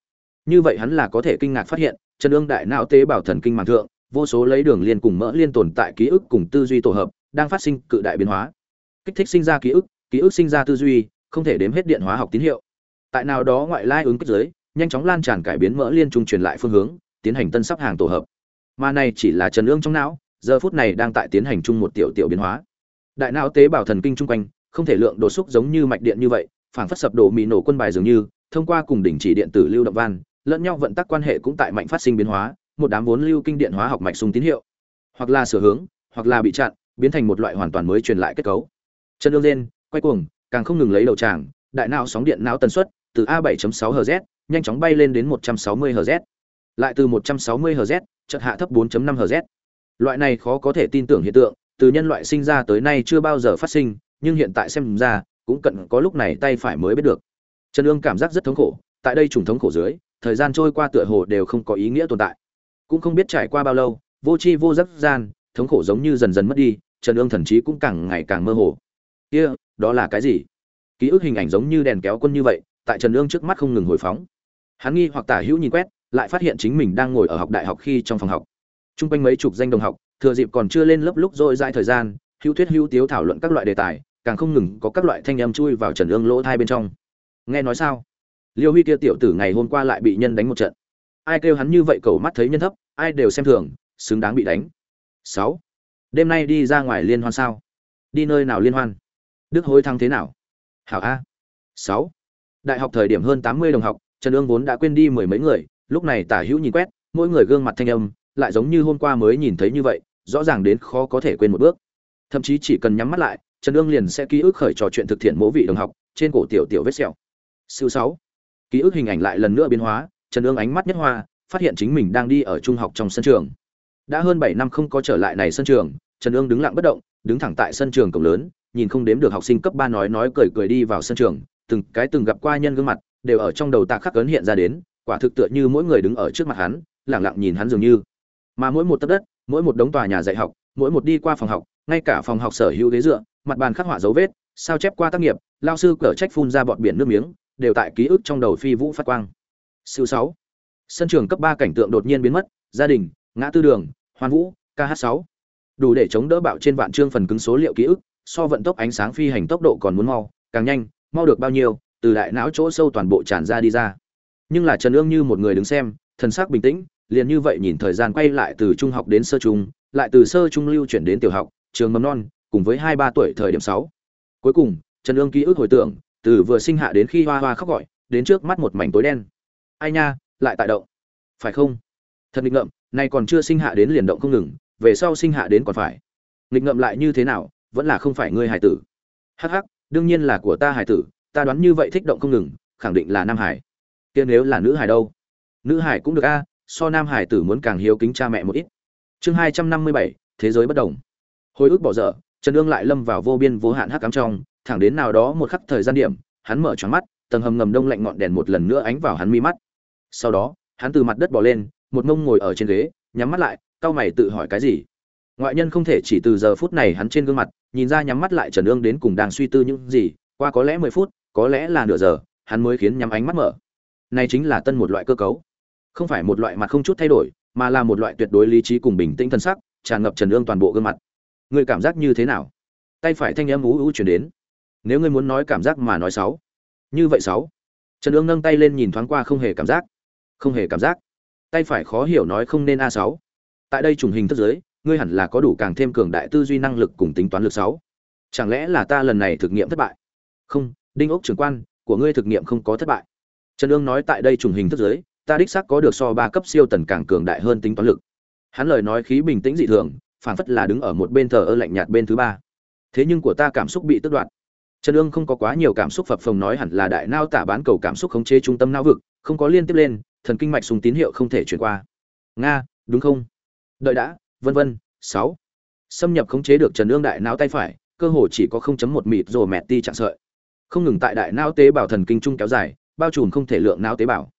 Như vậy hắn là có thể kinh ngạc phát hiện, trần ương đại não tế bào thần kinh màng thượng, vô số lấy đường liên cùng mỡ liên tồn tại ký ức cùng tư duy tổ hợp đang phát sinh cự đại biến hóa. Kích thích sinh ra ký ức ký ức sinh ra tư duy, không thể đếm hết điện hóa học tín hiệu. Tại nào đó ngoại lai ứng kích giới, nhanh chóng lan tràn cải biến mỡ liên trung truyền lại phương hướng, tiến hành tân sắp hàng tổ hợp. Mà này chỉ là trần ương trong não, giờ phút này đang tại tiến hành chung một tiểu tiểu biến hóa. Đại não tế bào thần kinh chung quanh, không thể lượng đột xúc giống như mạch điện như vậy phản phất sập đổ mì nổ quân bài dường như, thông qua cùng đỉnh chỉ điện tử lưu động van, lẫn nhau vận tắc quan hệ cũng tại mạnh phát sinh biến hóa, một đám vốn lưu kinh điện hóa học mạch sung tín hiệu. Hoặc là sửa hướng, hoặc là bị chặn biến thành một loại hoàn toàn mới truyền lại kết cấu. Chân đương lên, quay cuồng, càng không ngừng lấy đầu tràng, đại não sóng điện não tần suất, từ a 7.6 hz nhanh chóng bay lên đến 160 hz lại từ 160 hz chợt hạ thấp 4.5 hz loại này khó có thể tin tưởng hiện tượng, từ nhân loại sinh ra tới nay chưa bao giờ phát sinh, nhưng hiện tại xem ra, cũng cận có lúc này tay phải mới biết được. Trần ương cảm giác rất thống khổ, tại đây trùng thống khổ dưới, thời gian trôi qua tựa hồ đều không có ý nghĩa tồn tại. Cũng không biết trải qua bao lâu, vô tri vô giấc gian, thống khổ giống như dần dần mất đi trần ương thần trí cũng càng ngày càng mơ hồ. Kia, đó là cái gì? Ký ức hình ảnh giống như đèn kéo quân như vậy, tại trần ương trước mắt không ngừng hồi phóng. Hắn nghi hoặc tả hữu nhìn quét, lại phát hiện chính mình đang ngồi ở học đại học khi trong phòng học. T r u n g quanh mấy chục danh đồng học, thừa dịp còn chưa lên lớp lúc dội dãi thời gian, hữu thuyết hữu tiếu thảo luận các loại đề tài, càng không ngừng có các loại thanh âm chui vào trần ương lỗ thai bên trong. Nghe nói sao? Liêu huy kia tiểu tử ngày hôm qua lại bị nhân đánh một trận. Ai kêu hắn như vậy, cầu mắt thấy nhân thấp, ai đều xem thường, xứng đáng bị đánh. Sáu đêm nay đi ra ngoài liên hoan sao? Đi nơi nào liên hoan? Đức hối thăng thế nào? Hảo a. Sáu. Đại học thời điểm hơn tám mươi đồng học, trần ương vốn đã quên đi mười mấy người, lúc này tả hữu nhìn quét, mỗi người gương mặt thanh âm, lại giống như hôm qua mới nhìn thấy như vậy, rõ ràng đến khó có thể quên một bước. Thậm chí chỉ cần nhắm mắt lại, trần ương liền sẽ ký ức khởi trò chuyện thực thiện mỗ vị đồng học, trên cổ tiểu tiểu vết sẹo. Siêu sáu. Ký ức hình ảnh lại lần nữa biến hóa, trần ương ánh mắt nhất hoa, phát hiện chính mình đang đi ở trung học trong sân trường. Đã hơn bảy năm không có trở lại này sân trường trần ương đứng lặng bất động, đứng thẳng tại sân trường cổng lớn, nhìn không đếm được học sinh cấp ba nói nói cười cười đi vào sân trường, từng cái từng gặp qua nhân gương mặt, đều ở trong đầu tạc khắc ấn hiện ra đến, quả thực tựa như mỗi người đứng ở trước mặt hắn, lặng lặng nhìn hắn dường như. Mà mỗi một tấc đất, mỗi một đống tòa nhà dạy học, mỗi một đi qua phòng học, ngay cả phòng học sở hữu ghế dựa, mặt bàn khắc họa dấu vết, sao chép qua tác nghiệp, lao sư cở trách phun ra bọt biển nước miếng, đều tại ký ức trong đầu phi vũ phát quang. Siêu sáu. Sân trường cấp ba cảnh tượng đột nhiên biến mất, gia đình, ngã tư đường, hoan vũ kh sáu đủ để chống đỡ bạo trên vạn chương phần cứng số liệu ký ức, so vận tốc ánh sáng phi hành tốc độ còn muốn mau, càng nhanh, mau được bao nhiêu, từ đại não chỗ sâu toàn bộ tràn ra đi ra. Nhưng là trần ương như một người đứng xem, thần sắc bình tĩnh, liền như vậy nhìn thời gian quay lại từ trung học đến sơ trung, lại từ sơ trung lưu chuyển đến tiểu học, trường mầm non, cùng với hai ba tuổi thời điểm sáu. Cuối cùng, trần ương ký ức hồi tưởng, từ vừa sinh hạ đến khi hoa hoa khóc gọi, đến trước mắt một mảnh tối đen. Ai nha, lại tại động. Phải không? Thật nghịch ngợm, nay còn chưa sinh hạ đến liền động không ngừng về sau sinh hạ đến còn phải. Nghịch ngợm lại như thế nào, vẫn là không phải ngươi hải tử. Hắc hắc, đương nhiên là của ta hải tử, ta đoán như vậy thích động không ngừng, khẳng định là nam hải kia nếu là nữ hải đâu? Nữ hải cũng được a, so nam hải tử muốn càng hiếu kính cha mẹ một ít. Chương hai trăm năm mươi bảy, thế giới bất đồng. Hồi ức bỏ dở, trần ương lại lâm vào vô biên vô hạn hắc cắm trong, thẳng đến nào đó một khắc thời gian điểm, hắn mở tròn mắt, tầng hầm ngầm đông lạnh ngọn đèn một lần nữa ánh vào hắn mi mắt. Sau đó, hắn từ mặt đất bỏ lên, một mông ngồi ở trên ghế, nhắm mắt lại Cao mày tự hỏi cái gì? Ngoại nhân không thể chỉ từ giờ phút này hắn trên gương mặt, nhìn ra nhắm mắt lại trần ương đến cùng đang suy tư những gì, qua có lẽ mười phút, có lẽ là nửa giờ, hắn mới khiến nhắm ánh mắt mở. Này chính là tân một loại cơ cấu. Không phải một loại mặt không chút thay đổi, mà là một loại tuyệt đối lý trí cùng bình tĩnh thân sắc, tràn ngập trần ương toàn bộ gương mặt. Người cảm giác như thế nào? Tay phải thanh âm ú ú chuyển đến. Nếu ngươi muốn nói cảm giác mà nói sáu. Như vậy sáu. Trần ương nâng tay lên nhìn thoáng qua không hề cảm giác. Không hề cảm giác. Tay phải khó hiểu nói không nên a sáu tại đây trùng hình thức giới, ngươi hẳn là có đủ càng thêm cường đại tư duy năng lực cùng tính toán lực sáu. Chẳng lẽ là ta lần này thực nghiệm thất bại? Không, đinh ốc trưởng quan, của ngươi thực nghiệm không có thất bại. Trần ương nói tại đây trùng hình thức giới, ta đích xác có được so ba cấp siêu tần càng cường đại hơn tính toán lực. Hắn lời nói khí bình tĩnh dị thường phản phất là đứng ở một bên thờ ơ lạnh nhạt bên thứ ba. Thế nhưng của ta cảm xúc bị tước đoạt. Trần ương không có quá nhiều cảm xúc phập phồng nói hẳn là đại nao tả bán cầu cảm xúc khống chế trung tâm não vực, không có liên tiếp lên, thần kinh mạch sùng tín hiệu không thể chuyển qua. Nga, đúng không? Đợi đã, vân vân, sáu. Xâm nhập khống chế được trần ương đại não tay phải, cơ hồ chỉ có 0.1 mịt rồi mẹ ti trạng sợi. Không ngừng tại đại não tế bào thần kinh trung kéo dài, bao trùm không thể lượng não tế bào.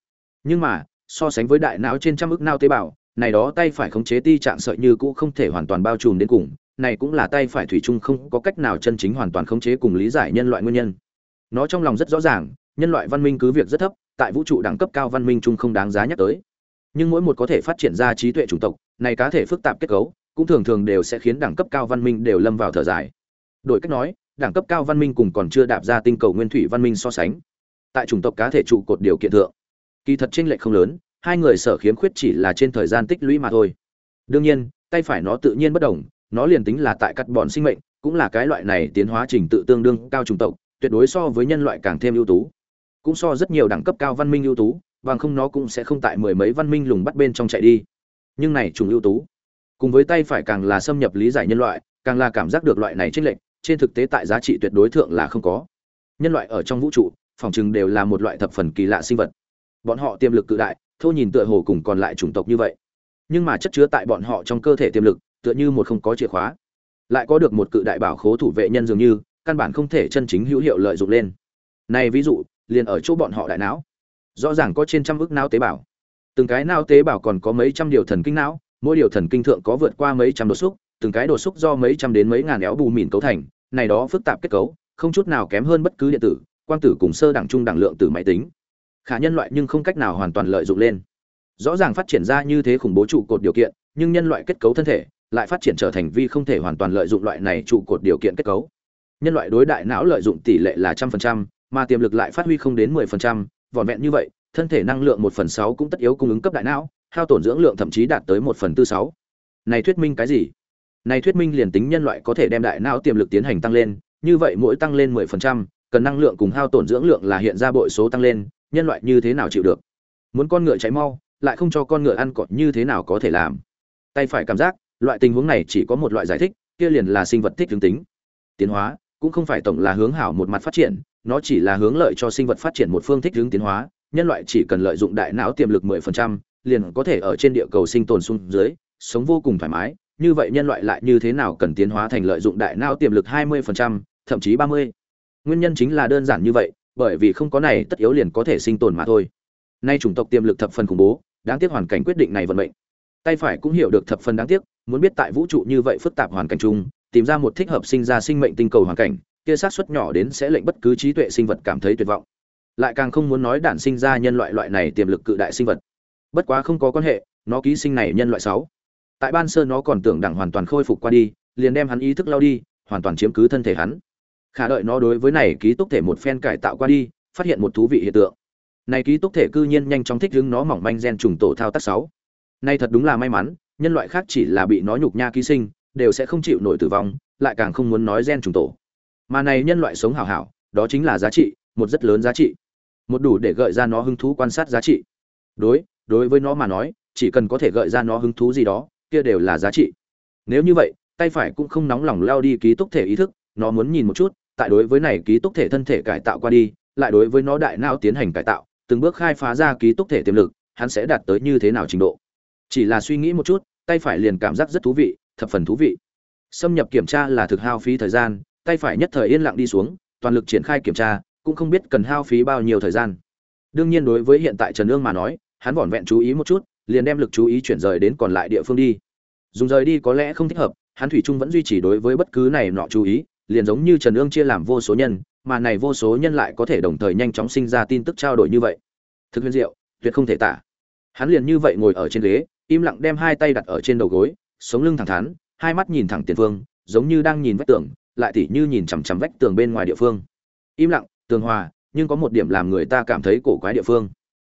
Nhưng mà, so sánh với đại não trên trăm ức não tế bào, này đó tay phải khống chế ti trạng sợi như cũ không thể hoàn toàn bao trùm đến cùng, này cũng là tay phải thủy chung không có cách nào chân chính hoàn toàn khống chế cùng lý giải nhân loại nguyên nhân. Nó trong lòng rất rõ ràng, nhân loại văn minh cứ việc rất thấp, tại vũ trụ đẳng cấp cao văn minh chung không đáng giá nhắc tới. Nhưng mỗi một có thể phát triển ra trí tuệ chủng tộc này cá thể phức tạp kết cấu, cũng thường thường đều sẽ khiến đẳng cấp cao văn minh đều lâm vào thở dài. Đổi cách nói, đẳng cấp cao văn minh cùng còn chưa đạp ra tinh cầu nguyên thủy văn minh so sánh, tại chủng tộc cá thể trụ cột điều kiện thượng, kỳ thật tranh lệch không lớn, hai người sở khiếm khuyết chỉ là trên thời gian tích lũy mà thôi. Đương nhiên, tay phải nó tự nhiên bất đồng, nó liền tính là tại cắt bọn sinh mệnh, cũng là cái loại này tiến hóa trình tự tương đương cao chủng tộc, tuyệt đối so với nhân loại càng thêm ưu tú. Cũng so rất nhiều đẳng cấp cao văn minh ưu tú, bằng không nó cũng sẽ không tại mười mấy văn minh lùng bắt bên trong chạy đi nhưng này trùng ưu tú. Cùng với tay phải càng là xâm nhập lý giải nhân loại, càng là cảm giác được loại này trích lệch, trên thực tế tại giá trị tuyệt đối thượng là không có. Nhân loại ở trong vũ trụ, phòng chừng đều là một loại thập phần kỳ lạ sinh vật. Bọn họ tiềm lực cự đại, thô nhìn tựa hồ cùng còn lại chủng tộc như vậy. Nhưng mà chất chứa tại bọn họ trong cơ thể tiềm lực, tựa như một không có chìa khóa. Lại có được một cự đại bảo khố thủ vệ nhân dường như, căn bản không thể chân chính hữu hiệu lợi dụng lên. Này ví dụ, liền ở chỗ bọn họ đại não. Rõ ràng có trên trăm ước não tế bào từng cái não tế bào còn có mấy trăm điều thần kinh não, mỗi điều thần kinh thượng có vượt qua mấy trăm đột xúc, từng cái đột xúc do mấy trăm đến mấy ngàn éo bù mìn cấu thành, này đó phức tạp kết cấu, không chút nào kém hơn bất cứ điện tử, quang tử cùng sơ đẳng trung đẳng lượng từ máy tính. Khả nhân loại nhưng không cách nào hoàn toàn lợi dụng lên. Rõ ràng phát triển ra như thế khủng bố trụ cột điều kiện, nhưng nhân loại kết cấu thân thể lại phát triển trở thành vi không thể hoàn toàn lợi dụng loại này trụ cột điều kiện kết cấu. Nhân loại đối đại não lợi dụng tỷ lệ là trăm phần trăm, mà tiềm lực lại phát huy không đến mười phần trăm, vỏn vẹn như vậy thân thể năng lượng một phần sáu cũng tất yếu cung ứng cấp đại não, hao tổn dưỡng lượng thậm chí đạt tới một phần tư sáu. Này thuyết minh cái gì? Này thuyết minh liền tính nhân loại có thể đem đại não tiềm lực tiến hành tăng lên, như vậy mỗi tăng lên mười phần trăm, cần năng lượng cùng hao tổn dưỡng lượng là hiện ra bội số tăng lên, nhân loại như thế nào chịu được? Muốn con ngựa chạy mau, lại không cho con ngựa ăn cọt như thế nào có thể làm? Tay phải cảm giác, loại tình huống này chỉ có một loại giải thích, kia liền là sinh vật thích hướng tính. Tiến hóa, cũng không phải tổng là hướng hảo một mặt phát triển, nó chỉ là hướng lợi cho sinh vật phát triển một phương thích hướng tiến hóa nhân loại chỉ cần lợi dụng đại não tiềm lực 10%, liền có thể ở trên địa cầu sinh tồn xuống dưới sống vô cùng thoải mái. Như vậy nhân loại lại như thế nào cần tiến hóa thành lợi dụng đại não tiềm lực 20%, thậm chí 30. nguyên nhân chính là đơn giản như vậy bởi vì không có này tất yếu liền có thể sinh tồn mà thôi. Nay chủng tộc tiềm lực thập phần khủng bố đáng tiếc hoàn cảnh quyết định này vận mệnh. Tay phải cũng hiểu được thập phần đáng tiếc muốn biết tại vũ trụ như vậy phức tạp hoàn cảnh chung tìm ra một thích hợp sinh ra sinh mệnh tinh cầu hoàn cảnh kia xác suất nhỏ đến sẽ lệnh bất cứ trí tuệ sinh vật cảm thấy tuyệt vọng lại càng không muốn nói đản sinh ra nhân loại loại này tiềm lực cự đại sinh vật. Bất quá không có quan hệ, nó ký sinh này nhân loại sáu. Tại ban sơ nó còn tưởng đẳng hoàn toàn khôi phục qua đi, liền đem hắn ý thức lao đi, hoàn toàn chiếm cứ thân thể hắn. Khả đợi nó đối với này ký túc thể một phen cải tạo qua đi, phát hiện một thú vị hiện tượng. Này ký túc thể cư nhiên nhanh chóng thích ứng nó mỏng manh gen trùng tổ thao tác sáu. Nay thật đúng là may mắn, nhân loại khác chỉ là bị nó nhục nha ký sinh, đều sẽ không chịu nổi tử vong, lại càng không muốn nói gen trùng tổ. Mà này nhân loại sống hảo hảo, đó chính là giá trị, một rất lớn giá trị một đủ để gợi ra nó hứng thú quan sát giá trị. Đối đối với nó mà nói, chỉ cần có thể gợi ra nó hứng thú gì đó, kia đều là giá trị. Nếu như vậy, tay phải cũng không nóng lòng lao đi ký túc thể ý thức, nó muốn nhìn một chút, tại đối với này ký túc thể thân thể cải tạo qua đi, lại đối với nó đại não tiến hành cải tạo, từng bước khai phá ra ký túc thể tiềm lực, hắn sẽ đạt tới như thế nào trình độ. Chỉ là suy nghĩ một chút, tay phải liền cảm giác rất thú vị, thập phần thú vị. Xâm nhập kiểm tra là thực hao phí thời gian, tay phải nhất thời yên lặng đi xuống, toàn lực triển khai kiểm tra cũng không biết cần hao phí bao nhiêu thời gian. Đương nhiên đối với hiện tại trần ương mà nói, hắn vỏn vẹn chú ý một chút, liền đem lực chú ý chuyển rời đến còn lại địa phương đi. Dùng rời đi có lẽ không thích hợp, hắn thủy trung vẫn duy trì đối với bất cứ này nọ chú ý, liền giống như trần ương chia làm vô số nhân, mà này vô số nhân lại có thể đồng thời nhanh chóng sinh ra tin tức trao đổi như vậy. Thực huyền diệu, tuyệt không thể tả. Hắn liền như vậy ngồi ở trên ghế, im lặng đem hai tay đặt ở trên đầu gối, sống lưng thẳng thắn, hai mắt nhìn thẳng tiền phương, giống như đang nhìn vách tường, lại tỉ như nhìn chằm chằm vách tường bên ngoài địa phương. Im lặng tường hòa, nhưng có một điểm làm người ta cảm thấy cổ quái địa phương.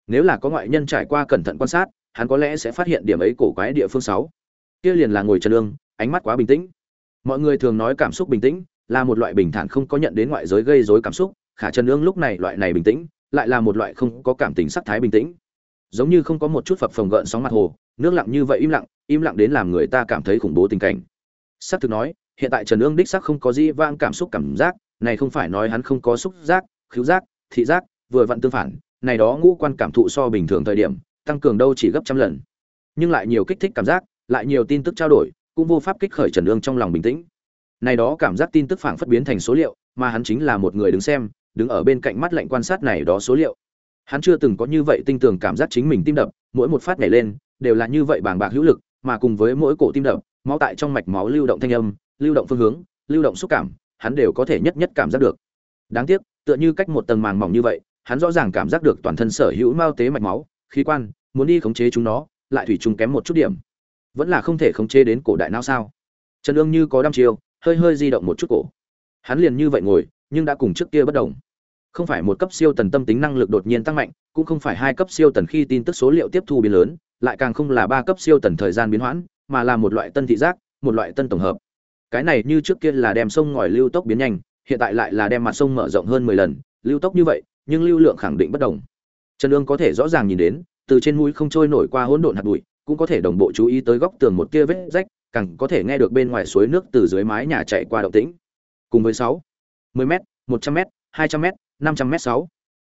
Nếu là có ngoại nhân trải qua cẩn thận quan sát, hắn có lẽ sẽ phát hiện điểm ấy cổ quái địa phương sáu. Kia liền là ngồi trần lương ánh mắt quá bình tĩnh. Mọi người thường nói cảm xúc bình tĩnh là một loại bình thản không có nhận đến ngoại giới gây rối cảm xúc, khả trần lương lúc này loại này bình tĩnh lại là một loại không có cảm tình sắc thái bình tĩnh. Giống như không có một chút phập phồng gợn sóng mặt hồ, nước lặng như vậy im lặng im lặng đến làm người ta cảm thấy khủng bố tình cảnh. Sắc thực nói, hiện tại trần ương đích sắc không có gì vang cảm xúc cảm giác này không phải nói hắn không có xúc giác, khứu giác, thị giác, vừa vặn tương phản, này đó ngũ quan cảm thụ so bình thường thời điểm, tăng cường đâu chỉ gấp trăm lần. Nhưng lại nhiều kích thích cảm giác, lại nhiều tin tức trao đổi, cũng vô pháp kích khởi trần ương trong lòng bình tĩnh. Này đó cảm giác tin tức phảng phất biến thành số liệu, mà hắn chính là một người đứng xem, đứng ở bên cạnh mắt lạnh quan sát này đó số liệu. Hắn chưa từng có như vậy tinh tường cảm giác chính mình tim đập, mỗi một phát nhảy lên, đều là như vậy bàng bạc hữu lực, mà cùng với mỗi cổ tim đập, máu tại trong mạch máu lưu động thanh âm, lưu động phương hướng, lưu động xúc cảm hắn đều có thể nhất nhất cảm giác được. Đáng tiếc, tựa như cách một tầng màng mỏng như vậy, hắn rõ ràng cảm giác được toàn thân sở hữu mao tế mạch máu, khí quan, muốn đi khống chế chúng nó, lại thủy chung kém một chút điểm. Vẫn là không thể khống chế đến cổ đại não sao? Trần ương như có đăm chiêu, hơi hơi di động một chút cổ. Hắn liền như vậy ngồi, nhưng đã cùng trước kia bất đồng. Không phải một cấp siêu tần tâm tính năng lực đột nhiên tăng mạnh, cũng không phải hai cấp siêu tần khi tin tức số liệu tiếp thu biến lớn, lại càng không là ba cấp siêu tần thời gian biến hoãn, mà là một loại tân thị giác, một loại tân tổng hợp cái này như trước kia là đem sông ngòi lưu tốc biến nhanh, hiện tại lại là đem mặt sông mở rộng hơn mười lần, lưu tốc như vậy, nhưng lưu lượng khẳng định bất đồng. Trần ương có thể rõ ràng nhìn đến, từ trên mũi không trôi nổi qua hỗn độn hạt bụi, cũng có thể đồng bộ chú ý tới góc tường một kia vết rách, càng có thể nghe được bên ngoài suối nước từ dưới mái nhà chạy qua động tĩnh. Cùng với sáu, mười m một trăm m hai trăm m năm trăm m sáu.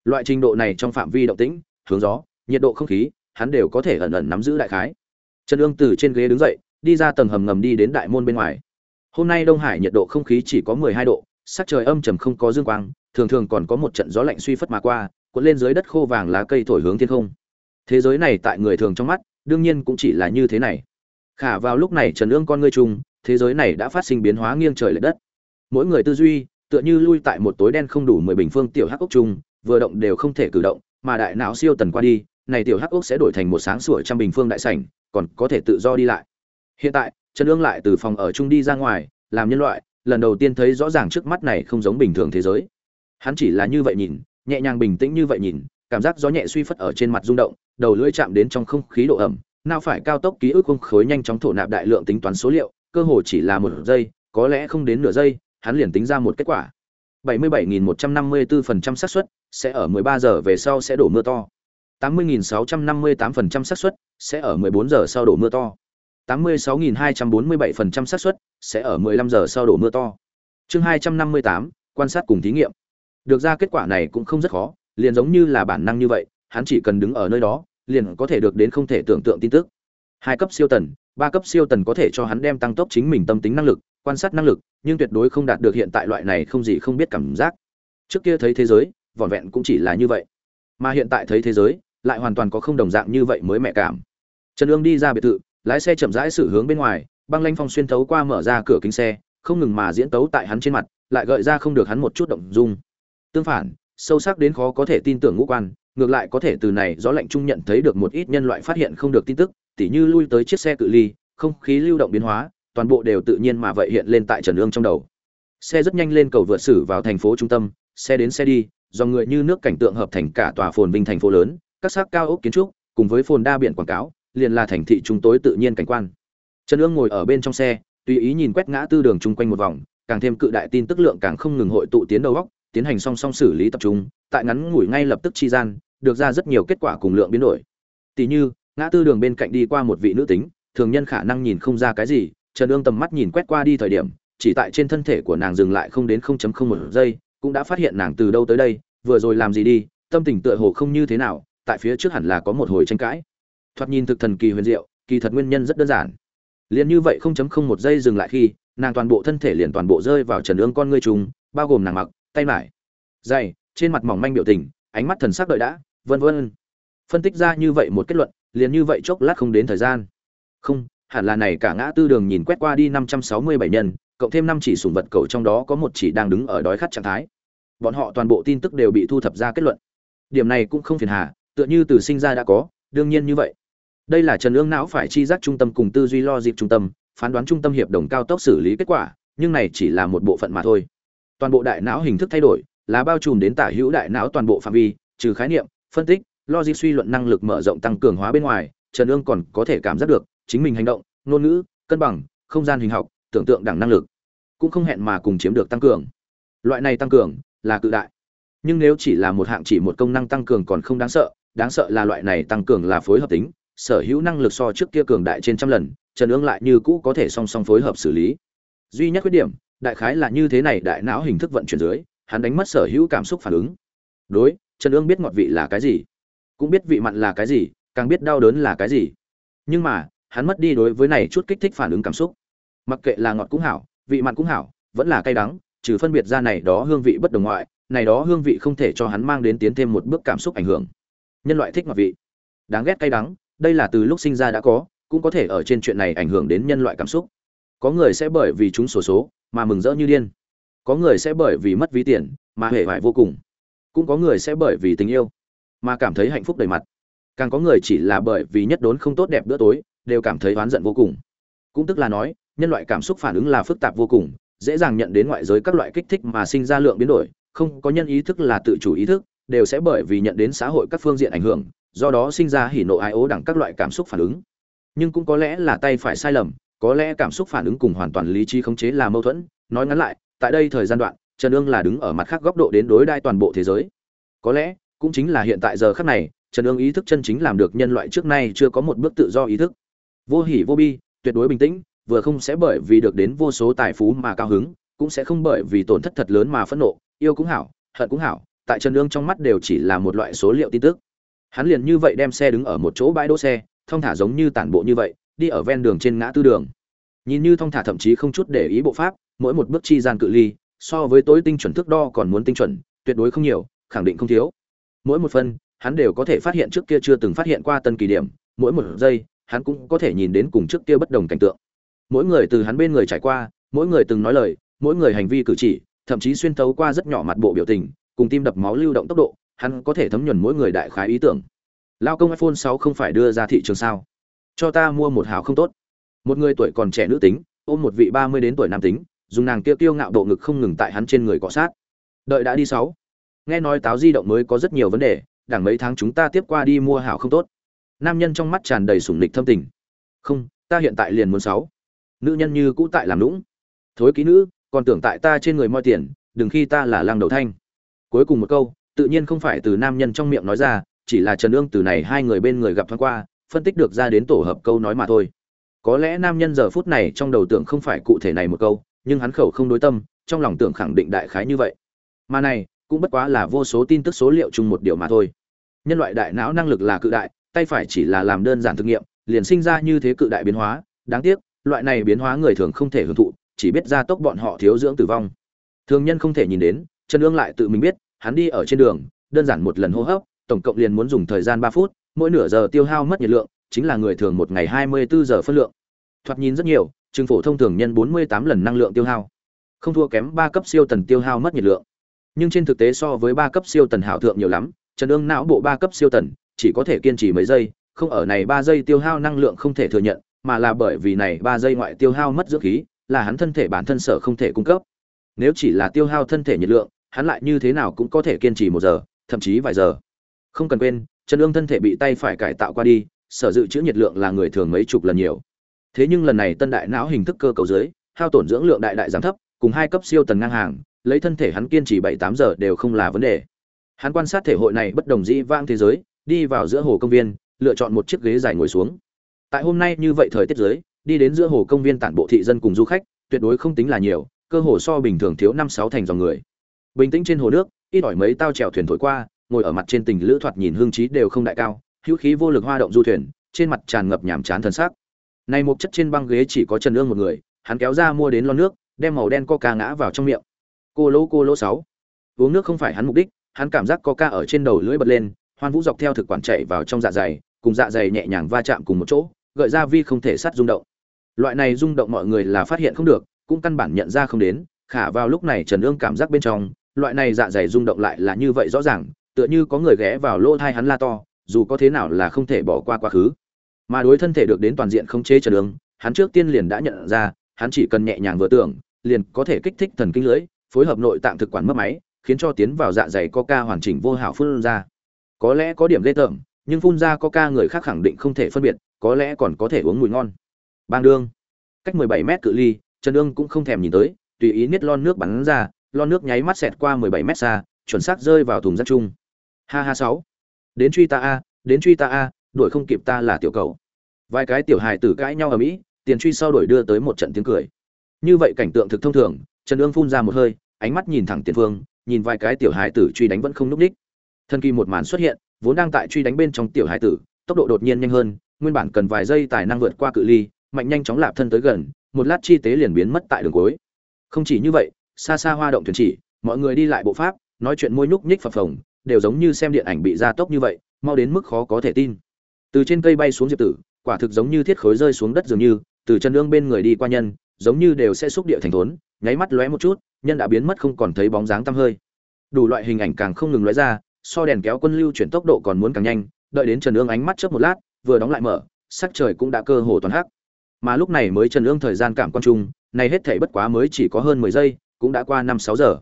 Loại trình độ này trong phạm vi động tĩnh, hướng gió, nhiệt độ không khí, hắn đều có thể ẩn ẩn nắm giữ đại khái. Trần ương từ trên ghế đứng dậy, đi ra tầng hầm ngầm đi đến đại môn bên ngoài hôm nay đông hải nhiệt độ không khí chỉ có mười hai độ sắc trời âm trầm không có dương quang thường thường còn có một trận gió lạnh suy phất mà qua cuốn lên dưới đất khô vàng lá cây thổi hướng thiên không. Thế giới này tại người thường trong mắt đương nhiên cũng chỉ là như thế này. Khả vào lúc này trần ương con ngươi trùng, thế giới này đã phát sinh biến hóa nghiêng trời lệch đất. Mỗi người tư duy tựa như lui tại một tối đen không đủ mười bình phương tiểu hắc ốc trùng, vừa động đều không thể cử động mà đại não siêu tần qua đi này tiểu hắc ốc sẽ đổi thành một sáng sủa trăm bình phương đại sảnh còn có thể tự do đi lại. Hiện tại trần ương lại từ phòng ở chung đi ra ngoài, làm nhân loại, lần đầu tiên thấy rõ ràng trước mắt này không giống bình thường thế giới. Hắn chỉ là như vậy nhìn, nhẹ nhàng bình tĩnh như vậy nhìn, cảm giác gió nhẹ suy phất ở trên mặt rung động, đầu lưỡi chạm đến trong không khí độ ẩm nào phải cao tốc ký ức không khối nhanh chóng thổ nạp đại lượng tính toán số liệu, cơ hồ chỉ là một giây, có lẽ không đến nửa giây, hắn liền tính ra một kết quả. 77.154% xác suất sẽ ở 13 giờ về sau sẽ đổ mưa to. 80.658% xác suất sẽ ở 14 giờ sau đổ mưa to. 86.247% xác suất sẽ ở 15 giờ sau đổ mưa to. Chương 258, quan sát cùng thí nghiệm. Được ra kết quả này cũng không rất khó liền giống như là bản năng như vậy hắn chỉ cần đứng ở nơi đó liền có thể được đến không thể tưởng tượng tin tức. Hai cấp siêu tần ba cấp siêu tần có thể cho hắn đem tăng tốc chính mình tâm tính năng lực quan sát năng lực nhưng tuyệt đối không đạt được hiện tại loại này không gì không biết cảm giác. Trước kia thấy thế giới vỏn vẹn cũng chỉ là như vậy. Mà hiện tại thấy thế giới lại hoàn toàn có không đồng dạng như vậy mới mẹ cảm. Trần Dương đi ra biệt thự lái xe chậm rãi xử hướng bên ngoài, băng lanh phong xuyên thấu qua mở ra cửa kính xe, không ngừng mà diễn tấu tại hắn trên mặt, lại gợi ra không được hắn một chút động dung. Tương phản, sâu sắc đến khó có thể tin tưởng ngũ quan, ngược lại có thể từ này gió lạnh trung nhận thấy được một ít nhân loại phát hiện không được tin tức, tỉ như lui tới chiếc xe cự ly, không khí lưu động biến hóa, toàn bộ đều tự nhiên mà vậy hiện lên tại trần ương trong đầu. Xe rất nhanh lên cầu vượt xử vào thành phố trung tâm, xe đến xe đi do người như nước cảnh tượng hợp thành cả tòa phồn vinh thành phố lớn, các xác cao ốc kiến trúc, cùng với phồn đa biển quảng cáo liền là thành thị chúng tối tự nhiên cảnh quan. Trần ương ngồi ở bên trong xe, tùy ý nhìn quét ngã tư đường chung quanh một vòng, càng thêm cự đại tin tức lượng càng không ngừng hội tụ tiến đầu góc, tiến hành song song xử lý tập trung, tại ngắn ngủi ngay lập tức chi gian, được ra rất nhiều kết quả cùng lượng biến đổi. Tỷ như, ngã tư đường bên cạnh đi qua một vị nữ tính, thường nhân khả năng nhìn không ra cái gì, trần ương tầm mắt nhìn quét qua đi thời điểm, chỉ tại trên thân thể của nàng dừng lại không đến 0.01 giây, cũng đã phát hiện nàng từ đâu tới đây, vừa rồi làm gì đi, tâm tình tựa hồ không như thế nào, tại phía trước hẳn là có một hồi tranh cãi thoạt nhìn thực thần kỳ huyền diệu, kỳ thật nguyên nhân rất đơn giản. Liền như vậy 0.01 giây dừng lại khi, nàng toàn bộ thân thể liền toàn bộ rơi vào trần ương con ngươi trùng, bao gồm nàng mặc, tay mải dày trên mặt mỏng manh biểu tình, ánh mắt thần sắc đợi đã, vân vân. Phân tích ra như vậy một kết luận, liền như vậy chốc lát không đến thời gian. Không, hẳn là này cả ngã tư đường nhìn quét qua đi 567 nhân, cộng thêm năm chỉ sủng vật cầu trong đó có một chỉ đang đứng ở đói khát trạng thái. Bọn họ toàn bộ tin tức đều bị thu thập ra kết luận. Điểm này cũng không phiền hà, tựa như từ sinh ra đã có, đương nhiên như vậy đây là trần ương não phải chi giác trung tâm cùng tư duy lo dịp trung tâm, phán đoán trung tâm hiệp đồng cao tốc xử lý kết quả, nhưng này chỉ là một bộ phận mà thôi. Toàn bộ đại não hình thức thay đổi, là bao trùm đến tả hữu đại não toàn bộ phạm vi, trừ khái niệm, phân tích, logic suy luận năng lực mở rộng tăng cường hóa bên ngoài, trần ương còn có thể cảm giác được chính mình hành động, ngôn ngữ, cân bằng, không gian hình học, tưởng tượng đẳng năng lực, cũng không hẹn mà cùng chiếm được tăng cường. Loại này tăng cường là cự đại. Nhưng nếu chỉ là một hạng chỉ một công năng tăng cường còn không đáng sợ đáng sợ là loại này tăng cường là phối hợp tính sở hữu năng lực so trước kia cường đại trên trăm lần, trần ương lại như cũ có thể song song phối hợp xử lý. Duy nhất khuyết điểm, đại khái là như thế này, đại não hình thức vận chuyển dưới, hắn đánh mất sở hữu cảm xúc phản ứng. Đối, trần ương biết ngọt vị là cái gì, cũng biết vị mặn là cái gì, càng biết đau đớn là cái gì. Nhưng mà, hắn mất đi đối với này chút kích thích phản ứng cảm xúc. Mặc kệ là ngọt cũng hảo, vị mặn cũng hảo, vẫn là cay đắng, trừ phân biệt ra này đó hương vị bất đồng ngoại, này đó hương vị không thể cho hắn mang đến tiến thêm một bước cảm xúc ảnh hưởng. Nhân loại thích ngọt vị. Đáng ghét cay đắng đây là từ lúc sinh ra đã có cũng có thể ở trên chuyện này ảnh hưởng đến nhân loại cảm xúc. Có người sẽ bởi vì chúng sổ số, số mà mừng rỡ như điên. Có người sẽ bởi vì mất ví tiền mà hề hoại vô cùng. Cũng có người sẽ bởi vì tình yêu mà cảm thấy hạnh phúc đầy mặt. Càng có người chỉ là bởi vì nhất đốn không tốt đẹp bữa tối đều cảm thấy oán giận vô cùng. Cũng tức là nói nhân loại cảm xúc phản ứng là phức tạp vô cùng dễ dàng nhận đến ngoại giới các loại kích thích mà sinh ra lượng biến đổi không có nhân ý thức là tự chủ ý thức đều sẽ bởi vì nhận đến xã hội các phương diện ảnh hưởng do đó sinh ra hỉ nộ ái ố đẳng các loại cảm xúc phản ứng. Nhưng cũng có lẽ là tay phải sai lầm, có lẽ cảm xúc phản ứng cùng hoàn toàn lý trí khống chế là mâu thuẫn. Nói ngắn lại, tại đây thời gian đoạn, trần ương là đứng ở mặt khác góc độ đến đối đai toàn bộ thế giới. Có lẽ, cũng chính là hiện tại giờ khắc này, trần ương ý thức chân chính làm được nhân loại trước nay chưa có một bước tự do ý thức. Vô hỉ, vô bi, tuyệt đối bình tĩnh, vừa không sẽ bởi vì được đến vô số tài phú mà cao hứng, cũng sẽ không bởi vì tổn thất thật lớn mà phẫn nộ, yêu cũng hảo, hận cũng hảo. Tại trần ương trong mắt đều chỉ là một loại số liệu tin tức hắn liền như vậy đem xe đứng ở một chỗ bãi đỗ xe, thong thả giống như tản bộ như vậy, đi ở ven đường trên ngã tư đường. Nhìn như thong thả thậm chí không chút để ý bộ pháp, mỗi một bước chi gian cự ly, so với tối tinh chuẩn thước đo còn muốn tinh chuẩn, tuyệt đối không nhiều, khẳng định không thiếu. Mỗi một phân, hắn đều có thể phát hiện trước kia chưa từng phát hiện qua tân kỳ điểm, mỗi một giây, hắn cũng có thể nhìn đến cùng trước kia bất đồng cảnh tượng. Mỗi người từ hắn bên người trải qua, mỗi người từng nói lời, mỗi người hành vi cử chỉ, thậm chí xuyên tấu qua rất nhỏ mặt bộ biểu tình, cùng tim đập máu lưu động tốc độ hắn có thể thấm nhuần mỗi người đại khái ý tưởng. Lao công iphone 6 không phải đưa ra thị trường sao? Cho ta mua một hào không tốt. Một người tuổi còn trẻ nữ tính, ôm một vị ba mươi đến tuổi nam tính, dùng nàng kia tiêu ngạo độ ngực không ngừng tại hắn trên người cọ sát. Đợi đã đi sáu. Nghe nói táo di động mới có rất nhiều vấn đề, đảng mấy tháng chúng ta tiếp qua đi mua hảo không tốt. Nam nhân trong mắt tràn đầy sủng nịch thâm tình. Không, ta hiện tại liền muốn sáu. Nữ nhân như cũ tại làm lũng thối ký nữ, còn tưởng tại ta trên người moi tiền, đừng khi ta là lăng đầu thanh. Cuối cùng một câu tự nhiên không phải từ nam nhân trong miệng nói ra, chỉ là trần ương từ này hai người bên người gặp thoáng qua, phân tích được ra đến tổ hợp câu nói mà thôi. Có lẽ nam nhân giờ phút này trong đầu tưởng không phải cụ thể này một câu, nhưng hắn khẩu không đối tâm, trong lòng tưởng khẳng định đại khái như vậy. Mà này, cũng bất quá là vô số tin tức số liệu chung một điều mà thôi. Nhân loại đại não năng lực là cự đại, tay phải chỉ là làm đơn giản thực nghiệm, liền sinh ra như thế cự đại biến hóa. Đáng tiếc, loại này biến hóa người thường không thể hưởng thụ, chỉ biết gia tốc bọn họ thiếu dưỡng tử vong. Thường nhân không thể nhìn đến, trần ương lại tự mình biết hắn đi ở trên đường, đơn giản một lần hô hấp, tổng cộng liền muốn dùng thời gian ba phút, mỗi nửa giờ tiêu hao mất nhiệt lượng, chính là người thường một ngày hai mươi bốn giờ phân lượng. Thoạt nhìn rất nhiều chừng phổ thông thường nhân bốn mươi tám lần năng lượng tiêu hao. Không thua kém ba cấp siêu tần tiêu hao mất nhiệt lượng. Nhưng trên thực tế so với ba cấp siêu tần hảo thượng nhiều lắm, trần ương não bộ ba cấp siêu tần, chỉ có thể kiên trì mấy giây, không ở này ba giây tiêu hao năng lượng không thể thừa nhận, mà là bởi vì này ba giây ngoại tiêu hao mất dưỡng khí, là hắn thân thể bản thân sở không thể cung cấp. Nếu chỉ là tiêu hao thân thể nhiệt lượng hắn lại như thế nào cũng có thể kiên trì một giờ, thậm chí vài giờ. Không cần quên, trần ương thân thể bị tay phải cải tạo qua đi, sở dự trữ nhiệt lượng là người thường mấy chục lần nhiều. Thế nhưng lần này tân đại não hình thức cơ cầu dưới, hao tổn dưỡng lượng đại đại giảm thấp, cùng hai cấp siêu tần ngang hàng, lấy thân thể hắn kiên trì bảy tám giờ đều không là vấn đề. Hắn quan sát thể hội này bất đồng dĩ vang thế giới, đi vào giữa hồ công viên, lựa chọn một chiếc ghế dài ngồi xuống. Tại hôm nay như vậy thời tiết dưới, đi đến giữa hồ công viên tản bộ thị dân cùng du khách, tuyệt đối không tính là nhiều, cơ hồ so bình thường thiếu năm sáu thành dòng người bình tĩnh trên hồ nước, ít ỏi mấy tao chèo thuyền thổi qua, ngồi ở mặt trên tình lữ thoạt nhìn hương trí đều không đại cao, hữu khí vô lực hoa động du thuyền, trên mặt tràn ngập nhàm chán thân xác này một chất trên băng ghế chỉ có trần ương một người, hắn kéo ra mua đến lon nước, đem màu đen coca ngã vào trong miệng. Cô lỗ cô lỗ sáu. Uống nước không phải hắn mục đích, hắn cảm giác coca ở trên đầu lưỡi bật lên, hoan vũ dọc theo thực quản chạy vào trong dạ dày, cùng dạ dày nhẹ nhàng va chạm cùng một chỗ, gợi ra vi không thể sát rung động. Loại này rung động mọi người là phát hiện không được, cũng căn bản nhận ra không đến, khả vào lúc này trần ương cảm giác bên trong loại này dạ dày rung động lại là như vậy rõ ràng, tựa như có người ghé vào lỗ thai hắn la to, dù có thế nào là không thể bỏ qua quá khứ. Mà đối thân thể được đến toàn diện không chế trần ương hắn trước tiên liền đã nhận ra, hắn chỉ cần nhẹ nhàng vừa tưởng, liền có thể kích thích thần kinh lưỡi, phối hợp nội tạng thực quản mất máy, khiến cho tiến vào dạ dày coca hoàn chỉnh vô hảo phun ra. Có lẽ có điểm ghê tởm, nhưng phun ra coca người khác khẳng định không thể phân biệt, có lẽ còn có thể uống mùi ngon. Bang đương. Cách 17 mét cự ly, trần ương cũng không thèm nhìn tới, tùy ý niết lon nước bắn ra lon nước nháy mắt xẹt qua 17 mét xa, chuẩn xác rơi vào thùng rác chung. Ha ha sáu. Đến truy ta a, đến truy ta a, đuổi không kịp ta là tiểu cầu. Vài cái tiểu hài tử cãi nhau ở mỹ, tiền truy sau đuổi đưa tới một trận tiếng cười. Như vậy cảnh tượng thực thông thường, trần Dương phun ra một hơi, ánh mắt nhìn thẳng tiền phương, nhìn vài cái tiểu hài tử truy đánh vẫn không lúc đích thân kỳ một màn xuất hiện, vốn đang tại truy đánh bên trong tiểu hài tử, tốc độ đột nhiên nhanh hơn, nguyên bản cần vài giây tài năng vượt qua cự ly, mạnh nhanh chóng lạp thân tới gần, một lát chi tế liền biến mất tại đường cuối. Không chỉ như vậy xa xa hoa động thuyền chỉ, mọi người đi lại bộ pháp, nói chuyện môi nhúc nhích phập phồng, đều giống như xem điện ảnh bị gia tốc như vậy, mau đến mức khó có thể tin. Từ trên cây bay xuống diệp tử, quả thực giống như thiết khối rơi xuống đất dường như, từ chân lương bên người đi qua nhân, giống như đều sẽ xúc địa thành thốn, nháy mắt lóe một chút, nhân đã biến mất không còn thấy bóng dáng tăm hơi. Đủ loại hình ảnh càng không ngừng lóe ra, so đèn kéo quân lưu chuyển tốc độ còn muốn càng nhanh, đợi đến trần ương ánh mắt chớp một lát, vừa đóng lại mở, sắc trời cũng đã cơ hồ toàn hắc. Mà lúc này mới trần ương thời gian cảm quan trung này hết thảy bất quá mới chỉ có hơn mười giây cũng đã qua năm sáu giờ.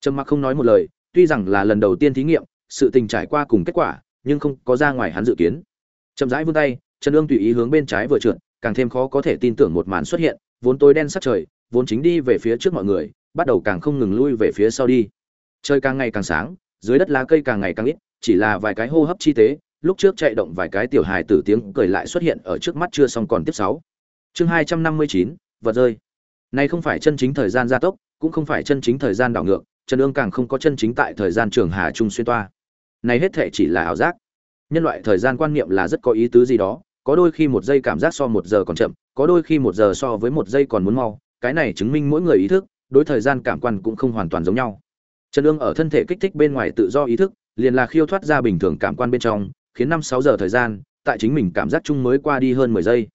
Trầm mặc không nói một lời, tuy rằng là lần đầu tiên thí nghiệm, sự tình trải qua cùng kết quả, nhưng không có ra ngoài hắn dự kiến. Chậm rãi vươn tay, trần ương tùy ý hướng bên trái vừa trượt, càng thêm khó có thể tin tưởng một màn xuất hiện, vốn tối đen sắc trời, vốn chính đi về phía trước mọi người, bắt đầu càng không ngừng lui về phía sau đi. Trời càng ngày càng sáng, dưới đất lá cây càng ngày càng ít, chỉ là vài cái hô hấp chi tế, lúc trước chạy động vài cái tiểu hài tử tiếng cười lại xuất hiện ở trước mắt chưa xong còn tiếp sáu. Chương hai trăm năm mươi chín, vật rơi. Này không phải chân chính thời gian gia tốc cũng không phải chân chính thời gian đảo ngược, trần ương càng không có chân chính tại thời gian trường hà trung xuyên toa. Này hết thể chỉ là ảo giác. Nhân loại thời gian quan niệm là rất có ý tứ gì đó, có đôi khi một giây cảm giác so một giờ còn chậm, có đôi khi một giờ so với một giây còn muốn mau, cái này chứng minh mỗi người ý thức, đối thời gian cảm quan cũng không hoàn toàn giống nhau. Trần ương ở thân thể kích thích bên ngoài tự do ý thức, liền là khiêu thoát ra bình thường cảm quan bên trong, khiến năm sáu giờ thời gian, tại chính mình cảm giác chung mới qua đi hơn mười giây.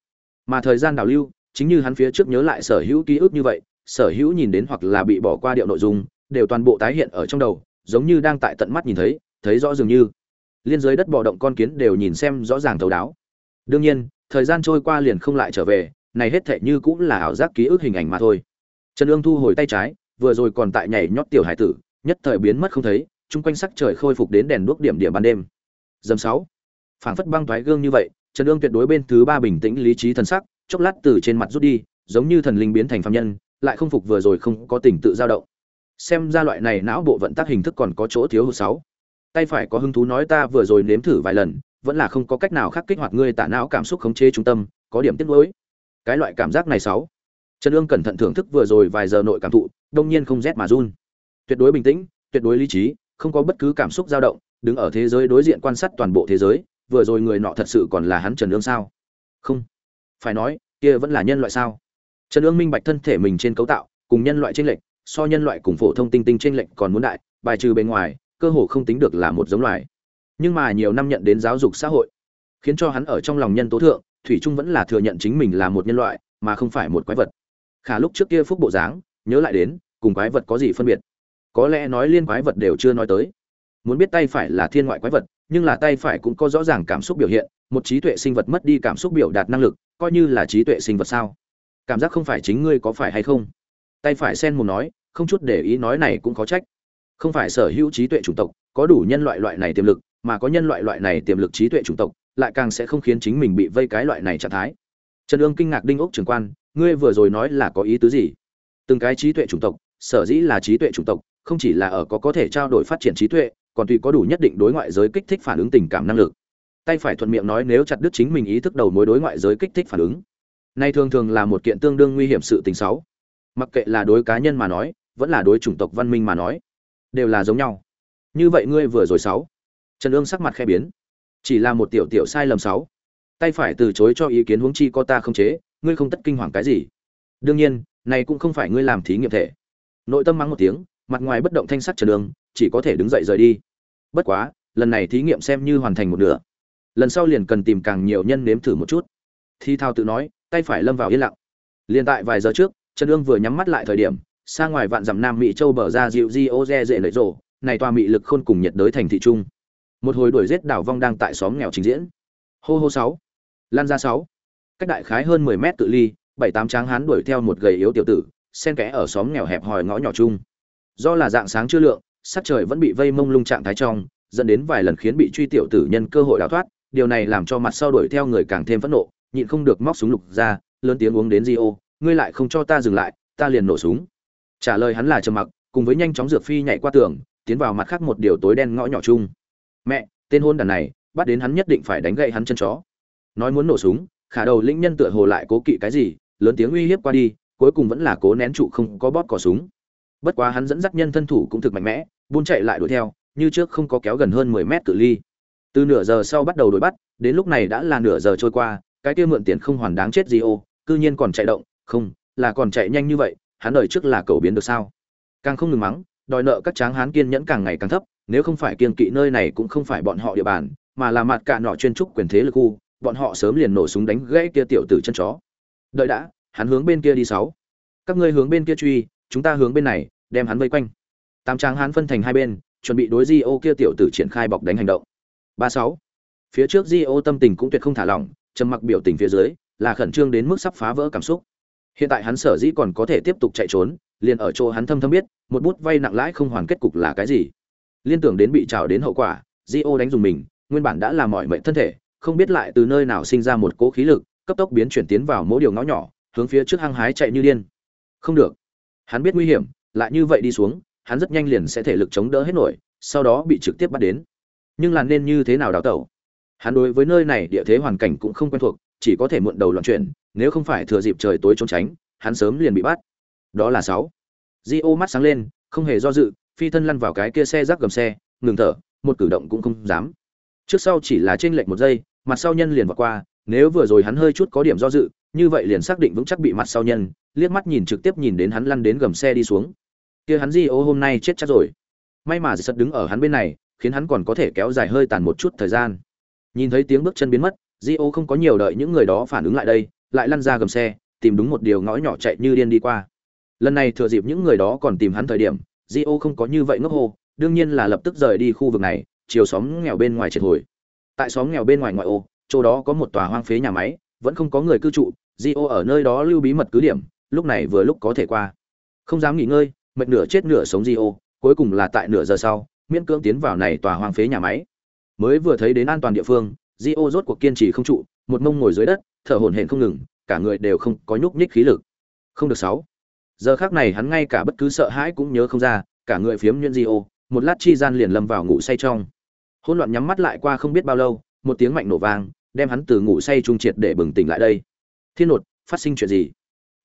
Mà thời gian đào lưu, chính như hắn phía trước nhớ lại sở hữu ký ức như vậy sở hữu nhìn đến hoặc là bị bỏ qua điệu nội dung, đều toàn bộ tái hiện ở trong đầu, giống như đang tại tận mắt nhìn thấy thấy rõ dường như. Liên giới đất bò động con kiến đều nhìn xem rõ ràng thấu đáo. Đương nhiên, thời gian trôi qua liền không lại trở về, này hết thệ như cũng là ảo giác ký ức hình ảnh mà thôi. Trần ương thu hồi tay trái, vừa rồi còn tại nhảy nhót tiểu hải tử, nhất thời biến mất không thấy, chung quanh sắc trời khôi phục đến đèn đuốc điểm điểm ban đêm. Dầm sáu, phảng phất băng thoái gương như vậy, trần ương tuyệt đối bên thứ ba bình tĩnh lý trí thần sắc, chốc lát từ trên mặt rút đi, giống như thần linh biến thành phạm nhân lại không phục vừa rồi không có tình tự dao động. Xem ra loại này não bộ vận tác hình thức còn có chỗ thiếu hụt sáu. Tay phải có hứng thú nói ta vừa rồi nếm thử vài lần, vẫn là không có cách nào khác kích hoạt ngươi tả não cảm xúc khống chế trung tâm, có điểm tiếc nuối. Cái loại cảm giác này sáu. Trần ương cẩn thận thưởng thức vừa rồi vài giờ nội cảm thụ, đông nhiên không rét mà run. Tuyệt đối bình tĩnh, tuyệt đối lý trí, không có bất cứ cảm xúc dao động, đứng ở thế giới đối diện quan sát toàn bộ thế giới, vừa rồi người nọ thật sự còn là hắn trần ương sao? Không. Phải nói, kia vẫn là nhân loại sao? Trần ương minh bạch thân thể mình trên cấu tạo, cùng nhân loại trên lệnh so nhân loại cùng phổ thông tinh tinh trên lệnh còn muốn đại, bài trừ bên ngoài, cơ hồ không tính được là một giống loài. Nhưng mà nhiều năm nhận đến giáo dục xã hội, khiến cho hắn ở trong lòng nhân tố thượng, thủy trung vẫn là thừa nhận chính mình là một nhân loại, mà không phải một quái vật. Khả lúc trước kia phúc bộ dáng, nhớ lại đến, cùng quái vật có gì phân biệt? Có lẽ nói liên quái vật đều chưa nói tới. Muốn biết tay phải là thiên ngoại quái vật, nhưng là tay phải cũng có rõ ràng cảm xúc biểu hiện, một trí tuệ sinh vật mất đi cảm xúc biểu đạt năng lực, coi như là trí tuệ sinh vật sao? Cảm giác không phải chính ngươi có phải hay không? Tay phải sen mồm nói, không chút để ý nói này cũng có trách. Không phải sở hữu trí tuệ chủng tộc có đủ nhân loại loại này tiềm lực, mà có nhân loại loại này tiềm lực trí tuệ chủng tộc lại càng sẽ không khiến chính mình bị vây cái loại này trạng thái. Trần ương kinh ngạc đinh ốc trường quan, ngươi vừa rồi nói là có ý tứ gì? Từng cái trí tuệ chủng tộc, sở dĩ là trí tuệ chủng tộc, không chỉ là ở có có thể trao đổi phát triển trí tuệ, còn tùy có đủ nhất định đối ngoại giới kích thích phản ứng tình cảm năng lực. Tay phải thuận miệng nói nếu chặt đứt chính mình ý thức đầu mối đối ngoại giới kích thích phản ứng này thường thường là một kiện tương đương nguy hiểm sự tình xấu. Mặc kệ là đối cá nhân mà nói, vẫn là đối chủng tộc văn minh mà nói, đều là giống nhau. Như vậy ngươi vừa rồi sáu trần ương sắc mặt khẽ biến. Chỉ là một tiểu tiểu sai lầm sáu tay phải từ chối cho ý kiến huống chi có ta không chế, ngươi không tất kinh hoàng cái gì. Đương nhiên, này cũng không phải ngươi làm thí nghiệm thể. Nội tâm mắng một tiếng, mặt ngoài bất động thanh sắc trần ương, chỉ có thể đứng dậy rời đi. Bất quá, lần này thí nghiệm xem như hoàn thành một nửa. Lần sau liền cần tìm càng nhiều nhân nếm thử một chút thi thao tự nói, tay phải lâm vào yên lặng. Liền tại vài giờ trước, trần ương vừa nhắm mắt lại thời điểm, xa ngoài vạn dặm nam mỹ châu bờ ra dịu di ô re dễ lợi rộ này tòa mỹ lực khôn cùng nhiệt đới thành thị trung một hồi đuổi giết đảo vong đang tại xóm nghèo trình diễn. Hô hô sáu, lan ra sáu. Cách đại khái hơn mười mét tự ly, bảy tám tráng hán đuổi theo một gầy yếu tiểu tử, xen kẽ ở xóm nghèo hẹp hòi ngõ nhỏ chung. Do là dạng sáng chưa lượng, sắc trời vẫn bị vây mông lung trạng thái trong, dẫn đến vài lần khiến bị truy tiểu tử nhân cơ hội đào thoát, điều này làm cho mặt sau đuổi theo người càng thêm phẫn nộ nhịn không được móc súng lục ra, lớn tiếng uống đến di ô ngươi lại không cho ta dừng lại, ta liền nổ súng. Trả lời hắn là trầm mặc, cùng với nhanh chóng dược phi nhảy qua tường, tiến vào mặt khác một điều tối đen ngõ nhỏ chung. Mẹ, tên hôn đàn này, bắt đến hắn nhất định phải đánh gậy hắn chân chó. Nói muốn nổ súng, khả đầu lĩnh nhân tựa hồ lại cố kỵ cái gì, lớn tiếng uy hiếp qua đi, cuối cùng vẫn là cố nén trụ không có bóp cò súng. Bất quá hắn dẫn dắt nhân thân thủ cũng thực mạnh mẽ, buôn chạy lại đuổi theo, như trước không có kéo gần hơn mười mét cự ly. Từ nửa giờ sau bắt đầu đuổi bắt, đến lúc này đã là nửa giờ trôi qua cái kia mượn tiền không hoàn đáng chết gì ô, cư nhiên còn chạy động, không, là còn chạy nhanh như vậy, hắn đợi trước là cầu biến được sao? Càng không ngừng mắng, đòi nợ các tráng hán kiên nhẫn càng ngày càng thấp, nếu không phải kiên kỵ nơi này cũng không phải bọn họ địa bàn, mà là mặt cả nọ chuyên trúc quyền thế lực khu, bọn họ sớm liền nổ súng đánh gãy kia tiểu tử chân chó. Đợi đã, hắn hướng bên kia đi sáu. Các ngươi hướng bên kia truy, chúng ta hướng bên này, đem hắn vây quanh. Tam tráng hán phân thành hai bên, chuẩn bị đối Gio kia tiểu tử triển khai bọc đánh hành động. Ba sáu. Phía trước Gio tâm tình cũng tuyệt không thả lỏng trầm mặc biểu tình phía dưới, là khẩn trương đến mức sắp phá vỡ cảm xúc. Hiện tại hắn sở dĩ còn có thể tiếp tục chạy trốn, liền ở chỗ hắn thâm thâm biết, một bút vay nặng lãi không hoàn kết cục là cái gì. Liên tưởng đến bị trào đến hậu quả di ô đánh dùng mình, nguyên bản đã là mọi mệnh thân thể, không biết lại từ nơi nào sinh ra một cỗ khí lực, cấp tốc biến chuyển tiến vào mỗi điều ngõ nhỏ, hướng phía trước hăng hái chạy như điên. Không được. Hắn biết nguy hiểm, lại như vậy đi xuống, hắn rất nhanh liền sẽ thể lực chống đỡ hết nổi, sau đó bị trực tiếp bắt đến. Nhưng là nên như thế nào đào tẩu? Hắn đối với nơi này địa thế hoàn cảnh cũng không quen thuộc, chỉ có thể muộn đầu loạn chuyển, nếu không phải thừa dịp trời tối trốn tránh, hắn sớm liền bị bắt. Đó là sáu. Di ô mắt sáng lên, không hề do dự, phi thân lăn vào cái kia xe rác gầm xe, ngừng thở, một cử động cũng không dám. Trước sau chỉ là trên lệch một giây, mặt sau nhân liền vọt qua, nếu vừa rồi hắn hơi chút có điểm do dự, như vậy liền xác định vững chắc bị mặt sau nhân, liếc mắt nhìn trực tiếp nhìn đến hắn lăn đến gầm xe đi xuống. Kia hắn di ô hôm nay chết chắc rồi. May mà giật đứng ở hắn bên này, khiến hắn còn có thể kéo dài hơi tàn một chút thời gian nhìn thấy tiếng bước chân biến mất di ô không có nhiều đợi những người đó phản ứng lại đây, lại lăn ra gầm xe, tìm đúng một điều ngõ nhỏ chạy như điên đi qua. Lần này thừa dịp những người đó còn tìm hắn thời điểm di ô không có như vậy ngốc hô, đương nhiên là lập tức rời đi khu vực này, chiều xóm nghèo bên ngoài triệt hồi. Tại xóm nghèo bên ngoài ngoại ô, chỗ đó có một tòa hoang phế nhà máy, vẫn không có người cư trụ di ô ở nơi đó lưu bí mật cứ điểm, lúc này vừa lúc có thể qua. Không dám nghỉ ngơi, mệt nửa chết nửa sống di ô cuối cùng là tại nửa giờ sau, miễn cưỡng tiến vào này tòa hoang phế nhà máy mới vừa thấy đến an toàn địa phương, di ô rốt cuộc kiên trì không trụ, một mông ngồi dưới đất, thở hổn hển không ngừng, cả người đều không có nhúc nhích khí lực. Không được sáu. Giờ khác này hắn ngay cả bất cứ sợ hãi cũng nhớ không ra, cả người phiếm nhuyễn di ô, một lát chi gian liền lâm vào ngủ say trong. Hỗn loạn nhắm mắt lại qua không biết bao lâu, một tiếng mạnh nổ vang, đem hắn từ ngủ say trung triệt để bừng tỉnh lại đây. Thiên nột, phát sinh chuyện gì?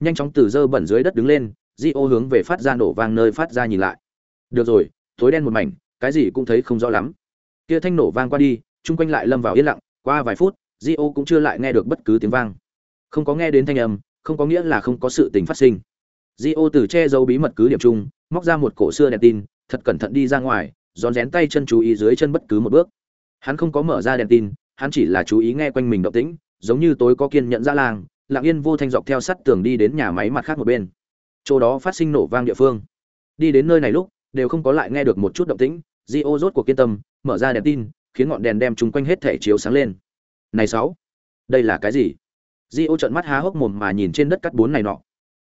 Nhanh chóng từ dơ bẩn dưới đất đứng lên, di ô hướng về phát ra nổ vang nơi phát ra nhìn lại. Được rồi, tối đen một mảnh, cái gì cũng thấy không rõ lắm kia thanh nổ vang qua đi, chung quanh lại lâm vào yên lặng, qua vài phút di ô cũng chưa lại nghe được bất cứ tiếng vang. Không có nghe đến thanh âm, không có nghĩa là không có sự tình phát sinh. Di ô từ che giấu bí mật cứ điểm chung, móc ra một cổ xưa đèn tin, thật cẩn thận đi ra ngoài rón rén tay chân chú ý dưới chân bất cứ một bước. Hắn không có mở ra đèn tin, hắn chỉ là chú ý nghe quanh mình động tĩnh, giống như tối có kiên nhẫn ra làng, lặng yên vô thanh dọc theo sắt tường đi đến nhà máy mặt khác một bên. Chỗ đó phát sinh nổ vang địa phương. Đi đến nơi này lúc, đều không có lại nghe được một chút động tĩnh. Dio rốt cuộc kiên tâm, mở ra đèn tin, khiến ngọn đèn đem chung quanh hết thể chiếu sáng lên. Này sáu, đây là cái gì? Dio trợn mắt há hốc mồm mà nhìn trên đất cát bốn này nọ.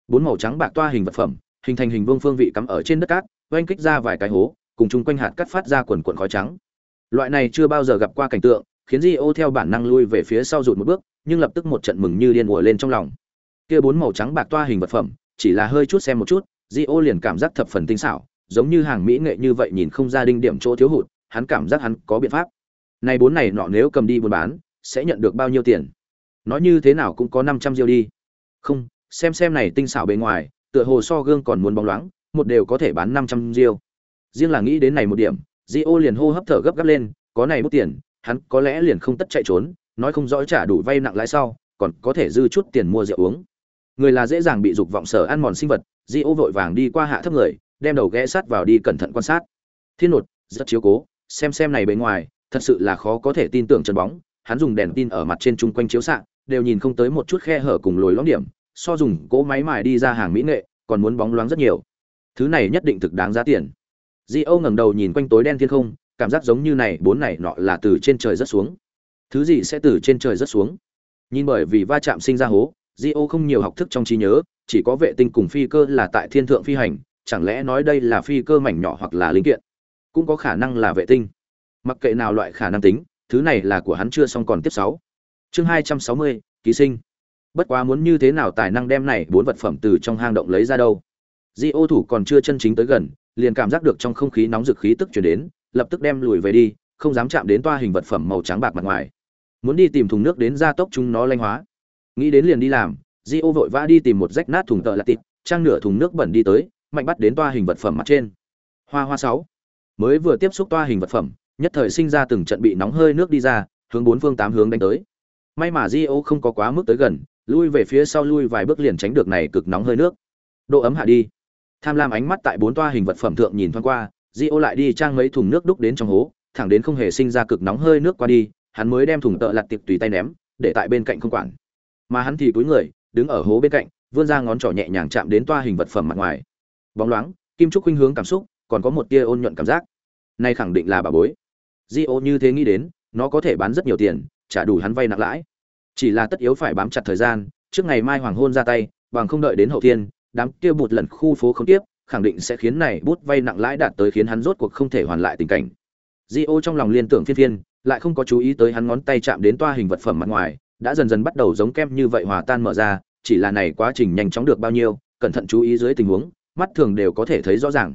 Bốn màu trắng bạc toa hình vật phẩm, hình thành hình vuông phương vị cắm ở trên đất cát, oanh kích ra vài cái hố, cùng chung quanh hạt cát phát ra quần quần khói trắng. Loại này chưa bao giờ gặp qua cảnh tượng, khiến Dio theo bản năng lui về phía sau rụt một bước, nhưng lập tức một trận mừng như điên ùa lên trong lòng. Kia bốn màu trắng bạc toa hình vật phẩm, chỉ là hơi chút xem một chút, Dio liền cảm giác thập phần tinh xảo, giống như hàng mỹ nghệ như vậy nhìn không ra đinh điểm chỗ thiếu hụt, hắn cảm giác hắn có biện pháp. Này bốn này nọ nếu cầm đi buôn bán, sẽ nhận được bao nhiêu tiền? Nói như thế nào cũng có 500 diêu đi. Không, xem xem này tinh xảo bề ngoài, tựa hồ so gương còn muốn bóng loáng, một đều có thể bán 500 diêu. Riêng là nghĩ đến này một điểm, Dio liền hô hấp thở gấp gáp lên, có này bút tiền, hắn có lẽ liền không tất chạy trốn, nói không rõ trả đủ vay nặng lãi sau, còn có thể dư chút tiền mua rượu uống. Người là dễ dàng bị dục vọng sở ăn mòn sinh vật, Dio vội vàng đi qua hạ thấp người, đem đầu ghé sát vào đi cẩn thận quan sát. Thiên nột, rất chiếu cố, xem xem này bên ngoài, thật sự là khó có thể tin tưởng chân bóng, hắn dùng đèn tin ở mặt trên chung quanh chiếu xạ, đều nhìn không tới một chút khe hở cùng lồi lõm điểm, so dùng cỗ máy mài đi ra hàng mỹ nghệ, còn muốn bóng loáng rất nhiều. Thứ này nhất định thực đáng giá tiền. Dio ngẩng đầu nhìn quanh tối đen thiên không, cảm giác giống như này bốn này nọ là từ trên trời rất xuống. Thứ gì sẽ từ trên trời rất xuống? Nhìn bởi vì va chạm sinh ra hố, Dio không nhiều học thức trong trí nhớ, chỉ có vệ tinh cùng phi cơ là tại thiên thượng phi hành, chẳng lẽ nói đây là phi cơ mảnh nhỏ hoặc là linh kiện? Cũng có khả năng là vệ tinh. Mặc kệ nào loại khả năng tính, thứ này là của hắn chưa xong còn tiếp sáu. Chương hai trăm sáu mươi, ký sinh. Bất quá muốn như thế nào tài năng đem này bốn vật phẩm từ trong hang động lấy ra đâu? Dio thủ còn chưa chân chính tới gần, liền cảm giác được trong không khí nóng rực khí tức truyền đến, lập tức đem lùi về đi, không dám chạm đến toa hình vật phẩm màu trắng bạc mặt ngoài. Muốn đi tìm thùng nước đến gia tốc chúng nó lanh hóa. Nghĩ đến liền đi làm, Dio vội vã đi tìm một rách nát thùng tợ là tịt, trang nửa thùng nước bẩn đi tới, mạnh bắt đến toa hình vật phẩm mặt trên. Hoa hoa sáu Mới vừa tiếp xúc toa hình vật phẩm, nhất thời sinh ra từng trận bị nóng hơi nước đi ra, hướng bốn phương tám hướng đánh tới. May mà Dio không có quá mức tới gần, lui về phía sau lui vài bước liền tránh được này cực nóng hơi nước. Độ ấm hạ đi tham lam ánh mắt tại bốn toa hình vật phẩm thượng nhìn thoáng qua di ô lại đi trang mấy thùng nước đúc đến trong hố thẳng đến không hề sinh ra cực nóng hơi nước qua đi hắn mới đem thùng tợ lặt tiệp tùy tay ném để tại bên cạnh không quản mà hắn thì cúi người đứng ở hố bên cạnh vươn ra ngón trỏ nhẹ nhàng chạm đến toa hình vật phẩm mặt ngoài bóng loáng kim trúc khuynh hướng cảm xúc còn có một tia ôn nhuận cảm giác. Nay khẳng định là bà bối. Di ô như thế nghĩ đến nó có thể bán rất nhiều tiền trả đủ hắn vay nặng lãi. Chỉ là tất yếu phải bám chặt thời gian trước ngày mai hoàng hôn ra tay bằng không đợi đến hậu thiên đám kia bụt lần khu phố không tiếp, khẳng định sẽ khiến này bút vay nặng lãi đạt tới khiến hắn rốt cuộc không thể hoàn lại tình cảnh. Dio trong lòng liên tưởng phiên phiên, lại không có chú ý tới hắn ngón tay chạm đến toa hình vật phẩm mặt ngoài, đã dần dần bắt đầu giống kem như vậy hòa tan mở ra, chỉ là này quá trình nhanh chóng được bao nhiêu, cẩn thận chú ý dưới tình huống, mắt thường đều có thể thấy rõ ràng.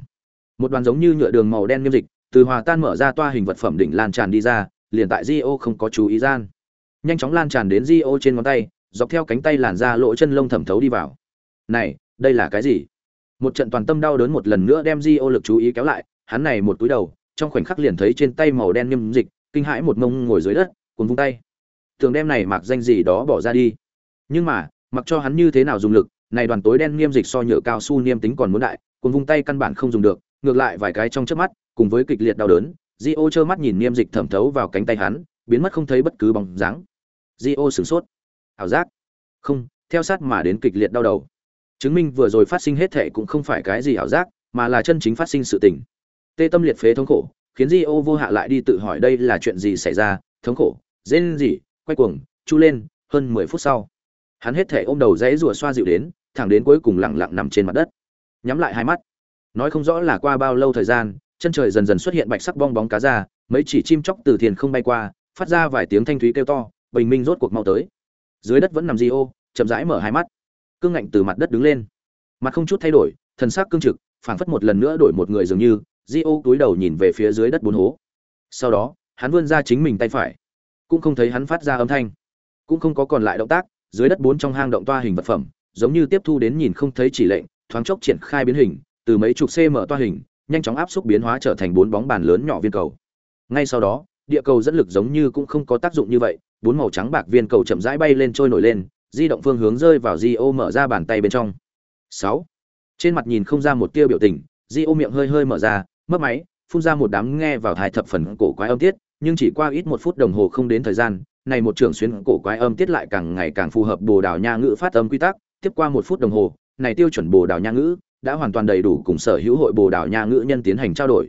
Một đoàn giống như nhựa đường màu đen nghiêm dịch, từ hòa tan mở ra toa hình vật phẩm đỉnh lan tràn đi ra, liền tại Dio không có chú ý gian. Nhanh chóng lan tràn đến Dio trên ngón tay, dọc theo cánh tay làn ra lỗ chân lông thẩm thấu đi vào. Này, đây là cái gì một trận toàn tâm đau đớn một lần nữa đem di ô lực chú ý kéo lại hắn này một túi đầu trong khoảnh khắc liền thấy trên tay màu đen nghiêm dịch kinh hãi một mông ngồi dưới đất cuốn vung tay thường đem này mặc danh gì đó bỏ ra đi nhưng mà mặc cho hắn như thế nào dùng lực này đoàn tối đen nghiêm dịch so nhựa cao su niêm tính còn muốn đại cuốn vung tay căn bản không dùng được, ngược lại vài cái trong trước mắt, cùng với kịch liệt đau đớn di ô trơ mắt nhìn niêm dịch thẩm thấu vào cánh tay hắn, biến mất không thấy bất cứ bóng dáng. Di ô sửng sốt. Ảo giác. Không, theo sát mà đến kịch liệt đau đầu. Chứng minh vừa rồi phát sinh hết thệ cũng không phải cái gì ảo giác, mà là chân chính phát sinh sự tình. Tê tâm liệt phế thống khổ, khiến di ô vô hạ lại đi tự hỏi đây là chuyện gì xảy ra, thống khổ dên gì quay cuồng, chu lên, hơn mười phút sau. Hắn hết thể ôm đầu dãy rùa xoa dịu đến thẳng đến cuối cùng lẳng lặng nằm trên mặt đất. Nhắm lại hai mắt. Nói không rõ là qua bao lâu thời gian, chân trời dần dần xuất hiện bạch sắc bong bóng cá ra, mấy chỉ chim chóc từ thiền không bay qua, phát ra vài tiếng thanh thúy kêu to, bình minh rốt cuộc mau tới. Dưới đất vẫn nằm di ô, chậm rãi mở hai mắt. Cương ngạnh từ mặt đất đứng lên. Mặt không chút thay đổi, thần sắc cương trực, phảng phất một lần nữa đổi một người dường như, di ô túi đầu nhìn về phía dưới đất bốn hố. Sau đó, hắn vươn ra chính mình tay phải. Cũng không thấy hắn phát ra âm thanh. Cũng không có còn lại động tác, dưới đất bốn trong hang động toa hình vật phẩm giống như tiếp thu đến nhìn không thấy chỉ lệnh, thoáng chốc triển khai biến hình, từ mấy chục cm toa hình, nhanh chóng áp xúc biến hóa trở thành bốn bóng bàn lớn nhỏ viên cầu. Ngay sau đó, địa cầu dẫn lực giống như cũng không có tác dụng như vậy, bốn màu trắng bạc viên cầu chậm rãi bay lên trôi nổi lên, di động phương hướng rơi vào Gio mở ra bàn tay bên trong. Sáu. Trên mặt nhìn không ra một tia biểu tình, Gio miệng hơi hơi mở ra mất máy, phun ra một đám nghe vào thải thập phần cổ quái âm tiết, nhưng chỉ qua ít một phút đồng hồ không đến thời gian, này một trưởng xuyên cổ quái âm tiết lại càng ngày càng phù hợp bồ đào nha ngữ phát âm quy tắc tiếp qua một phút đồng hồ, này tiêu chuẩn bồ đào nha ngữ đã hoàn toàn đầy đủ cùng sở hữu hội bồ đào nha ngữ nhân tiến hành trao đổi.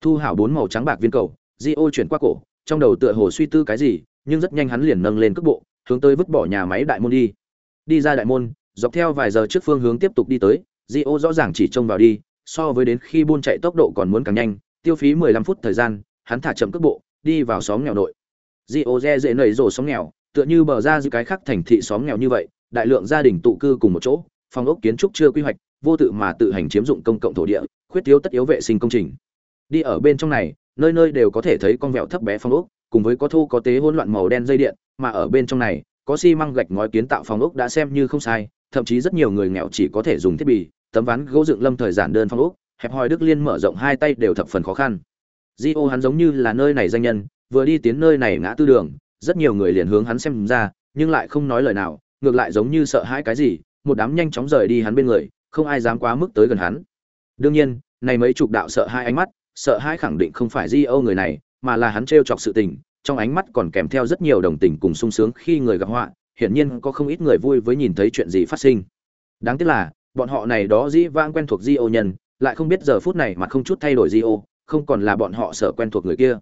Thu hảo bốn màu trắng bạc viên cầu di ô chuyển qua cổ, trong đầu tựa hồ suy tư cái gì, nhưng rất nhanh hắn liền nâng lên cước bộ, hướng tới vứt bỏ nhà máy đại môn đi. Đi ra đại môn, dọc theo vài giờ trước phương hướng tiếp tục đi tới di ô rõ ràng chỉ trông vào đi, so với đến khi buôn chạy tốc độ còn muốn càng nhanh, tiêu phí 15 phút thời gian, hắn thả chậm cước bộ, đi vào xóm nghèo nội. Di ô re dễ nảy rổ xóm nghèo, tựa như bờ ra giữa cái khác thành thị xóm nghèo như vậy đại lượng gia đình tụ cư cùng một chỗ, phòng ốc kiến trúc chưa quy hoạch, vô tự mà tự hành chiếm dụng công cộng thổ địa, khuyết thiếu tất yếu vệ sinh công trình. Đi ở bên trong này, nơi nơi đều có thể thấy con vẹo thấp bé phòng ốc, cùng với có thu có tế hỗn loạn màu đen dây điện, mà ở bên trong này, có xi măng gạch ngói kiến tạo phòng ốc đã xem như không sai, thậm chí rất nhiều người nghèo chỉ có thể dùng thiết bị, tấm ván gỗ dựng lâm thời giản đơn phòng ốc, hẹp hòi đức liên mở rộng hai tay đều thập phần khó khăn. Gio hắn giống như là nơi này danh nhân, vừa đi tiến nơi này ngã tư đường, rất nhiều người liền hướng hắn xem ra, nhưng lại không nói lời nào ngược lại giống như sợ hãi cái gì, một đám nhanh chóng rời đi hắn bên người, không ai dám quá mức tới gần hắn. Đương nhiên, này mấy chục đạo sợ hai ánh mắt, sợ hãi khẳng định không phải di âu người này, mà là hắn t chọc sự tình, trong ánh mắt còn kèm theo rất nhiều đồng tình cùng sung sướng khi người gặp họa, hiển nhiên có không ít người vui với nhìn thấy chuyện gì phát sinh. Đáng tiếc là, bọn họ này đó dĩ vãng quen thuộc di âu nhân, lại không biết giờ phút này mà không chút thay đổi di âu không còn là bọn họ sợ quen thuộc người kia.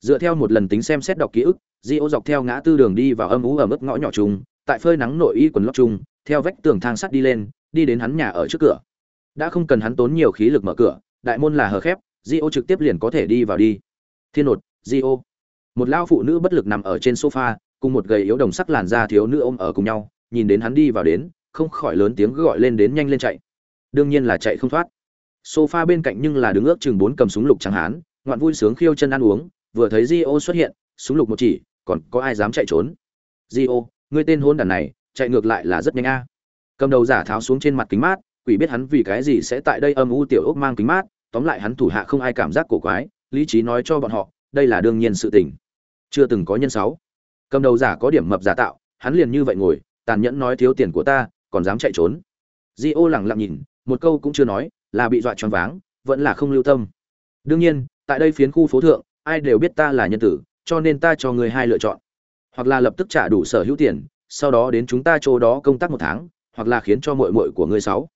Dựa theo một lần tính xem xét đọc ký ức di âu dọc theo ngã tư đường đi vào âm ú ở mức ngõ nhỏ chung tại phơi nắng nội y quần lót chung, theo vách tường thang sắt đi lên, đi đến hắn nhà ở trước cửa. Đã không cần hắn tốn nhiều khí lực mở cửa, đại môn là hờ khép di ô trực tiếp liền có thể đi vào đi. Thiên nột di ô một lao phụ nữ bất lực nằm ở trên sofa, cùng một gầy yếu đồng sắc làn da thiếu nữ ôm ở cùng nhau, nhìn đến hắn đi vào đến, không khỏi lớn tiếng gọi lên đến nhanh lên chạy. Đương nhiên là chạy không thoát. Sofa bên cạnh nhưng là đứng ước chừng bốn cầm súng lục trắng hán ngoạn vui sướng khiêu chân ăn uống, vừa thấy di ô xuất hiện, súng lục một chỉ, còn có ai dám chạy trốn? Di ô ngươi tên hôn đàn này, chạy ngược lại là rất nhanh a. Cầm đầu giả tháo xuống trên mặt kính mát, quỷ biết hắn vì cái gì sẽ tại đây âm u tiểu ốc mang kính mát, tóm lại hắn thủ hạ không ai cảm giác cổ quái, lý trí nói cho bọn họ, đây là đương nhiên sự tình. Chưa từng có nhân sáu. Cầm đầu giả có điểm mập giả tạo, hắn liền như vậy ngồi, tàn nhẫn nói thiếu tiền của ta, còn dám chạy trốn. Di ô lẳng lặng nhìn, một câu cũng chưa nói, là bị dọa choáng váng, vẫn là không lưu tâm. Đương nhiên, tại đây phiến khu phố thượng, ai đều biết ta là nhân tử, cho nên ta cho người hai lựa chọn hoặc là lập tức trả đủ sở hữu tiền, sau đó đến chúng ta chỗ đó công tác một tháng, hoặc là khiến cho mội mội của ngươi sáu.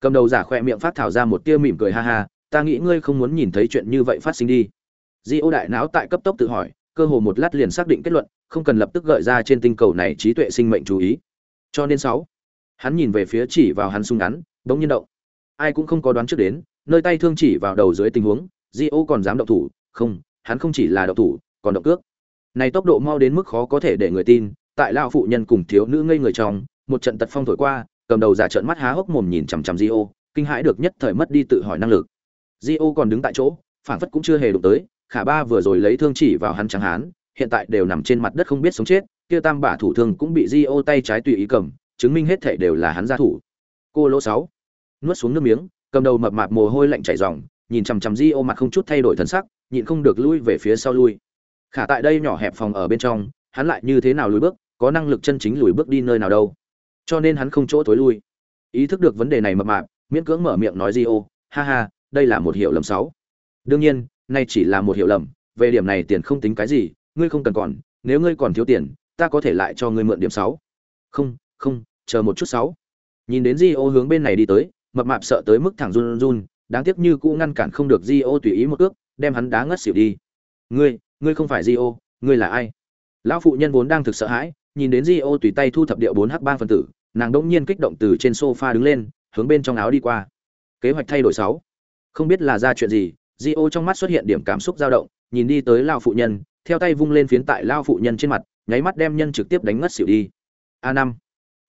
Cầm đầu giả khoe miệng phát thảo ra một tia mỉm cười ha ha, ta nghĩ ngươi không muốn nhìn thấy chuyện như vậy phát sinh đi. Di ô đại não tại cấp tốc tự hỏi, cơ hồ một lát liền xác định kết luận, không cần lập tức gợi ra trên tinh cầu này trí tuệ sinh mệnh chú ý. Cho nên sáu, hắn nhìn về phía chỉ vào hắn súng ngắn, bỗng nhiên động. Ai cũng không có đoán trước đến, nơi tay thương chỉ vào đầu dưới tình huống, di ô còn dám động thủ, không, hắn không chỉ là động thủ, còn động cước này tốc độ mau đến mức khó có thể để người tin, tại lao phụ nhân cùng thiếu nữ ngây người trong, một trận tật phong thổi qua, cầm đầu giả trợn mắt há hốc mồm nhìn chằm chằm di ô kinh hãi được nhất thời mất đi tự hỏi năng lực. Di ô còn đứng tại chỗ phản phất cũng chưa hề đụng tới, khả ba vừa rồi lấy thương chỉ vào hắn trắng hán, hiện tại đều nằm trên mặt đất không biết sống chết, kia tam bả thủ thương cũng bị di ô tay trái tùy ý cầm, chứng minh hết thể đều là hắn gia thủ. Cô lỗ sáu, nuốt xuống nước miếng, cầm đầu mập mạp mồ hôi lạnh chảy ròng, nhìn chằm chằm di ô mặt không chút thay đổi thần sắc, nhịn không được lui về phía sau lui khả tại đây nhỏ hẹp phòng ở bên trong, hắn lại như thế nào lùi bước, có năng lực chân chính lùi bước đi nơi nào đâu. Cho nên hắn không chỗ thối lui. Ý thức được vấn đề này mập mạp, miễn cưỡng mở miệng nói di ô ha ha, đây là một hiểu lầm sáu. Đương nhiên, nay chỉ là một hiểu lầm, về điểm này tiền không tính cái gì, ngươi không cần còn, nếu ngươi còn thiếu tiền, ta có thể lại cho ngươi mượn điểm sáu. Không không, chờ một chút sáu. Nhìn đến di ô hướng bên này đi tới, mập mạp sợ tới mức thẳng run run, đáng tiếc như cũ ngăn cản không được di ô tùy ý một cước, đem hắn đá ngất xỉu đi. Ngươi ngươi không phải di ô ngươi là ai? Lão phụ nhân vốn đang thực sợ hãi, nhìn đến di ô tùy tay thu thập điệu bốn h bang phần tử, nàng đỗng nhiên kích động từ trên sofa đứng lên, hướng bên trong áo đi qua. Kế hoạch thay đổi sáu. Không biết là ra chuyện gì di ô trong mắt xuất hiện điểm cảm xúc dao động, nhìn đi tới lao phụ nhân, theo tay vung lên phiến tại lao phụ nhân trên mặt, nháy mắt đem nhân trực tiếp đánh ngất xỉu đi. A năm.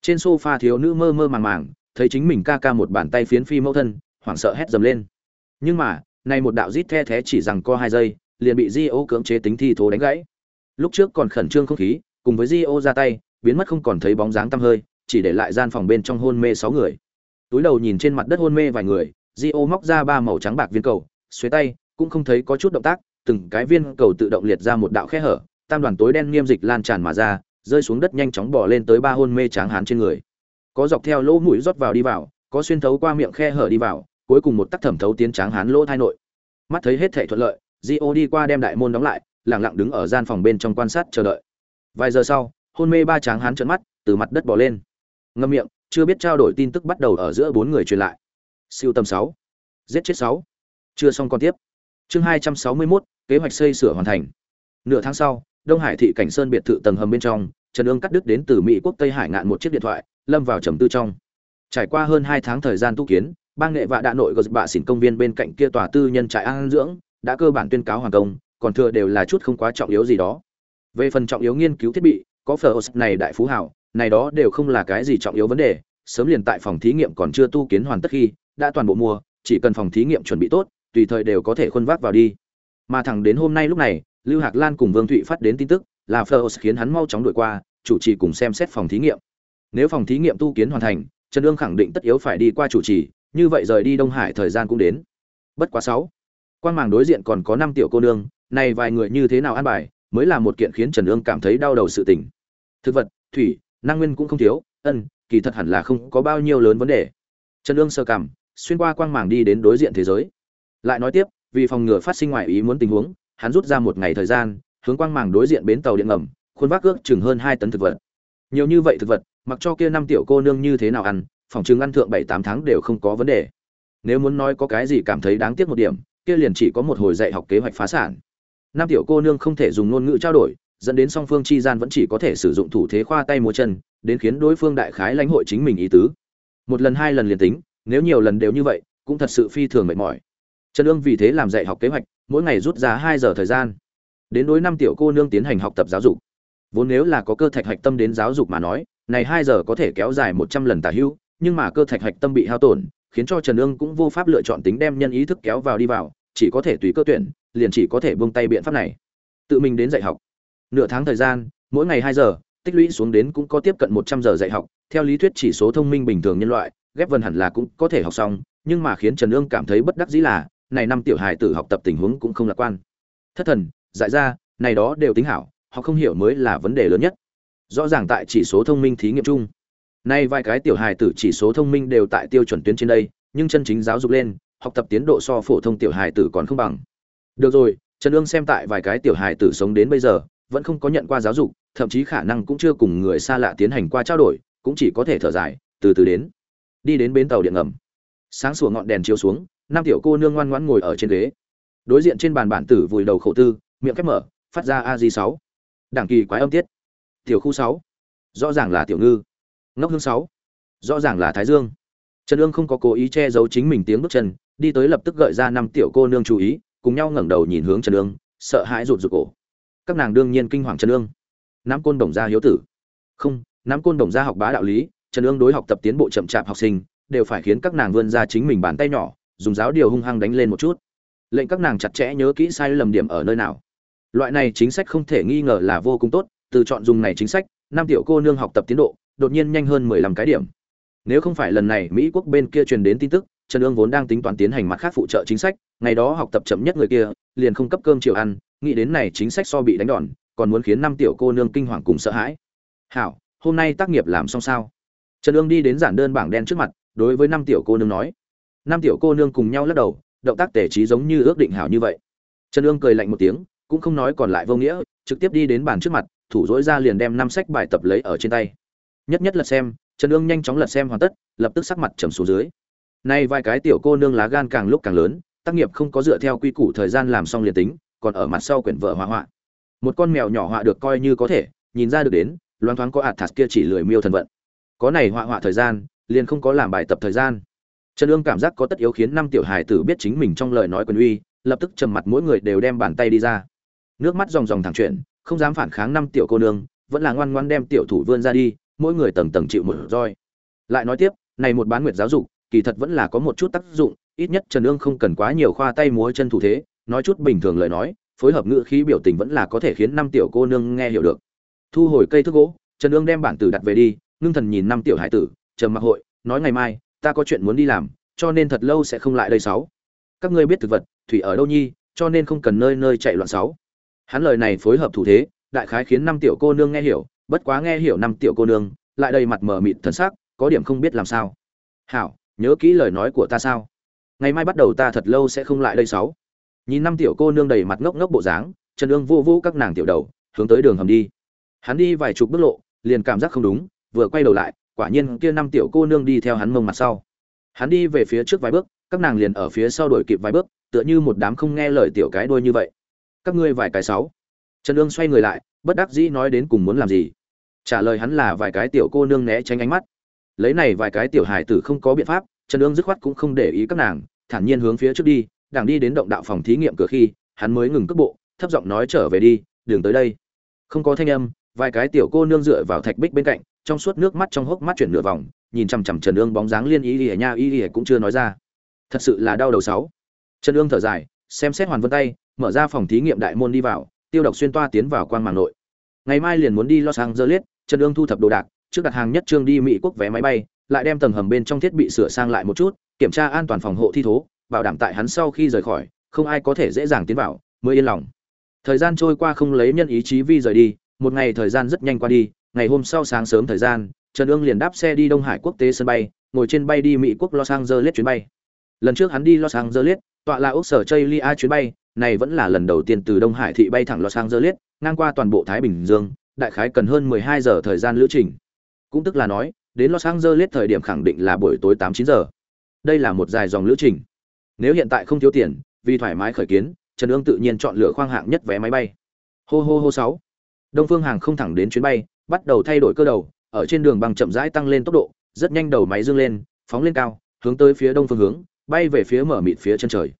Trên sofa thiếu nữ mơ mơ màng màng, thấy chính mình ca ca một bàn tay phiến phi mẫu thân, hoảng sợ hét dầm lên. Nhưng mà nay một đạo rít the thé chỉ rằng co hai giây liền bị Gio cưỡng chế tính thi thố đánh gãy. Lúc trước còn khẩn trương không khí, cùng với Gio ra tay, biến mất không còn thấy bóng dáng tăm hơi, chỉ để lại gian phòng bên trong hôn mê sáu người. Túi đầu nhìn trên mặt đất hôn mê vài người, Gio móc ra ba màu trắng bạc viên cầu xuế tay, cũng không thấy có chút động tác, từng cái viên cầu tự động liệt ra một đạo khe hở, tam đoàn tối đen nghiêm dịch lan tràn mà ra, rơi xuống đất nhanh chóng bò lên tới ba hôn mê tráng hán trên người. Có dọc theo lỗ mũi rót vào đi vào, có xuyên thấu qua miệng khe hở đi vào, cuối cùng một tắc thẩm thấu tiến tráng hán lỗ thai nội. Mắt thấy hết thể thuận lợi di ô đi qua đem đại môn đóng lại lẳng lặng đứng ở gian phòng bên trong quan sát chờ đợi. Vài giờ sau hôn mê ba tráng hán trợn mắt từ mặt đất bỏ lên. Ngâm miệng chưa biết trao đổi tin tức bắt đầu ở giữa bốn người truyền lại. Siêu tầm sáu. Giết chết sáu. Chưa xong còn tiếp. Chương hai trăm sáu mươi 261, kế hoạch xây sửa hoàn thành. Nửa tháng sau đông hải thị cảnh sơn biệt thự tầng hầm bên trong trần ương cắt đứt đến từ mỹ quốc tây hải ngạn một chiếc điện thoại lâm vào trầm tư trong. Trải qua hơn hai tháng thời gian tu kiến bang nghệ vạ đạ nội gật bạ xỉn công viên bên cạnh kia tòa tư nhân trại an dưỡng đã cơ bản tuyên cáo hoàn công, còn thừa đều là chút không quá trọng yếu gì đó. Về phần trọng yếu nghiên cứu thiết bị, có phở này đại phú hảo, này đó đều không là cái gì trọng yếu vấn đề, sớm liền tại phòng thí nghiệm còn chưa tu kiến hoàn tất khi, đã toàn bộ mua, chỉ cần phòng thí nghiệm chuẩn bị tốt, tùy thời đều có thể khuân vác vào đi. Mà thẳng đến hôm nay lúc này, lưu hạc lan cùng vương thụy phát đến tin tức, là phở khiến hắn mau chóng đuổi qua, chủ trì cùng xem xét phòng thí nghiệm. Nếu phòng thí nghiệm tu kiến hoàn thành, trần ương khẳng định tất yếu phải đi qua chủ trì, như vậy rời đi đông hải thời gian cũng đến. Bất quá sáu quan màng đối diện còn có năm tiểu cô nương, này vài người như thế nào ăn bài, mới là một kiện khiến trần ương cảm thấy đau đầu sự tình. Thực vật, thủy, năng nguyên cũng không thiếu, ân, kỳ thật hẳn là không có bao nhiêu lớn vấn đề. Trần ương sơ cảm, xuyên qua quang màng đi đến đối diện thế giới. Lại nói tiếp, vì phòng ngừa phát sinh ngoại ý muốn tình huống, hắn rút ra một ngày thời gian, hướng quang màng đối diện bến tàu điện ngầm, khuôn vác ước chừng hơn hai tấn thực vật. Nhiều như vậy thực vật, mặc cho kia năm tiểu cô nương như thế nào ăn, phòng chừng ăn thượng bảy tám tháng đều không có vấn đề. Nếu muốn nói có cái gì cảm thấy đáng tiếc một điểm kia liền chỉ có một hồi dạy học kế hoạch phá sản. Năm tiểu cô nương không thể dùng ngôn ngữ trao đổi, dẫn đến song phương chi gian vẫn chỉ có thể sử dụng thủ thế khoa tay múa chân, đến khiến đối phương đại khái lãnh hội chính mình ý tứ. Một lần hai lần liền tính, nếu nhiều lần đều như vậy, cũng thật sự phi thường mệt mỏi. Trần ương vì thế làm dạy học kế hoạch, mỗi ngày rút ra hai giờ thời gian, đến đối năm tiểu cô nương tiến hành học tập giáo dục. Vốn nếu là có cơ thạch hạch tâm đến giáo dục mà nói, này hai giờ có thể kéo dài một trăm lần tả hữu nhưng mà cơ thạch hạch tâm bị hao tổn khiến cho trần ương cũng vô pháp lựa chọn tính đem nhân ý thức kéo vào đi vào, chỉ có thể tùy cơ tuyển, liền chỉ có thể buông tay biện pháp này. Tự mình đến dạy học. Nửa tháng thời gian, mỗi ngày hai giờ, tích lũy xuống đến cũng có tiếp cận một trăm giờ dạy học. Theo lý thuyết chỉ số thông minh bình thường nhân loại, ghép vần hẳn là cũng có thể học xong, nhưng mà khiến trần ương cảm thấy bất đắc dĩ là, này năm tiểu hài tử học tập tình huống cũng không lạc quan. Thất thần, dại ra, này đó đều tính hảo họ không hiểu mới là vấn đề lớn nhất. Rõ ràng tại chỉ số thông minh thí nghiệm chung nay vài cái tiểu hài tử chỉ số thông minh đều tại tiêu chuẩn tuyến trên đây, nhưng chân chính giáo dục lên, học tập tiến độ so phổ thông tiểu hài tử còn không bằng. Được rồi, trần ương xem tại vài cái tiểu hài tử sống đến bây giờ, vẫn không có nhận qua giáo dục, thậm chí khả năng cũng chưa cùng người xa lạ tiến hành qua trao đổi, cũng chỉ có thể thở dài, từ từ đến. Đi đến bến tàu điện ngầm. Sáng sủa ngọn đèn chiếu xuống, năm tiểu cô nương ngoan ngoãn ngồi ở trên ghế. Đối diện trên bàn bản tử vùi đầu khổ tư, miệng khép mở, phát ra a di sáu. Đảng kỳ quái âm tiết. Tiểu khu sáu. Rõ ràng là tiểu ngư ngốc hương sáu. Rõ ràng là thái dương. Trần ương không có cố ý che giấu chính mình tiếng bước chân, đi tới lập tức gợi ra năm tiểu cô nương chú ý, cùng nhau ngẩng đầu nhìn hướng trần ương, sợ hãi rụt rụt cổ. Các nàng đương nhiên kinh hoàng trần ương. Nắm côn đồng gia hiếu tử. Không, nắm côn đồng gia học bá đạo lý, trần ương đối học tập tiến bộ chậm chạp học sinh, đều phải khiến các nàng vươn ra chính mình bàn tay nhỏ, dùng giáo điều hung hăng đánh lên một chút. Lệnh các nàng chặt chẽ nhớ kỹ sai lầm điểm ở nơi nào. Loại này chính sách không thể nghi ngờ là vô cùng tốt, từ chọn dùng này chính sách, năm tiểu cô nương học tập tiến độ đột nhiên nhanh hơn mười lăm cái điểm. Nếu không phải lần này mỹ quốc bên kia truyền đến tin tức, trần ương vốn đang tính toán tiến hành mặt khác phụ trợ chính sách, ngày đó học tập chậm nhất người kia, liền không cấp cơm chiều ăn, nghĩ đến này chính sách so bị đánh đòn, còn muốn khiến năm tiểu cô nương kinh hoàng cùng sợ hãi. Hảo, hôm nay tác nghiệp làm xong sao? Trần ương đi đến giản đơn bảng đen trước mặt, đối với năm tiểu cô nương nói. Năm tiểu cô nương cùng nhau lắc đầu, động tác tể trí giống như ước định hảo như vậy. Trần ương cười lạnh một tiếng, cũng không nói còn lại vô nghĩa, trực tiếp đi đến bàn trước mặt, thủ dối ra liền đem năm sách bài tập lấy ở trên tay nhất nhất lật xem trần ương nhanh chóng lật xem hoàn tất lập tức sắc mặt trầm xuống dưới. Nay vài cái tiểu cô nương lá gan càng lúc càng lớn tác nghiệp không có dựa theo quy củ thời gian làm xong liền tính còn ở mặt sau quyển vợ hỏa hoạn. một con mèo nhỏ họa được coi như có thể nhìn ra được đến loáng thoáng có ạt thạt kia chỉ lười miêu thần vận. Có này họa họa thời gian liền không có làm bài tập thời gian. Trần ương cảm giác có tất yếu khiến năm tiểu hài tử biết chính mình trong lời nói quyền uy lập tức trầm mặt mỗi người đều đem bàn tay đi ra. Nước mắt ròng ròng thẳng chuyện, không dám phản kháng năm tiểu cô nương vẫn là ngoan ngoan đem tiểu thủ vươn ra đi mỗi người tầng tầng chịu một roi. Lại nói tiếp, này một bán nguyệt giáo dục, kỳ thật vẫn là có một chút tác dụng, ít nhất trần ương không cần quá nhiều khoa tay múa chân thủ thế, nói chút bình thường lời nói, phối hợp ngữ khí biểu tình vẫn là có thể khiến năm tiểu cô nương nghe hiểu được. Thu hồi cây thước gỗ, trần ương đem bản tử đặt về đi, ngưng thần nhìn năm tiểu hải tử trầm mặc hội, nói ngày mai, ta có chuyện muốn đi làm, cho nên thật lâu sẽ không lại đây sáu. Các ngươi biết thực vật, thủy ở đâu nhi, cho nên không cần nơi nơi chạy loạn sáu. Hắn lời này phối hợp thủ thế, đại khái khiến năm tiểu cô nương nghe hiểu bất quá nghe hiểu năm tiểu cô nương, lại đầy mặt mờ mịt thần sắc, có điểm không biết làm sao. Hảo, nhớ kỹ lời nói của ta sao? Ngày mai bắt đầu ta thật lâu sẽ không lại đây sáu. Nhìn năm tiểu cô nương đầy mặt ngốc ngốc bộ dáng, trần Dương vô vô các nàng tiểu đầu, hướng tới đường hầm đi. Hắn đi vài chục bước lộ, liền cảm giác không đúng, vừa quay đầu lại, quả nhiên kia năm tiểu cô nương đi theo hắn mông mặt sau. Hắn đi về phía trước vài bước, các nàng liền ở phía sau đuổi kịp vài bước, tựa như một đám không nghe lời tiểu cái đuôi như vậy. Các ngươi vài cái sáu. Trần Dương xoay người lại bất đắc dĩ nói đến cùng muốn làm gì. Trả lời hắn là vài cái tiểu cô nương né tránh ánh mắt. Lấy này vài cái tiểu hài tử không có biện pháp, trần ương dứt khoát cũng không để ý các nàng, thản nhiên hướng phía trước đi, đảng đi đến động đạo phòng thí nghiệm cửa khi, hắn mới ngừng cước bộ, thấp giọng nói trở về đi, đường tới đây. Không có thanh âm, vài cái tiểu cô nương dựa vào thạch bích bên cạnh, trong suốt nước mắt trong hốc mắt chuyển nửa vòng, nhìn chằm chằm trần ương bóng dáng liên ý ỉa nha, ý ỉa cũng chưa nói ra. Thật sự là đau đầu sáu. Trần ương thở dài, xem xét hoàn vân tay, mở ra phòng thí nghiệm đại môn đi vào tiêu độc xuyên toa tiến vào quan màng nội. Ngày mai liền muốn đi los angeles, trần ương thu thập đồ đạc, trước đặt hàng nhất trương đi mỹ quốc vé máy bay, lại đem tầng hầm bên trong thiết bị sửa sang lại một chút, kiểm tra an toàn phòng hộ thi thố, bảo đảm tại hắn sau khi rời khỏi, không ai có thể dễ dàng tiến vào, mới yên lòng. Thời gian trôi qua không lấy nhân ý chí vi rời đi, một ngày thời gian rất nhanh qua đi, ngày hôm sau sáng sớm thời gian, trần ương liền đáp xe đi đông hải quốc tế sân bay, ngồi trên bay đi mỹ quốc los angeles chuyến bay. Lần trước hắn đi los angeles, tọa là ốc sở chây lia chuyến bay này vẫn là lần đầu tiên từ đông hải thị bay thẳng los angeles ngang qua toàn bộ thái bình dương, đại khái cần hơn 12 giờ thời gian lữ trình. Cũng tức là nói, đến los angeles thời điểm khẳng định là buổi tối 8-9 giờ. Đây là một dài dòng lữ trình. Nếu hiện tại không thiếu tiền, vì thoải mái khởi kiến, trần Dương tự nhiên chọn lựa khoang hạng nhất vé máy bay. Hô hô hô sáu. Đông phương hàng không thẳng đến chuyến bay, bắt đầu thay đổi cơ đầu, ở trên đường bằng chậm rãi tăng lên tốc độ, rất nhanh đầu máy dương lên, phóng lên cao, hướng tới phía đông phương hướng, bay về phía mở mịt phía chân trời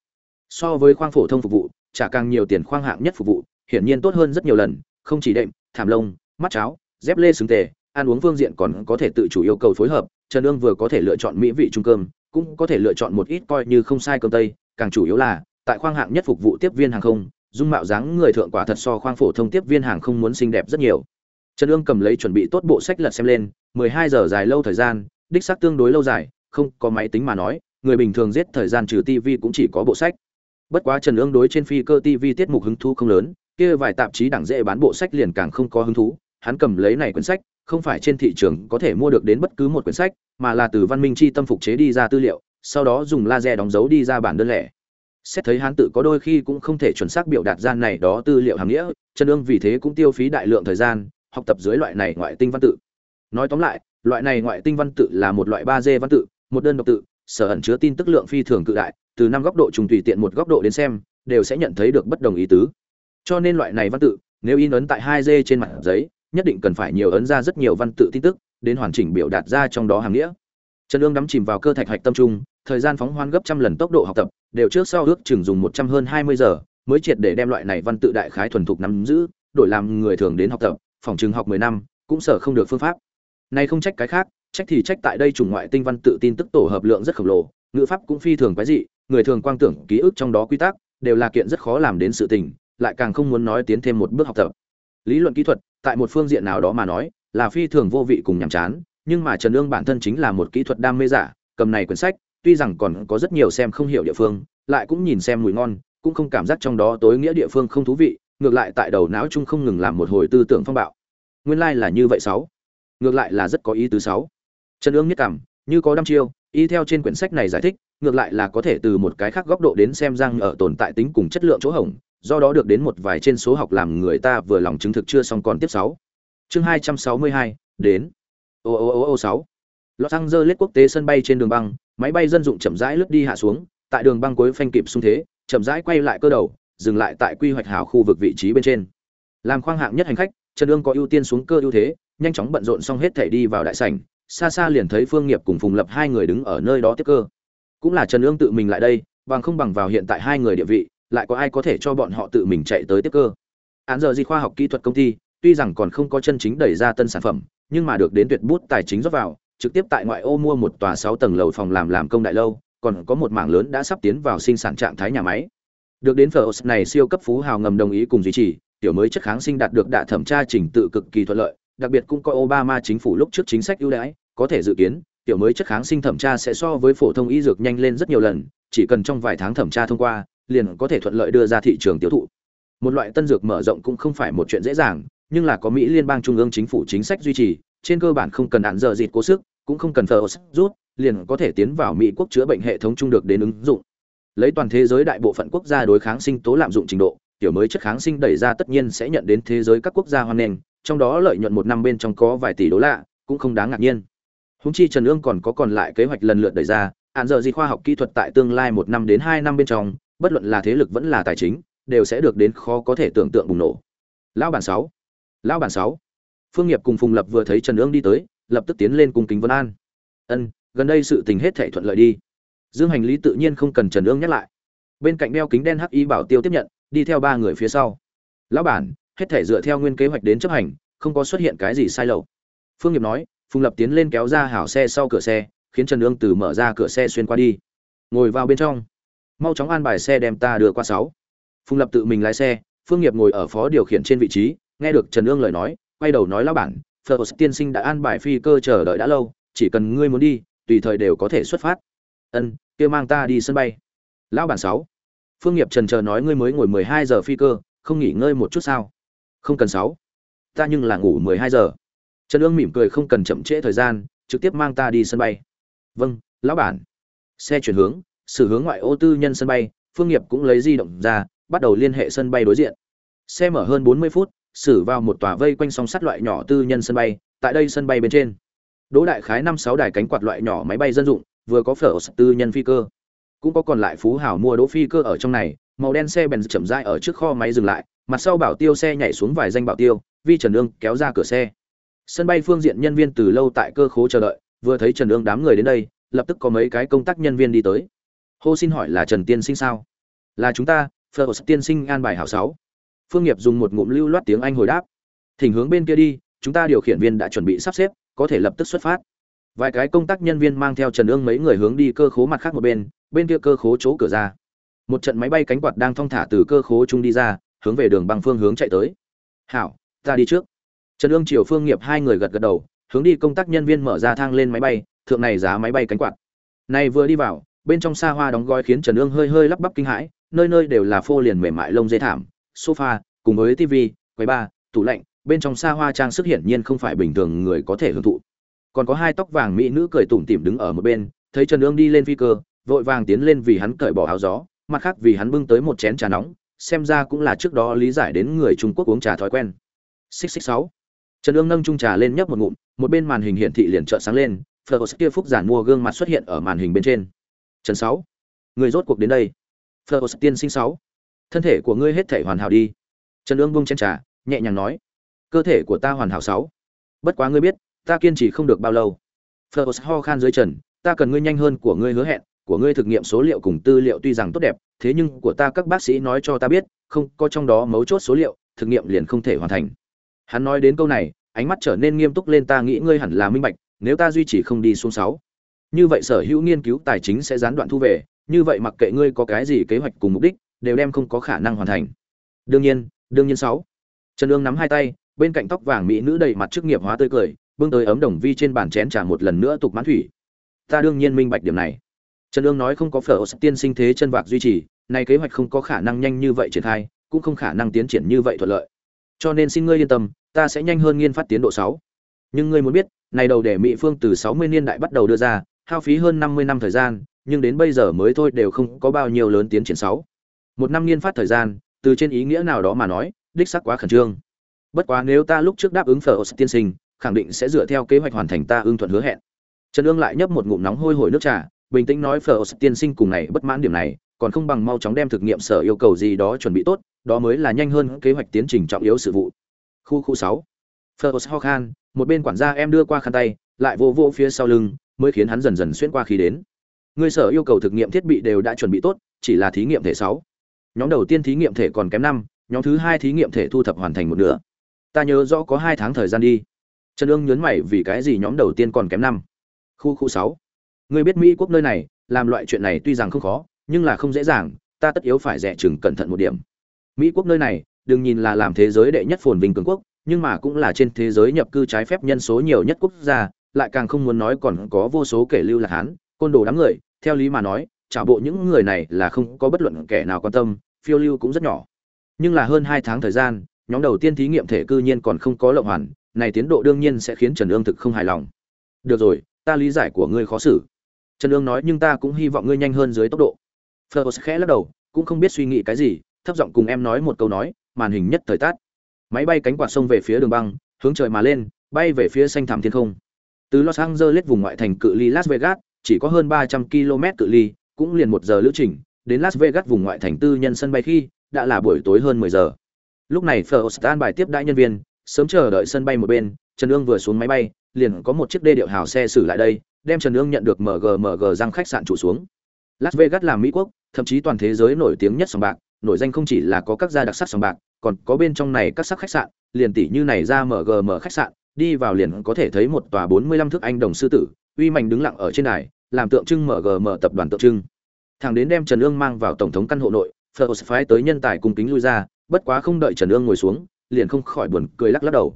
so với khoang phổ thông phục vụ, trả càng nhiều tiền khoang hạng nhất phục vụ, hiển nhiên tốt hơn rất nhiều lần, không chỉ đệm, thảm lông, mắt cháo, dép lê xứng tề, ăn uống phương diện còn có thể tự chủ yêu cầu phối hợp, trần ương vừa có thể lựa chọn mỹ vị trung cơm, cũng có thể lựa chọn một ít coi như không sai cơm tây, càng chủ yếu là, tại khoang hạng nhất phục vụ tiếp viên hàng không, dung mạo dáng người thượng quả thật so khoang phổ thông tiếp viên hàng không muốn xinh đẹp rất nhiều. Trần ương cầm lấy chuẩn bị tốt bộ sách lật xem lên 12 giờ dài lâu thời gian, đích xác tương đối lâu dài, không có máy tính mà nói, người bình thường giết thời gian trừ TV cũng chỉ có bộ sách bất quá trần ương đối trên phi cơ TV tiết mục hứng thú không lớn, kia vài tạp chí đẳng dễ bán bộ sách liền càng không có hứng thú, hắn cầm lấy này quyển sách, không phải trên thị trường có thể mua được đến bất cứ một quyển sách, mà là từ văn minh chi tâm phục chế đi ra tư liệu, sau đó dùng laser đóng dấu đi ra bản đơn lẻ. Xét thấy hắn tự có đôi khi cũng không thể chuẩn xác biểu đạt ra này đó tư liệu hàm nghĩa, trần ương vì thế cũng tiêu phí đại lượng thời gian, học tập dưới loại này ngoại tinh văn tự. Nói tóm lại, loại này ngoại tinh văn tự là một loại ba d văn tự, một đơn độc tự sở ẩn chứa tin tức lượng phi thường cự đại, từ năm góc độ trùng tùy tiện một góc độ đến xem, đều sẽ nhận thấy được bất đồng ý tứ. Cho nên loại này văn tự, nếu in ấn tại hai d trên mặt giấy, nhất định cần phải nhiều ấn ra rất nhiều văn tự tin tức, đến hoàn chỉnh biểu đạt ra trong đó hàm nghĩa. Trần ương đắm chìm vào cơ thạch hạch tâm trung, thời gian phóng hoan gấp trăm lần tốc độ học tập, đều trước sau ước chừng dùng một trăm hơn hai mươi giờ, mới triệt để đem loại này văn tự đại khái thuần thục nắm giữ, đổi làm người thường đến học tập, phòng trường học mười năm, cũng sở không được phương pháp. Nay không trách cái khác trách thì trách tại đây chủng ngoại tinh văn tự tin tức tổ hợp lượng rất khổng lồ, ngữ pháp cũng phi thường quái dị, người thường quang tưởng ký ức trong đó quy tắc đều là kiện rất khó làm đến sự tình, lại càng không muốn nói tiến thêm một bước học tập. Lý luận kỹ thuật, tại một phương diện nào đó mà nói, là phi thường vô vị cùng nhàm chán, nhưng mà trần ương bản thân chính là một kỹ thuật đam mê giả, cầm này quyển sách, tuy rằng còn có rất nhiều xem không hiểu địa phương, lại cũng nhìn xem mùi ngon, cũng không cảm giác trong đó tối nghĩa địa phương không thú vị, ngược lại tại đầu não chung không ngừng làm một hồi tư tưởng phong bạo. Nguyên lai là như vậy sáu. Ngược lại là rất có ý tứ sáu trần ương nhất cảm, như có đăm chiêu, y theo trên quyển sách này giải thích, ngược lại là có thể từ một cái khác góc độ đến xem rằng ở tồn tại tính cùng chất lượng chỗ hổng, do đó được đến một vài trên số học làm người ta vừa lòng chứng thực chưa xong còn tiếp sáu. Chương hai trăm sáu mươi hai, đến. Ô ô ô ô, sáu. Los angeles quốc tế sân bay trên đường băng, máy bay dân dụng chậm rãi lướt đi hạ xuống, tại đường băng cuối phanh kịp xung thế, chậm rãi quay lại cơ đầu, dừng lại tại quy hoạch hảo khu vực vị trí bên trên. Làm khoang hạng nhất hành khách, trần Dương có ưu tiên xuống cơ ưu thế, nhanh chóng bận rộn xong hết thể đi vào đại sảnh xa xa liền thấy phương nghiệp cùng phùng lập hai người đứng ở nơi đó tiếp cơ. Cũng là trần ương tự mình lại đây, bằng không bằng vào hiện tại hai người địa vị, lại có ai có thể cho bọn họ tự mình chạy tới tiếp cơ. Án giờ di khoa học kỹ thuật công ty, tuy rằng còn không có chân chính đẩy ra tân sản phẩm, nhưng mà được đến tuyệt bút tài chính rót vào, trực tiếp tại ngoại ô mua một tòa sáu tầng lầu phòng làm làm công đại lâu, còn có một mảng lớn đã sắp tiến vào sinh sản trạng thái nhà máy. Được đến phở này siêu cấp phú hào ngầm đồng ý cùng duy trì, tiểu mới chất kháng sinh đạt được đạ thẩm tra trình tự cực kỳ thuận lợi đặc biệt cũng coi Obama chính phủ lúc trước chính sách ưu đãi, có thể dự kiến, tiểu mới chất kháng sinh thẩm tra sẽ so với phổ thông y dược nhanh lên rất nhiều lần, chỉ cần trong vài tháng thẩm tra thông qua, liền có thể thuận lợi đưa ra thị trường tiêu thụ. Một loại tân dược mở rộng cũng không phải một chuyện dễ dàng, nhưng là có Mỹ liên bang trung ương chính phủ chính sách duy trì, trên cơ bản không cần án giờ dịt cố sức, cũng không cần phờ rút, liền có thể tiến vào Mỹ quốc chữa bệnh hệ thống trung được đến ứng dụng. Lấy toàn thế giới đại bộ phận quốc gia đối kháng sinh tố lạm dụng trình độ, tiểu mới chất kháng sinh đẩy ra tất nhiên sẽ nhận đến thế giới các quốc gia hoan nghênh, trong đó lợi nhuận một năm bên trong có vài tỷ đô la, cũng không đáng ngạc nhiên. Húng chi Trần Ương còn có còn lại kế hoạch lần lượt đẩy ra, án giờ gì khoa học kỹ thuật tại tương lai một năm đến hai năm bên trong bất luận là thế lực vẫn là tài chính đều sẽ được đến khó có thể tưởng tượng bùng nổ. Lão bản sáu lão bản sáu. Phương nghiệp cùng phùng lập vừa thấy trần ương đi tới lập tức tiến lên cùng kính vân an. Ân gần đây sự tình hết thảy thuận lợi đi. Dương hành lý tự nhiên không cần trần ương nhắc lại. Bên cạnh đeo kính đen hắc y bảo tiêu tiếp nhận đi theo ba người phía sau. Lão bản hết thể dựa theo nguyên kế hoạch đến chấp hành, không có xuất hiện cái gì sai lầu. Phương nghiệp nói, phùng lập tiến lên kéo ra hảo xe sau cửa xe, khiến trần ương từ mở ra cửa xe xuyên qua đi. Ngồi vào bên trong. Mau chóng an bài xe đem ta đưa qua sáu. Phùng lập tự mình lái xe, phương nghiệp ngồi ở phó điều khiển trên vị trí, nghe được trần ương lời nói, quay đầu nói lão bản, phở tiên sinh đã an bài phi cơ chờ đợi đã lâu, chỉ cần ngươi muốn đi, tùy thời đều có thể xuất phát. Ân, kia mang ta đi sân bay. Lão bản sáu. Phương nghiệp trần chờ nói, ngươi mới ngồi mười hai giờ phi cơ, không nghỉ ngơi một chút sao? Không cần sáu. Ta nhưng là ngủ mười hai giờ. Trần ương mỉm cười không cần chậm trễ thời gian, trực tiếp mang ta đi sân bay. Vâng lão bản. Xe chuyển hướng, xử hướng ngoại ô tư nhân sân bay, phương nghiệp cũng lấy di động ra, bắt đầu liên hệ sân bay đối diện. Xe mở hơn bốn mươi phút, xử vào một tòa vây quanh song sắt loại nhỏ tư nhân sân bay, tại đây sân bay bên trên. Đỗ đại khái năm sáu đài cánh quạt loại nhỏ máy bay dân dụng, vừa có phở tư nhân phi cơ. Cũng có còn lại phú hảo mua đỗ phi cơ ở trong này, màu đen xe bèn chậm rãi ở trước kho máy dừng lại mặt sau bảo tiêu xe nhảy xuống vài danh bảo tiêu, vi trần ương kéo ra cửa xe. Sân bay phương diện nhân viên từ lâu tại cơ khố chờ đợi, vừa thấy trần ương đám người đến đây, lập tức có mấy cái công tác nhân viên đi tới. Hô xin hỏi là trần tiên sinh sao? Là chúng ta, phở tiên sinh an bài hảo sáu. Phương nghiệp dùng một ngụm lưu loát tiếng anh hồi đáp. Thỉnh hướng bên kia đi, chúng ta điều khiển viên đã chuẩn bị sắp xếp, có thể lập tức xuất phát. Vài cái công tác nhân viên mang theo trần ương mấy người hướng đi cơ khố mặt khác một bên bên kia cơ khố chỗ cửa ra. Một trận máy bay cánh quạt đang thong thả từ cơ khố trung đi ra hướng về đường băng phương hướng chạy tới. Hảo, ta đi trước. Trần ương triều phương nghiệp hai người gật gật đầu, hướng đi công tác nhân viên mở ra thang lên máy bay, thượng này giá máy bay cánh quạt. Này vừa đi vào, bên trong xa hoa đóng gói khiến trần ương hơi hơi lắp bắp kinh hãi, nơi nơi đều là phô liền mềm mại lông dây thảm, sofa, cùng với tivi quầy bar, tủ lạnh, bên trong xa hoa trang sức hiển nhiên không phải bình thường người có thể hưởng thụ. Còn có hai tóc vàng mỹ nữ cười tủm tỉm đứng ở một bên, thấy trần ương đi lên phi cơ, vội vàng tiến lên vì hắn cởi bỏ áo gió, mặt khác vì hắn bưng tới một chén trà nóng xem ra cũng là trước đó lý giải đến người trung quốc uống trà thói quen. Xích xích sáu. Trần Dương nâng chung trà lên nhấp một ngụm, một bên màn hình hiển thị liền trợn sáng lên, phờ kia phúc giản mua gương mặt xuất hiện ở màn hình bên trên. Trần sáu. Người rốt cuộc đến đây. Phờ tiên sinh sáu. Thân thể của ngươi hết thể hoàn hảo đi. Trần Dương buông chén trà, nhẹ nhàng nói. Cơ thể của ta hoàn hảo sáu. Bất quá ngươi biết, ta kiên trì không được bao lâu. Phờ ho khan dưới trần, ta cần ngươi nhanh hơn của ngươi hứa hẹn của ngươi thực nghiệm số liệu cùng tư liệu tuy rằng tốt đẹp, thế nhưng của ta các bác sĩ nói cho ta biết, không có trong đó mấu chốt số liệu, thực nghiệm liền không thể hoàn thành. Hắn nói đến câu này, ánh mắt trở nên nghiêm túc lên, ta nghĩ ngươi hẳn là minh bạch, nếu ta duy trì không đi xuống sáu, như vậy sở hữu nghiên cứu tài chính sẽ gián đoạn thu về, như vậy mặc kệ ngươi có cái gì kế hoạch cùng mục đích, đều đem không có khả năng hoàn thành. Đương nhiên đương nhiên sáu. Trần Dương nắm hai tay, bên cạnh tóc vàng mỹ nữ đầy mặt chức nghiệp hóa tươi cười, bưng tới ấm đồng vi trên bàn chén trà một lần nữa tục mãn thủy. Ta đương nhiên minh bạch điểm này trần ương nói không có phở tiên sinh thế chân vạc duy trì này kế hoạch không có khả năng nhanh như vậy triển khai, cũng không khả năng tiến triển như vậy thuận lợi. Cho nên xin ngươi yên tâm, ta sẽ nhanh hơn nghiên phát tiến độ sáu. Nhưng ngươi muốn biết, này đầu để mỹ phương từ sáu mươi niên đại bắt đầu đưa ra, hao phí hơn năm mươi năm thời gian, nhưng đến bây giờ mới thôi đều không có bao nhiêu lớn tiến triển sáu. Một năm nghiên phát thời gian, từ trên ý nghĩa nào đó mà nói, đích xác quá khẩn trương. Bất quá nếu ta lúc trước đáp ứng phở tiên sinh, khẳng định sẽ dựa theo kế hoạch hoàn thành ta ưng thuận hứa hẹn. Trần ương lại nhấp một ngụm nóng hôi hổi nước trà bình tĩnh nói Fleur tiên sinh cùng này bất mãn điểm này, còn không bằng mau chóng đem thực nghiệm sở yêu cầu gì đó chuẩn bị tốt, đó mới là nhanh hơn kế hoạch tiến trình trọng yếu sự vụ. Khu khu sáu, Fleur ho khan, một bên quản gia em đưa qua khăn tay, lại vô vô phía sau lưng, mới khiến hắn dần dần xuyên qua khí đến. Người sở yêu cầu thực nghiệm thiết bị đều đã chuẩn bị tốt, chỉ là thí nghiệm thể sáu. Nhóm đầu tiên thí nghiệm thể còn kém năm, nhóm thứ hai thí nghiệm thể thu thập hoàn thành một nửa. Ta nhớ rõ có hai tháng thời gian đi. Trần Dương nhướng mày vì cái gì nhóm đầu tiên còn kém năm. Khu khu sáu ngươi biết mỹ quốc nơi này, làm loại chuyện này tuy rằng không khó, nhưng là không dễ dàng, ta tất yếu phải rẻ chừng cẩn thận một điểm. Mỹ quốc nơi này, đừng nhìn là làm thế giới đệ nhất phồn vinh cường quốc, nhưng mà cũng là trên thế giới nhập cư trái phép nhân số nhiều nhất quốc gia, lại càng không muốn nói còn có vô số kẻ lưu lạc hán, côn đồ đám người, theo lý mà nói trả bộ những người này là không có bất luận kẻ nào quan tâm, phiêu lưu cũng rất nhỏ. Nhưng là hơn hai tháng thời gian, nhóm đầu tiên thí nghiệm thể cư nhiên còn không có lộng hoàn, này tiến độ đương nhiên sẽ khiến trần ương thực không hài lòng. Được rồi, ta lý giải của ngươi khó xử trần Dương nói nhưng ta cũng hy vọng ngươi nhanh hơn dưới tốc độ. Fleurs khẽ lắc đầu cũng không biết suy nghĩ cái gì thấp giọng cùng em nói một câu nói màn hình nhất thời tát máy bay cánh quạt sông về phía đường băng hướng trời mà lên bay về phía xanh thẳm thiên không. Từ los angeles vùng ngoại thành cự ly las vegas chỉ có hơn 300 km cự ly, cũng liền một giờ lữ trình, đến Las Vegas vùng ngoại thành tư nhân sân bay khi đã là buổi tối hơn 10 giờ. Lúc này First bài tiếp đại nhân viên, sớm chờ đợi sân bay một bên, Trần Ương vừa xuống máy bay, liền có một chiếc đê điệu hào xe xử lại đây, đem Trần Nương nhận được MGMG răng khách sạn chủ xuống. Las Vegas là Mỹ quốc, thậm chí toàn thế giới nổi tiếng nhất sòng bạc, nổi danh không chỉ là có các gia đặc sắc sòng bạc, còn có bên trong này các sắc khách sạn, liền tỷ như này ra MGM khách sạn, đi vào liền có thể thấy một tòa 45 thước anh đồng sư tử, uy mạnh đứng lặng ở trên đài, làm tượng trưng MGM tập đoàn tượng trưng. Thằng đến đem Trần Ương mang vào tổng thống căn hộ nội, First phái tới nhân tài cung kính lui ra, bất quá không đợi Trần Ương ngồi xuống, liền không khỏi buồn cười lắc lắc đầu.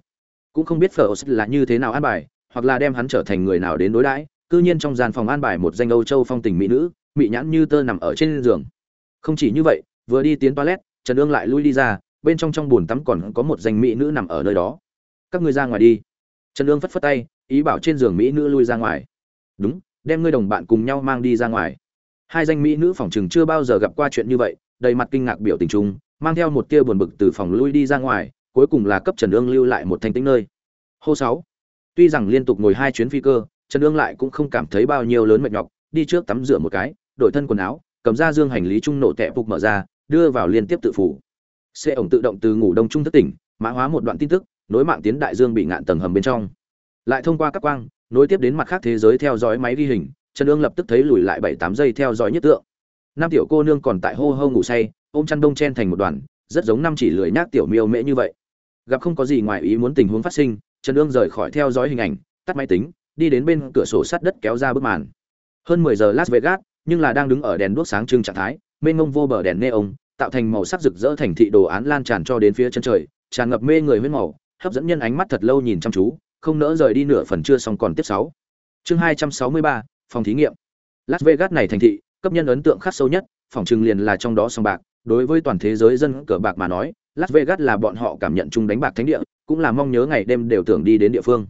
Cũng không biết First là như thế nào an bài, hoặc là đem hắn trở thành người nào đến đối đãi, cư nhiên trong gian phòng an bài một danh Âu Châu phong tình mỹ nữ, mỹ nhãn như tơ nằm ở trên giường. Không chỉ như vậy, vừa đi tiến toilet, Trần Dương lại lui đi ra, bên trong trong bồn tắm còn có một danh mỹ nữ nằm ở nơi đó. Các ngươi ra ngoài đi. Trần Dương phất phất tay, ý bảo trên giường mỹ nữ lui ra ngoài. Đúng, đem ngươi đồng bạn cùng nhau mang đi ra ngoài. Hai danh mỹ nữ phòng trừng chưa bao giờ gặp qua chuyện như vậy, đầy mặt kinh ngạc biểu tình chung, mang theo một tia buồn bực từ phòng lui đi ra ngoài, cuối cùng là cấp Trần Dương lưu lại một thanh tĩnh nơi. Hô sáu. Tuy rằng liên tục ngồi hai chuyến phi cơ, Trần Ương lại cũng không cảm thấy bao nhiêu lớn mệt nhọc, đi trước tắm rửa một cái, đổi thân quần áo, cầm ra dương hành lý trung nổ tẹp phục mở ra, đưa vào liên tiếp tự phủ. Xe ổng tự động từ ngủ đông trung thức tỉnh, mã hóa một đoạn tin tức, nối mạng tiến đại dương bị ngạn tầng hầm bên trong. Lại thông qua các quang, nối tiếp đến mặt khác thế giới theo dõi máy ghi hình, Trần Dương lập tức thấy lùi lại bảy tám giây theo dõi nhất tượng. Năm tiểu cô nương còn tại hô hô ngủ say, ôm chăn đông chen thành một đoàn, rất giống năm chỉ lười nhác tiểu miêu mễ như vậy. Gặp không có gì ngoài ý muốn tình huống phát sinh, Trần Dương rời khỏi theo dõi hình ảnh, tắt máy tính, đi đến bên cửa sổ sắt đất kéo ra bức màn. Hơn 10 giờ Las Vegas, nhưng là đang đứng ở đèn đuốc sáng trưng trạng thái, mênh ngông vô bờ đèn neon, tạo thành màu sắc rực rỡ thành thị đồ án lan tràn cho đến phía chân trời, tràn ngập mê người huyết màu, hấp dẫn nhân ánh mắt thật lâu nhìn chăm chú, không nỡ rời đi nửa phần chưa xong còn tiếp 6. Chương 263, phòng thí nghiệm. Las Vegas này thành thị, cấp nhân ấn tượng khắc sâu nhất, phòng trừng liền là trong đó sòng bạc, đối với toàn thế giới dân cờ bạc mà nói, Las Vegas là bọn họ cảm nhận chung đánh bạc thánh địa, cũng là mong nhớ ngày đêm đều tưởng đi đến địa phương.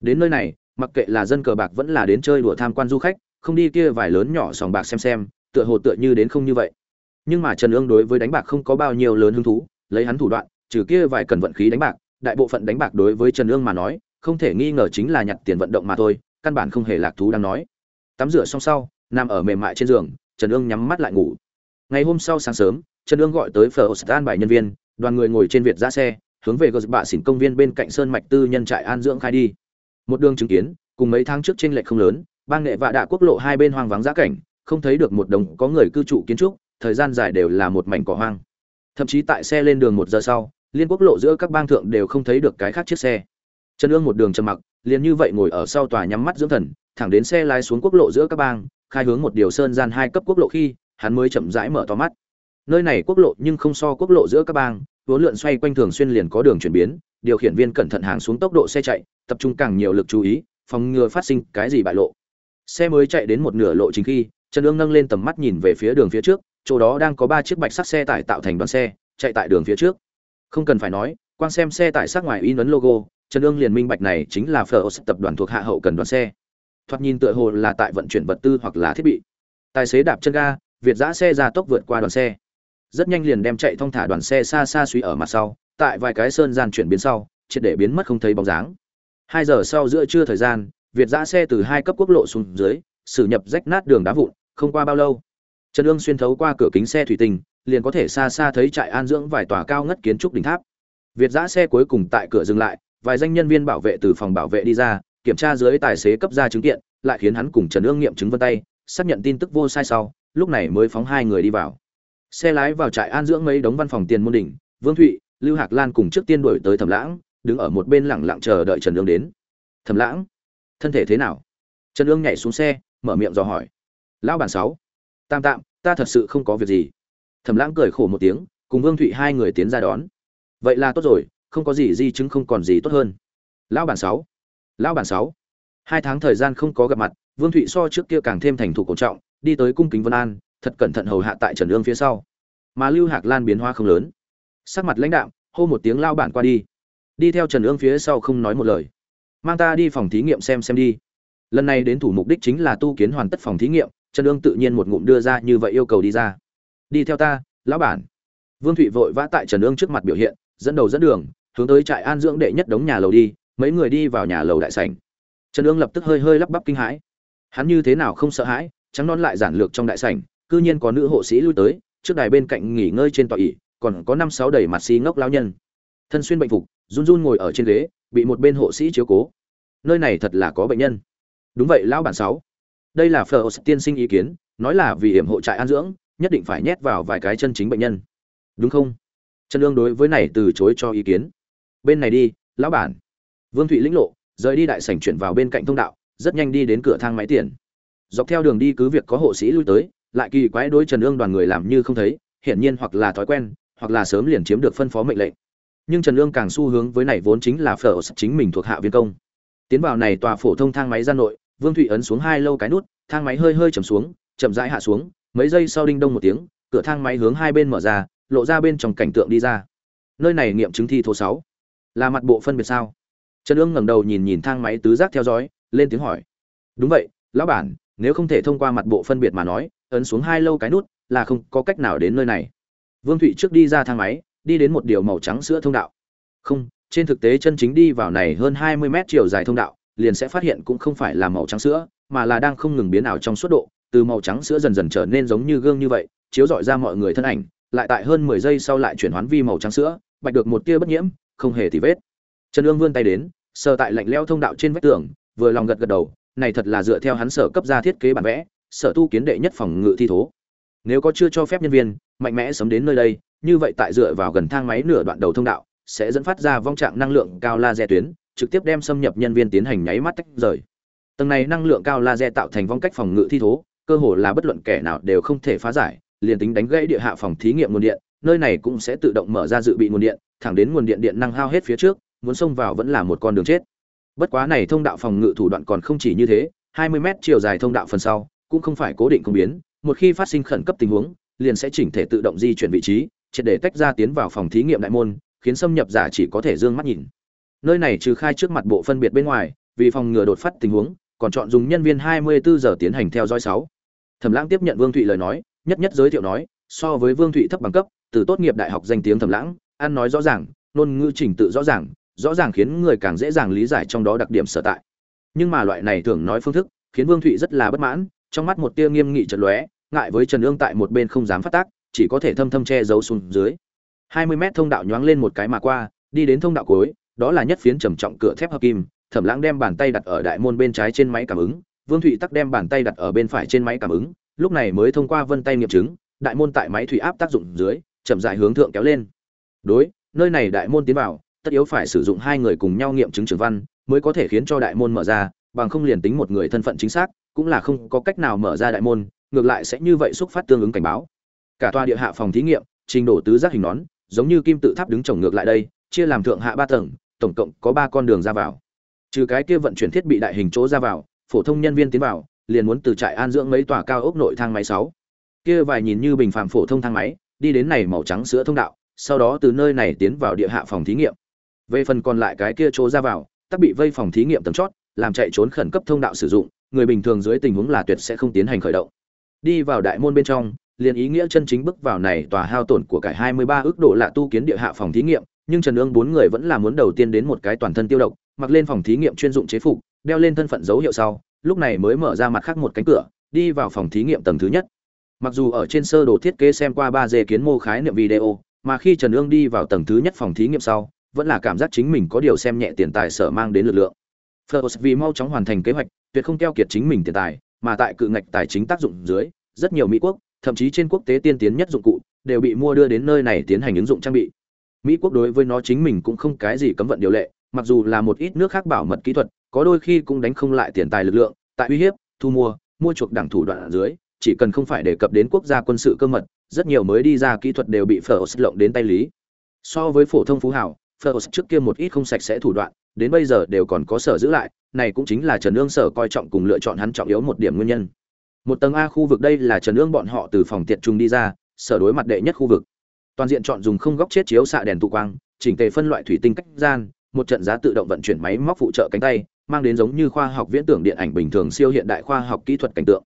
Đến nơi này, mặc kệ là dân cờ bạc vẫn là đến chơi đùa tham quan du khách, không đi kia vài lớn nhỏ sòng bạc xem xem, tựa hồ tựa như đến không như vậy. Nhưng mà Trần Ương đối với đánh bạc không có bao nhiêu lớn hứng thú, lấy hắn thủ đoạn, trừ kia vài cần vận khí đánh bạc, đại bộ phận đánh bạc đối với Trần Ương mà nói, không thể nghi ngờ chính là nhặt tiền vận động mà thôi, căn bản không hề lạc thú đang nói. Tắm rửa xong sau, nằm ở mềm mại trên giường, Trần Ương nhắm mắt lại ngủ. Ngày hôm sau sáng sớm, Trần Ương gọi tới Phở Stan bài nhân viên, đoàn người ngồi trên Việt ra xe, hướng về gờ bạ xỉn công viên bên cạnh sơn mạch tư nhân trại an dưỡng khai đi. Một đường chứng kiến, cùng mấy tháng trước trên lệch không lớn, bang nghệ và đạ quốc lộ hai bên hoang vắng giá cảnh, không thấy được một đồng có người cư trụ kiến trúc, thời gian dài đều là một mảnh cỏ hoang. Thậm chí tại xe lên đường một giờ sau, liên quốc lộ giữa các bang thượng đều không thấy được cái khác chiếc xe. Trần Ương một đường trầm mặc, liền như vậy ngồi ở sau tòa nhắm mắt dưỡng thần, thẳng đến xe lái xuống quốc lộ giữa các bang, khai hướng một điều sơn gian hai cấp quốc lộ khi, hắn mới chậm rãi mở to mắt. Nơi này quốc lộ nhưng không so quốc lộ giữa các bang, vốn lượn xoay quanh thường xuyên liền có đường chuyển biến, điều khiển viên cẩn thận hàng xuống tốc độ xe chạy, tập trung càng nhiều lực chú ý, phòng ngừa phát sinh cái gì bại lộ. Xe mới chạy đến một nửa lộ chính khi, Trần ương nâng lên tầm mắt nhìn về phía đường phía trước, chỗ đó đang có ba chiếc bạch sắc xe tải tạo thành đoàn xe, chạy tại đường phía trước. Không cần phải nói, quan xem xe tải sắc ngoài in ấn logo, Trần ương liền minh bạch này chính là Phở tập đoàn thuộc hạ hậu cần đoàn xe. Thoạt nhìn tựa hồ là tại vận chuyển vật tư hoặc là thiết bị. Tài xế đạp chân ga, Việt giã xe ra tốc vượt qua đoàn xe. Rất nhanh liền đem chạy thông thả đoàn xe xa xa suy ở mặt sau, tại vài cái sơn gian chuyển biến sau, triệt để biến mất không thấy bóng dáng. Hai giờ sau giữa trưa thời gian, Việt giã xe từ hai cấp quốc lộ xuống dưới, xử nhập rách nát đường đá vụn, không qua bao lâu, Trần ương xuyên thấu qua cửa kính xe thủy tinh, liền có thể xa xa thấy trại an dưỡng vài tòa cao ngất kiến trúc đỉnh tháp. Việt giã xe cuối cùng tại cửa dừng lại, vài danh nhân viên bảo vệ từ phòng bảo vệ đi ra, kiểm tra dưới tài xế cấp ra chứng kiện, lại khiến hắn cùng Trần ương nghiệm chứng vân tay, xác nhận tin tức vô sai sau, lúc này mới phóng hai người đi vào. Xe lái vào trại an dưỡng mấy đống văn phòng tiền môn đỉnh, Vương Thụy, Lưu Hạc Lan cùng trước tiên đuổi tới Thẩm Lãng, đứng ở một bên lặng lặng chờ đợi Trần Dương đến. Thẩm Lãng, thân thể thế nào? Trần Dương nhảy xuống xe, mở miệng dò hỏi. Lão bản sáu, tam tạm ta thật sự không có việc gì thẩm lãng cười khổ một tiếng cùng vương thụy hai người tiến ra đón vậy là tốt rồi không có gì di chứng không còn gì tốt hơn lão bản sáu lão bản sáu hai tháng thời gian không có gặp mặt vương thụy so trước kia càng thêm thành thủ cổ trọng đi tới cung kính vân an thật cẩn thận hầu hạ tại trần ương phía sau. Mà lưu hạc lan biến hoa không lớn. Sắc mặt lãnh đạo hô một tiếng lao bản qua đi. Đi theo trần ương phía sau không nói một lời. Mang ta đi phòng thí nghiệm xem xem đi. Lần này đến thủ mục đích chính là tu kiến hoàn tất phòng thí nghiệm, trần ương tự nhiên một ngụm đưa ra như vậy yêu cầu đi ra. Đi theo ta, lão bản. Vương thụy vội vã tại trần ương trước mặt biểu hiện, dẫn đầu dẫn đường, hướng tới trại an dưỡng đệ nhất đống nhà lầu đi, mấy người đi vào nhà lầu đại sảnh. Trần ương lập tức hơi hơi lắp bắp kinh hãi. Hắn như thế nào không sợ hãi, trắng non lại giản lược trong đại sảnh cư nhiên có nữ hộ sĩ lui tới, trước đài bên cạnh nghỉ ngơi trên tọa ỉ còn có năm sáu đầy mặt xi ngốc lao nhân. Thân xuyên bệnh phục, run run ngồi ở trên ghế, bị một bên hộ sĩ chiếu cố. Nơi này thật là có bệnh nhân. Đúng vậy, lão bản sáu. Đây là phở tiên sinh ý kiến, nói là vì hiểm hộ trại an dưỡng, nhất định phải nhét vào vài cái chân chính bệnh nhân. Đúng không? Trần lương đối với này từ chối cho ý kiến. Bên này đi, lão bản. Vương thụy lĩnh lộ, rời đi đại sảnh chuyển vào bên cạnh thông đạo, rất nhanh đi đến cửa thang máy tiền. Dọc theo đường đi cứ việc có hộ sĩ lui tới lại kỳ quái đối trần ương đoàn người làm như không thấy, hiển nhiên hoặc là thói quen, hoặc là sớm liền chiếm được phân phó mệnh lệnh. Nhưng trần ương càng xu hướng với này vốn chính là phở chính mình thuộc hạ viên công. Tiến vào này tòa phổ thông thang máy ra nội, vương thụy ấn xuống hai lâu cái nút, thang máy hơi hơi chầm xuống, chậm rãi hạ xuống, mấy giây sau đinh đông một tiếng, cửa thang máy hướng hai bên mở ra, lộ ra bên trong cảnh tượng đi ra. Nơi này nghiệm chứng thi thô sáu. Là mặt bộ phân biệt sao? Trần ương ngẩng đầu nhìn nhìn thang máy tứ giác theo dõi, lên tiếng hỏi. Đúng vậy, lão bản, nếu không thể thông qua mặt bộ phân biệt mà nói ấn xuống hai lâu cái nút, là không có cách nào đến nơi này. Vương thụy trước đi ra thang máy, đi đến một điều màu trắng sữa thông đạo. Không, trên thực tế chân chính đi vào này hơn hai mươi mét chiều dài thông đạo, liền sẽ phát hiện cũng không phải là màu trắng sữa, mà là đang không ngừng biến ảo trong suốt độ, từ màu trắng sữa dần dần trở nên giống như gương như vậy, chiếu dọi ra mọi người thân ảnh, lại tại hơn mười giây sau lại chuyển hoán vi màu trắng sữa, bạch được một tia bất nhiễm, không hề thì vết. Trần ương vươn tay đến, sờ tại lạnh leo thông đạo trên vách tường, vừa lòng gật gật đầu, này thật là dựa theo hắn sở cấp ra thiết kế bản vẽ sở tu kiến đệ nhất phòng ngự thi thố. Nếu có chưa cho phép nhân viên, mạnh mẽ sớm đến nơi đây, như vậy tại dựa vào gần thang máy nửa đoạn đầu thông đạo, sẽ dẫn phát ra vong trạng năng lượng cao laser tuyến, trực tiếp đem xâm nhập nhân viên tiến hành nháy mắt tách rời. Tầng này năng lượng cao laser tạo thành vong cách phòng ngự thi thố, cơ hồ là bất luận kẻ nào đều không thể phá giải, liền tính đánh gãy địa hạ phòng thí nghiệm nguồn điện, nơi này cũng sẽ tự động mở ra dự bị nguồn điện, thẳng đến nguồn điện điện năng hao hết phía trước, muốn xông vào vẫn là một con đường chết. Bất quá này thông đạo phòng ngự thủ đoạn còn không chỉ như thế 20 mét chiều dài thông đạo phần sau cũng không phải cố định không biến một khi phát sinh khẩn cấp tình huống liền sẽ chỉnh thể tự động di chuyển vị trí triệt để tách ra tiến vào phòng thí nghiệm đại môn khiến xâm nhập giả chỉ có thể dương mắt nhìn nơi này trừ khai trước mặt bộ phân biệt bên ngoài vì phòng ngừa đột phát tình huống còn chọn dùng nhân viên 24 giờ tiến hành theo dõi sáu. Thẩm Lãng tiếp nhận Vương Thụy lời nói, nhất nhất giới thiệu nói, so với Vương Thụy thấp bằng cấp, từ tốt nghiệp đại học danh tiếng Thẩm Lãng, ăn nói rõ ràng, ngôn ngữ trình tự rõ ràng, rõ ràng khiến người càng dễ dàng lý giải trong đó đặc điểm sở tại. Nhưng mà loại này thường nói phương thức, khiến Vương Thụy rất là bất mãn, trong mắt một tia nghiêm nghị chợt lóe, ngại với Trần Ương tại một bên không dám phát tác, chỉ có thể thâm thâm che giấu xuống dưới. 20 mét thông đạo nhoáng lên một cái mà qua, đi đến thông đạo cuối, đó là nhất phiến trầm trọng cửa thép hợp kim, Thẩm Lãng đem bàn tay đặt ở đại môn bên trái trên máy cảm ứng, Vương Thụy tắc đem bàn tay đặt ở bên phải trên máy cảm ứng, lúc này mới thông qua vân tay nghiệm chứng, đại môn tại máy thủy áp tác dụng dưới, chậm rãi hướng thượng kéo lên. Đối, nơi này đại môn tiến vào, tất yếu phải sử dụng hai người cùng nhau nghiệm chứng trường văn, mới có thể khiến cho đại môn mở ra, bằng không liền tính một người thân phận chính xác, cũng là không có cách nào mở ra đại môn, ngược lại sẽ như vậy xúc phát tương ứng cảnh báo. Cả tòa địa hạ phòng thí nghiệm, trình độ tứ giác hình nón, giống như kim tự tháp đứng chồng ngược lại đây, chia làm thượng hạ ba tầng, tổng cộng có ba con đường ra vào. Trừ cái kia vận chuyển thiết bị đại hình chỗ ra vào, phổ thông nhân viên tiến vào, liền muốn từ trại an dưỡng mấy tòa cao ốc nội thang máy sáu. Kia vài nhìn như bình phàm phổ thông thang máy, đi đến này màu trắng sữa thông đạo, sau đó từ nơi này tiến vào địa hạ phòng thí nghiệm. Về phần còn lại cái kia chỗ ra vào, tất bị vây phòng thí nghiệm tầng chót, làm chạy trốn khẩn cấp thông đạo sử dụng, người bình thường dưới tình huống là tuyệt sẽ không tiến hành khởi động. Đi vào đại môn bên trong, liền ý nghĩa chân chính bước vào này tòa hao tổn của cải 23 ước độ lạ tu kiến địa hạ phòng thí nghiệm, nhưng Trần Ương bốn người vẫn là muốn đầu tiên đến một cái toàn thân tiêu độc, mặc lên phòng thí nghiệm chuyên dụng chế phục, đeo lên thân phận dấu hiệu sau, lúc này mới mở ra mặt khác một cánh cửa, đi vào phòng thí nghiệm tầng thứ nhất. Mặc dù ở trên sơ đồ thiết kế xem qua ba d kiến mô khái niệm video, mà khi Trần Ương đi vào tầng thứ nhất phòng thí nghiệm sau, vẫn là cảm giác chính mình có điều xem nhẹ tiền tài sở mang đến lực lượng. First vì mau chóng hoàn thành kế hoạch, tuyệt không keo kiệt chính mình tiền tài, mà tại cự ngạch tài chính tác dụng dưới, rất nhiều mỹ quốc, thậm chí trên quốc tế tiên tiến nhất dụng cụ, đều bị mua đưa đến nơi này tiến hành ứng dụng trang bị. Mỹ quốc đối với nó chính mình cũng không cái gì cấm vận điều lệ, mặc dù là một ít nước khác bảo mật kỹ thuật, có đôi khi cũng đánh không lại tiền tài lực lượng, tại uy hiếp, thu mua, mua chuộc đảng thủ đoạn ở dưới, chỉ cần không phải đề cập đến quốc gia quân sự cơ mật, rất nhiều mới đi ra kỹ thuật đều bị First lộng đến tay lý. So với phổ thông phú hảo, First trước kia một ít không sạch sẽ thủ đoạn, đến bây giờ đều còn có sở giữ lại, này cũng chính là Trần Nương sở coi trọng cùng lựa chọn hắn trọng yếu một điểm nguyên nhân. Một tầng A khu vực đây là Trần Nương bọn họ từ phòng tiện trung đi ra, sở đối mặt đệ nhất khu vực. Toàn diện chọn dùng không góc chết chiếu xạ đèn tụ quang, chỉnh tề phân loại thủy tinh cách gian, một trận giá tự động vận chuyển máy móc phụ trợ cánh tay, mang đến giống như khoa học viễn tưởng điện ảnh bình thường siêu hiện đại khoa học kỹ thuật cảnh tượng.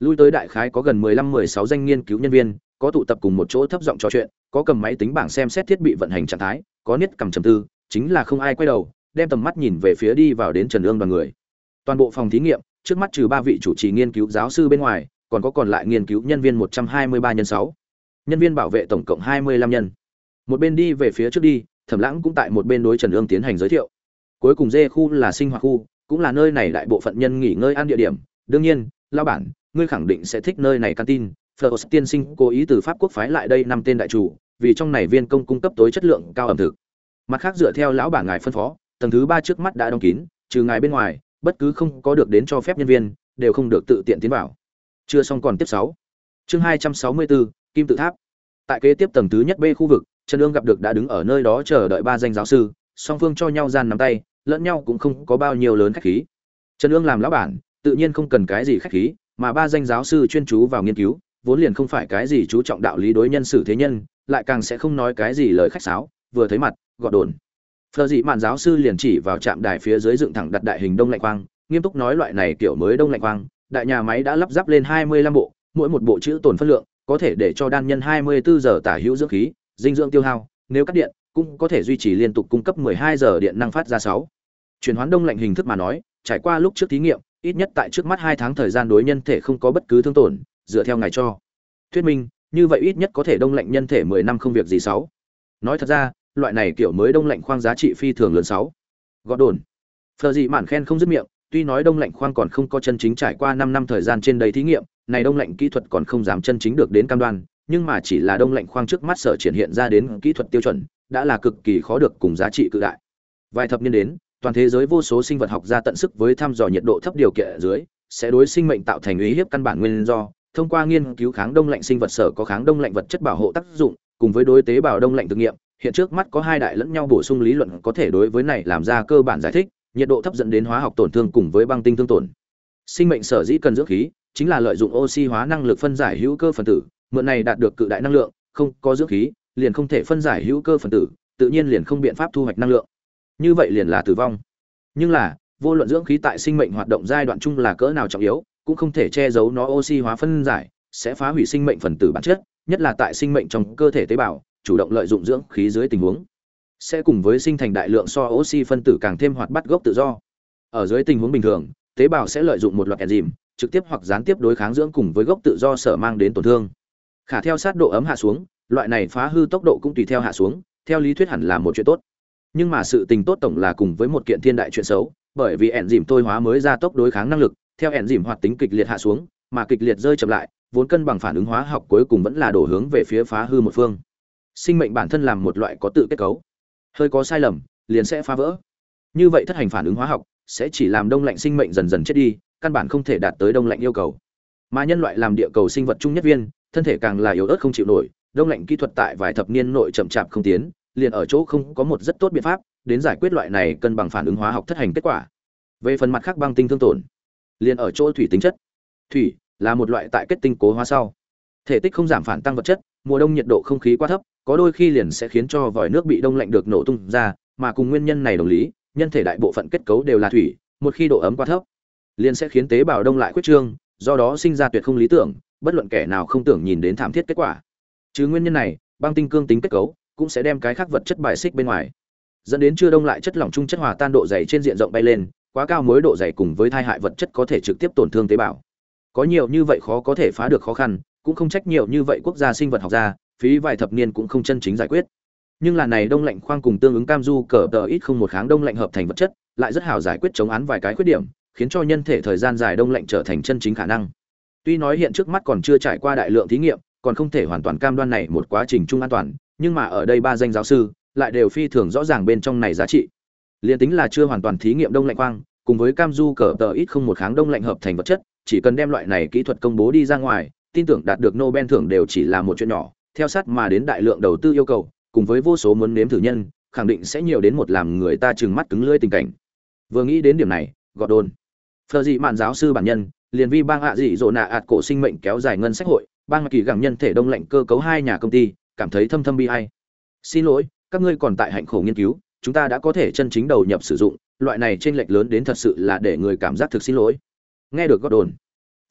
Lui tới đại khái có gần 15-16 danh nghiên cứu nhân viên, có tụ tập cùng một chỗ thấp giọng trò chuyện, có cầm máy tính bảng xem xét thiết bị vận hành trạng thái, có niết cầm trầm tư, chính là không ai quay đầu, đem tầm mắt nhìn về phía đi vào đến Trần Ương đoàn người. Toàn bộ phòng thí nghiệm trước mắt trừ ba vị chủ trì nghiên cứu giáo sư bên ngoài còn có còn lại nghiên cứu nhân viên một trăm hai mươi ba nhân sáu. Nhân viên bảo vệ tổng cộng hai mươi lăm nhân. Một bên đi về phía trước đi thẩm lãng cũng tại một bên đối trần ương tiến hành giới thiệu. Cuối cùng dê khu là sinh hoạt khu cũng là nơi này đại bộ phận nhân nghỉ ngơi ăn địa điểm. Đương nhiên lao bản ngươi khẳng định sẽ thích nơi này canteen. Flores tiên sinh cố ý từ Pháp quốc phái lại đây năm tên đại chủ, vì trong này viên công cung cấp tối chất lượng cao ẩm thực. Mặt khác dựa theo lão bản ngài phân phó, tầng thứ ba trước mắt đã đóng kín, trừ ngài bên ngoài, bất cứ không có được đến cho phép nhân viên, đều không được tự tiện tiến vào. Chưa xong còn tiếp 6. Chương 264, Kim tự tháp. Tại kế tiếp tầng thứ nhất B khu vực, Trần Dương gặp được đã đứng ở nơi đó chờ đợi ba danh giáo sư, song phương cho nhau gian nắm tay, lẫn nhau cũng không có bao nhiêu lớn khách khí. Trần Dương làm lão bản, tự nhiên không cần cái gì khách khí, mà ba danh giáo sư chuyên chú vào nghiên cứu, vốn liền không phải cái gì chú trọng đạo lý đối nhân xử thế nhân, lại càng sẽ không nói cái gì lời khách sáo, vừa thấy mặt, gọt đồn. Phở dị mạn giáo sư liền chỉ vào trạm đài phía dưới dựng thẳng đặt đại hình đông lạnh quang, nghiêm túc nói loại này kiểu mới đông lạnh quang, đại nhà máy đã lắp ráp lên 25 bộ, mỗi một bộ chữ tồn phân lượng, có thể để cho đan nhân 24 giờ tả hữu dưỡng khí, dinh dưỡng tiêu hao, nếu cắt điện, cũng có thể duy trì liên tục cung cấp 12 giờ điện năng phát ra 6. Chuyển hoán đông lạnh hình thức mà nói, trải qua lúc trước thí nghiệm, ít nhất tại trước mắt 2 tháng thời gian đối nhân thể không có bất cứ thương tổn, dựa theo ngài cho. Thuyết minh, như vậy ít nhất có thể đông lạnh nhân thể 10 năm không việc gì 6. Nói thật ra, loại này kiểu mới đông lạnh khoang giá trị phi thường lớn 6. Gọt đồn. Phờ gì mạn khen không dứt miệng, tuy nói đông lạnh khoang còn không có chân chính trải qua 5 năm thời gian trên đầy thí nghiệm, này đông lạnh kỹ thuật còn không dám chân chính được đến cam đoan, nhưng mà chỉ là đông lạnh khoang trước mắt sở triển hiện ra đến kỹ thuật tiêu chuẩn, đã là cực kỳ khó được cùng giá trị cự đại. Vài thập niên đến, toàn thế giới vô số sinh vật học ra tận sức với thăm dò nhiệt độ thấp điều kiện ở dưới, sẽ đối sinh mệnh tạo thành uy hiếp căn bản nguyên do, thông qua nghiên cứu kháng đông lạnh sinh vật sở có kháng đông lạnh vật chất bảo hộ tác dụng, cùng với đối tế bào đông lạnh thực nghiệm, hiện trước mắt có hai đại lẫn nhau bổ sung lý luận có thể đối với này làm ra cơ bản giải thích, nhiệt độ thấp dẫn đến hóa học tổn thương cùng với băng tinh thương tổn. Sinh mệnh sở dĩ cần dưỡng khí, chính là lợi dụng oxy hóa năng lực phân giải hữu cơ phần tử, mượn này đạt được cự đại năng lượng, không có dưỡng khí, liền không thể phân giải hữu cơ phần tử, tự nhiên liền không biện pháp thu hoạch năng lượng. Như vậy liền là tử vong. Nhưng là, vô luận dưỡng khí tại sinh mệnh hoạt động giai đoạn chung là cỡ nào trọng yếu, cũng không thể che giấu nó oxy hóa phân giải, sẽ phá hủy sinh mệnh phần tử bản chất, nhất là tại sinh mệnh trong cơ thể tế bào, chủ động lợi dụng dưỡng khí dưới tình huống, sẽ cùng với sinh thành đại lượng so oxy phân tử càng thêm hoạt bát gốc tự do. Ở dưới tình huống bình thường, tế bào sẽ lợi dụng một loạt enzyme, trực tiếp hoặc gián tiếp đối kháng dưỡng cùng với gốc tự do sở mang đến tổn thương. Khả theo sát độ ấm hạ xuống, loại này phá hư tốc độ cũng tùy theo hạ xuống, theo lý thuyết hẳn là một chuyện tốt. Nhưng mà sự tình tốt tổng là cùng với một kiện thiên đại chuyện xấu, bởi vì enzyme tôi hóa mới ra tốc đối kháng năng lực, theo enzyme hoạt tính kịch liệt hạ xuống, mà kịch liệt rơi chậm lại, vốn cân bằng phản ứng hóa học cuối cùng vẫn là đổ hướng về phía phá hư một phương. Sinh mệnh bản thân làm một loại có tự kết cấu, hơi có sai lầm, liền sẽ phá vỡ. Như vậy thất hành phản ứng hóa học sẽ chỉ làm đông lạnh sinh mệnh dần dần chết đi, căn bản không thể đạt tới đông lạnh yêu cầu. Mà nhân loại làm địa cầu sinh vật chung nhất viên, thân thể càng là yếu ớt không chịu nổi, đông lạnh kỹ thuật tại vài thập niên nội chậm chạp không tiến, liền ở chỗ không có một rất tốt biện pháp đến giải quyết loại này cân bằng phản ứng hóa học thất hành kết quả. Về phần mặt khác băng tinh thương tổn, liền ở chỗ thủy tính chất. Thủy là một loại tại kết tinh cố hóa sau, thể tích không giảm phản tăng vật chất, mùa đông nhiệt độ không khí quá thấp, có đôi khi liền sẽ khiến cho vòi nước bị đông lạnh được nổ tung ra, mà cùng nguyên nhân này đồng lý, nhân thể đại bộ phận kết cấu đều là thủy, một khi độ ấm quá thấp, liền sẽ khiến tế bào đông lại khuyết trương, do đó sinh ra tuyệt không lý tưởng, bất luận kẻ nào không tưởng nhìn đến thảm thiết kết quả. Chứ nguyên nhân này, băng tinh cương tính kết cấu cũng sẽ đem cái khác vật chất bài xích bên ngoài, dẫn đến chưa đông lại chất lỏng trung chất hòa tan độ dày trên diện rộng bay lên, quá cao mối độ dày cùng với thai hại vật chất có thể trực tiếp tổn thương tế bào. Có nhiều như vậy khó có thể phá được khó khăn, cũng không trách nhiều như vậy quốc gia sinh vật học gia, phí vài thập niên cũng không chân chính giải quyết. Nhưng là này đông lạnh khoang cùng tương ứng cam du cờ tờ ít không một kháng đông lạnh hợp thành vật chất, lại rất hảo giải quyết chống án vài cái khuyết điểm, khiến cho nhân thể thời gian dài đông lạnh trở thành chân chính khả năng. Tuy nói hiện trước mắt còn chưa trải qua đại lượng thí nghiệm, còn không thể hoàn toàn cam đoan này một quá trình chung an toàn, nhưng mà ở đây ba danh giáo sư lại đều phi thường rõ ràng bên trong này giá trị. liền tính là chưa hoàn toàn thí nghiệm đông lạnh khoang, cùng với cam du cờ tờ ít không một kháng đông lạnh hợp thành vật chất, chỉ cần đem loại này kỹ thuật công bố đi ra ngoài, tin tưởng đạt được Nobel thưởng đều chỉ là một chuyện nhỏ, theo sát mà đến đại lượng đầu tư yêu cầu, cùng với vô số muốn nếm thử nhân, khẳng định sẽ nhiều đến một làm người ta trừng mắt cứng lưỡi tình cảnh. Vừa nghĩ đến điểm này, gọt đồn. Phờ dị mạn giáo sư bản nhân, liền vi bang ạ dị dỗ nạ ạt cổ sinh mệnh kéo dài ngân sách hội, bang kỳ gẳng nhân thể đông lạnh cơ cấu hai nhà công ty, cảm thấy thâm thâm bi ai. Xin lỗi, các ngươi còn tại hạnh khổ nghiên cứu, chúng ta đã có thể chân chính đầu nhập sử dụng, loại này trên lệch lớn đến thật sự là để người cảm giác thực xin lỗi. Nghe được gọt đồn.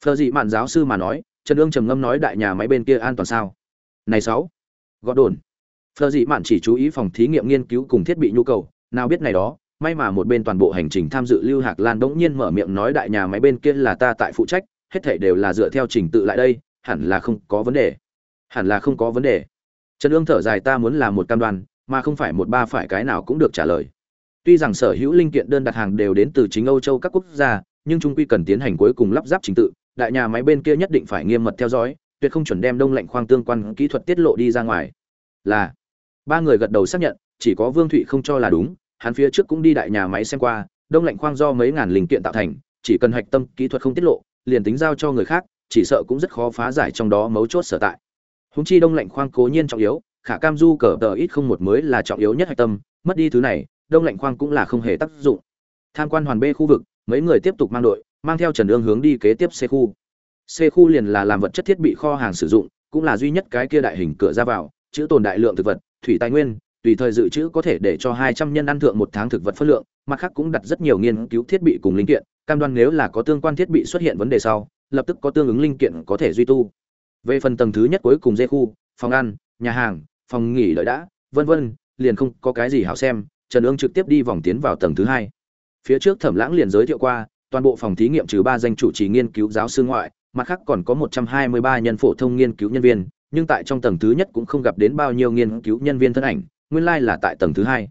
Phờ dị mạn giáo sư mà nói, Trần Dương trầm ngâm nói đại nhà máy bên kia an toàn sao? Này sáu, gọt đồn. Phờ dị mạn chỉ chú ý phòng thí nghiệm nghiên cứu cùng thiết bị nhu cầu, nào biết này đó, may mà một bên toàn bộ hành trình tham dự lưu hạc lan bỗng nhiên mở miệng nói đại nhà máy bên kia là ta tại phụ trách hết thảy đều là dựa theo trình tự lại đây hẳn là không có vấn đề. Hẳn là không có vấn đề. Trần ương thở dài ta muốn làm một cam đoan mà không phải một ba phải cái nào cũng được trả lời. Tuy rằng sở hữu linh kiện đơn đặt hàng đều đến từ chính âu châu các quốc gia nhưng trung quy cần tiến hành cuối cùng lắp ráp trình tự đại nhà máy bên kia nhất định phải nghiêm mật theo dõi tuyệt không chuẩn đem đông lạnh khoang tương quan kỹ thuật tiết lộ đi ra ngoài. Là, ba người gật đầu xác nhận, chỉ có vương thụy không cho là đúng, hắn phía trước cũng đi đại nhà máy xem qua, đông lạnh khoang do mấy ngàn linh kiện tạo thành, chỉ cần hạch tâm kỹ thuật không tiết lộ, liền tính giao cho người khác, chỉ sợ cũng rất khó phá giải trong đó mấu chốt sở tại. Húng chi đông lạnh khoang cố nhiên trọng yếu, khả cam du cờ tờ ít không một mới là trọng yếu nhất hạch tâm, mất đi thứ này, đông lạnh khoang cũng là không hề tác dụng. Tham quan hoàn bê khu vực, mấy người tiếp tục mang đội, mang theo trần ương hướng đi kế tiếp xe khu c khu liền là làm vật chất thiết bị kho hàng sử dụng, cũng là duy nhất cái kia đại hình cửa ra vào, chữ tồn đại lượng thực vật, thủy tài nguyên, tùy thời dự trữ có thể để cho hai trăm nhân ăn thượng một tháng thực vật phân lượng, mặt khác cũng đặt rất nhiều nghiên cứu thiết bị cùng linh kiện, cam đoan nếu là có tương quan thiết bị xuất hiện vấn đề sau, lập tức có tương ứng linh kiện có thể duy tu. Về phần tầng thứ nhất cuối cùng dê khu, phòng ăn, nhà hàng, phòng nghỉ lợi đã, vân vân, liền không có cái gì hảo xem, trần ương trực tiếp đi vòng tiến vào tầng thứ hai. Phía trước thẩm lãng liền giới thiệu qua, toàn bộ phòng thí nghiệm trừ ba danh chủ trì nghiên cứu giáo sư ngoại mặt khác còn có một trăm hai mươi ba nhân phổ thông nghiên cứu nhân viên, nhưng tại trong tầng thứ nhất cũng không gặp đến bao nhiêu nghiên cứu nhân viên thân ảnh, nguyên lai là tại tầng thứ hai.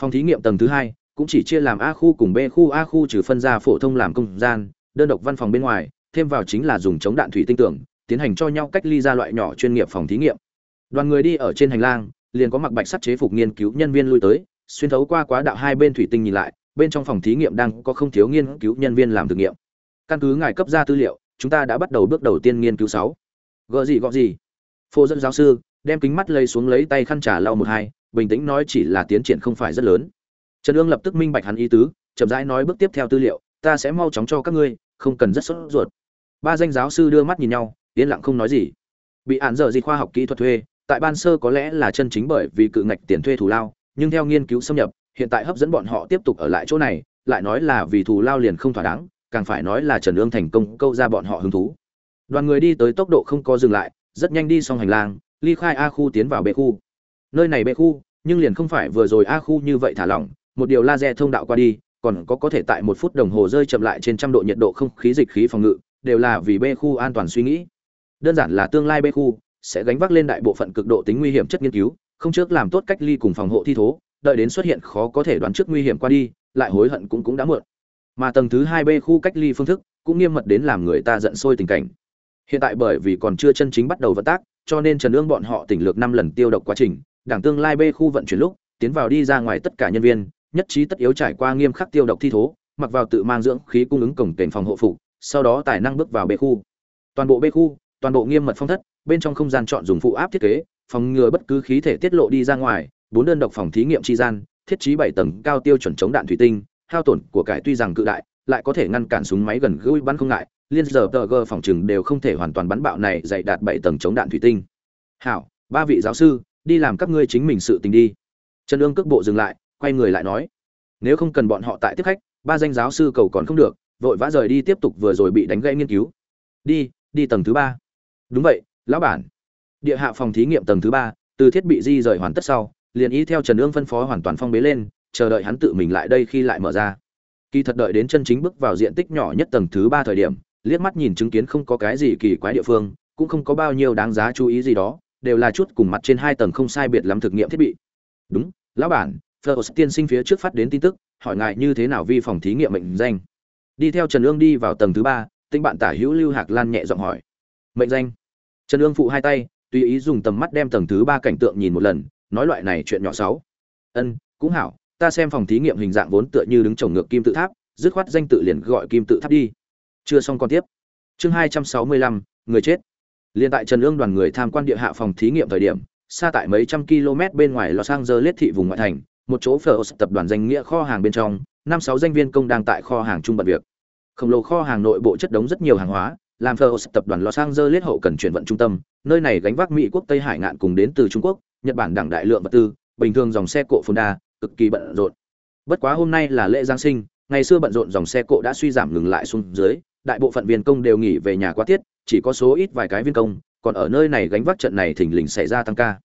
Phòng thí nghiệm tầng thứ hai cũng chỉ chia làm a khu cùng b khu, a khu trừ phân ra phổ thông làm công gian, đơn độc văn phòng bên ngoài, thêm vào chính là dùng chống đạn thủy tinh tưởng, tiến hành cho nhau cách ly ra loại nhỏ chuyên nghiệp phòng thí nghiệm. Đoàn người đi ở trên hành lang, liền có mặc bạch sắt chế phục nghiên cứu nhân viên lui tới, xuyên thấu qua quá đạo hai bên thủy tinh nhìn lại, bên trong phòng thí nghiệm đang có không thiếu nghiên cứu nhân viên làm thực nghiệm. Căn cứ ngài cấp ra tư liệu chúng ta đã bắt đầu bước đầu tiên nghiên cứu sáu. Gợ gì gọ gì? Phô dẫn giáo sư, đem kính mắt lây xuống lấy tay khăn trà lau một hai, bình tĩnh nói chỉ là tiến triển không phải rất lớn. Trần ương lập tức minh bạch hắn ý tứ, chậm rãi nói bước tiếp theo tư liệu, ta sẽ mau chóng cho các ngươi, không cần rất sốt ruột. Ba danh giáo sư đưa mắt nhìn nhau, yên lặng không nói gì. Bị án dở gì khoa học kỹ thuật thuê, tại ban sơ có lẽ là chân chính bởi vì cự ngạch tiền thuê thù lao, nhưng theo nghiên cứu xâm nhập, hiện tại hấp dẫn bọn họ tiếp tục ở lại chỗ này, lại nói là vì thù lao liền không thỏa đáng càng phải nói là trần ương thành công câu ra bọn họ hứng thú. Đoàn người đi tới tốc độ không có dừng lại, rất nhanh đi xong hành lang, ly khai a khu tiến vào b khu. Nơi này b khu, nhưng liền không phải vừa rồi a khu như vậy thả lỏng, một điều laser thông đạo qua đi, còn có có thể tại một phút đồng hồ rơi chậm lại trên trăm độ nhiệt độ không khí dịch khí phòng ngự, đều là vì b khu an toàn suy nghĩ. Đơn giản là tương lai b khu sẽ gánh vác lên đại bộ phận cực độ tính nguy hiểm chất nghiên cứu, không trước làm tốt cách ly cùng phòng hộ thi thố, đợi đến xuất hiện khó có thể đoán trước nguy hiểm qua đi, lại hối hận cũng cũng đã muộn mà tầng thứ hai b khu cách ly phương thức cũng nghiêm mật đến làm người ta giận sôi tình cảnh. Hiện tại bởi vì còn chưa chân chính bắt đầu vận tác, cho nên trần ương bọn họ tỉnh lược năm lần tiêu độc quá trình, đảng tương lai b khu vận chuyển lúc, tiến vào đi ra ngoài tất cả nhân viên, nhất trí tất yếu trải qua nghiêm khắc tiêu độc thi thố, mặc vào tự mang dưỡng khí cung ứng cổng kềnh phòng hộ phục, sau đó tài năng bước vào b khu. Toàn bộ b khu, toàn bộ nghiêm mật phong thất, bên trong không gian chọn dùng phụ áp thiết kế, phòng ngừa bất cứ khí thể tiết lộ đi ra ngoài, bốn đơn độc phòng thí nghiệm tri gian, thiết trí bảy tầng cao tiêu chuẩn chống đạn thủy tinh hao tổn của cải tuy rằng cự đại, lại có thể ngăn cản súng máy gần gũi bắn không ngại, liên giờ tờ gờ phòng chừng đều không thể hoàn toàn bắn bạo này dày đạt bảy tầng chống đạn thủy tinh. Hảo, ba vị giáo sư, đi làm các ngươi chính mình sự tình đi. Trần ương cước bộ dừng lại, quay người lại nói, nếu không cần bọn họ tại tiếp khách, ba danh giáo sư cầu còn không được, vội vã rời đi tiếp tục vừa rồi bị đánh gãy nghiên cứu. Đi đi tầng thứ ba. Đúng vậy, lão bản. Địa hạ phòng thí nghiệm tầng thứ ba, từ thiết bị di rời hoàn tất sau, liền ý theo trần ương phân phó hoàn toàn phong bế lên chờ đợi hắn tự mình lại đây khi lại mở ra. Kỳ thật đợi đến chân chính bước vào diện tích nhỏ nhất tầng thứ ba thời điểm, liếc mắt nhìn chứng kiến không có cái gì kỳ quái địa phương, cũng không có bao nhiêu đáng giá chú ý gì đó, đều là chút cùng mặt trên hai tầng không sai biệt lắm thực nghiệm thiết bị. Đúng, lão bản Fleurs tiên sinh phía trước phát đến tin tức, hỏi ngài như thế nào vi phòng thí nghiệm mệnh danh. Đi theo trần ương đi vào tầng thứ ba tinh bạn tả hữu lưu hạc lan nhẹ giọng hỏi. Mệnh danh. Trần ương phụ hai tay, tùy ý dùng tầm mắt đem tầng thứ ba cảnh tượng nhìn một lần, nói loại này chuyện nhỏ sáu ân, cũng hảo ta xem phòng thí nghiệm hình dạng vốn tựa như đứng trồng ngược kim tự tháp, dứt khoát danh tự liền gọi kim tự tháp đi. Chưa xong còn tiếp. Chương hai trăm sáu mươi lăm, người chết. Liên tại trần ương đoàn người tham quan địa hạ phòng thí nghiệm thời điểm, xa tại mấy trăm km bên ngoài los angeles thị vùng ngoại thành, một chỗ phở tập đoàn danh nghĩa kho hàng bên trong, năm sáu danh viên công đang tại kho hàng trung bận việc. Khổng lồ kho hàng nội bộ chất đống rất nhiều hàng hóa, làm phở tập đoàn los angeles hậu cần chuyển vận trung tâm, nơi này gánh vác mỹ quốc tây hải ngạn cùng đến từ trung quốc, nhật bản đẳng đại lượng vật tư, bình thường dòng xe cộ Honda cực kỳ bận rộn. Bất quá hôm nay là lễ giáng sinh ngày xưa bận rộn dòng xe cộ đã suy giảm ngừng lại xuống dưới đại bộ phận viên công đều nghỉ về nhà quá tiết chỉ có số ít vài cái viên công còn ở nơi này gánh vác trận này thình lình xảy ra tăng ca.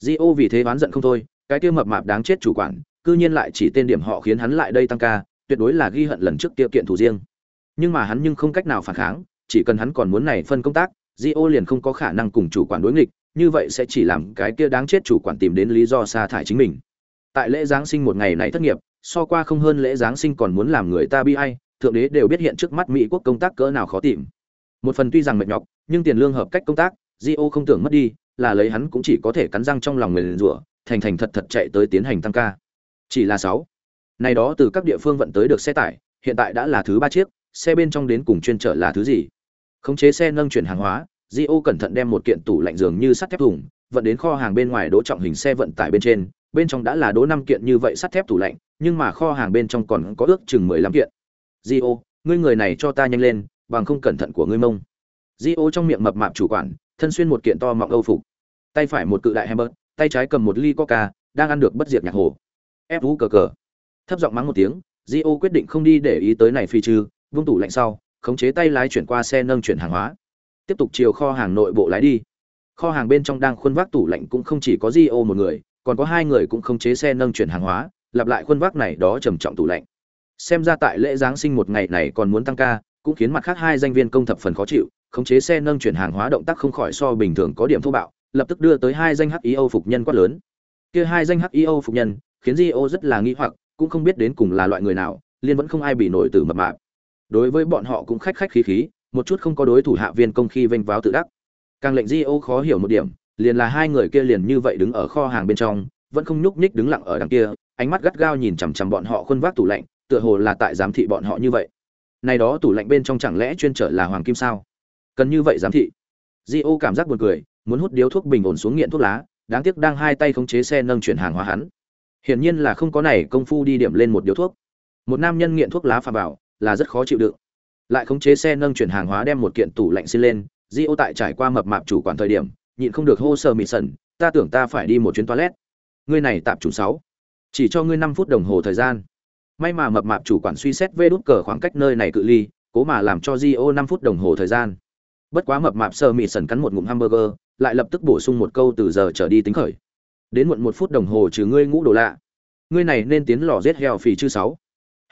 Gio vì thế oán giận không thôi cái kia mập mạp đáng chết chủ quản cư nhiên lại chỉ tên điểm họ khiến hắn lại đây tăng ca tuyệt đối là ghi hận lần trước tiêu kiện thủ riêng. Nhưng mà hắn nhưng không cách nào phản kháng chỉ cần hắn còn muốn này phân công tác Gio liền không có khả năng cùng chủ quản đối nghịch, như vậy sẽ chỉ làm cái kia đáng chết chủ quản tìm đến lý do sa thải chính mình. Tại lễ giáng sinh một ngày này thất nghiệp, so qua không hơn lễ giáng sinh còn muốn làm người ta bi ai, thượng đế đều biết hiện trước mắt Mỹ quốc công tác cỡ nào khó tìm. Một phần tuy rằng mệt nhọc, nhưng tiền lương hợp cách công tác, Gio không tưởng mất đi, là lấy hắn cũng chỉ có thể cắn răng trong lòng mình rủa, thành thành thật thật chạy tới tiến hành tăng ca. Chỉ là sáu. Này đó từ các địa phương vận tới được xe tải, hiện tại đã là thứ ba chiếc, xe bên trong đến cùng chuyên trở là thứ gì? khống chế xe nâng chuyển hàng hóa di ô cẩn thận đem một kiện tủ lạnh giường như sắt thép thùng vận đến kho hàng bên ngoài đỗ trọng hình xe vận tải bên trên bên trong đã là đố năm kiện như vậy sắt thép tủ lạnh, nhưng mà kho hàng bên trong còn có ước chừng mười lăm kiện. Di ô ngươi người này cho ta nhanh lên, bằng không cẩn thận của ngươi mông. Di ô trong miệng mập mạp chủ quản, thân xuyên một kiện to mọng âu phục. Tay phải một cự đại hammer, tay trái cầm một ly coca, đang ăn được bất diệt nhạc hồ. Ép vũ cờ cờ. Thấp giọng mắng một tiếng di ô quyết định không đi để ý tới này phi trừ, vung tủ lạnh sau, khống chế tay lái chuyển qua xe nâng chuyển hàng hóa. Tiếp tục chiều kho hàng nội bộ lái đi. Kho hàng bên trong đang khuôn vác tủ lạnh cũng không chỉ có di ô một người còn có hai người cũng không chế xe nâng chuyển hàng hóa, lặp lại khuôn vác này đó trầm trọng tủ lạnh. Xem ra tại lễ giáng sinh một ngày này còn muốn tăng ca, cũng khiến mặt khác hai danh viên công thập phần khó chịu, khống chế xe nâng chuyển hàng hóa động tác không khỏi so bình thường có điểm thô bạo, lập tức đưa tới hai danh hio phục nhân quát lớn. Kia hai danh hio phục nhân, khiến di ô rất là nghi hoặc, cũng không biết đến cùng là loại người nào, liên vẫn không ai bị nổi từ mập mạp. Đối với bọn họ cũng khách khách khí khí, một chút không có đối thủ hạ viên công khi vênh váo tự đắc. Càng lệnh di ô khó hiểu một điểm liền là hai người kia liền như vậy đứng ở kho hàng bên trong, vẫn không nhúc nhích đứng lặng ở đằng kia, ánh mắt gắt gao nhìn chằm chằm bọn họ khuôn vác tủ lạnh, tựa hồ là tại giám thị bọn họ như vậy. Này đó tủ lạnh bên trong chẳng lẽ chuyên trở là hoàng kim sao? Cần như vậy giám thị. Di ô cảm giác buồn cười, muốn hút điếu thuốc bình ổn xuống nghiện thuốc lá, đáng tiếc đang hai tay khống chế xe nâng chuyển hàng hóa hắn. Hiển nhiên là không có này, công phu đi điểm lên một điếu thuốc. Một nam nhân nghiện thuốc lá phà bảo là rất khó chịu đựng. Lại khống chế xe nâng chuyển hàng hóa đem một kiện tủ lạnh xin lên di ô tại trải qua mập mạp chủ quản thời điểm nhịn không được hô sơ mịt sần, ta tưởng ta phải đi một chuyến toilet. Ngươi này tạm chủ sáu. Chỉ cho ngươi năm phút đồng hồ thời gian. May mà mập mạp chủ quản suy xét vê đút cờ khoảng cách nơi này cự ly, cố mà làm cho di ô năm phút đồng hồ thời gian. Bất quá mập mạp sơ mịt sần cắn một ngụm hamburger, lại lập tức bổ sung một câu từ giờ trở đi tính khởi. Đến muộn một phút đồng hồ trừ ngươi ngũ đồ lạ. Ngươi này nên tiến lò giết heo phì chư sáu.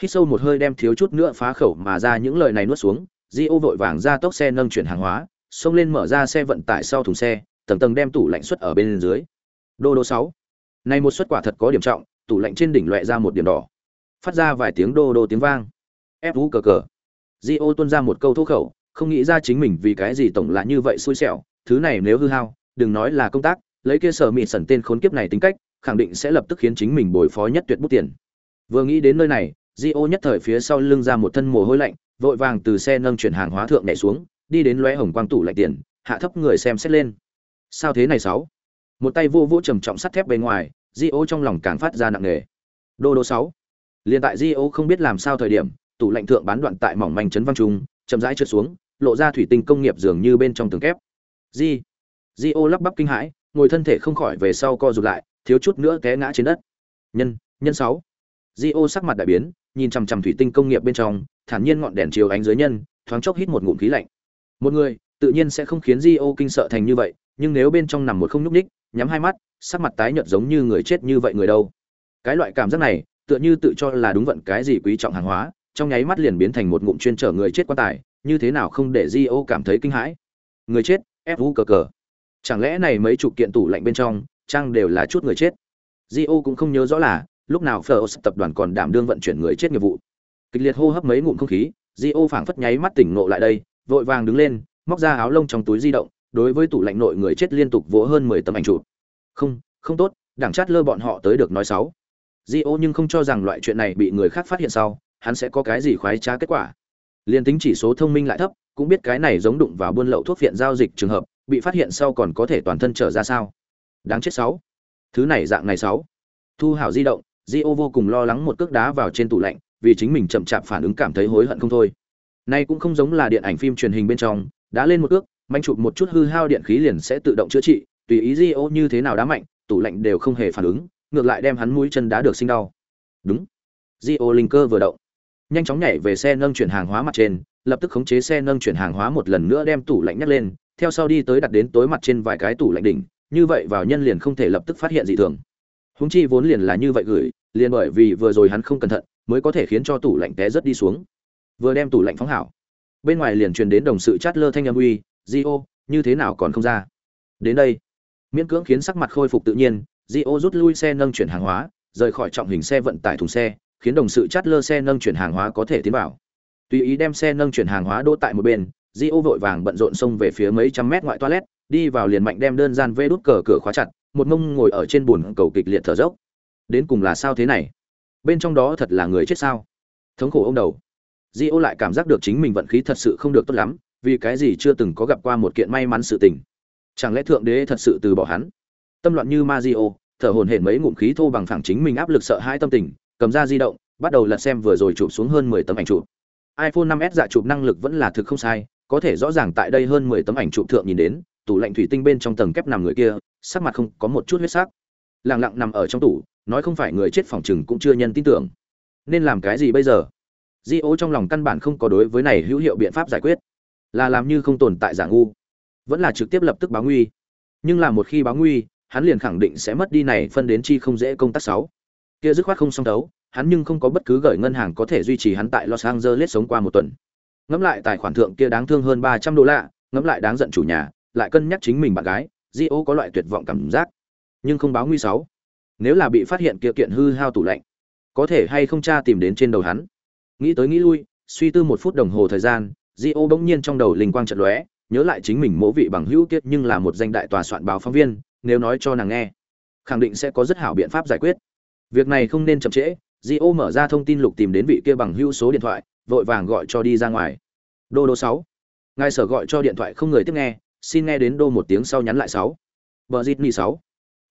Hít sâu một hơi đem thiếu chút nữa phá khẩu mà ra những lời này nuốt xuống di ô vội vàng ra tốc xe nâng chuyển hàng hóa, xông lên mở ra xe vận tải sau thùng xe tầng tầng đem tủ lạnh xuất ở bên dưới. Đô đô sáu. Này một xuất quả thật có điểm trọng, tủ lạnh trên đỉnh loẹ ra một điểm đỏ. Phát ra vài tiếng đô đô tiếng vang. Ép vũ cờ cờ. Di ô tuôn ra một câu thô khẩu, không nghĩ ra chính mình vì cái gì tổng là như vậy xui xẻo. Thứ này nếu hư hao, đừng nói là công tác, lấy kia sở mị sẩn tên khốn kiếp này tính cách, khẳng định sẽ lập tức khiến chính mình bồi phó nhất tuyệt bút tiền. Vừa nghĩ đến nơi này di ô nhất thời phía sau lưng ra một thân mồ hôi lạnh, vội vàng từ xe nâng chuyển hàng hóa thượng nhảy xuống, đi đến lóe hồng quang tủ lạnh tiền, hạ thấp người xem xét lên sao thế này sáu? Một tay vô vũ trầm trọng sắt thép bên ngoài di ô trong lòng càng phát ra nặng nề. Đô đô sáu. Liền tại di ô không biết làm sao thời điểm, tủ lạnh thượng bán đoạn tại mỏng manh chấn văng trung chậm rãi trượt xuống, lộ ra thủy tinh công nghiệp dường như bên trong tường kép. Di di ô lắp bắp kinh hãi, ngồi thân thể không khỏi về sau co rụt lại, thiếu chút nữa té ngã trên đất. Nhân nhân sáu. Di ô sắc mặt đại biến, nhìn chằm chằm thủy tinh công nghiệp bên trong, thản nhiên ngọn đèn chiếu ánh dưới nhân, thoáng chốc hít một ngụm khí lạnh. Một người, tự nhiên sẽ không khiến di ô kinh sợ thành như vậy nhưng nếu bên trong nằm một không nhúc ních nhắm hai mắt sắc mặt tái nhợt giống như người chết như vậy người đâu. Cái loại cảm giác này tựa như tự cho là đúng vận cái gì quý trọng hàng hóa trong nháy mắt liền biến thành một ngụm chuyên chở người chết quan tài như thế nào không để di ô cảm thấy kinh hãi? Người chết ép vũ cờ cờ chẳng lẽ này mấy chục kiện tủ lạnh bên trong trang đều là chút người chết? Di ô cũng không nhớ rõ là lúc nào Phlos tập đoàn còn đảm đương vận chuyển người chết nghiệp vụ. Kịch liệt hô hấp mấy ngụm không khí, Dio phảng phất nháy mắt tỉnh ngộ lại đây, vội vàng đứng lên, móc ra áo lông trong túi di động, đối với tủ lạnh nội người chết liên tục vỗ hơn 10 tấm ảnh chụp. Không, không tốt, đảng chát lơ bọn họ tới được nói xấu. Dio nhưng không cho rằng loại chuyện này bị người khác phát hiện sau, hắn sẽ có cái gì khoái trá kết quả. Liên tính chỉ số thông minh lại thấp, cũng biết cái này giống đụng vào buôn lậu thuốc viện giao dịch trường hợp, bị phát hiện sau còn có thể toàn thân trở ra sao? Đáng chết sáu. Thứ này dạng này sáu. Thu hảo di động, Dio vô cùng lo lắng một cước đá vào trên tủ lạnh, vì chính mình chậm chạp phản ứng cảm thấy hối hận không thôi. Nay cũng không giống là điện ảnh phim truyền hình bên trong, đã lên một cước, manh chụp một chút hư hao điện khí liền sẽ tự động chữa trị, tùy ý Dio như thế nào đá mạnh, tủ lạnh đều không hề phản ứng, ngược lại đem hắn mũi chân đá được sinh đau. Đúng. Dio linh cơ vừa động, nhanh chóng nhảy về xe nâng chuyển hàng hóa mặt trên, lập tức khống chế xe nâng chuyển hàng hóa một lần nữa đem tủ lạnh nhắc lên, theo sau đi tới đặt đến tối mặt trên vài cái tủ lạnh đỉnh, như vậy vào nhân liền không thể lập tức phát hiện dị thường. húng chi vốn liền là như vậy gửi, liền bởi vì vừa rồi hắn không cẩn thận mới có thể khiến cho tủ lạnh té rất đi xuống vừa đem tủ lạnh phóng hảo bên ngoài liền truyền đến đồng sự chát lơ thanh âm uy di ô như thế nào còn không ra? Đến đây. Miễn cưỡng khiến sắc mặt khôi phục tự nhiên di ô rút lui xe nâng chuyển hàng hóa, rời khỏi trọng hình xe vận tải thùng xe, khiến đồng sự chát lơ xe nâng chuyển hàng hóa có thể tiến vào. Tùy ý đem xe nâng chuyển hàng hóa đỗ tại một bên di ô vội vàng bận rộn xông về phía mấy trăm mét ngoại toilet, đi vào liền mạnh đem đơn gian vê đút cờ cửa khóa chặt, một mông ngồi ở trên bùn cầu kịch liệt thở dốc. Đến cùng là sao thế này? Bên trong đó thật là người chết sao? Thống khổ ông đầu. Di ô lại cảm giác được chính mình vận khí thật sự không được tốt lắm vì cái gì chưa từng có gặp qua một kiện may mắn sự tình. Chẳng lẽ thượng đế thật sự từ bỏ hắn? Tâm loạn như ma di ô, thở hồn hển mấy ngụm khí thô bằng phẳng chính mình áp lực sợ hãi tâm tình, cầm ra di động, bắt đầu lật xem vừa rồi chụp xuống hơn mười tấm ảnh chụp. iphone 5s dạ chụp năng lực vẫn là thực không sai, có thể rõ ràng tại đây hơn mười tấm ảnh chụp thượng nhìn đến, tủ lạnh thủy tinh bên trong tầng kép nằm người kia, sắc mặt không có một chút huyết sắc. Lặng lặng nằm ở trong tủ, nói không phải người chết phòng chừng cũng chưa nhân tin tưởng. Nên làm cái gì bây giờ? Di ô trong lòng căn bản không có đối với này hữu hiệu biện pháp giải quyết là làm như không tồn tại giả ngu vẫn là trực tiếp lập tức báo nguy nhưng là một khi báo nguy hắn liền khẳng định sẽ mất đi này phân đến chi không dễ công tác sáu kia dứt khoát không song đấu hắn nhưng không có bất cứ gửi ngân hàng có thể duy trì hắn tại Los Angeles sống qua một tuần. Ngẫm lại tài khoản thượng kia đáng thương hơn 300 đô la, ngẫm lại đáng giận chủ nhà, lại cân nhắc chính mình bạn gái, Gio có loại tuyệt vọng cảm giác. Nhưng không báo nguy sáu. Nếu là bị phát hiện kia kiện hư hao tủ lạnh, có thể hay không cha tìm đến trên đầu hắn. Nghĩ tới nghĩ lui, suy tư một phút đồng hồ thời gian, Gio bỗng nhiên trong đầu linh quang chợt lóe, nhớ lại chính mình mỗ vị bằng hữu tiết nhưng là một danh đại tòa soạn báo phóng viên, nếu nói cho nàng nghe, khẳng định sẽ có rất hảo biện pháp giải quyết. Việc này không nên chậm trễ, Gio mở ra thông tin lục tìm đến vị kia bằng hữu số điện thoại, vội vàng gọi cho đi ra ngoài. Đô đô sáu, Ngài sở gọi cho điện thoại không người tiếp nghe, xin nghe đến đô một tiếng sau nhắn lại 6. Bờ Disney 6.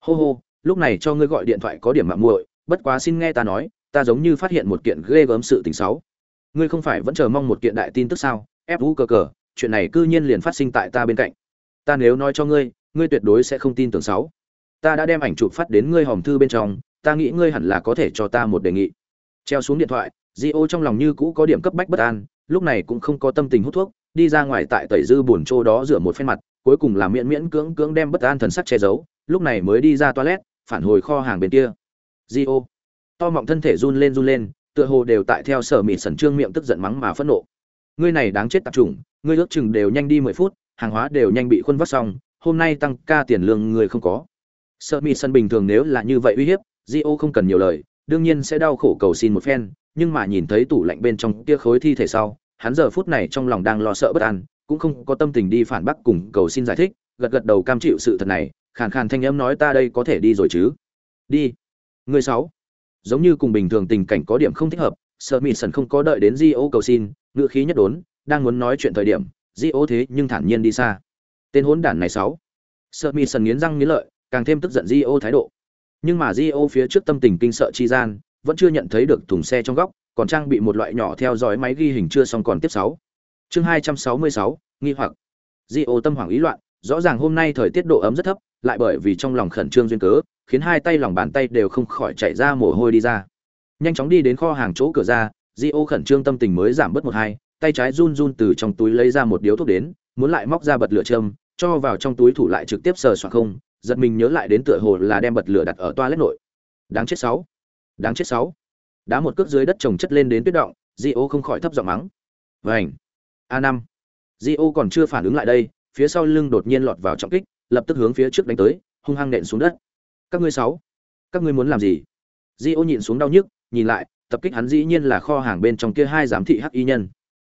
Hô hô, lúc này cho ngươi gọi điện thoại có điểm mạng muội, bất quá xin nghe ta nói, ta giống như phát hiện một kiện ghê gớm sự tình sáu. Ngươi không phải vẫn chờ mong một kiện đại tin tức sao? Ép vũ cờ cờ, chuyện này cư nhiên liền phát sinh tại ta bên cạnh. Ta nếu nói cho ngươi, ngươi tuyệt đối sẽ không tin tưởng sáu. Ta đã đem ảnh chụp phát đến ngươi hòm thư bên trong, ta nghĩ ngươi hẳn là có thể cho ta một đề nghị treo xuống điện thoại di ô trong lòng như cũ có điểm cấp bách bất an lúc này cũng không có tâm tình hút thuốc đi ra ngoài tại tẩy dư buồn trô đó rửa một phen mặt cuối cùng là miễn miễn cưỡng cưỡng đem bất an thần sắc che giấu lúc này mới đi ra toilet phản hồi kho hàng bên kia di ô to mọng thân thể run lên run lên tựa hồ đều tại theo sở mịt sẩn trương miệng tức giận mắng mà phẫn nộ ngươi này đáng chết tạp chủng ngươi ước chừng đều nhanh đi mười phút hàng hóa đều nhanh bị khuân vắt xong hôm nay tăng ca tiền lương người không có sợ mịt sân bình thường nếu là như vậy uy hiếp Gio không cần nhiều lời, đương nhiên sẽ đau khổ cầu xin một phen, nhưng mà nhìn thấy tủ lạnh bên trong kia khối thi thể sau, hắn giờ phút này trong lòng đang lo sợ bất an, cũng không có tâm tình đi phản bác cùng cầu xin giải thích, gật gật đầu cam chịu sự thật này, khàn khàn thanh âm nói ta đây có thể đi rồi chứ? Đi. Người sáu. Giống như cùng bình thường tình cảnh có điểm không thích hợp, Sợ Mị Sần không có đợi đến di ô cầu xin, ngữ khí nhất đốn, đang muốn nói chuyện thời điểm, di ô thế nhưng thản nhiên đi xa. Tên hỗn đản này sáu. Sợ Mị Sần nghiến răng nghiến lợi, càng thêm tức giận di ô thái độ nhưng mà di ô phía trước tâm tình kinh sợ chi gian, vẫn chưa nhận thấy được thùng xe trong góc, còn trang bị một loại nhỏ theo dõi máy ghi hình chưa xong còn tiếp sáu Chương 266, nghi hoặc. di ô tâm hoảng ý loạn, rõ ràng hôm nay thời tiết độ ấm rất thấp, lại bởi vì trong lòng khẩn trương duyên cớ, khiến hai tay lòng bàn tay đều không khỏi chảy ra mồ hôi đi ra. Nhanh chóng đi đến kho hàng chỗ cửa ra, Rio khẩn trương tâm tình mới giảm bớt một hai, tay trái run run từ trong túi lấy ra một điếu thuốc đến, muốn lại móc ra bật lửa châm, cho vào trong túi thủ lại trực tiếp sờ soạn không, giật mình nhớ lại đến tựa hồ là đem bật lửa đặt ở toa lét nội. Đáng chết sáu. Đáng chết sáu. Đá một cước dưới đất trồng chất lên đến tuyết động di ô không khỏi thấp giọng mắng. Vảnh a năm. Di ô còn chưa phản ứng lại đây phía sau lưng đột nhiên lọt vào trọng kích lập tức hướng phía trước đánh tới hung hăng nện xuống đất. Các ngươi sáu. Các ngươi muốn làm gì? Di ô nhịn xuống đau nhức nhìn lại, tập kích hắn dĩ nhiên là kho hàng bên trong kia hai giám thị hắc y nhân.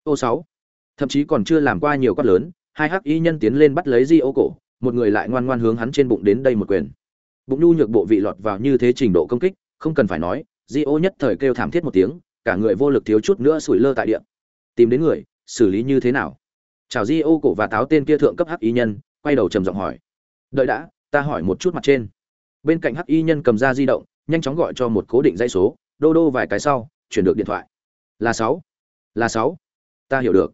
Ô sáu, thậm chí còn chưa làm qua nhiều quát lớn, hai hắc y nhân tiến lên bắt lấy di ô cổ, một người lại ngoan ngoan hướng hắn trên bụng đến đây một quyền. Bụng nhu nhược bộ vị lọt vào như thế trình độ công kích, không cần phải nói, di ô nhất thời kêu thảm thiết một tiếng, cả người vô lực thiếu chút nữa sủi lơ tại địa. Tìm đến người, xử lý như thế nào? Chào di ô cổ và táo tên kia thượng cấp hắc y nhân, quay đầu trầm giọng hỏi. Đợi đã, ta hỏi một chút mặt trên. Bên cạnh hắc y nhân cầm ra di động, nhanh chóng gọi cho một cố định dây số đô đô vài cái sau, chuyển được điện thoại. Là sáu. Là sáu. Ta hiểu được.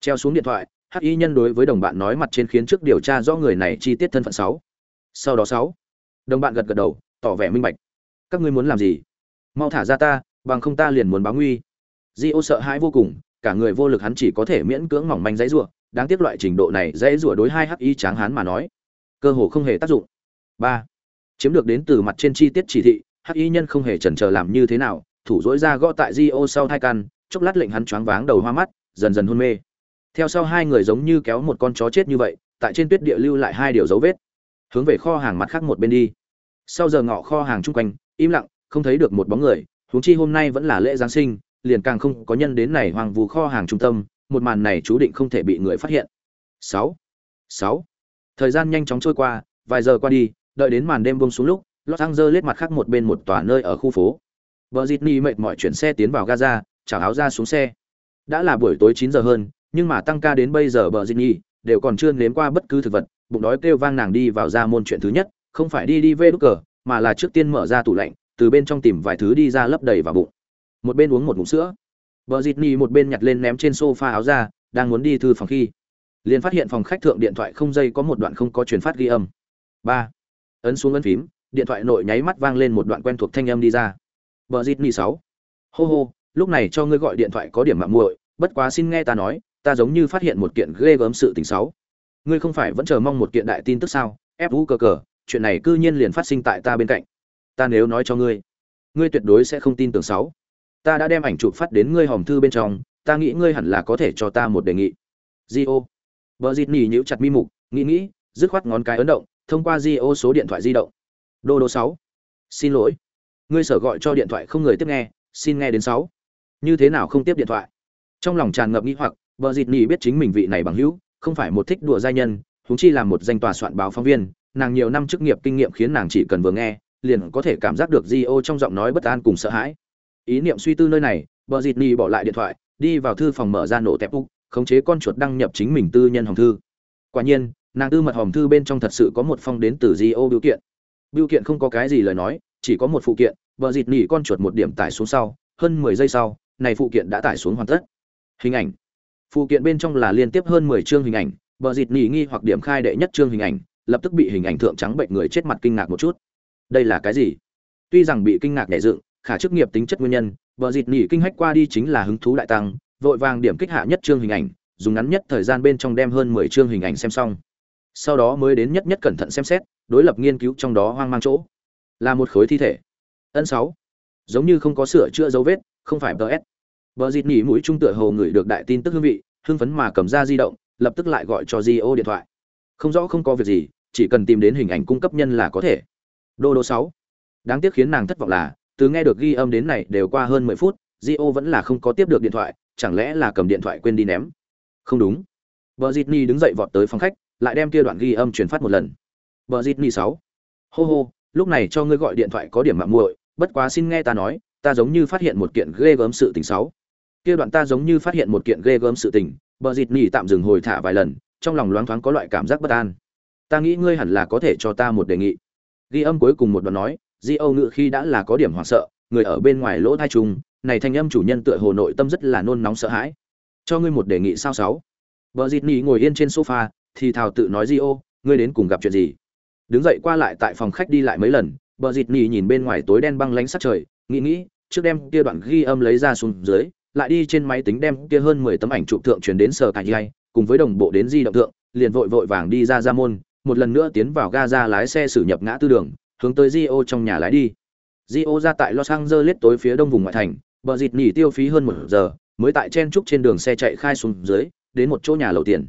Treo xuống điện thoại hắc y nhân đối với đồng bạn nói mặt trên khiến trước điều tra rõ người này chi tiết thân phận sáu. Sau đó sáu. Đồng bạn gật gật đầu, tỏ vẻ minh bạch. Các ngươi muốn làm gì? Mau thả ra ta, bằng không ta liền muốn báo nguy. Di ô sợ hãi vô cùng, cả người vô lực hắn chỉ có thể miễn cưỡng mỏng manh dãy rủa. Đáng tiếc loại trình độ này dãy rủa đối hai hắc y tráng hán mà nói, cơ hồ không hề tác dụng. Ba. Chiếm được đến từ mặt trên chi tiết chỉ thị hắc y nhân không hề chần chờ làm như thế nào, thủ dỗi ra gõ tại di ô sau thai căn, chốc lát lệnh hắn choáng váng đầu hoa mắt, dần dần hôn mê. Theo sau hai người giống như kéo một con chó chết như vậy, tại trên tuyết địa lưu lại hai điều dấu vết. Hướng về kho hàng mặt khác một bên đi. Sau giờ ngọ kho hàng chung quanh, im lặng, không thấy được một bóng người, huống chi hôm nay vẫn là lễ giáng sinh, liền càng không có nhân đến này hoàng vù kho hàng trung tâm, một màn này chú định không thể bị người phát hiện. Sáu. Sáu. Thời gian nhanh chóng trôi qua, vài giờ qua đi, đợi đến màn đêm buông xuống lúc los angeles mặt khác một bên một tòa nơi ở khu phố. Bờ dịt ni mệt mỏi chuyển xe tiến vào gaza chào áo ra xuống xe. Đã là buổi tối chín giờ hơn, nhưng mà tăng ca đến bây giờ bờ dịt ni đều còn chưa nếm qua bất cứ thực vật, bụng đói kêu vang nàng đi vào ra môn chuyện thứ nhất, không phải đi đi về lúc cờ, mà là trước tiên mở ra tủ lạnh, từ bên trong tìm vài thứ đi ra lấp đầy vào bụng. Một bên uống một ngụm sữa. Bờ dịt ni một bên nhặt lên ném trên sofa áo ra, đang muốn đi thư phòng khi, liền phát hiện phòng khách thượng điện thoại không dây có một đoạn không có truyền phát ghi âm. Ba. Ấn xuống ấn phím điện thoại nội nháy mắt vang lên một đoạn quen thuộc thanh âm đi ra. Vợ dịt ni sáu. Hô hô lúc này cho ngươi gọi điện thoại có điểm mạng muội bất quá xin nghe ta nói ta giống như phát hiện một kiện ghê gớm sự tình xấu. Ngươi không phải vẫn chờ mong một kiện đại tin tức sao? Ép vũ cờ cờ chuyện này cư nhiên liền phát sinh tại ta bên cạnh. Ta nếu nói cho ngươi ngươi tuyệt đối sẽ không tin tưởng sáu. Ta đã đem ảnh chụp phát đến ngươi hòm thư bên trong ta nghĩ ngươi hẳn là có thể cho ta một đề nghị. Gio. Bờ dịt nhỉ nhíu chặt mi mục, nghĩ nghĩ, dứt khoát ngón cái ấn động, thông qua Gio số điện thoại di động. Đô đô sáu. Xin lỗi. Ngươi sở gọi cho điện thoại không người tiếp nghe, xin nghe đến sáu. Như thế nào không tiếp điện thoại? Trong lòng tràn ngập nghi hoặc, vợ dịt nhỉ biết chính mình vị này bằng hữu, không phải một thích đùa giai nhân, huống chi là một danh tòa soạn báo phóng viên, nàng nhiều năm chức nghiệp kinh nghiệm khiến nàng chỉ cần vừa nghe, liền có thể cảm giác được Gio trong giọng nói bất an cùng sợ hãi. Ý niệm suy tư nơi này, vợ dịt nhỉ bỏ lại điện thoại, đi vào thư phòng mở ra nổ tẹp úc, khống chế con chuột đăng nhập chính mình tư nhân hồng thư. Quả nhiên, nàng tư mật hòm thư bên trong thật sự có một phong đến từ Gio biểu kiện. Biểu kiện không có cái gì lời nói, chỉ có một phụ kiện, Bờ dịt nỉ con chuột một điểm tải xuống sau, hơn 10 giây sau, này phụ kiện đã tải xuống hoàn tất. Hình ảnh. Phụ kiện bên trong là liên tiếp hơn mười chương hình ảnh bờ dịt nỉ nghi hoặc điểm khai đệ nhất chương hình ảnh lập tức bị hình ảnh thượng trắng bệnh người chết mặt kinh ngạc một chút. Đây là cái gì? Tuy rằng bị kinh ngạc nhẹ dựng khả chức nghiệp tính chất nguyên nhân bờ dịt nỉ kinh hách qua đi chính là hứng thú đại tăng vội vàng điểm kích hạ nhất chương hình ảnh dùng ngắn nhất thời gian bên trong đem hơn mười chương hình ảnh xem xong. Sau đó mới đến nhất nhất cẩn thận xem xét đối lập nghiên cứu trong đó hoang mang chỗ là một khối thi thể ân sáu giống như không có sửa chữa dấu vết không phải ts Bờ dịt nỉ mũi trung tựa hồ người được đại tin tức hương vị, hưng phấn mà cầm ra di động, lập tức lại gọi cho Gio điện thoại. Không rõ không có việc gì, chỉ cần tìm đến hình ảnh cung cấp nhân là có thể. Đô đô sáu Đáng tiếc khiến nàng thất vọng là, từ nghe được ghi âm đến này đều qua hơn 10 phút, Gio vẫn là không có tiếp được điện thoại, chẳng lẽ là cầm điện thoại quên đi ném. Không đúng. vợ dịt nhỉ đứng dậy vọt tới phòng khách, lại đem kia đoạn ghi âm truyền phát một lần. Bờ dịt nhỉ 6. Hô hô, lúc này cho ngươi gọi điện thoại có điểm mạo muội, bất quá xin nghe ta nói, ta giống như phát hiện một kiện ghê gớm sự tình 6. kia đoạn ta giống như phát hiện một kiện ghê gớm sự tình bờ dịt nỉ tạm dừng hồi thả vài lần trong lòng loáng thoáng có loại cảm giác bất an. Ta nghĩ ngươi hẳn là có thể cho ta một đề nghị. Ghi âm cuối cùng một đoạn nói di âu ngự khi đã là có điểm hoảng sợ người ở bên ngoài lỗ tai trùng này thanh âm chủ nhân tựa hồ nội tâm rất là nôn nóng sợ hãi. Cho ngươi một đề nghị sao sáu? Bờ dịt nỉ ngồi yên trên sofa thì thào tự nói di âu ngươi đến cùng gặp chuyện gì? Đứng dậy qua lại tại phòng khách đi lại mấy lần bờ dịt nỉ nhìn bên ngoài tối đen băng lánh sát trời nghĩ nghĩ trước đem kia đoạn ghi âm lấy ra xuống dưới lại đi trên máy tính đem kia hơn mười tấm ảnh chụp thượng truyền đến sở cảnh dây, cùng với đồng bộ đến di động thượng, liền vội vội vàng đi ra ra môn, một lần nữa tiến vào ga ra lái xe xử nhập ngã tư đường, hướng tới Rio trong nhà lái đi. Rio ra tại Los Angeles tối phía đông vùng ngoại thành, bờ dịt nhì tiêu phí hơn một giờ, mới tại chen trúc trên đường xe chạy khai xuống dưới, đến một chỗ nhà lầu tiền.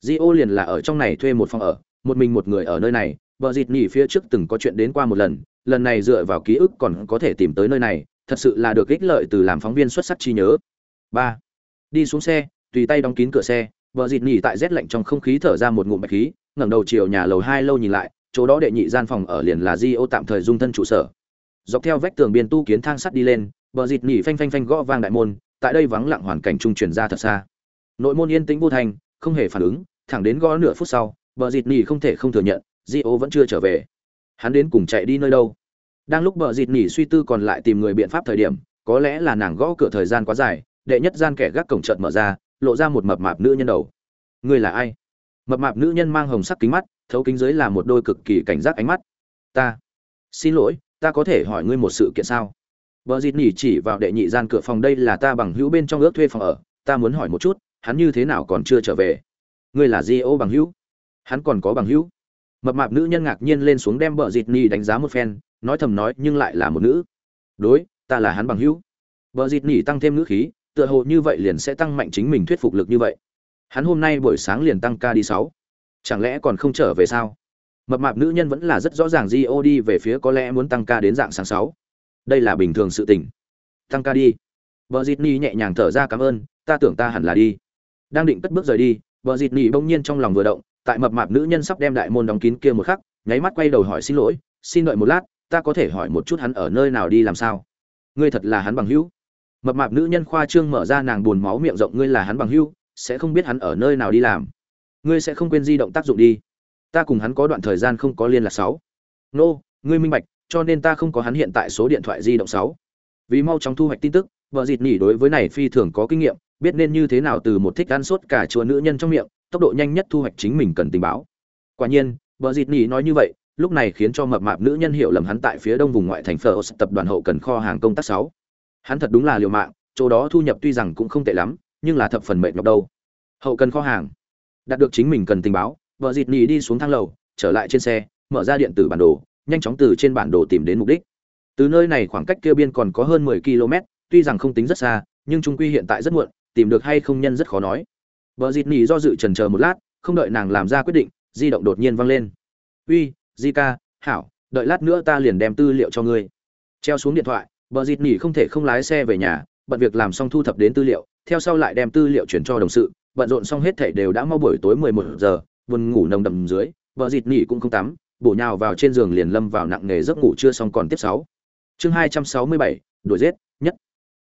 Rio liền là ở trong này thuê một phòng ở, một mình một người ở nơi này, bờ dịt nhỉ phía trước từng có chuyện đến qua một lần, lần này dựa vào ký ức còn có thể tìm tới nơi này, thật sự là được ích lợi từ làm phóng viên xuất sắc chi nhớ. Ba đi xuống xe tùy tay đóng kín cửa xe vợ dịt nhỉ tại rét lạnh trong không khí thở ra một ngụm bạch khí ngẩng đầu chiều nhà lầu hai lâu nhìn lại chỗ đó đệ nhị gian phòng ở liền là di ô tạm thời dung thân trụ sở. Dọc theo vách tường biên tu kiến thang sắt đi lên vợ dịt nhỉ phanh phanh phanh gõ vang đại môn tại đây vắng lặng hoàn cảnh trung truyền ra thật xa. Nội môn yên tĩnh vô thành không hề phản ứng thẳng đến gõ nửa phút sau vợ dịt nhỉ không thể không thừa nhận di ô vẫn chưa trở về. Hắn đến cùng chạy đi nơi đâu? Đang lúc bờ dịt nỉ suy tư còn lại tìm người biện pháp thời điểm có lẽ là nàng gõ cửa thời gian quá dài đệ nhất gian kẻ gác cổng chợt mở ra lộ ra một mập mạp nữ nhân đầu. Người là ai? Mập mạp nữ nhân mang hồng sắc kính mắt thấu kính dưới là một đôi cực kỳ cảnh giác ánh mắt. Ta. Xin lỗi ta có thể hỏi ngươi một sự kiện sao? Bờ dịt nỉ chỉ vào đệ nhị gian cửa phòng đây là ta bằng hữu bên trong ước thuê phòng ở, ta muốn hỏi một chút, hắn như thế nào còn chưa trở về? Ngươi là Di bằng hữu? Hắn còn có bằng hữu? Mập mạp nữ nhân ngạc nhiên lên xuống đem bờ dịt ni đánh giá một phen, nói thầm nói nhưng lại là một nữ. Đối ta là hắn bằng hữu. Vợ dịt ni tăng thêm ngữ khí tựa hồ như vậy liền sẽ tăng mạnh chính mình thuyết phục lực như vậy. Hắn hôm nay buổi sáng liền tăng ca đi sáu. Chẳng lẽ còn không trở về sao? Mập mạp nữ nhân vẫn là rất rõ ràng di ô đi về phía có lẽ muốn tăng ca đến dạng sáng sáu. Đây là bình thường sự tình. Tăng ca đi. Vợ dịt ni nhẹ nhàng thở ra cảm ơn ta tưởng ta hẳn là đi. Đang định cất bước rời đi vợ dịt ni bỗng nhiên trong lòng vừa động tại mập mạp nữ nhân sắp đem đại môn đóng kín kia một khắc, nháy mắt quay đầu hỏi xin lỗi, xin đợi một lát, ta có thể hỏi một chút hắn ở nơi nào đi làm sao? Ngươi thật là hắn bằng hữu. Mập mạp nữ nhân khoa trương mở ra nàng buồn máu miệng rộng, ngươi là hắn bằng hữu, sẽ không biết hắn ở nơi nào đi làm. Ngươi sẽ không quên di động tác dụng đi. Ta cùng hắn có đoạn thời gian không có liên lạc sáu. Nô, ngươi minh bạch, cho nên ta không có hắn hiện tại số điện thoại di động sáu. Vì mau chóng thu hoạch tin tức, vợ dịt nỉ đối với này phi thường có kinh nghiệm, biết nên như thế nào từ một thích ăn sốt cả chùa nữ nhân trong miệng tốc độ nhanh nhất thu hoạch chính mình cần tình báo. Quả nhiên vợ dịt nỉ nói như vậy, lúc này khiến cho mập mạp nữ nhân hiểu lầm hắn tại phía đông vùng ngoại thành phở tập đoàn hậu cần kho hàng công tác sáu. Hắn thật đúng là liều mạng, chỗ đó thu nhập tuy rằng cũng không tệ lắm, nhưng là thập phần mệt nhọc đâu. Hậu cần kho hàng. Đạt được chính mình cần tình báo vợ dịt nỉ đi xuống thang lầu, trở lại trên xe, mở ra điện tử bản đồ, nhanh chóng từ trên bản đồ tìm đến mục đích. Từ nơi này khoảng cách kia biên còn có hơn 10 km tuy rằng không tính rất xa, nhưng trung quy hiện tại rất muộn, tìm được hay không nhân rất khó nói. Bờ dịt nỉ do dự chần chờ một lát không đợi nàng làm ra quyết định di động đột nhiên vang lên. Uy di ca hảo đợi lát nữa ta liền đem tư liệu cho ngươi. Treo xuống điện thoại Bờ dịt nỉ không thể không lái xe về nhà bận việc làm xong thu thập đến tư liệu theo sau lại đem tư liệu chuyển cho đồng sự bận rộn xong hết thảy đều đã mau buổi tối 11 giờ buồn ngủ nồng đầm dưới Bờ dịt nỉ cũng không tắm bổ nhào vào trên giường liền lâm vào nặng nề giấc ngủ chưa xong còn tiếp sáu. Chương 267, đuổi giết nhất.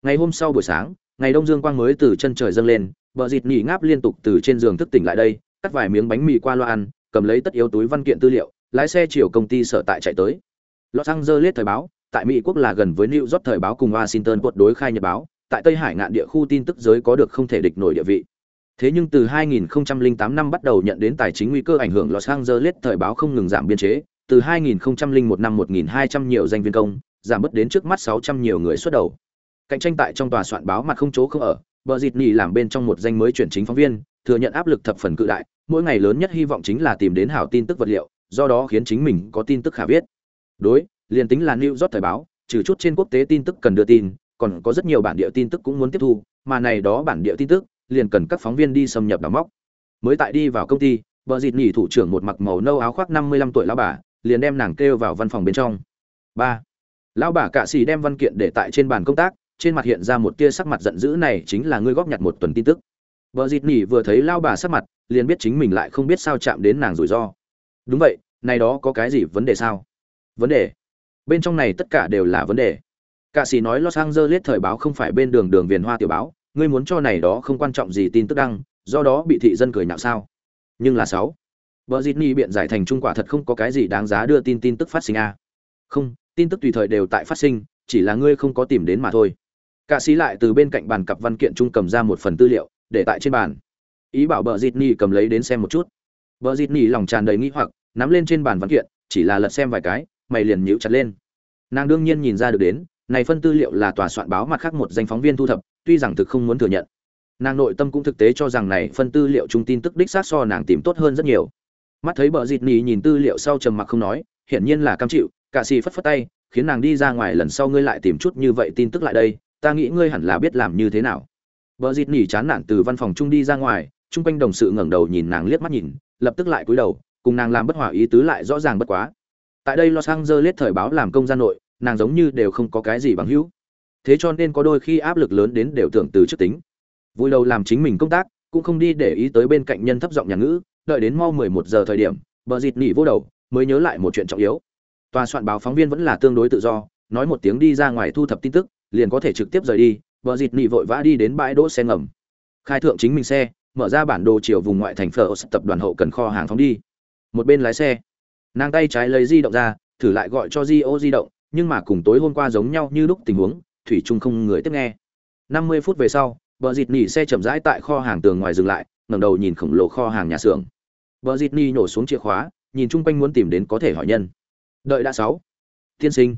Ngày hôm sau buổi sáng ngày đông dương quang mới từ chân trời dâng lên bờ dịt nỉ ngáp liên tục từ trên giường thức tỉnh lại đây, cắt vài miếng bánh mì qua loa ăn, cầm lấy tất yếu túi văn kiện tư liệu, lái xe chiều công ty sở tại chạy tới. Los angeles thời báo, tại mỹ quốc là gần với new york thời báo cùng washington quật đối khai nhật báo, tại tây hải ngạn địa khu tin tức giới có được không thể địch nổi địa vị. Thế nhưng từ 2008 năm bắt đầu nhận đến tài chính nguy cơ ảnh hưởng, los angeles thời báo không ngừng giảm biên chế, từ 2001 năm 1.200 nhiều danh viên công, giảm bớt đến trước mắt 600 nhiều người xuất đầu. Cạnh tranh tại trong tòa soạn báo mặt không chỗ không ở bờ dịt nhì làm bên trong một danh mới chuyển chính phóng viên, thừa nhận áp lực thập phần cự đại, mỗi ngày lớn nhất hy vọng chính là tìm đến hảo tin tức vật liệu, do đó khiến chính mình có tin tức khả viết. Đối, liền tính là new york thời báo, trừ chút trên quốc tế tin tức cần đưa tin, còn có rất nhiều bản địa tin tức cũng muốn tiếp thu, mà này đó bản địa tin tức, liền cần các phóng viên đi xâm nhập đào móc. Mới tại đi vào công ty, bờ dịt nhì thủ trưởng một mặc màu nâu áo khoác năm mươi lăm tuổi lão bà, liền đem nàng kêu vào văn phòng bên trong. Ba, lão bà cạ xì đem văn kiện để tại trên bàn công tác trên mặt hiện ra một tia sắc mặt giận dữ, này chính là ngươi góp nhặt một tuần tin tức. Vợ dịt nỉ vừa thấy lao bà sắc mặt, liền biết chính mình lại không biết sao chạm đến nàng rủi ro. Đúng vậy, này đó có cái gì vấn đề sao? Vấn đề? Bên trong này tất cả đều là vấn đề. Cạ sĩ nói los angeles thời báo không phải bên đường đường viền hoa tiểu báo, ngươi muốn cho này đó không quan trọng gì tin tức đăng, do đó bị thị dân cười nhạo sao? Nhưng là sáu. Vợ dịt nỉ biện giải thành trung quả thật không có cái gì đáng giá đưa tin tin tức phát sinh a. À. không, tin tức tùy thời đều tại phát sinh, chỉ là ngươi không có tìm đến mà thôi. Cả sĩ lại từ bên cạnh bàn cặp văn kiện trung cầm ra một phần tư liệu, để tại trên bàn. Ý bảo bợ dịt Nỉ cầm lấy đến xem một chút. Bợ dịt Nỉ lòng tràn đầy nghi hoặc, nắm lên trên bàn văn kiện, chỉ là lật xem vài cái, mày liền nhíu chặt lên. Nàng đương nhiên nhìn ra được đến, này phân tư liệu là tòa soạn báo mặt khác một danh phóng viên thu thập, tuy rằng thực không muốn thừa nhận. Nàng nội tâm cũng thực tế cho rằng này phân tư liệu trung tin tức đích xác so nàng tìm tốt hơn rất nhiều. Mắt thấy bợ dịt nỉ nhìn tư liệu sau trầm mặc không nói, hiển nhiên là cam chịu, cả sĩ phất phất tay, khiến nàng đi ra ngoài lần sau ngươi lại tìm chút như vậy tin tức lại đây ta nghĩ ngươi hẳn là biết làm như thế nào. Bờ dịt nỉ chán nản từ văn phòng trung đi ra ngoài, chung quanh đồng sự ngẩng đầu nhìn nàng liếc mắt nhìn, lập tức lại cúi đầu, cùng nàng làm bất hòa ý tứ lại rõ ràng bất quá. Tại đây los angeles thời báo làm công gia nội, nàng giống như đều không có cái gì bằng hữu. Thế cho nên có đôi khi áp lực lớn đến đều tưởng từ trước tính. Vui đầu làm chính mình công tác, cũng không đi để ý tới bên cạnh nhân thấp giọng nhà ngữ, đợi đến mau mười một giờ thời điểm, bờ dịt nỉ vô đầu, mới nhớ lại một chuyện trọng yếu. Tòa soạn báo phóng viên vẫn là tương đối tự do, nói một tiếng đi ra ngoài thu thập tin tức liền có thể trực tiếp rời đi, bờ dịt nỉ vội vã đi đến bãi đỗ xe ngầm. Khai thượng chính mình xe, mở ra bản đồ chiều vùng ngoại thành phở tập đoàn hậu cần kho hàng phóng đi. Một bên lái xe, nàng tay trái lấy di động ra, thử lại gọi cho di ô di động, nhưng mà cùng tối hôm qua giống nhau như lúc tình huống, thủy trung không người tiếp nghe. Năm mươi phút về sau, bờ dịt nỉ xe chậm rãi tại kho hàng tường ngoài dừng lại, ngẩng đầu nhìn khổng lồ kho hàng nhà xưởng. Bờ dịt nỉ nhổ xuống chìa khóa, nhìn chung quanh muốn tìm đến có thể hỏi nhân. Đợi đã sáu. Tiên sinh.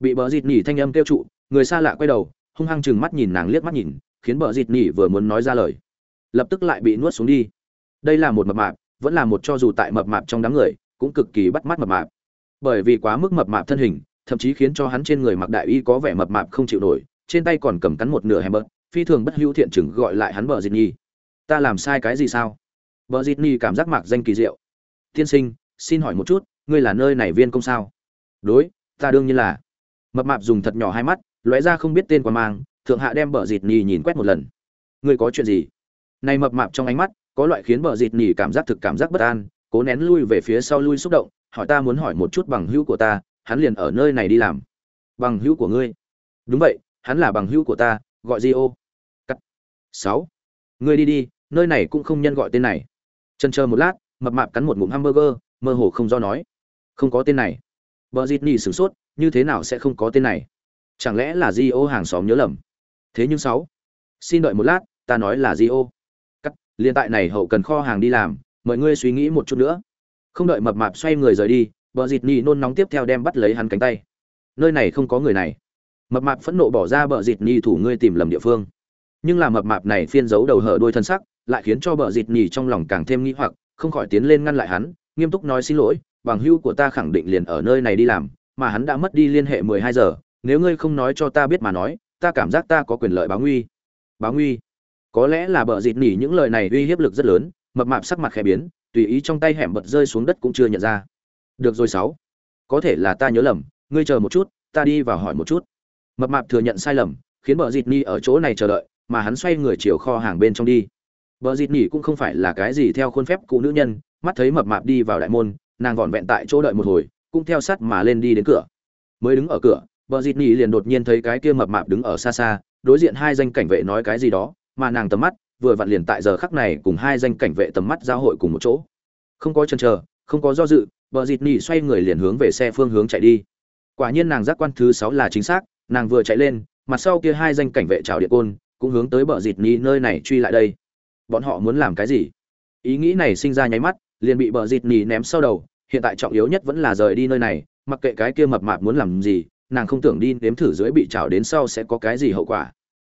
Bị bờ dịt nỉ thanh âm kêu trụ người xa lạ quay đầu, hung hăng chừng mắt nhìn nàng liếc mắt nhìn, khiến bờ dịt nỉ vừa muốn nói ra lời. Lập tức lại bị nuốt xuống đi. Đây là một mập mạp, vẫn là một cho dù tại mập mạp trong đám người, cũng cực kỳ bắt mắt mập mạp. Bởi vì quá mức mập mạp thân hình, thậm chí khiến cho hắn trên người mặc đại y có vẻ mập mạp không chịu nổi, trên tay còn cầm cắn một nửa hèm bớt phi thường bất hữu thiện chừng gọi lại hắn bờ dịt nhi ta làm sai cái gì sao? Bờ dịt nhi cảm giác mạc danh kỳ diệu. Tiên sinh, xin hỏi một chút, ngươi là nơi này viên công sao? Đối, ta đương nhiên là. Mập mạp dùng thật nhỏ hai mắt lóe ra không biết tên qua mang, thượng hạ đem bờ dịt nhì nhìn quét một lần. Ngươi có chuyện gì? Này mập mạp trong ánh mắt, có loại khiến bờ dịt nhì cảm giác thực cảm giác bất an, cố nén lui về phía sau lui xúc động, hỏi ta muốn hỏi một chút bằng hữu của ta, hắn liền ở nơi này đi làm. Bằng hữu của ngươi? Đúng vậy, hắn là bằng hữu của ta, gọi di ô? Cắt. Sáu. Ngươi đi đi, nơi này cũng không nhân gọi tên này. Chân chờ một lát, mập mạp cắn một ngụm hamburger, mơ hồ không do nói. Không có tên này. Vợ dịt nỉ sửng sốt, như thế nào sẽ không có tên này? Chẳng lẽ là di ô hàng xóm nhớ lầm? Thế nhưng sáu, xin đợi một lát, ta nói là di ô cắt liên tại này hậu cần kho hàng đi làm, mời ngươi suy nghĩ một chút nữa. Không đợi mập mạp xoay người rời đi vợ dịt nhì nôn nóng tiếp theo đem bắt lấy hắn cánh tay. Nơi này không có người này. Mập mạp phẫn nộ bỏ ra bờ dịt nhì thủ ngươi tìm lầm địa phương. Nhưng là mập mạp này phiên giấu đầu hở đuôi thân sắc, lại khiến cho bờ dịt nhì trong lòng càng thêm nghi hoặc, không khỏi tiến lên ngăn lại hắn, nghiêm túc nói xin lỗi, bằng hữu của ta khẳng định liền ở nơi này đi làm, mà hắn đã mất đi liên hệ mười hai giờ nếu ngươi không nói cho ta biết mà nói, ta cảm giác ta có quyền lợi báo nguy. Báo nguy? Có lẽ là bợ dịt nỉ những lời này uy hiếp lực rất lớn, mập mạp sắc mặt khẽ biến, tùy ý trong tay hẻm bật rơi xuống đất cũng chưa nhận ra. Được rồi sáu. Có thể là ta nhớ lầm, ngươi chờ một chút, ta đi vào hỏi một chút. Mập mạp thừa nhận sai lầm, khiến bợ dịt nỉ ở chỗ này chờ đợi, mà hắn xoay người chiều kho hàng bên trong đi. Bợ dịt nỉ cũng không phải là cái gì theo khuôn phép cụ nữ nhân, mắt thấy mập mạp đi vào đại môn, nàng vỏn vẹn tại chỗ đợi một hồi, cũng theo sát mà lên đi đến cửa. Mới đứng ở cửa bờ dịt nỉ liền đột nhiên thấy cái kia mập mạp đứng ở xa xa, đối diện hai danh cảnh vệ nói cái gì đó, mà nàng tầm mắt vừa vặn liền tại giờ khắc này cùng hai danh cảnh vệ tầm mắt giao hội cùng một chỗ. Không có chần chờ, không có do dự, bờ dịt nỉ xoay người liền hướng về xe phương hướng chạy đi. Quả nhiên nàng giác quan thứ sáu là chính xác, nàng vừa chạy lên mặt sau kia hai danh cảnh vệ chào điện côn, cũng hướng tới bờ dịt nỉ nơi này truy lại đây. Bọn họ muốn làm cái gì? Ý nghĩ này sinh ra nháy mắt, liền bị bờ dịt nỉ ném sau đầu, hiện tại trọng yếu nhất vẫn là rời đi nơi này, mặc kệ cái kia mập mạp muốn làm gì nàng không tưởng đi nếm thử dưới bị chảo đến sau sẽ có cái gì hậu quả.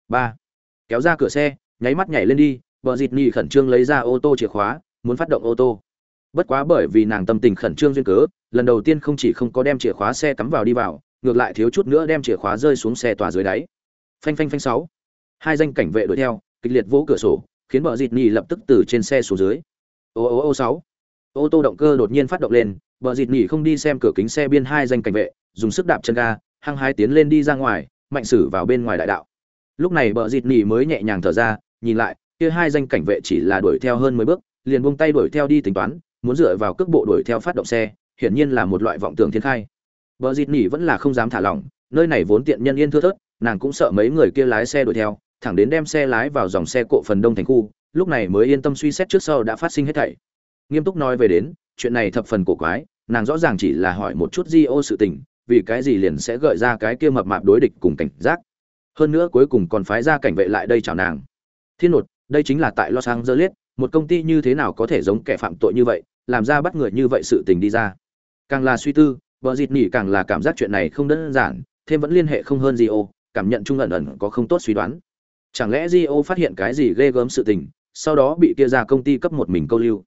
Ba, kéo ra cửa xe, nháy mắt nhảy lên đi, vợ dịt nhì khẩn trương lấy ra ô tô chìa khóa, muốn phát động ô tô. Bất quá bởi vì nàng tâm tình khẩn trương duyên cớ, lần đầu tiên không chỉ không có đem chìa khóa xe cắm vào đi vào, ngược lại thiếu chút nữa đem chìa khóa rơi xuống xe tòa dưới đáy. Phanh phanh phanh sáu, hai danh cảnh vệ đuổi theo, kịch liệt vỗ cửa sổ, khiến vợ dịt nhì lập tức từ trên xe xuống dưới. Ô ô ô sáu, ô tô động cơ đột nhiên phát động lên, vợ dịt nhì không đi xem cửa kính xe biên hai danh cảnh vệ dùng sức đạp chân ga, hăng hai tiến lên đi ra ngoài, mạnh sử vào bên ngoài đại đạo. Lúc này bờ dịt nỉ mới nhẹ nhàng thở ra, nhìn lại, kia hai danh cảnh vệ chỉ là đuổi theo hơn mười bước, liền buông tay đuổi theo đi tính toán, muốn dựa vào cước bộ đuổi theo phát động xe, hiển nhiên là một loại vọng tưởng thiên khai. Bờ dịt nỉ vẫn là không dám thả lỏng, nơi này vốn tiện nhân yên thưa thớt, nàng cũng sợ mấy người kia lái xe đuổi theo, thẳng đến đem xe lái vào dòng xe cộ phần đông thành khu, lúc này mới yên tâm suy xét trước sau đã phát sinh hết thảy. Nghiêm túc nói về đến, chuyện này thập phần cổ quái, nàng rõ ràng chỉ là hỏi một chút di ô sự tình vì cái gì liền sẽ gợi ra cái kia mập mạp đối địch cùng cảnh giác. Hơn nữa cuối cùng còn phái ra cảnh vệ lại đây chào nàng. Thiên nột, đây chính là tại los angeles, một công ty như thế nào có thể giống kẻ phạm tội như vậy, làm ra bắt người như vậy sự tình đi ra. Càng là suy tư vợ dịt nỉ càng là cảm giác chuyện này không đơn giản, thêm vẫn liên hệ không hơn gì ô cảm nhận chung ẩn ẩn có không tốt suy đoán. Chẳng lẽ di ô phát hiện cái gì ghê gớm sự tình, sau đó bị kia ra công ty cấp một mình câu lưu?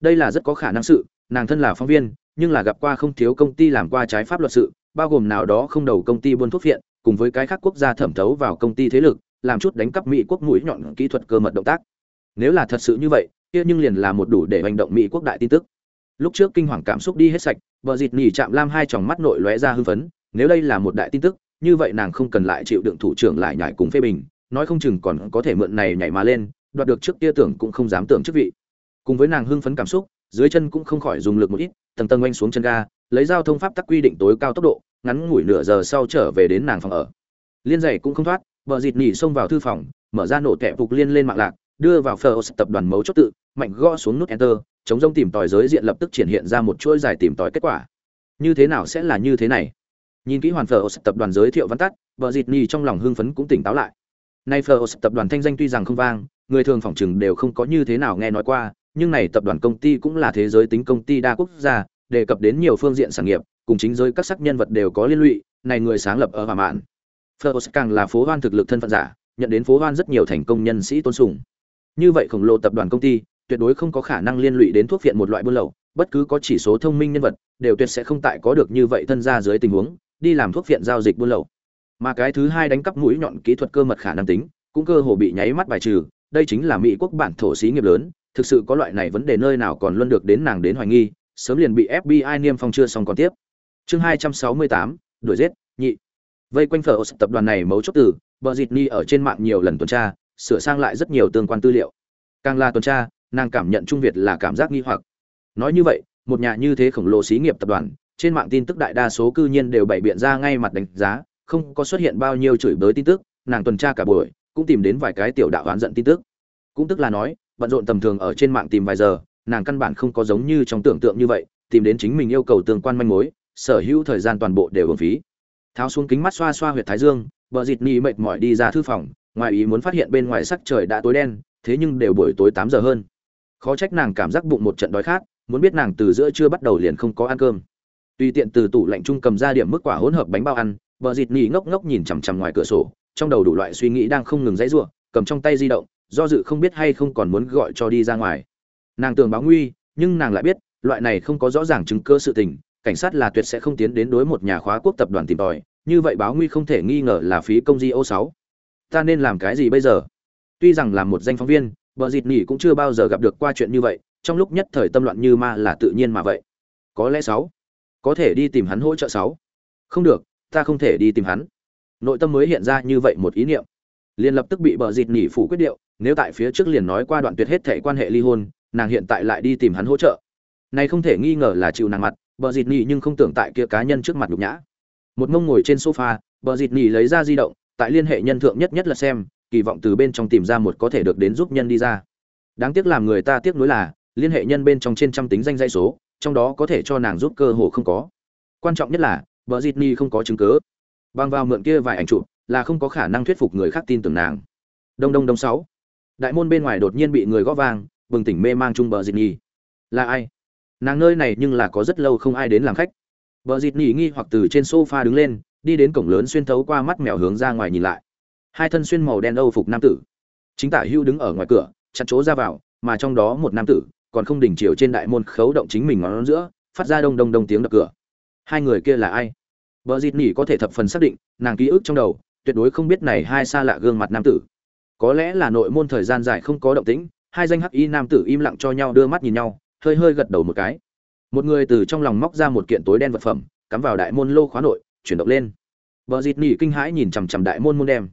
Đây là rất có khả năng sự, nàng thân là phóng viên, nhưng là gặp qua không thiếu công ty làm qua trái pháp luật sự bao gồm nào đó không đầu công ty buôn thuốc viện cùng với cái khác quốc gia thẩm thấu vào công ty thế lực, làm chút đánh cắp mỹ quốc mũi nhọn kỹ thuật cơ mật động tác. Nếu là thật sự như vậy, kia nhưng liền là một đủ để hành động mỹ quốc đại tin tức. Lúc trước kinh hoàng cảm xúc đi hết sạch, vợ dịt nỉ chạm lam hai tròng mắt nội lóe ra hưng phấn, nếu đây là một đại tin tức, như vậy nàng không cần lại chịu đựng thủ trưởng lại nhảy cùng phê bình, nói không chừng còn có thể mượn này nhảy mà lên, đoạt được trước kia tưởng cũng không dám tưởng chức vị. Cùng với nàng hưng phấn cảm xúc, dưới chân cũng không khỏi dùng lực một ít, tầng tầng oanh xuống chân ga lấy giao thông pháp tắc quy định tối cao tốc độ, ngắn ngủi nửa giờ sau trở về đến nàng phòng ở. Liên giày cũng không thoát, vợ dịt nỉ xông vào thư phòng, mở ra nổ tẹp phục liên lên mạng lạc, đưa vào phờ tập đoàn mấu chốt tự, mạnh gõ xuống nút enter, chống rông tìm tòi giới diện lập tức triển hiện ra một chuỗi dài tìm tòi kết quả. Như thế nào sẽ là như thế này? Nhìn kỹ hoàn phờ tập đoàn giới thiệu văn tắt, vợ dịt nỉ trong lòng hưng phấn cũng tỉnh táo lại. Nay phờ tập đoàn thanh danh tuy rằng không vang, người thường phỏng chừng đều không có như thế nào nghe nói qua, nhưng này tập đoàn công ty cũng là thế giới tính công ty đa quốc gia đề cập đến nhiều phương diện sản nghiệp, cùng chính giới các sắc nhân vật đều có liên lụy, này người sáng lập ở hòa mạn. Phlos càng là phố hoan thực lực thân phận giả, nhận đến phố hoan rất nhiều thành công nhân sĩ tôn sùng. Như vậy khổng lồ tập đoàn công ty, tuyệt đối không có khả năng liên lụy đến thuốc viện một loại buôn lậu, bất cứ có chỉ số thông minh nhân vật, đều tuyệt sẽ không tại có được như vậy thân ra dưới tình huống, đi làm thuốc viện giao dịch buôn lậu. Mà cái thứ hai đánh cắp mũi nhọn kỹ thuật cơ mật khả năng tính, cũng cơ hồ bị nháy mắt bài trừ, đây chính là mỹ quốc bản thổ xí nghiệp lớn, thực sự có loại này vấn đề nơi nào còn luôn được đến nàng đến hoài nghi sớm liền bị fbi niêm phong chưa xong còn tiếp. Chương hai trăm sáu mươi tám, đuổi giết, nhị. Vây quanh phở tập đoàn này mấu chốt từ, bờ dịt ni ở trên mạng nhiều lần tuần tra, sửa sang lại rất nhiều tương quan tư liệu. Càng là tuần tra, nàng cảm nhận trung việt là cảm giác nghi hoặc. Nói như vậy, một nhà như thế khổng lồ xí nghiệp tập đoàn, trên mạng tin tức đại đa số cư nhiên đều bày biện ra ngay mặt đánh giá, không có xuất hiện bao nhiêu chửi bới tin tức, nàng tuần tra cả buổi, cũng tìm đến vài cái tiểu đạo oán giận tin tức. Cũng tức là nói, bận rộn tầm thường ở trên mạng tìm vài giờ nàng căn bản không có giống như trong tưởng tượng như vậy, tìm đến chính mình yêu cầu tương quan manh mối, sở hữu thời gian toàn bộ đều hưởng phí. Tháo xuống kính mắt xoa xoa huyệt thái dương, vợ dịt ni mệt mỏi đi ra thư phòng, ngoài ý muốn phát hiện bên ngoài sắc trời đã tối đen, thế nhưng đều buổi tối tám giờ hơn. Khó trách nàng cảm giác bụng một trận đói khát, muốn biết nàng từ giữa trưa bắt đầu liền không có ăn cơm. Tùy tiện từ tủ lạnh trung cầm ra điểm mức quả hỗn hợp bánh bao ăn, vợ dịt ni ngốc ngốc nhìn chằm chằm ngoài cửa sổ, trong đầu đủ loại suy nghĩ đang không ngừng dãy giụa cầm trong tay di động, do dự không biết hay không còn muốn gọi cho đi ra ngoài nàng tưởng báo nguy, nhưng nàng lại biết, loại này không có rõ ràng chứng cơ sự tình, cảnh sát là tuyệt sẽ không tiến đến đối một nhà khóa quốc tập đoàn tìm tòi, như vậy báo nguy không thể nghi ngờ là phí công di ô sáu. Ta nên làm cái gì bây giờ? Tuy rằng là một danh phóng viên vợ dịt nỉ cũng chưa bao giờ gặp được qua chuyện như vậy, trong lúc nhất thời tâm loạn như ma là tự nhiên mà vậy. Có lẽ sáu. Có thể đi tìm hắn hỗ trợ sáu. Không được, ta không thể đi tìm hắn. Nội tâm mới hiện ra như vậy một ý niệm. Liền lập tức bị bờ dịt nỉ phủ quyết điệu, nếu tại phía trước liền nói qua đoạn tuyệt hết thể quan hệ ly hôn nàng hiện tại lại đi tìm hắn hỗ trợ. Này không thể nghi ngờ là chịu nàng mặt, bờ dịt nhì nhưng không tưởng tại kia cá nhân trước mặt nhục nhã. Một mông ngồi trên sofa, bờ dịt nhì lấy ra di động, tại liên hệ nhân thượng nhất nhất là xem, kỳ vọng từ bên trong tìm ra một có thể được đến giúp nhân đi ra. Đáng tiếc làm người ta tiếc nuối là, liên hệ nhân bên trong trên trăm tính danh dây số, trong đó có thể cho nàng giúp cơ hồ không có. Quan trọng nhất là, bờ dịt nỉ không có chứng cứ. Bằng vào mượn kia vài ảnh chụp, là không có khả năng thuyết phục người khác tin tưởng nàng. Đông đông đông sáu. Đại môn bên ngoài đột nhiên bị người gõ vang bừng tỉnh mê mang chung bờ dịt nhì. Là ai? Nàng nơi này nhưng là có rất lâu không ai đến làm khách. Bờ dịt nhì nghi hoặc từ trên sofa đứng lên đi đến cổng lớn xuyên thấu qua mắt mèo hướng ra ngoài nhìn lại. Hai thân xuyên màu đen âu phục nam tử. Chính tả hưu đứng ở ngoài cửa chặt chỗ ra vào mà trong đó một nam tử còn không đỉnh chiều trên đại môn khấu động chính mình ngón giữa phát ra đông đông đông tiếng đập cửa. Hai người kia là ai? Bờ Dịt Nỉ có thể thập phần xác định, nàng ký ức trong đầu, tuyệt đối không biết này hai xa lạ gương mặt nam tử. Có lẽ là nội môn thời gian dài không có động tĩnh, hai danh hắc y nam tử im lặng cho nhau đưa mắt nhìn nhau, hơi hơi gật đầu một cái. Một người từ trong lòng móc ra một kiện tối đen vật phẩm, cắm vào đại môn lô khóa nội, chuyển động lên. Bờ Dịt Nỉ kinh hãi nhìn chằm chằm đại môn môn đem.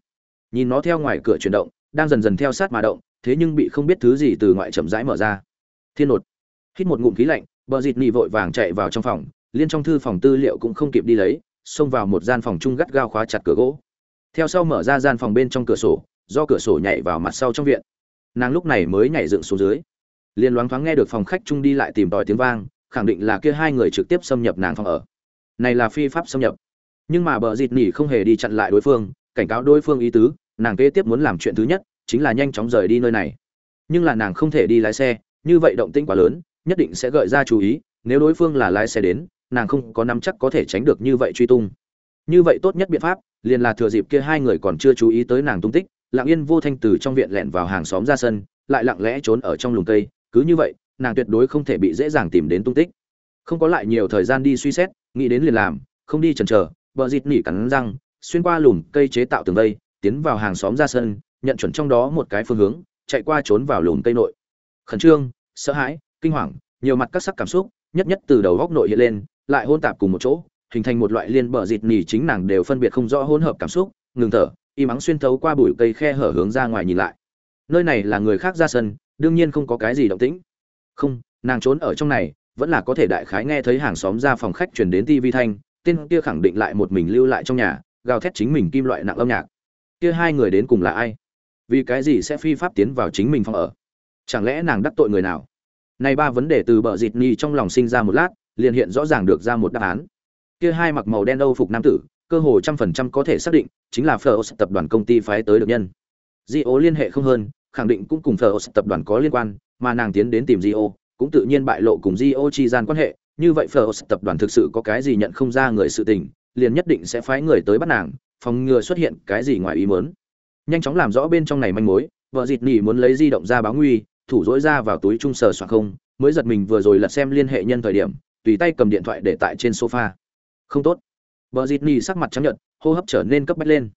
Nhìn nó theo ngoài cửa chuyển động, đang dần dần theo sát mà động, thế nhưng bị không biết thứ gì từ ngoại chậm rãi mở ra. Thiên nột. Hít một ngụm khí lạnh, Bờ Dịt Nỉ vội vàng chạy vào trong phòng, liên trong thư phòng tư liệu cũng không kịp đi lấy, xông vào một gian phòng chung gắt gao khóa chặt cửa gỗ theo sau mở ra gian phòng bên trong cửa sổ do cửa sổ nhảy vào mặt sau trong viện nàng lúc này mới nhảy dựng xuống dưới. Liền loáng thoáng nghe được phòng khách chung đi lại tìm tòi tiếng vang, khẳng định là kia hai người trực tiếp xâm nhập nàng phòng ở. Này là phi pháp xâm nhập. Nhưng mà bờ dịt nỉ không hề đi chặn lại đối phương, cảnh cáo đối phương ý tứ, nàng kế tiếp muốn làm chuyện thứ nhất, chính là nhanh chóng rời đi nơi này. Nhưng là nàng không thể đi lái xe, như vậy động tĩnh quá lớn, nhất định sẽ gợi ra chú ý, nếu đối phương là lái xe đến, nàng không có nắm chắc có thể tránh được như vậy truy tung. Như vậy tốt nhất biện pháp, liền là thừa dịp kia hai người còn chưa chú ý tới nàng tung tích lặng yên vô thanh từ trong viện lẻn vào hàng xóm ra sân, lại lặng lẽ trốn ở trong lùm cây. Cứ như vậy, nàng tuyệt đối không thể bị dễ dàng tìm đến tung tích. Không có lại nhiều thời gian đi suy xét, nghĩ đến liền làm, không đi chần chờ, bờ dịt nỉ cắn răng, xuyên qua lùm cây chế tạo tường vây, tiến vào hàng xóm ra sân, nhận chuẩn trong đó một cái phương hướng, chạy qua trốn vào lùm cây nội. Khẩn trương, sợ hãi, kinh hoàng, nhiều mặt các sắc cảm xúc, nhất nhất từ đầu góc nội hiện lên, lại hôn tạp cùng một chỗ, hình thành một loại liên bờ dịt nỉ chính nàng đều phân biệt không rõ hỗn hợp cảm xúc, ngừng thở y mắng xuyên thấu qua bụi cây khe hở hướng ra ngoài nhìn lại. Nơi này là người khác ra sân, đương nhiên không có cái gì động tĩnh. Không, nàng trốn ở trong này, vẫn là có thể đại khái nghe thấy hàng xóm ra phòng khách chuyển đến tivi thanh, tên kia khẳng định lại một mình lưu lại trong nhà, gào thét chính mình kim loại nặng âm nhạc. Kia hai người đến cùng là ai? Vì cái gì sẽ phi pháp tiến vào chính mình phòng ở? Chẳng lẽ nàng đắc tội người nào? Này ba vấn đề từ bờ dịt ni trong lòng sinh ra một lát, liền hiện rõ ràng được ra một đáp án. Kia hai mặc màu đen âu phục nam tử cơ hồ trăm phần trăm có thể xác định chính là Phlos tập đoàn công ty phái tới được nhân. Dio liên hệ không hơn, khẳng định cũng cùng Phlos tập đoàn có liên quan, mà nàng tiến đến tìm Dio cũng tự nhiên bại lộ cùng Dio chi gian quan hệ. Như vậy Phlos tập đoàn thực sự có cái gì nhận không ra người sự tình, liền nhất định sẽ phái người tới bắt nàng, phòng ngừa xuất hiện cái gì ngoài ý muốn. Nhanh chóng làm rõ bên trong này manh mối, vợ dịt nỉ muốn lấy di động ra báo nguy, thủ rỗi ra vào túi trung sờ soạn không, mới giật mình vừa rồi lật xem liên hệ nhân thời điểm, tùy tay cầm điện thoại để tại trên sofa. Không tốt. Bờ Dịt Nỉ sắc mặt trắng nhợt, hô hấp trở nên cấp bách lên.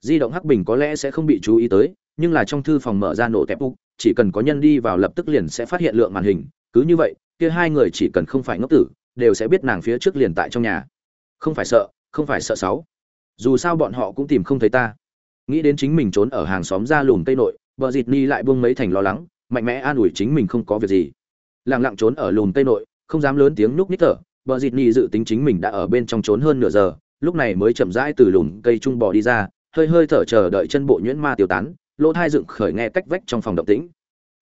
Di động hắc bình có lẽ sẽ không bị chú ý tới, nhưng là trong thư phòng mở ra nổ tẹp ục, chỉ cần có nhân đi vào lập tức liền sẽ phát hiện lượng màn hình, cứ như vậy, kia hai người chỉ cần không phải ngốc tử, đều sẽ biết nàng phía trước liền tại trong nhà. Không phải sợ, không phải sợ sáu. Dù sao bọn họ cũng tìm không thấy ta. Nghĩ đến chính mình trốn ở hàng xóm ra lùm cây nội, Bờ Dịt Nỉ lại buông mấy thành lo lắng, mạnh mẽ an ủi chính mình không có việc gì. Lặng lặng trốn ở lùm cây nội, không dám lớn tiếng núp nít thở, Bờ Dịt Nhị dự tính chính mình đã ở bên trong trốn hơn nửa giờ, lúc này mới chậm rãi từ lùm cây trung bò đi ra, hơi hơi thở chờ đợi chân bộ nhuyễn ma tiêu tán, lỗ thai dựng khởi nghe cách vách trong phòng động tĩnh.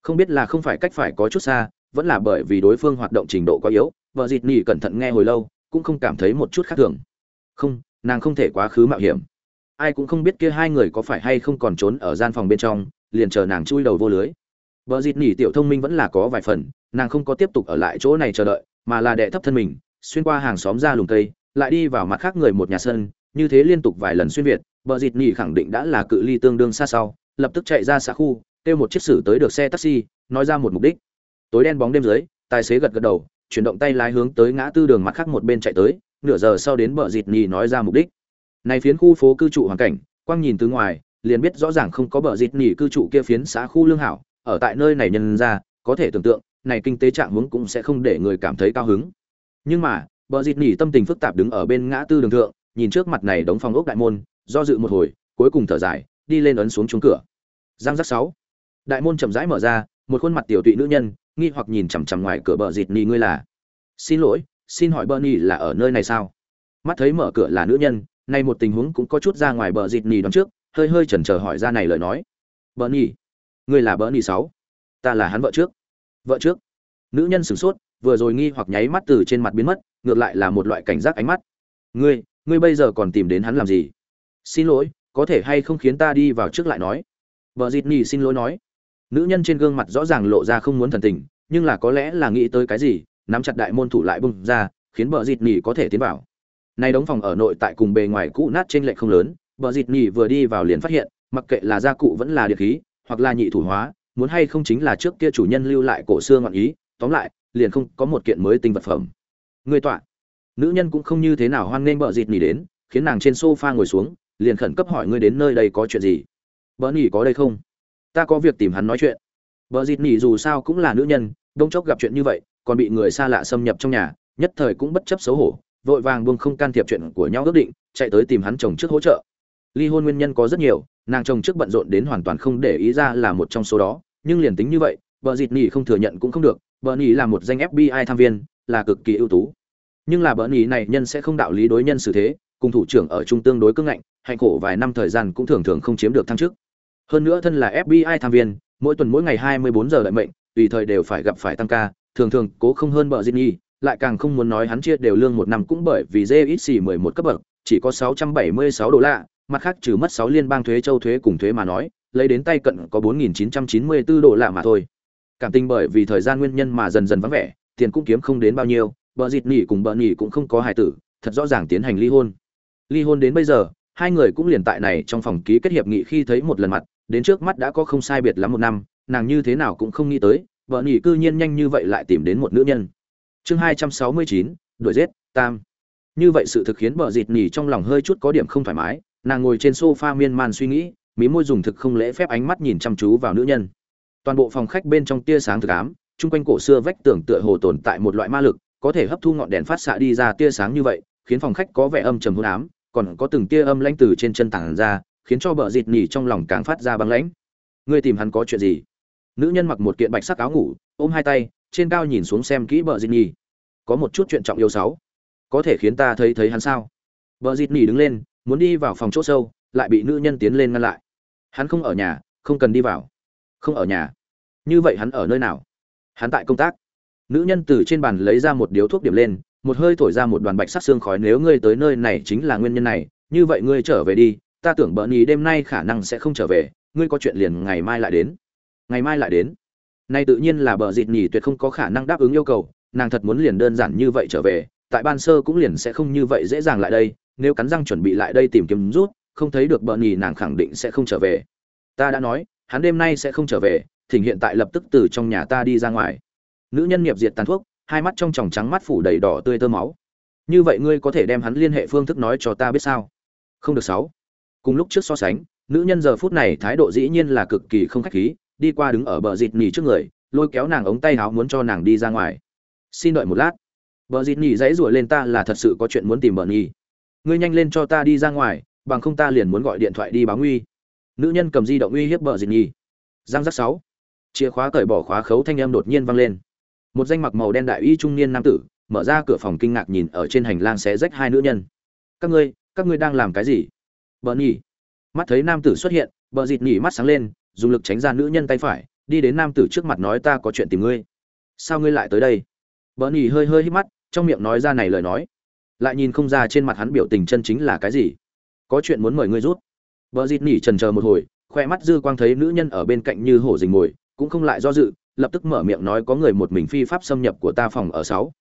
Không biết là không phải cách phải có chút xa, vẫn là bởi vì đối phương hoạt động trình độ quá yếu, vợ Dịt Nhị cẩn thận nghe hồi lâu, cũng không cảm thấy một chút khác thường. Không, nàng không thể quá khứ mạo hiểm. Ai cũng không biết kia hai người có phải hay không còn trốn ở gian phòng bên trong, liền chờ nàng chui đầu vô lưới. vợ Dịt Nhị tiểu thông minh vẫn là có vài phần, nàng không có tiếp tục ở lại chỗ này chờ đợi, mà là đệ thấp thân mình, xuyên qua hàng xóm ra lùm cây, lại đi vào mặt khác người một nhà sân, như thế liên tục vài lần xuyên việt, bờ dịt nhì khẳng định đã là cự ly tương đương xa sau, lập tức chạy ra xã khu, kêu một chiếc sử tới được xe taxi, nói ra một mục đích. Tối đen bóng đêm dưới, tài xế gật gật đầu, chuyển động tay lái hướng tới ngã tư đường mặt khác một bên chạy tới, nửa giờ sau đến bờ dịt nhì nói ra mục đích. Này phiến khu phố cư trụ hoàn cảnh, quang nhìn từ ngoài, liền biết rõ ràng không có bờ dịt nhì cư trụ kia phiến xã khu lương hảo, ở tại nơi này nhân ra, có thể tưởng tượng, này kinh tế trạng huống cũng sẽ không để người cảm thấy cao hứng nhưng mà, bờ dịt nỉ tâm tình phức tạp đứng ở bên ngã tư đường thượng, nhìn trước mặt này đóng phòng ốc đại môn, do dự một hồi, cuối cùng thở dài, đi lên ấn xuống trúng cửa. Giang giác sáu. Đại môn chậm rãi mở ra, một khuôn mặt tiểu tụy nữ nhân, nghi hoặc nhìn chằm chằm ngoài cửa bờ dịt nỉ ngươi là. Xin lỗi, xin hỏi bờ nỉ là ở nơi này sao? Mắt thấy mở cửa là nữ nhân, nay một tình huống cũng có chút ra ngoài bờ dịt nỉ đón trước, hơi hơi chần chờ hỏi ra này lời nói. Bờ nỉ? Ngươi là bờ nỉ sáu? Ta là hắn vợ trước. Vợ trước. Nữ nhân sửng sốt vừa rồi nghi hoặc nháy mắt từ trên mặt biến mất, ngược lại là một loại cảnh giác ánh mắt. Ngươi ngươi bây giờ còn tìm đến hắn làm gì? Xin lỗi, có thể hay không khiến ta đi vào trước lại nói? Vợ dịt nhì xin lỗi nói. Nữ nhân trên gương mặt rõ ràng lộ ra không muốn thần tình, nhưng là có lẽ là nghĩ tới cái gì, nắm chặt đại môn thủ lại bung ra, khiến vợ dịt nhì có thể tiến vào. Nay đóng phòng ở nội tại cùng bề ngoài cũ nát trên lệ không lớn vợ dịt nhì vừa đi vào liền phát hiện, mặc kệ là gia cụ vẫn là địa khí, hoặc là nhị thủ hóa, muốn hay không chính là trước kia chủ nhân lưu lại cổ xưa ngọn ý, tóm lại liền không có một kiện mới tinh vật phẩm. Người tọa. Nữ nhân cũng không như thế nào hoan nghênh bợ dịt nỉ đến, khiến nàng trên sofa ngồi xuống, liền khẩn cấp hỏi ngươi đến nơi đây có chuyện gì. Bợ nỉ có đây không? Ta có việc tìm hắn nói chuyện. Bợ dịt nỉ dù sao cũng là nữ nhân, đông chốc gặp chuyện như vậy, còn bị người xa lạ xâm nhập trong nhà, nhất thời cũng bất chấp xấu hổ, vội vàng buông không can thiệp chuyện của nhau ước định, chạy tới tìm hắn chồng trước hỗ trợ. Ly hôn nguyên nhân có rất nhiều, nàng chồng trước bận rộn đến hoàn toàn không để ý ra là một trong số đó, nhưng liền tính như vậy vợ dịt nỉ không thừa nhận cũng không được vợ nỉ là một danh fbi tham viên là cực kỳ ưu tú nhưng là vợ nỉ này nhân sẽ không đạo lý đối nhân xử thế cùng thủ trưởng ở trung tương đối cưng ngạnh hạnh khổ vài năm thời gian cũng thường thường không chiếm được thăng chức hơn nữa thân là fbi tham viên mỗi tuần mỗi ngày 24 giờ đợi mệnh tùy thời đều phải gặp phải tăng ca thường thường cố không hơn bờ nỉ lại càng không muốn nói hắn chia đều lương một năm cũng bởi vì JXC 11 cấp bậc, chỉ có 676 đô la, mặt khác trừ mất 6 liên bang thuế châu thuế cùng thuế mà nói, lấy đến tay cận có 4994 đô la mà thôi. Cảm tình bởi vì thời gian nguyên nhân mà dần dần vắng vẻ, tiền cũng kiếm không đến bao nhiêu, bờ dịt nỉ cùng bờ nỉ cũng không có hài tử thật rõ ràng tiến hành ly hôn. Ly hôn đến bây giờ hai người cũng liền tại này trong phòng ký kết hiệp nghị khi thấy một lần mặt đến trước mắt đã có không sai biệt lắm một năm nàng như thế nào cũng không nghĩ tới vợ nỉ cư nhiên nhanh như vậy lại tìm đến một nữ nhân. Chương hai trăm sáu mươi chín đuổi giết tam. Như vậy sự thực khiến vợ dịt nỉ trong lòng hơi chút có điểm không thoải mái nàng ngồi trên sofa miên man suy nghĩ mí môi dùng thực không lễ phép ánh mắt nhìn chăm chú vào nữ nhân toàn bộ phòng khách bên trong tia sáng thực ám, chung quanh cổ xưa vách tường tựa hồ tồn tại một loại ma lực, có thể hấp thu ngọn đèn phát xạ đi ra tia sáng như vậy, khiến phòng khách có vẻ âm trầm hôn ám, còn có từng tia âm lãnh từ trên chân tảng ra, khiến cho bờ dịt nhỉ trong lòng càng phát ra băng lãnh. Ngươi tìm hắn có chuyện gì? Nữ nhân mặc một kiện bạch sắc áo ngủ, ôm hai tay, trên cao nhìn xuống xem kỹ bờ dịt nhỉ. Có một chút chuyện trọng yêu sáu. Có thể khiến ta thấy thấy hắn sao? Bờ dịt nhỉ đứng lên, muốn đi vào phòng chỗ sâu, lại bị nữ nhân tiến lên ngăn lại. Hắn không ở nhà, không cần đi vào không ở nhà. Như vậy hắn ở nơi nào? Hắn tại công tác. Nữ nhân từ trên bàn lấy ra một điếu thuốc điểm lên, một hơi thổi ra một đoàn bạch sắc xương khói. Nếu ngươi tới nơi này chính là nguyên nhân này, như vậy ngươi trở về đi. Ta tưởng bợn ý đêm nay khả năng sẽ không trở về. Ngươi có chuyện liền ngày mai lại đến. Ngày mai lại đến. Nay tự nhiên là bờ dịt nhì tuyệt không có khả năng đáp ứng yêu cầu. Nàng thật muốn liền đơn giản như vậy trở về. Tại ban sơ cũng liền sẽ không như vậy dễ dàng lại đây. Nếu cắn răng chuẩn bị lại đây tìm kiếm rút, không thấy được bợn nhì nàng khẳng định sẽ không trở về. Ta đã nói hắn đêm nay sẽ không trở về, thỉnh hiện tại lập tức từ trong nhà ta đi ra ngoài. Nữ nhân nghiệp diệt tàn thuốc, hai mắt trong tròng trắng mắt phủ đầy đỏ tươi tơ máu. Như vậy ngươi có thể đem hắn liên hệ phương thức nói cho ta biết sao? Không được sáu. Cùng lúc trước so sánh, nữ nhân giờ phút này thái độ dĩ nhiên là cực kỳ không khách khí, đi qua đứng ở bờ dịt nhì trước người, lôi kéo nàng ống tay áo muốn cho nàng đi ra ngoài. Xin đợi một lát. Bờ dịt nhì dãy rủa lên ta là thật sự có chuyện muốn tìm bờ nhì. ngươi nhanh lên cho ta đi ra ngoài, bằng không ta liền muốn gọi điện thoại đi báo nguy nữ nhân cầm di động uy hiếp bờ dịt nhi giang giác sáu. Chìa khóa cởi bỏ khóa khấu thanh âm đột nhiên vang lên. Một danh mặc màu đen đại y trung niên nam tử mở ra cửa phòng kinh ngạc nhìn ở trên hành lang xé rách hai nữ nhân. Các ngươi các ngươi đang làm cái gì? Bờ nhỉ mắt thấy nam tử xuất hiện, bờ dịt nhỉ mắt sáng lên, dùng lực tránh ra nữ nhân tay phải, đi đến nam tử trước mặt nói ta có chuyện tìm ngươi. Sao ngươi lại tới đây? Bờ nhỉ hơi hơi hít mắt, trong miệng nói ra này lời nói. Lại nhìn không ra trên mặt hắn biểu tình chân chính là cái gì. Có chuyện muốn mời ngươi rút bờ dịt Nỉ trần chờ một hồi, khoe mắt dư quang thấy nữ nhân ở bên cạnh như hổ dình mồi, cũng không lại do dự, lập tức mở miệng nói có người một mình phi pháp xâm nhập của ta phòng ở sáu.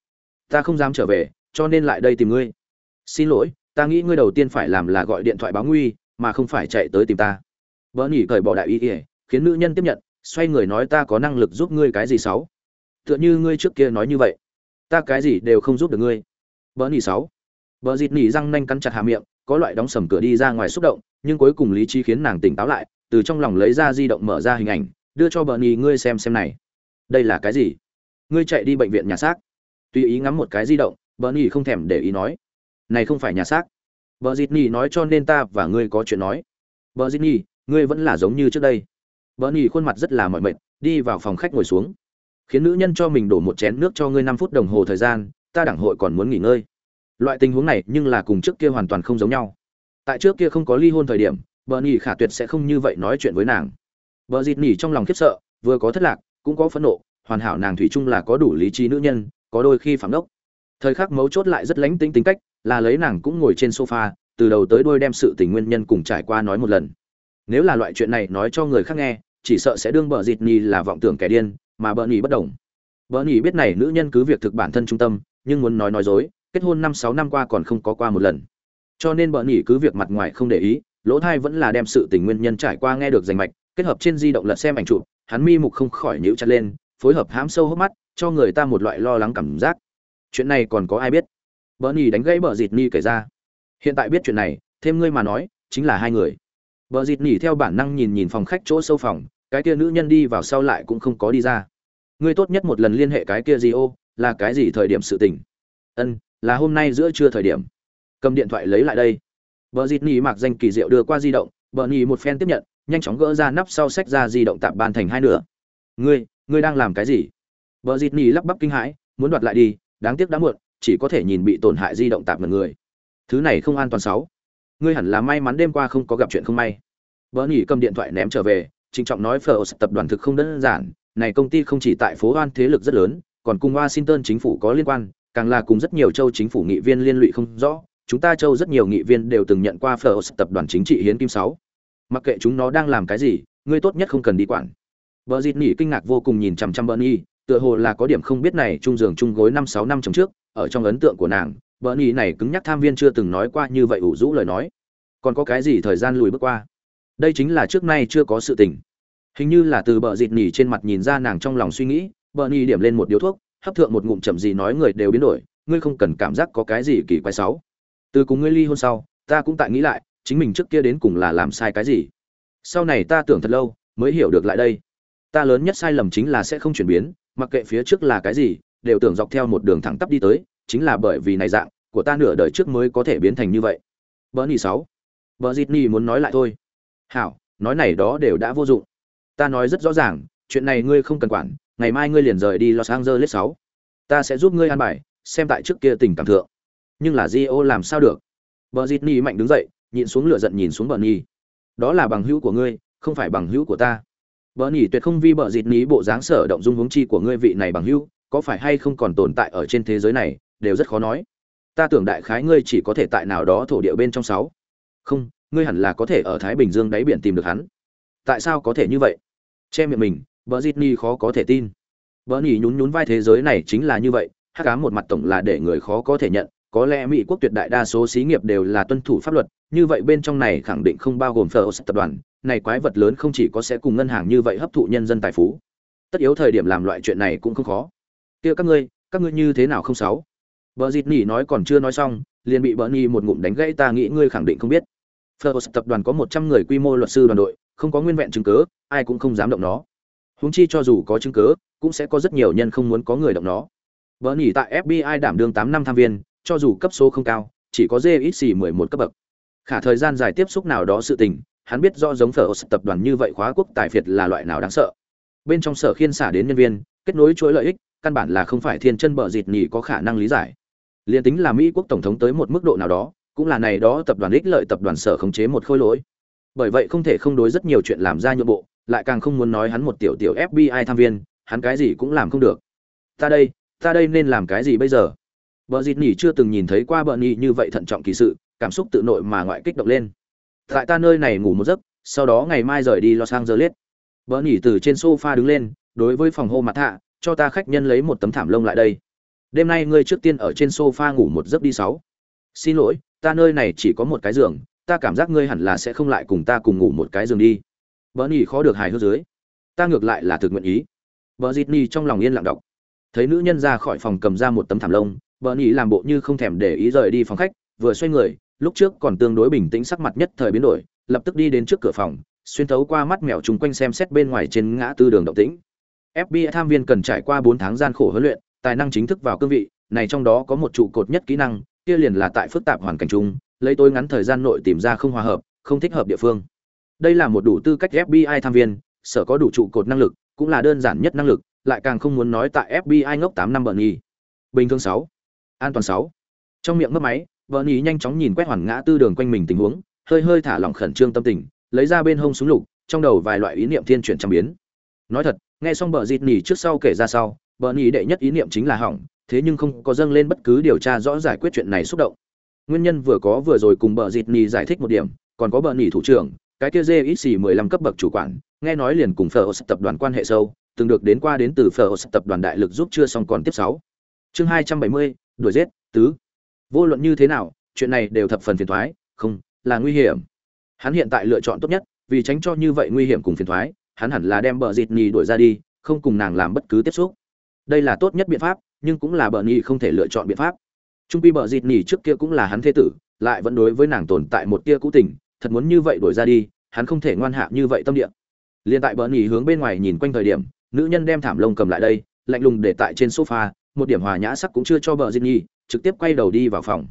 Ta không dám trở về, cho nên lại đây tìm ngươi. Xin lỗi, ta nghĩ ngươi đầu tiên phải làm là gọi điện thoại báo nguy, mà không phải chạy tới tìm ta. Bờ nỉ cởi bỏ đại y khiến nữ nhân tiếp nhận, xoay người nói ta có năng lực giúp ngươi cái gì sáu? Tựa như ngươi trước kia nói như vậy. Ta cái gì đều không giúp được ngươi. Bờ nỉ sáu. Bờ dịt nỉ răng nanh cắn chặt hàm miệng, có loại đóng sầm cửa đi ra ngoài xúc động nhưng cuối cùng lý trí khiến nàng tỉnh táo lại, từ trong lòng lấy ra di động mở ra hình ảnh, đưa cho bờ nỉ ngươi xem xem này. Đây là cái gì? Ngươi chạy đi bệnh viện nhà xác. Tùy ý ngắm một cái di động bờ nỉ không thèm để ý nói. Này không phải nhà xác. Vợ dịt nỉ nói cho nên ta và ngươi có chuyện nói. Vợ dịt nỉ ngươi vẫn là giống như trước đây. Vợ nỉ khuôn mặt rất là mỏi mệt, đi vào phòng khách ngồi xuống. Khiến nữ nhân cho mình đổ một chén nước cho ngươi năm phút đồng hồ thời gian, ta đảng hội còn muốn nghỉ ngơi. Loại tình huống này nhưng là cùng trước kia hoàn toàn không giống nhau tại trước kia không có ly hôn thời điểm, bờ nỉ khả tuyệt sẽ không như vậy nói chuyện với nàng. Bờ dịt nỉ trong lòng khiếp sợ, vừa có thất lạc, cũng có phẫn nộ, hoàn hảo nàng thủy chung là có đủ lý trí nữ nhân, có đôi khi phạm đốc. Thời khắc mấu chốt lại rất lánh tính tính cách, là lấy nàng cũng ngồi trên sofa, từ đầu tới đuôi đem sự tình nguyên nhân cùng trải qua nói một lần. Nếu là loại chuyện này nói cho người khác nghe, chỉ sợ sẽ đương bờ dịt nhì là vọng tưởng kẻ điên, mà bờ nhì bất đồng. Bờ nhì biết này nữ nhân cứ việc thực bản thân trung tâm, nhưng muốn nói nói dối, kết hôn năm sáu năm qua còn không có qua một lần cho nên bờ nhỉ cứ việc mặt ngoài không để ý, lỗ thai vẫn là đem sự tình nguyên nhân trải qua nghe được rành mạch, kết hợp trên di động lật xem ảnh chụp, hắn mi mục không khỏi nhíu chặt lên, phối hợp hám sâu hốc mắt, cho người ta một loại lo lắng cảm giác. Chuyện này còn có ai biết? Bờ nhỉ đánh gãy bờ dịt ni kể ra. Hiện tại biết chuyện này, thêm ngươi mà nói, chính là hai người. Bờ dịt nhỉ theo bản năng nhìn nhìn phòng khách chỗ sâu phòng, cái kia nữ nhân đi vào sau lại cũng không có đi ra. Ngươi tốt nhất một lần liên hệ cái kia gì ô là cái gì thời điểm sự tình? Ân, là hôm nay giữa trưa thời điểm cầm điện thoại lấy lại đây. Vợ dịt nhì mặc danh kỳ diệu đưa qua di động vợ nhì một phen tiếp nhận, nhanh chóng gỡ ra nắp sau sách ra di động tạm ban thành hai nửa. Ngươi ngươi đang làm cái gì? Vợ dịt nhì lắp bắp kinh hãi, muốn đoạt lại đi, đáng tiếc đã muộn, chỉ có thể nhìn bị tổn hại di động tạm ngần người. Thứ này không an toàn sáu. Ngươi hẳn là may mắn đêm qua không có gặp chuyện không may. Vợ nỉ cầm điện thoại ném trở về, trịnh trọng nói phở tập đoàn thực không đơn giản, này công ty không chỉ tại phố oan thế lực rất lớn, còn cùng washington chính phủ có liên quan, càng là cùng rất nhiều châu chính phủ nghị viên liên lụy không rõ chúng ta châu rất nhiều nghị viên đều từng nhận qua phở tập đoàn chính trị hiến kim sáu. Mặc kệ chúng nó đang làm cái gì ngươi tốt nhất không cần đi quản. Vợ dịt nỉ kinh ngạc vô cùng nhìn chằm chằm bờ tựa hồ là có điểm không biết này chung giường chung gối năm sáu năm chồng trước, ở trong ấn tượng của nàng bờ này cứng nhắc tham viên chưa từng nói qua như vậy ủ rũ lời nói. Còn có cái gì thời gian lùi bước qua? Đây chính là trước nay chưa có sự tình. Hình như là từ bờ dịt nỉ trên mặt nhìn ra nàng trong lòng suy nghĩ bờ điểm lên một điếu thuốc, hấp thượng một ngụm chậm gì nói người đều biến đổi, ngươi không cần cảm giác có cái gì kỳ quái sáu từ cùng ngươi ly hôn sau, ta cũng tại nghĩ lại, chính mình trước kia đến cùng là làm sai cái gì. Sau này ta tưởng thật lâu, mới hiểu được lại đây. Ta lớn nhất sai lầm chính là sẽ không chuyển biến, mặc kệ phía trước là cái gì, đều tưởng dọc theo một đường thẳng tắp đi tới, chính là bởi vì này dạng, của ta nửa đời trước mới có thể biến thành như vậy. Vợ nỉ sáu. Vợ dịt nỉ muốn nói lại thôi. Hảo, nói này đó đều đã vô dụng. Ta nói rất rõ ràng, chuyện này ngươi không cần quản, ngày mai ngươi liền rời đi los angeles sáu. Ta sẽ giúp ngươi an bài, xem tại trước kia tình cảm thượng nhưng là di ô làm sao được? Vợ dịt Nhi mạnh đứng dậy, nhịn xuống lửa giận nhìn xuống bờ Nhi. đó là bằng hữu của ngươi, không phải bằng hữu của ta. Bờ Nhi tuyệt không vi bờ dịt Nhi bộ dáng sở động dung hướng chi của ngươi vị này bằng hữu, có phải hay không còn tồn tại ở trên thế giới này, đều rất khó nói. Ta tưởng đại khái ngươi chỉ có thể tại nào đó thổ địa bên trong sáu. Không, ngươi hẳn là có thể ở thái bình dương đáy biển tìm được hắn. Tại sao có thể như vậy? Che miệng mình vợ Nhi khó có thể tin. Vợ Nhi nhún nhún vai thế giới này chính là như vậy hát cá một mặt tổng là để người khó có thể nhận có lẽ mỹ quốc tuyệt đại đa số xí nghiệp đều là tuân thủ pháp luật như vậy bên trong này khẳng định không bao gồm Phở tập đoàn này quái vật lớn không chỉ có sẽ cùng ngân hàng như vậy hấp thụ nhân dân tài phú tất yếu thời điểm làm loại chuyện này cũng không khó kia các ngươi các ngươi như thế nào không sáu vợ dịt nỉ nói còn chưa nói xong, liền bị bờ nhi một ngụm đánh gãy ta nghĩ ngươi khẳng định không biết. phở tập đoàn có 100 người quy mô luật sư đoàn đội, không có nguyên vẹn chứng cứ, ai cũng không dám động nó. Huống chi cho dù có chứng cứ, cũng sẽ có rất nhiều nhân không muốn có người động nó. vợ nỉ tại FBI đảm đương 8 năm tham viên, cho dù cấp số không cao, chỉ có JXC 11 cấp bậc. Khả thời gian dài tiếp xúc nào đó sự tình, hắn biết rõ giống Phở tập đoàn như vậy khóa quốc tài phiệt là loại nào đáng sợ. Bên trong sở khiên xả đến nhân viên, kết nối chuỗi lợi ích, căn bản là không phải thiên chân bợ dịt nhỉ có khả năng lý giải Liên tính là mỹ quốc tổng thống tới một mức độ nào đó cũng là này đó tập đoàn ích lợi tập đoàn sở khống chế một khối lỗi bởi vậy không thể không đối rất nhiều chuyện làm ra nhượng bộ lại càng không muốn nói hắn một tiểu tiểu fbi tham viên hắn cái gì cũng làm không được ta đây ta đây nên làm cái gì bây giờ Bờ dịt nhỉ chưa từng nhìn thấy qua bờ nhỉ như vậy thận trọng kỳ sự, cảm xúc tự nội mà ngoại kích động lên. Tại ta nơi này ngủ một giấc, sau đó ngày mai rời đi Los Angeles. Bờ nhỉ từ trên sofa đứng lên, đối với phòng hô mặt hạ, cho ta khách nhân lấy một tấm thảm lông lại đây. Đêm nay ngươi trước tiên ở trên sofa ngủ một giấc đi sáu. Xin lỗi ta nơi này chỉ có một cái giường ta cảm giác ngươi hẳn là sẽ không lại cùng ta cùng ngủ một cái giường đi. Vợ nỉ khó được hài hước dưới. Ta ngược lại là thực nguyện ý. Vợ dịt nỉ trong lòng yên lặng đọc. Thấy nữ nhân ra khỏi phòng cầm ra một tấm thảm lông vợ nỉ làm bộ như không thèm để ý rời đi phòng khách vừa xoay người lúc trước còn tương đối bình tĩnh sắc mặt nhất thời biến đổi lập tức đi đến trước cửa phòng xuyên thấu qua mắt mèo chung quanh xem xét bên ngoài trên ngã tư đường động tĩnh FBI tham viên cần trải qua 4 tháng gian khổ huấn luyện, tài năng chính thức vào cương vị, này trong đó có một trụ cột nhất kỹ năng, kia liền là tại phức tạp hoàn cảnh chung, lấy tối ngắn thời gian nội tìm ra không hòa hợp, không thích hợp địa phương. Đây là một đủ tư cách FBI tham viên, sở có đủ trụ cột năng lực, cũng là đơn giản nhất năng lực, lại càng không muốn nói tại FBI ngốc 8 năm bận nhì. Bình thường 6, an toàn 6. Trong miệng mấp máy, Bernie nhanh chóng nhìn quét hoàn ngã tư đường quanh mình tình huống, hơi hơi thả lỏng khẩn trương tâm tình, lấy ra bên hông súng lục, trong đầu vài loại ý niệm thiên chuyển trăm biến. Nói thật, nghe xong bờ dịt nỉ trước sau kể ra sau bờ nỉ đệ nhất ý niệm chính là hỏng thế nhưng không có dâng lên bất cứ điều tra rõ giải quyết chuyện này xúc động nguyên nhân vừa có vừa rồi cùng bờ dịt nỉ giải thích một điểm còn có bờ nỉ thủ trưởng cái kia jxc 15 cấp bậc chủ quản nghe nói liền cùng phở tập đoàn quan hệ sâu từng được đến qua đến từ phở tập đoàn đại lực giúp chưa xong còn tiếp sáu chương 270, đuổi giết, tứ. Vô luận như thế nào, chuyện này đều thập phần phiền thoái, không, là nguy hiểm. Hắn hiện tại lựa chọn tốt nhất, vì tránh cho như vậy nguy hiểm cùng phiền thoái, hắn hẳn là đem bờ dịt nhì đuổi ra đi, không cùng nàng làm bất cứ tiếp xúc. Đây là tốt nhất biện pháp, nhưng cũng là bờ nhì không thể lựa chọn biện pháp. Trung quy bờ dịt nhì trước kia cũng là hắn thế tử, lại vẫn đối với nàng tồn tại một tia cũ tình, thật muốn như vậy đuổi ra đi, hắn không thể ngoan hạ như vậy tâm địa. Liền tại bờ nhì hướng bên ngoài nhìn quanh thời điểm, nữ nhân đem thảm lông cầm lại đây, lạnh lùng để tại trên sofa một điểm hòa nhã sắc cũng chưa cho bờ diệt nhì trực tiếp quay đầu đi vào phòng.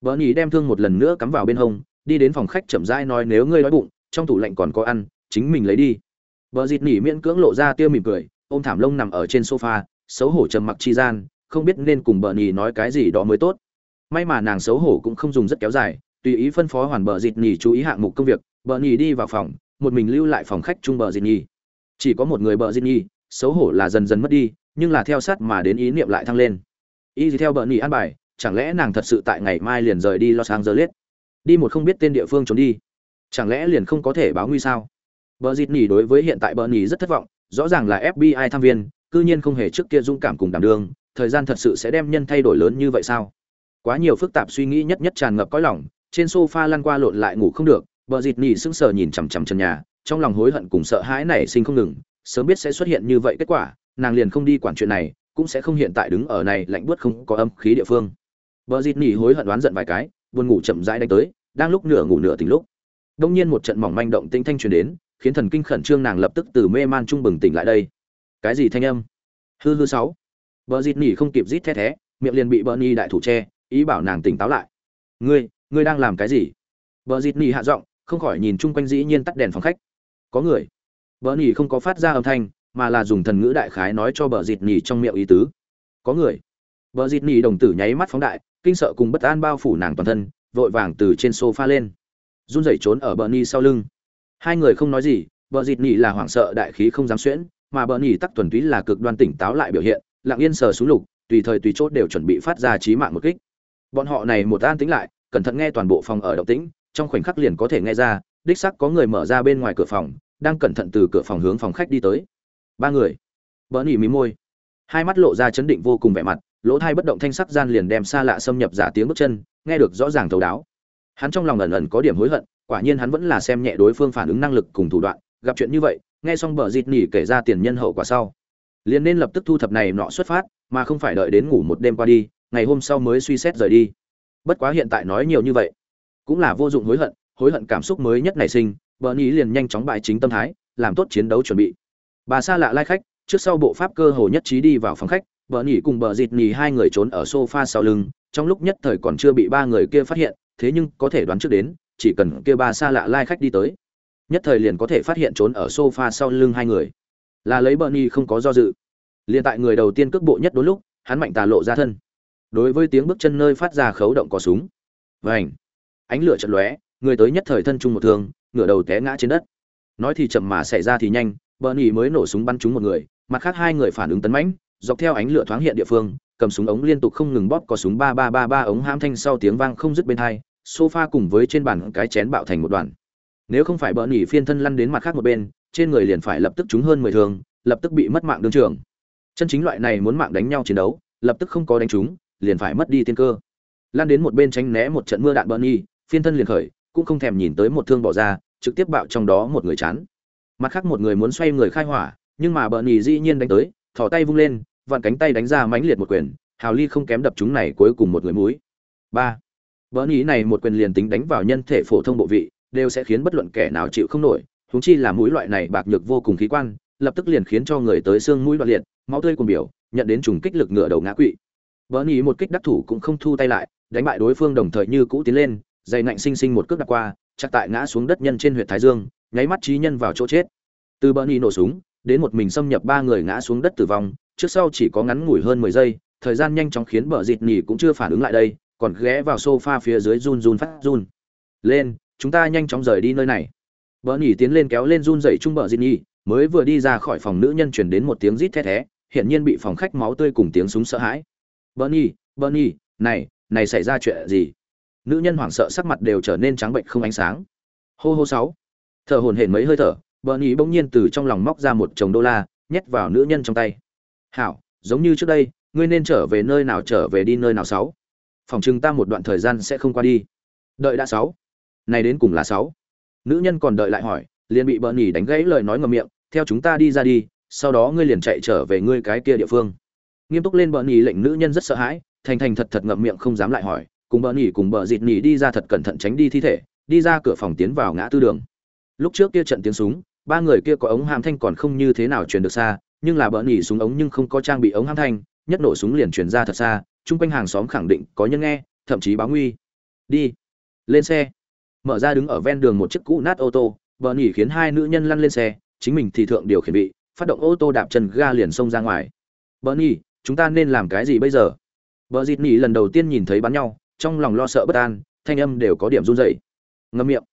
Bờ nhì đem thương một lần nữa cắm vào bên hông đi đến phòng khách chậm rãi nói nếu ngươi đói bụng trong tủ lạnh còn có ăn chính mình lấy đi. Bờ diệt nhi miễn cưỡng lộ ra tiêu mỉm cười, ôm thảm lông nằm ở trên sofa, xấu hổ trầm mặc chi gian, không biết nên cùng bờ nhì nói cái gì đó mới tốt. May mà nàng xấu hổ cũng không dùng rất kéo dài, tùy ý phân phó hoàn bờ dịt nhì chú ý hạng mục công việc, bờ nhì đi vào phòng, một mình lưu lại phòng khách chung bờ dịt nhì, Chỉ có một người bờ dịt nhì, xấu hổ là dần dần mất đi, nhưng là theo sát mà đến ý niệm lại thăng lên. Ý gì theo bờ nỉ an bài, chẳng lẽ nàng thật sự tại ngày mai liền rời đi Los Angeles, đi một không biết tên địa phương trốn đi, chẳng lẽ liền không có thể báo nguy sao? Bờ Dịt nhì đối với hiện tại Bờ nhì rất thất vọng, rõ ràng là FBI tham viên, cư nhiên không hề trước kia dũng cảm cùng đảm đương, thời gian thật sự sẽ đem nhân thay đổi lớn như vậy sao? Quá nhiều phức tạp suy nghĩ nhất nhất tràn ngập cõi lòng, trên sofa lăn qua lộn lại ngủ không được, Bờ Dịt nhì sững sờ nhìn chằm chằm chân nhà, trong lòng hối hận cùng sợ hãi nảy sinh không ngừng, sớm biết sẽ xuất hiện như vậy kết quả, nàng liền không đi quản chuyện này, cũng sẽ không hiện tại đứng ở này lạnh buốt không có âm khí địa phương. vợ Dịt Nỉ hối hận đoán giận vài cái, buồn ngủ chậm rãi đánh tới, đang lúc nửa ngủ nửa tỉnh lúc. Đông nhiên một trận mỏng manh động tinh thanh truyền đến, khiến thần kinh khẩn trương nàng lập tức từ mê man trung bừng tỉnh lại đây. Cái gì thanh âm? Hư hư sáu. Vợ dịt nỉ không kịp rít thét thé miệng liền bị bờ ni đại thủ che ý bảo nàng tỉnh táo lại. Ngươi ngươi đang làm cái gì? Vợ dịt nỉ hạ giọng không khỏi nhìn chung quanh dĩ nhiên tắt đèn phòng khách. Có người. Vợ nỉ không có phát ra âm thanh mà là dùng thần ngữ đại khái nói cho bờ dịt nỉ trong miệng ý tứ. Có người. Bờ dịt nỉ đồng tử nháy mắt phóng đại, kinh sợ cùng bất an bao phủ nàng toàn thân, vội vàng từ trên sofa lên. Run rẩy trốn ở bờ ni sau lưng. Hai người không nói gì, bờ dịt nhị là hoảng sợ đại khí không dám xuyễn, mà bờ nhị tắc thuần túy là cực đoan tỉnh táo lại biểu hiện, lặng yên sờ xuống lục, tùy thời tùy chốt đều chuẩn bị phát ra trí mạng một kích. Bọn họ này một an tính lại, cẩn thận nghe toàn bộ phòng ở động tĩnh, trong khoảnh khắc liền có thể nghe ra, đích sắc có người mở ra bên ngoài cửa phòng, đang cẩn thận từ cửa phòng hướng phòng khách đi tới ba người. Bờ nhị mí môi. Hai mắt lộ ra chấn định vô cùng vẻ mặt, lỗ thai bất động thanh sắc gian liền đem xa lạ xâm nhập giả tiếng bước chân, nghe được rõ ràng thấu đáo. Hắn trong lòng ẩn ẩn có điểm hối hận, quả nhiên hắn vẫn là xem nhẹ đối phương phản ứng năng lực cùng thủ đoạn, gặp chuyện như vậy, nghe xong bờ dịt nỉ kể ra tiền nhân hậu quả sau, liền nên lập tức thu thập này nọ xuất phát, mà không phải đợi đến ngủ một đêm qua đi, ngày hôm sau mới suy xét rời đi. Bất quá hiện tại nói nhiều như vậy, cũng là vô dụng hối hận hối hận cảm xúc mới nhất nảy sinh, bờ ý liền nhanh chóng bại chính tâm thái, làm tốt chiến đấu chuẩn bị bà xa lạ lai khách, trước sau bộ pháp cơ hồ nhất trí đi vào phòng khách, bờ nhỉ cùng bờ dịt nhì hai người trốn ở sofa sau lưng, trong lúc nhất thời còn chưa bị ba người kia phát hiện, thế nhưng có thể đoán trước đến, chỉ cần kia bà xa lạ lai khách đi tới, nhất thời liền có thể phát hiện trốn ở sofa sau lưng hai người. Là lấy bờ nhỉ không có do dự. Liền tại người đầu tiên cước bộ nhất đôi lúc, hắn mạnh tà lộ ra thân. Đối với tiếng bước chân nơi phát ra khấu động cò súng. Vảnh ánh lửa chật lóe, người tới nhất thời thân chung một thương, ngửa đầu té ngã trên đất. Nói thì chậm mà xảy ra thì nhanh bờ nhỉ mới nổ súng bắn trúng một người, mặt khác hai người phản ứng tấn mãnh, dọc theo ánh lửa thoáng hiện địa phương, cầm súng ống liên tục không ngừng bóp có súng ba ba ba ba ống hãm thanh sau tiếng vang không dứt bên hai, sofa cùng với trên bàn cái chén bạo thành một đoàn. Nếu không phải bờ nhỉ phiên thân lăn đến mặt khác một bên, trên người liền phải lập tức trúng hơn mười thương lập tức bị mất mạng đương trường. Chân chính loại này muốn mạng đánh nhau chiến đấu, lập tức không có đánh trúng, liền phải mất đi tiên cơ. Lan đến một bên tránh né một trận mưa đạn bờ nhỉ phiên thân liền khởi, cũng không thèm nhìn tới một thương bỏ ra, trực tiếp bạo trong đó một người chán mặt khác một người muốn xoay người khai hỏa, nhưng mà bờ nhì dĩ nhiên đánh tới thò tay vung lên vặn cánh tay đánh ra mãnh liệt một quyền, hào ly không kém đập chúng này cuối cùng một người mũi. Ba. Bờ nhì này một quyền liền tính đánh vào nhân thể phổ thông bộ vị, đều sẽ khiến bất luận kẻ nào chịu không nổi húng chi là mũi loại này bạc nhược vô cùng khí quan, lập tức liền khiến cho người tới xương mũi đoạn liệt, máu tươi cùng biểu, nhận đến trùng kích lực ngựa đầu ngã quỵ. Bờ nhì một kích đắc thủ cũng không thu tay lại, đánh bại đối phương đồng thời như cũ tiến lên, dày nạnh sinh sinh một cước đặt qua chắc tại ngã xuống đất nhân trên huyệt thái dương nháy mắt trí nhân vào chỗ chết. Từ bờ nhỉ nổ súng, đến một mình xâm nhập ba người ngã xuống đất tử vong, trước sau chỉ có ngắn ngủi hơn mười giây, thời gian nhanh chóng khiến bờ dịt nhỉ cũng chưa phản ứng lại đây, còn ghé vào sofa phía dưới run run phát run. Lên, chúng ta nhanh chóng rời đi nơi này. Bờ nhỉ tiến lên kéo lên run dậy chung bờ dịt nhỉ mới vừa đi ra khỏi phòng nữ nhân truyền đến một tiếng rít thét thé hiện nhiên bị phòng khách máu tươi cùng tiếng súng sợ hãi. Bernie bernie này này xảy ra chuyện gì? Nữ nhân hoảng sợ sắc mặt đều trở nên trắng bệnh không ánh sáng. Hô hô sáu thở hổn hển mấy hơi thở, bernie bỗng nhiên từ trong lòng móc ra một chồng đô la, nhét vào nữ nhân trong tay. Hảo, giống như trước đây, ngươi nên trở về nơi nào trở về đi nơi nào sáu. Phòng chừng ta một đoạn thời gian sẽ không qua đi. Đợi đã sáu. Này đến cùng là sáu. Nữ nhân còn đợi lại hỏi, liền bị bợn nhỉ đánh gãy lời nói ngầm miệng, theo chúng ta đi ra đi, sau đó ngươi liền chạy trở về ngươi cái kia địa phương. Nghiêm túc lên bợn nhỉ lệnh nữ nhân rất sợ hãi, thành thành thật thật ngậm miệng không dám lại hỏi, cùng bợn nhỉ cùng bờ dịt nhỉ đi ra thật cẩn thận tránh đi thi thể, đi ra cửa phòng tiến vào ngã tư đường lúc trước kia trận tiếng súng ba người kia có ống hàm thanh còn không như thế nào truyền được xa nhưng là bỡn nhỉ súng ống nhưng không có trang bị ống hàm thanh nhất nổ súng liền truyền ra thật xa chung quanh hàng xóm khẳng định có nhân nghe thậm chí báo nguy. Đi. Lên xe. Mở ra đứng ở ven đường một chiếc cũ nát ô tô bỡn nhỉ khiến hai nữ nhân lăn lên xe chính mình thì thượng điều khiển bị, phát động ô tô đạp chân ga liền xông ra ngoài. Bỡn nhỉ chúng ta nên làm cái gì bây giờ? Bờ dịt nhỉ lần đầu tiên nhìn thấy bắn nhau trong lòng lo sợ bất an thanh âm đều có điểm run rẩy. Ngâm miệng.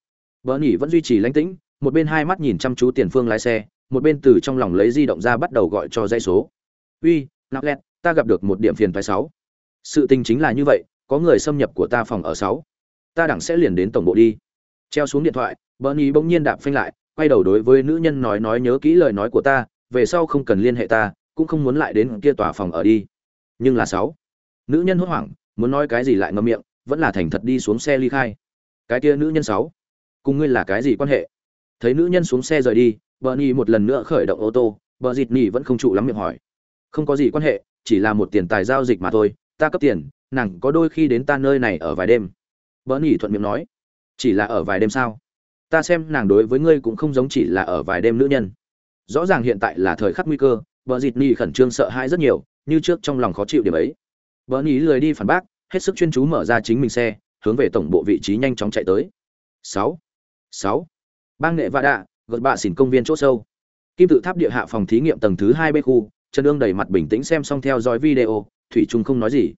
Bỡ nhỉ vẫn duy trì lãnh tĩnh, một bên hai mắt nhìn chăm chú tiền phương lái xe, một bên từ trong lòng lấy di động ra bắt đầu gọi cho dây số. Uy Nạp lẹt, ta gặp được một điểm phiền phải sáu. Sự tình chính là như vậy, có người xâm nhập của ta phòng ở sáu. Ta đẳng sẽ liền đến tổng bộ đi. Treo xuống điện thoại bernie bỗng nhiên đạp phanh lại, quay đầu đối với nữ nhân nói nói nhớ kỹ lời nói của ta, về sau không cần liên hệ ta, cũng không muốn lại đến kia tòa phòng ở đi. Nhưng là sáu. Nữ nhân hốt hoảng, muốn nói cái gì lại ngậm miệng, vẫn là thành thật đi xuống xe ly khai. Cái kia nữ nhân sáu cùng ngươi là cái gì quan hệ? Thấy nữ nhân xuống xe rời đi bờ nhi một lần nữa khởi động ô tô bờ dịt nhi vẫn không trụ lắm miệng hỏi. Không có gì quan hệ, chỉ là một tiền tài giao dịch mà thôi, ta cấp tiền, nàng có đôi khi đến ta nơi này ở vài đêm. Bờ nhi thuận miệng nói. Chỉ là ở vài đêm sao? Ta xem nàng đối với ngươi cũng không giống chỉ là ở vài đêm nữ nhân. Rõ ràng hiện tại là thời khắc nguy cơ bờ dịt nhi khẩn trương sợ hãi rất nhiều, như trước trong lòng khó chịu điểm ấy. Bờ nhi lười đi phản bác, hết sức chuyên chú mở ra chính mình xe, hướng về tổng bộ vị trí nhanh chóng chạy tới. Sáu sáu. Bang nghệ vạ đạ, gợt bạ xỉn công viên chỗ sâu. Kim tự tháp địa hạ phòng thí nghiệm tầng thứ hai b khu, trần ương đầy mặt bình tĩnh xem xong theo dõi video, thủy trung không nói gì.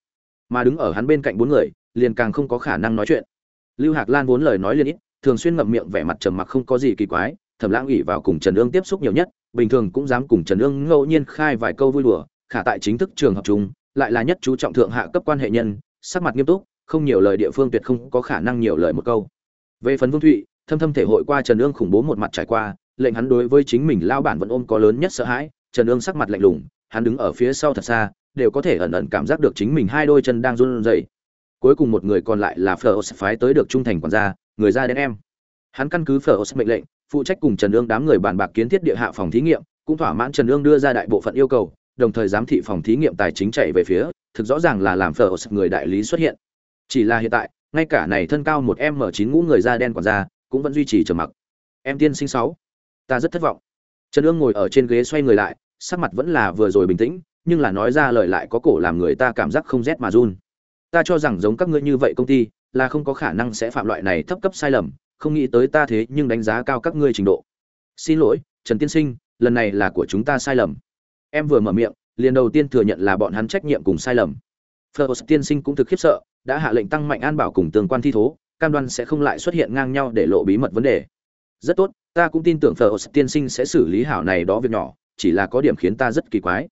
Mà đứng ở hắn bên cạnh bốn người, liền càng không có khả năng nói chuyện. Lưu hạc lan vốn lời nói liên ít, thường xuyên ngậm miệng vẻ mặt trầm mặc không có gì kỳ quái, thẩm lãng ủy vào cùng trần ương tiếp xúc nhiều nhất, bình thường cũng dám cùng trần ương ngẫu nhiên khai vài câu vui đùa, khả tại chính thức trường học chúng lại là nhất chú trọng thượng hạ cấp quan hệ nhân, sắc mặt nghiêm túc, không nhiều lời địa phương tuyệt không có khả năng nhiều lời một câu. Về phần vương thụy thâm thâm thể hội qua trần ương khủng bố một mặt trải qua lệnh hắn đối với chính mình lao bản vẫn ôm có lớn nhất sợ hãi trần ương sắc mặt lạnh lùng hắn đứng ở phía sau thật xa đều có thể ẩn ẩn cảm giác được chính mình hai đôi chân đang run rẩy cuối cùng một người còn lại là Fleur phái tới được trung thành quản gia, người ra đen em. Hắn căn cứ Fleur mệnh lệnh, phụ trách cùng Trần Ương đám người bàn bạc kiến thiết địa hạ phòng thí nghiệm, cũng thỏa mãn Trần Ương đưa ra đại bộ phận yêu cầu, đồng thời giám thị phòng thí nghiệm tài chính chạy về phía thực rõ ràng là làm phở người đại lý xuất hiện chỉ là hiện tại ngay cả này thân cao một m chín ngũ người da đen quản gia cũng vẫn duy trì trầm mặc. Em tiên sinh sáu ta rất thất vọng. Trần ương ngồi ở trên ghế xoay người lại sắc mặt vẫn là vừa rồi bình tĩnh nhưng là nói ra lời lại có cổ làm người ta cảm giác không rét mà run. Ta cho rằng giống các ngươi như vậy công ty là không có khả năng sẽ phạm loại này thấp cấp sai lầm không nghĩ tới ta thế nhưng đánh giá cao các ngươi trình độ. Xin lỗi trần tiên sinh lần này là của chúng ta sai lầm. Em vừa mở miệng liền đầu tiên thừa nhận là bọn hắn trách nhiệm cùng sai lầm. First tiên sinh cũng thực khiếp sợ, đã hạ lệnh tăng mạnh an bảo cùng tương quan thi thố, cam đoan sẽ không lại xuất hiện ngang nhau để lộ bí mật vấn đề. Rất tốt, ta cũng tin tưởng First tiên sinh sẽ xử lý hảo này đó việc nhỏ, chỉ là có điểm khiến ta rất kỳ quái.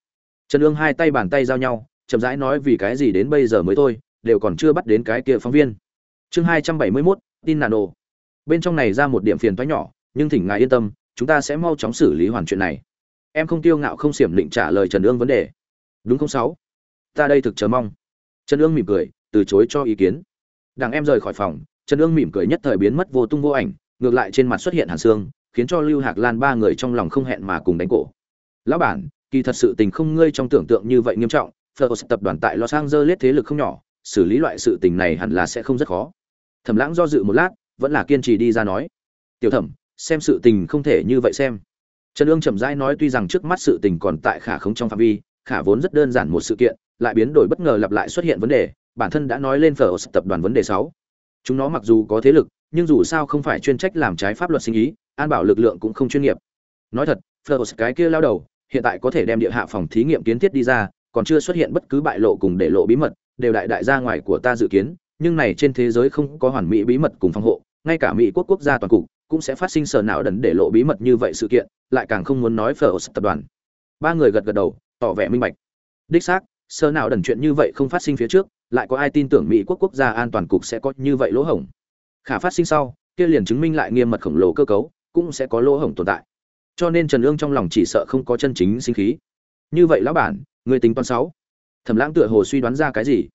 Trần Ương hai tay bàn tay giao nhau, chậm rãi nói vì cái gì đến bây giờ mới thôi, đều còn chưa bắt đến cái kia phóng viên. Chương hai trăm bảy mươi mốt tin nano. Bên trong này ra một điểm phiền toái nhỏ, nhưng thỉnh ngài yên tâm, chúng ta sẽ mau chóng xử lý hoàn chuyện này. Em không tiêu ngạo không xiểm định trả lời Trần Ương vấn đề. Đúng không sáu? Ta đây thực chờ mong. Trần Ương mỉm cười, từ chối cho ý kiến. Đằng em rời khỏi phòng, Trần Ương mỉm cười nhất thời biến mất vô tung vô ảnh, ngược lại trên mặt xuất hiện hàn xương, khiến cho Lưu Hạc Lan ba người trong lòng không hẹn mà cùng đánh cổ. Lão bản, kỳ thật sự tình không ngươi trong tưởng tượng như vậy nghiêm trọng, First tập đoàn tại Los Angeles thế lực không nhỏ, xử lý loại sự tình này hẳn là sẽ không rất khó. Thẩm Lãng do dự một lát, vẫn là kiên trì đi ra nói. "Tiểu Thẩm, xem sự tình không thể như vậy xem." Trần Dương chậm rãi nói tuy rằng trước mắt sự tình còn tại khả không trong phạm vi, khả vốn rất đơn giản một sự kiện, lại biến đổi bất ngờ lặp lại xuất hiện vấn đề, bản thân đã nói lên phở tập đoàn vấn đề sáu. Chúng nó mặc dù có thế lực, nhưng dù sao không phải chuyên trách làm trái pháp luật sinh ý, an bảo lực lượng cũng không chuyên nghiệp. Nói thật, Fleurs cái kia lao đầu, hiện tại có thể đem địa hạ phòng thí nghiệm kiến thiết đi ra, còn chưa xuất hiện bất cứ bại lộ cùng để lộ bí mật, đều đại đại ra ngoài của ta dự kiến, nhưng này trên thế giới không có hoàn mỹ bí mật cùng phòng hộ, ngay cả Mỹ quốc quốc gia toàn cục cũng sẽ phát sinh sở não đần để lộ bí mật như vậy sự kiện, lại càng không muốn nói Fleurs tập đoàn. Ba người gật gật đầu, tỏ vẻ minh bạch. Đích xác, sơ nào đần chuyện như vậy không phát sinh phía trước lại có ai tin tưởng mỹ quốc quốc gia an toàn cục sẽ có như vậy lỗ hổng? Khả phát sinh sau, kia liền chứng minh lại nghiêm mật khổng lồ cơ cấu, cũng sẽ có lỗ hổng tồn tại. Cho nên trần ương trong lòng chỉ sợ không có chân chính sinh khí. Như vậy lão bản, người tính toán sáu. Thẩm lãng tựa hồ suy đoán ra cái gì?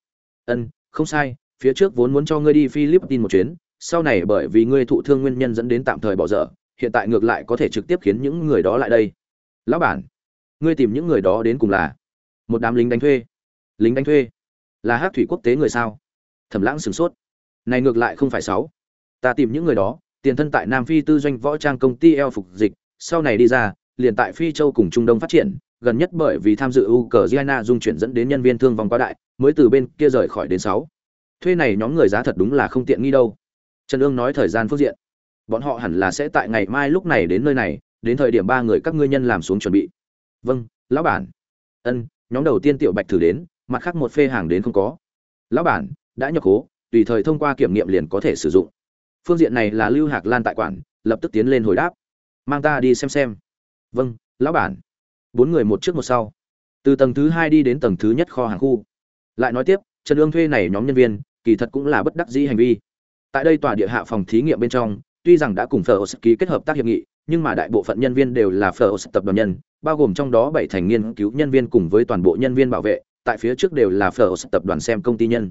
Ân, không sai, phía trước vốn muốn cho ngươi đi philippines một chuyến, sau này bởi vì ngươi thụ thương nguyên nhân dẫn đến tạm thời bỏ dở, hiện tại ngược lại có thể trực tiếp khiến những người đó lại đây. Lão bản, ngươi tìm những người đó đến cùng là một đám lính đánh thuê. Lính đánh thuê? Là hát thủy quốc tế người sao thẩm lãng sửng sốt này ngược lại không phải sáu ta tìm những người đó tiền thân tại nam phi tư doanh võ trang công ty eo phục dịch sau này đi ra liền tại phi châu cùng trung đông phát triển gần nhất bởi vì tham dự Ukraine dung chuyển dẫn đến nhân viên thương vong quá đại, mới từ bên kia rời khỏi đến sáu. Thuê này nhóm người giá thật đúng là không tiện nghi đâu. Trần ương nói thời gian phước diện, bọn họ hẳn là sẽ tại ngày mai lúc này đến nơi này, đến thời điểm ba người các ngươi nhân làm xuống chuẩn bị. Vâng, lão bản ân nhóm đầu tiên tiểu bạch thử đến mặt khác một phê hàng đến không có. Lão bản, đã nhập cố tùy thời thông qua kiểm nghiệm liền có thể sử dụng. Phương diện này là lưu hạc lan tại quản, lập tức tiến lên hồi đáp. Mang ta đi xem xem. Vâng lão bản. Bốn người một trước một sau. Từ tầng thứ hai đi đến tầng thứ nhất kho hàng khu. Lại nói tiếp, trần ương thuê này nhóm nhân viên, kỳ thật cũng là bất đắc dĩ hành vi. Tại đây tòa địa hạ phòng thí nghiệm bên trong, tuy rằng đã cùng phở ký kết hợp tác hiệp nghị, nhưng mà đại bộ phận nhân viên đều là phở tập đoàn nhân, bao gồm trong đó bảy thành nghiên cứu nhân viên cùng với toàn bộ nhân viên bảo vệ tại phía trước đều là phở tập đoàn xem công ty nhân.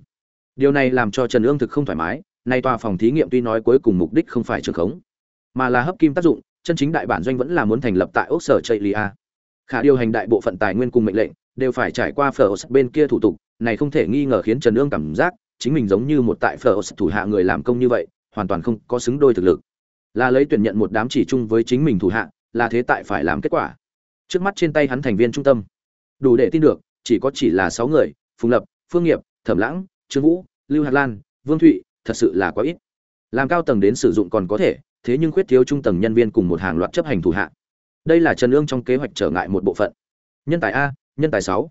Điều này làm cho trần ương thực không thoải mái, nay tòa phòng thí nghiệm tuy nói cuối cùng mục đích không phải trường khống, mà là hấp kim tác dụng, chân chính đại bản doanh vẫn là muốn thành lập tại ốc sở chây lia khả điều hành đại bộ phận tài nguyên cùng mệnh lệnh đều phải trải qua phở bên kia thủ tục, này không thể nghi ngờ khiến trần ương cảm giác chính mình giống như một tại phở thủ hạ người làm công như vậy, hoàn toàn không có xứng đôi thực lực. Là lấy tuyển nhận một đám chỉ chung với chính mình thủ hạ, là thế tại phải làm kết quả. Trước mắt trên tay hắn thành viên trung tâm. Đủ để tin được chỉ có chỉ là sáu người, phùng lập, phương nghiệp, thẩm lãng, trương vũ, lưu hạt lan, vương thụy, thật sự là quá ít. Làm cao tầng đến sử dụng còn có thể, thế nhưng khuyết thiếu trung tầng nhân viên cùng một hàng loạt chấp hành thủ hạ. Đây là trần ương trong kế hoạch trở ngại một bộ phận. Nhân tài a, nhân tài sáu.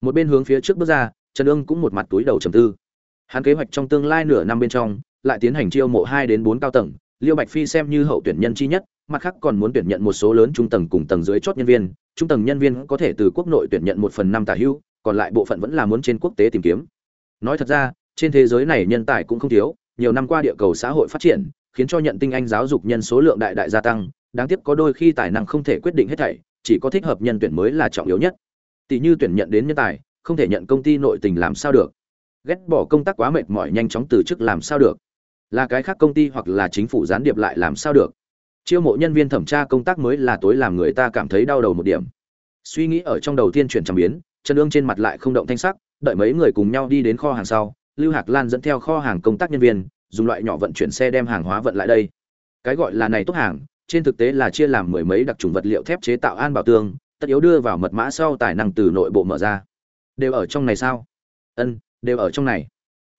Một bên hướng phía trước bước ra, trần ương cũng một mặt túi đầu trầm tư. Hắn kế hoạch trong tương lai nửa năm bên trong, lại tiến hành chiêu mộ hai đến bốn cao tầng, liêu bạch phi xem như hậu tuyển nhân chi nhất mặt khác còn muốn tuyển nhận một số lớn trung tầng cùng tầng dưới chốt nhân viên, trung tầng nhân viên có thể từ quốc nội tuyển nhận một phần năm tả hưu, còn lại bộ phận vẫn là muốn trên quốc tế tìm kiếm. Nói thật ra, trên thế giới này nhân tài cũng không thiếu, nhiều năm qua địa cầu xã hội phát triển, khiến cho nhận tinh anh giáo dục nhân số lượng đại đại gia tăng, đáng tiếc có đôi khi tài năng không thể quyết định hết thảy, chỉ có thích hợp nhân tuyển mới là trọng yếu nhất. Tỷ như tuyển nhận đến nhân tài, không thể nhận công ty nội tình làm sao được. Ghét bỏ công tác quá mệt mỏi nhanh chóng từ chức làm sao được. Là cái khác công ty hoặc là chính phủ gián điệp lại làm sao được chiêu mộ nhân viên thẩm tra công tác mới là tối làm người ta cảm thấy đau đầu một điểm. Suy nghĩ ở trong đầu tiên chuyển trầm biến chân ương trên mặt lại không động thanh sắc, đợi mấy người cùng nhau đi đến kho hàng sau, lưu hạc lan dẫn theo kho hàng công tác nhân viên, dùng loại nhỏ vận chuyển xe đem hàng hóa vận lại đây. Cái gọi là này tốt hàng, trên thực tế là chia làm mười mấy đặc trùng vật liệu thép chế tạo an bảo tương, tất yếu đưa vào mật mã sau tài năng từ nội bộ mở ra. Đều ở trong này sao? Ân, đều ở trong này.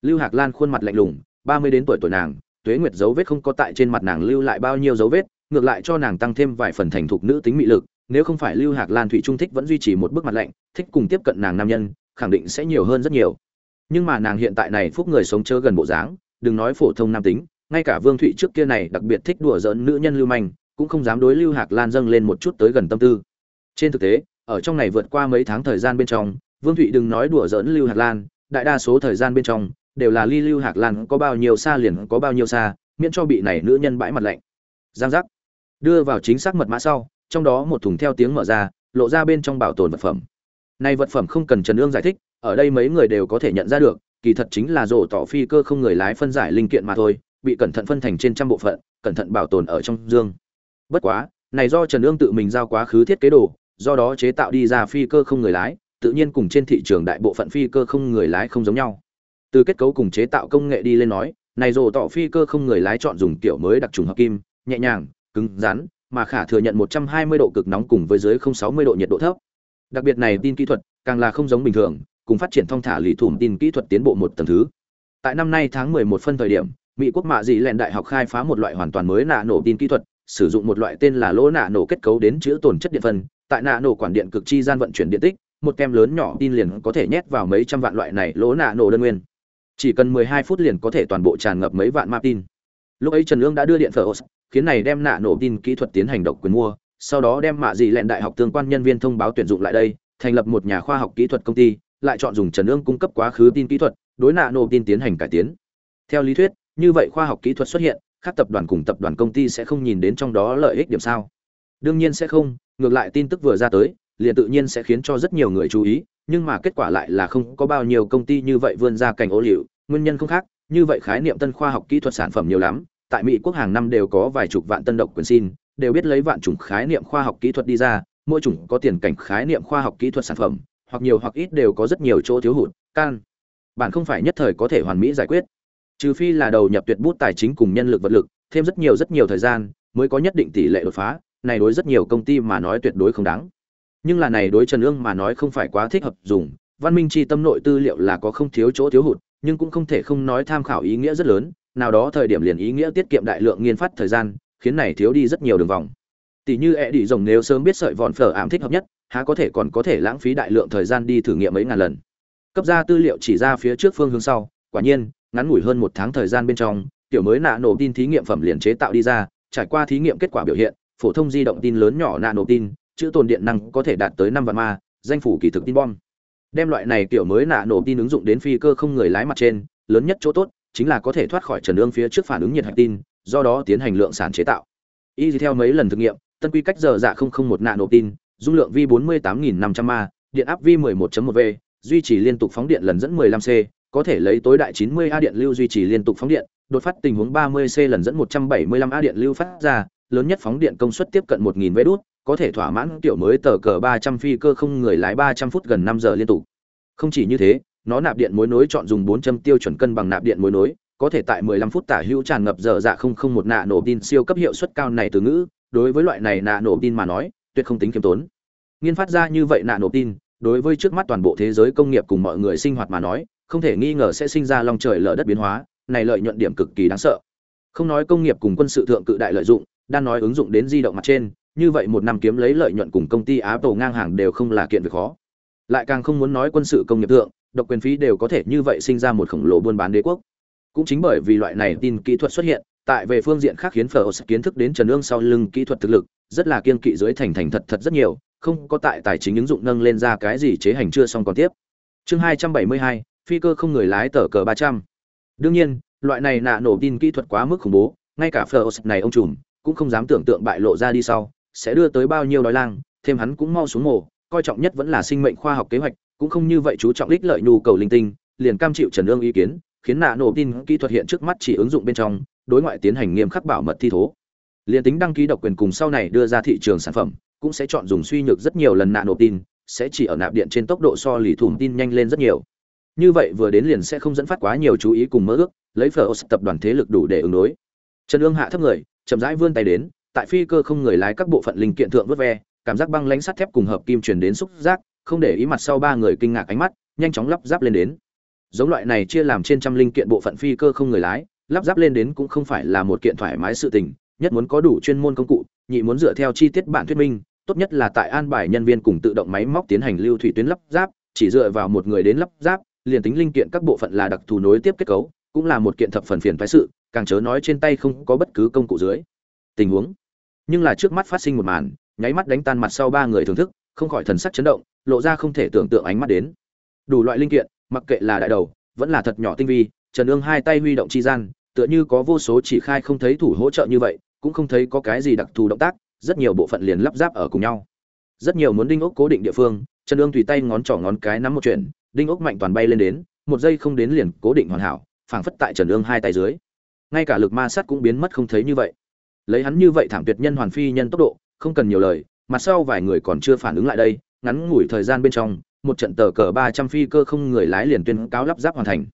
Lưu hạc lan khuôn mặt lạnh lùng, ba mươi đến tuổi tuổi nàng, tuế nguyệt dấu vết không có tại trên mặt nàng lưu lại bao nhiêu dấu vết ngược lại cho nàng tăng thêm vài phần thành thục nữ tính mị lực, nếu không phải lưu hạc lan thủy trung thích vẫn duy trì một bức mặt lạnh, thích cùng tiếp cận nàng nam nhân, khẳng định sẽ nhiều hơn rất nhiều. Nhưng mà nàng hiện tại này phúc người sống chớ gần bộ dáng, đừng nói phổ thông nam tính, ngay cả vương thụy trước kia này đặc biệt thích đùa giỡn nữ nhân lưu manh, cũng không dám đối lưu hạc lan dâng lên một chút tới gần tâm tư. Trên thực tế, ở trong này vượt qua mấy tháng thời gian bên trong, vương thụy đừng nói đùa giỡn lưu hạc lan, đại đa số thời gian bên trong, đều là ly lưu hạc lan có bao nhiêu xa liền có bao nhiêu xa, miễn cho bị này nữ nhân bãi mặt lạnh. Giang giác đưa vào chính xác mật mã sau, trong đó một thùng theo tiếng mở ra, lộ ra bên trong bảo tồn vật phẩm. Này vật phẩm không cần trần ương giải thích, ở đây mấy người đều có thể nhận ra được, kỳ thật chính là rổ tỏ phi cơ không người lái phân giải linh kiện mà thôi, bị cẩn thận phân thành trên trăm bộ phận, cẩn thận bảo tồn ở trong dương. Bất quá, này do trần ương tự mình giao quá khứ thiết kế đồ, do đó chế tạo đi ra phi cơ không người lái, tự nhiên cùng trên thị trường đại bộ phận phi cơ không người lái không giống nhau. Từ kết cấu cùng chế tạo công nghệ đi lên nói, này rổ tỏ phi cơ không người lái chọn dùng kiểu mới đặc trùng hợp kim, nhẹ nhàng cứng rắn, mà khả thừa nhận 120 độ cực nóng cùng với dưới 060 độ nhiệt độ thấp. Đặc biệt này tin kỹ thuật càng là không giống bình thường, cùng phát triển thông thả lý thủm tin kỹ thuật tiến bộ một tầng thứ. Tại năm nay tháng 11 phân thời điểm, mỹ quốc mạ dị lẹn đại học khai phá một loại hoàn toàn mới nạ nổ tin kỹ thuật, sử dụng một loại tên là lỗ nạ nổ kết cấu đến chứa tồn chất điện phân. Tại nạ nổ quản điện cực chi gian vận chuyển điện tích, một kem lớn nhỏ tin liền có thể nhét vào mấy trăm vạn loại này lỗ nạ nổ đơn nguyên. Chỉ cần 12 phút liền có thể toàn bộ tràn ngập mấy vạn ma tin lúc ấy trần ương đã đưa điện phở khiến này đem nạ nổ tin kỹ thuật tiến hành độc quyền mua sau đó đem mạ dị lẹn đại học tương quan nhân viên thông báo tuyển dụng lại đây thành lập một nhà khoa học kỹ thuật công ty lại chọn dùng trần ương cung cấp quá khứ tin kỹ thuật đối nạ nổ tin tiến hành cải tiến. Theo lý thuyết như vậy khoa học kỹ thuật xuất hiện các tập đoàn cùng tập đoàn công ty sẽ không nhìn đến trong đó lợi ích điểm sao? Đương nhiên sẽ không ngược lại tin tức vừa ra tới liền tự nhiên sẽ khiến cho rất nhiều người chú ý nhưng mà kết quả lại là không có bao nhiêu công ty như vậy vươn ra cảnh ô liu, nguyên nhân không khác như vậy khái niệm tân khoa học kỹ thuật sản phẩm nhiều lắm tại mỹ quốc hàng năm đều có vài chục vạn tân độc quyền xin, đều biết lấy vạn chủng khái niệm khoa học kỹ thuật đi ra, mỗi chủng có tiền cảnh khái niệm khoa học kỹ thuật sản phẩm, hoặc nhiều hoặc ít đều có rất nhiều chỗ thiếu hụt, can. Bạn không phải nhất thời có thể hoàn mỹ giải quyết. Trừ phi là đầu nhập tuyệt bút tài chính cùng nhân lực vật lực, thêm rất nhiều rất nhiều thời gian, mới có nhất định tỷ lệ đột phá, này đối rất nhiều công ty mà nói tuyệt đối không đáng. Nhưng là này đối trần ương mà nói không phải quá thích hợp dùng, văn minh chi tâm nội tư liệu là có không thiếu chỗ thiếu hụt, nhưng cũng không thể không nói tham khảo ý nghĩa rất lớn nào đó thời điểm liền ý nghĩa tiết kiệm đại lượng nghiên phát thời gian, khiến này thiếu đi rất nhiều đường vòng. Tỷ như e đi rồng nếu sớm biết sợi vòn phở ảm thích hợp nhất, há có thể còn có thể lãng phí đại lượng thời gian đi thử nghiệm mấy ngàn lần. Cấp ra tư liệu chỉ ra phía trước phương hướng sau, quả nhiên, ngắn ngủi hơn một tháng thời gian bên trong, tiểu mới nạ nổ tin thí nghiệm phẩm liền chế tạo đi ra, trải qua thí nghiệm kết quả biểu hiện, phổ thông di động tin lớn nhỏ nạ nổ tin, chữ tồn điện năng có thể đạt tới năm vạn ma, danh phủ kỳ thực tin bom. Đem loại này tiểu mới nạ nổ tin ứng dụng đến phi cơ không người lái mặt trên, lớn nhất chỗ tốt chính là có thể thoát khỏi trần ương phía trước phản ứng nhiệt hạch tin, do đó tiến hành lượng sản chế tạo. Y theo mấy lần thực nghiệm, tân quy cách giờ dạ không không một nạ nổ tin, dung lượng vi bốn mươi tám nghìn năm trăm a, điện áp vi mười một một v, duy trì liên tục phóng điện lần dẫn 15 c, có thể lấy tối đại 90 a điện lưu duy trì liên tục phóng điện, đột phát tình huống 30 c lần dẫn 175 a điện lưu phát ra, lớn nhất phóng điện công suất tiếp cận một nghìn vé đút, có thể thỏa mãn tiểu mới tờ cờ 300 phi cơ không người lái 300 phút gần năm giờ liên tục. Không chỉ như thế nó nạp điện mối nối chọn dùng 400 tiêu chuẩn cân bằng nạp điện mối nối có thể tại 15 phút tả hữu tràn ngập giờ dạ không không một nạ nổ tin siêu cấp hiệu suất cao này từ ngữ đối với loại này nạ nổ tin mà nói tuyệt không tính kiêm tốn nghiên phát ra như vậy nạ nổ tin đối với trước mắt toàn bộ thế giới công nghiệp cùng mọi người sinh hoạt mà nói không thể nghi ngờ sẽ sinh ra long trời lở đất biến hóa này lợi nhuận điểm cực kỳ đáng sợ không nói công nghiệp cùng quân sự thượng cự đại lợi dụng đang nói ứng dụng đến di động mặt trên như vậy một năm kiếm lấy lợi nhuận cùng công ty Apple ngang hàng đều không là kiện việc khó. Lại càng không muốn nói quân sự công nghiệp thượng, độc quyền phí đều có thể như vậy sinh ra một khổng lồ buôn bán đế quốc. Cũng chính bởi vì loại này tin kỹ thuật xuất hiện, tại về phương diện khác khiến Phở kiến thức đến Trần Ương sau lưng kỹ thuật thực lực, rất là kiên kỵ dưới thành thành thật thật rất nhiều, không có tại tài chính ứng dụng nâng lên ra cái gì chế hành chưa xong còn tiếp. Chương 272, phi cơ không người lái tờ cờ 300. Đương nhiên, loại này nạ nổ tin kỹ thuật quá mức khủng bố, ngay cả Phở này ông trùm cũng không dám tưởng tượng bại lộ ra đi sau, sẽ đưa tới bao nhiêu đói lang, thêm hắn cũng mau xuống mồ, coi trọng nhất vẫn là sinh mệnh khoa học kế hoạch, cũng không như vậy chú trọng ích lợi nhu cầu linh tinh, liền cam chịu Trần Ương ý kiến, khiến nạ nổ tin kỹ thuật hiện trước mắt chỉ ứng dụng bên trong, đối ngoại tiến hành nghiêm khắc bảo mật thi thố. liền tính đăng ký độc quyền cùng sau này đưa ra thị trường sản phẩm, cũng sẽ chọn dùng suy nhược rất nhiều lần nạ nổ tin sẽ chỉ ở nạp điện trên tốc độ so lì thủng tin nhanh lên rất nhiều như vậy vừa đến liền sẽ không dẫn phát quá nhiều chú ý cùng mơ ước lấy phở tập đoàn thế lực đủ để ứng đối trần ương hạ thấp người chậm rãi vươn tay đến tại phi cơ không người lái các bộ phận linh kiện thượng vớt ve cảm giác băng lãnh sắt thép cùng hợp kim truyền đến xúc giác không để ý mặt sau ba người kinh ngạc ánh mắt, nhanh chóng lắp ráp lên đến. Giống loại này chia làm trên trăm linh kiện bộ phận phi cơ không người lái, lắp ráp lên đến cũng không phải là một kiện thoải mái sự tình, nhất muốn có đủ chuyên môn công cụ, nhị muốn dựa theo chi tiết bản thuyết minh, tốt nhất là tại an bài nhân viên cùng tự động máy móc tiến hành lưu thủy tuyến lắp ráp, chỉ dựa vào một người đến lắp ráp, liền tính linh kiện các bộ phận là đặc thù nối tiếp kết cấu, cũng là một kiện thập phần phiền phái sự, càng chớ nói trên tay không có bất cứ công cụ dưới. Tình huống. Nhưng là trước mắt phát sinh một màn, nháy mắt đánh tan mặt sau ba người thưởng thức, không khỏi thần sắc chấn động lộ ra không thể tưởng tượng ánh mắt đến. Đủ loại linh kiện, mặc kệ là đại đầu, vẫn là thật nhỏ tinh vi, trần ương hai tay huy động chi gian, tựa như có vô số chỉ khai không thấy thủ hỗ trợ như vậy, cũng không thấy có cái gì đặc thù động tác, rất nhiều bộ phận liền lắp ráp ở cùng nhau. Rất nhiều muốn đinh ốc cố định địa phương, trần ương tùy tay ngón trỏ ngón cái nắm một chuyện, đinh ốc mạnh toàn bay lên đến, một giây không đến liền cố định hoàn hảo, phảng phất tại trần ương hai tay dưới. Ngay cả lực ma sát cũng biến mất không thấy như vậy. Lấy hắn như vậy thảm tuyệt nhân hoàn phi nhân tốc độ, không cần nhiều lời, mặt sau vài người còn chưa phản ứng lại đây ngắn ngủi thời gian bên trong, một trận tờ cờ ba trăm phi cơ không người lái liền tuyên cáo lắp ráp hoàn thành.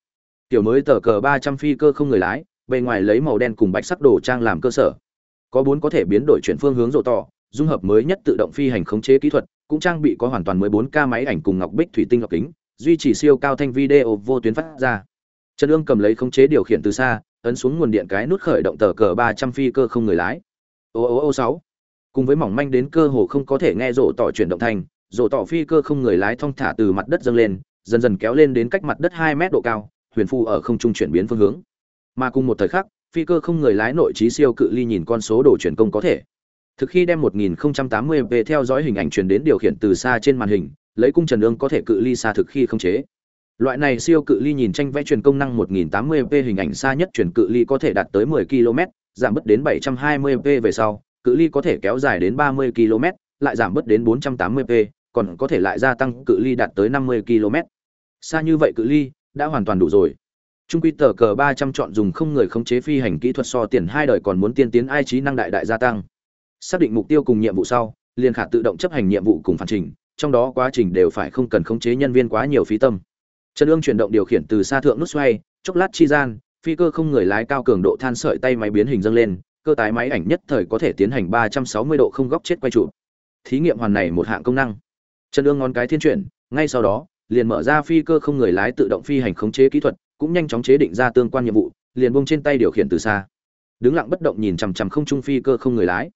Tiểu mới tờ cờ ba trăm phi cơ không người lái, bề ngoài lấy màu đen cùng bạch sắc đồ trang làm cơ sở. Có bốn có thể biến đổi chuyển phương hướng rộ tỏ, dung hợp mới nhất tự động phi hành khống chế kỹ thuật, cũng trang bị có hoàn toàn mới bốn k máy ảnh cùng ngọc bích thủy tinh lọc kính, duy trì siêu cao thanh video vô tuyến phát ra. Trần ương cầm lấy khống chế điều khiển từ xa, ấn xuống nguồn điện cái nút khởi động tờ cờ ba trăm phi cơ không người lái. Ô ô ô, sáu. Cùng với mỏng manh đến cơ hồ không có thể nghe rộ tỏ chuyển động thành rổ tỏ phi cơ không người lái thong thả từ mặt đất dâng lên, dần dần kéo lên đến cách mặt đất hai mét độ cao, huyền phu ở không trung chuyển biến phương hướng. Mà cùng một thời khắc, phi cơ không người lái nội trí siêu cự ly nhìn con số đồ chuyển công có thể. Thực khi đem 1080 p theo dõi hình ảnh truyền đến điều khiển từ xa trên màn hình, lấy cung trần ương có thể cự ly xa thực khi không chế. Loại này siêu cự ly nhìn tranh vẽ truyền công năng 1080 p hình ảnh xa nhất truyền cự ly có thể đạt tới 10 km giảm bớt đến 720 p về sau, cự ly có thể kéo dài đến 30 km lại giảm bớt đến 480 p còn có thể lại gia tăng cự ly đạt tới 50 km. Xa như vậy cự ly đã hoàn toàn đủ rồi. Trung quy tờ cờ ba trăm chọn dùng không người khống chế phi hành kỹ thuật so tiền hai đời còn muốn tiên tiến ai trí năng đại đại gia tăng. Xác định mục tiêu cùng nhiệm vụ sau, liền khả tự động chấp hành nhiệm vụ cùng phản trình, trong đó quá trình đều phải không cần khống chế nhân viên quá nhiều phí tâm. Trần ương chuyển động điều khiển từ xa thượng nút xoay, chốc lát chi gian, phi cơ không người lái cao cường độ than sợi tay máy biến hình dâng lên, cơ tái máy ảnh nhất thời có thể tiến hành ba trăm sáu mươi độ không góc chết quay trụ thí nghiệm hoàn này một hạng công năng trần Dương ngón cái thiên chuyển, ngay sau đó, liền mở ra phi cơ không người lái tự động phi hành khống chế kỹ thuật, cũng nhanh chóng chế định ra tương quan nhiệm vụ, liền buông trên tay điều khiển từ xa. Đứng lặng bất động nhìn chằm chằm không trung phi cơ không người lái.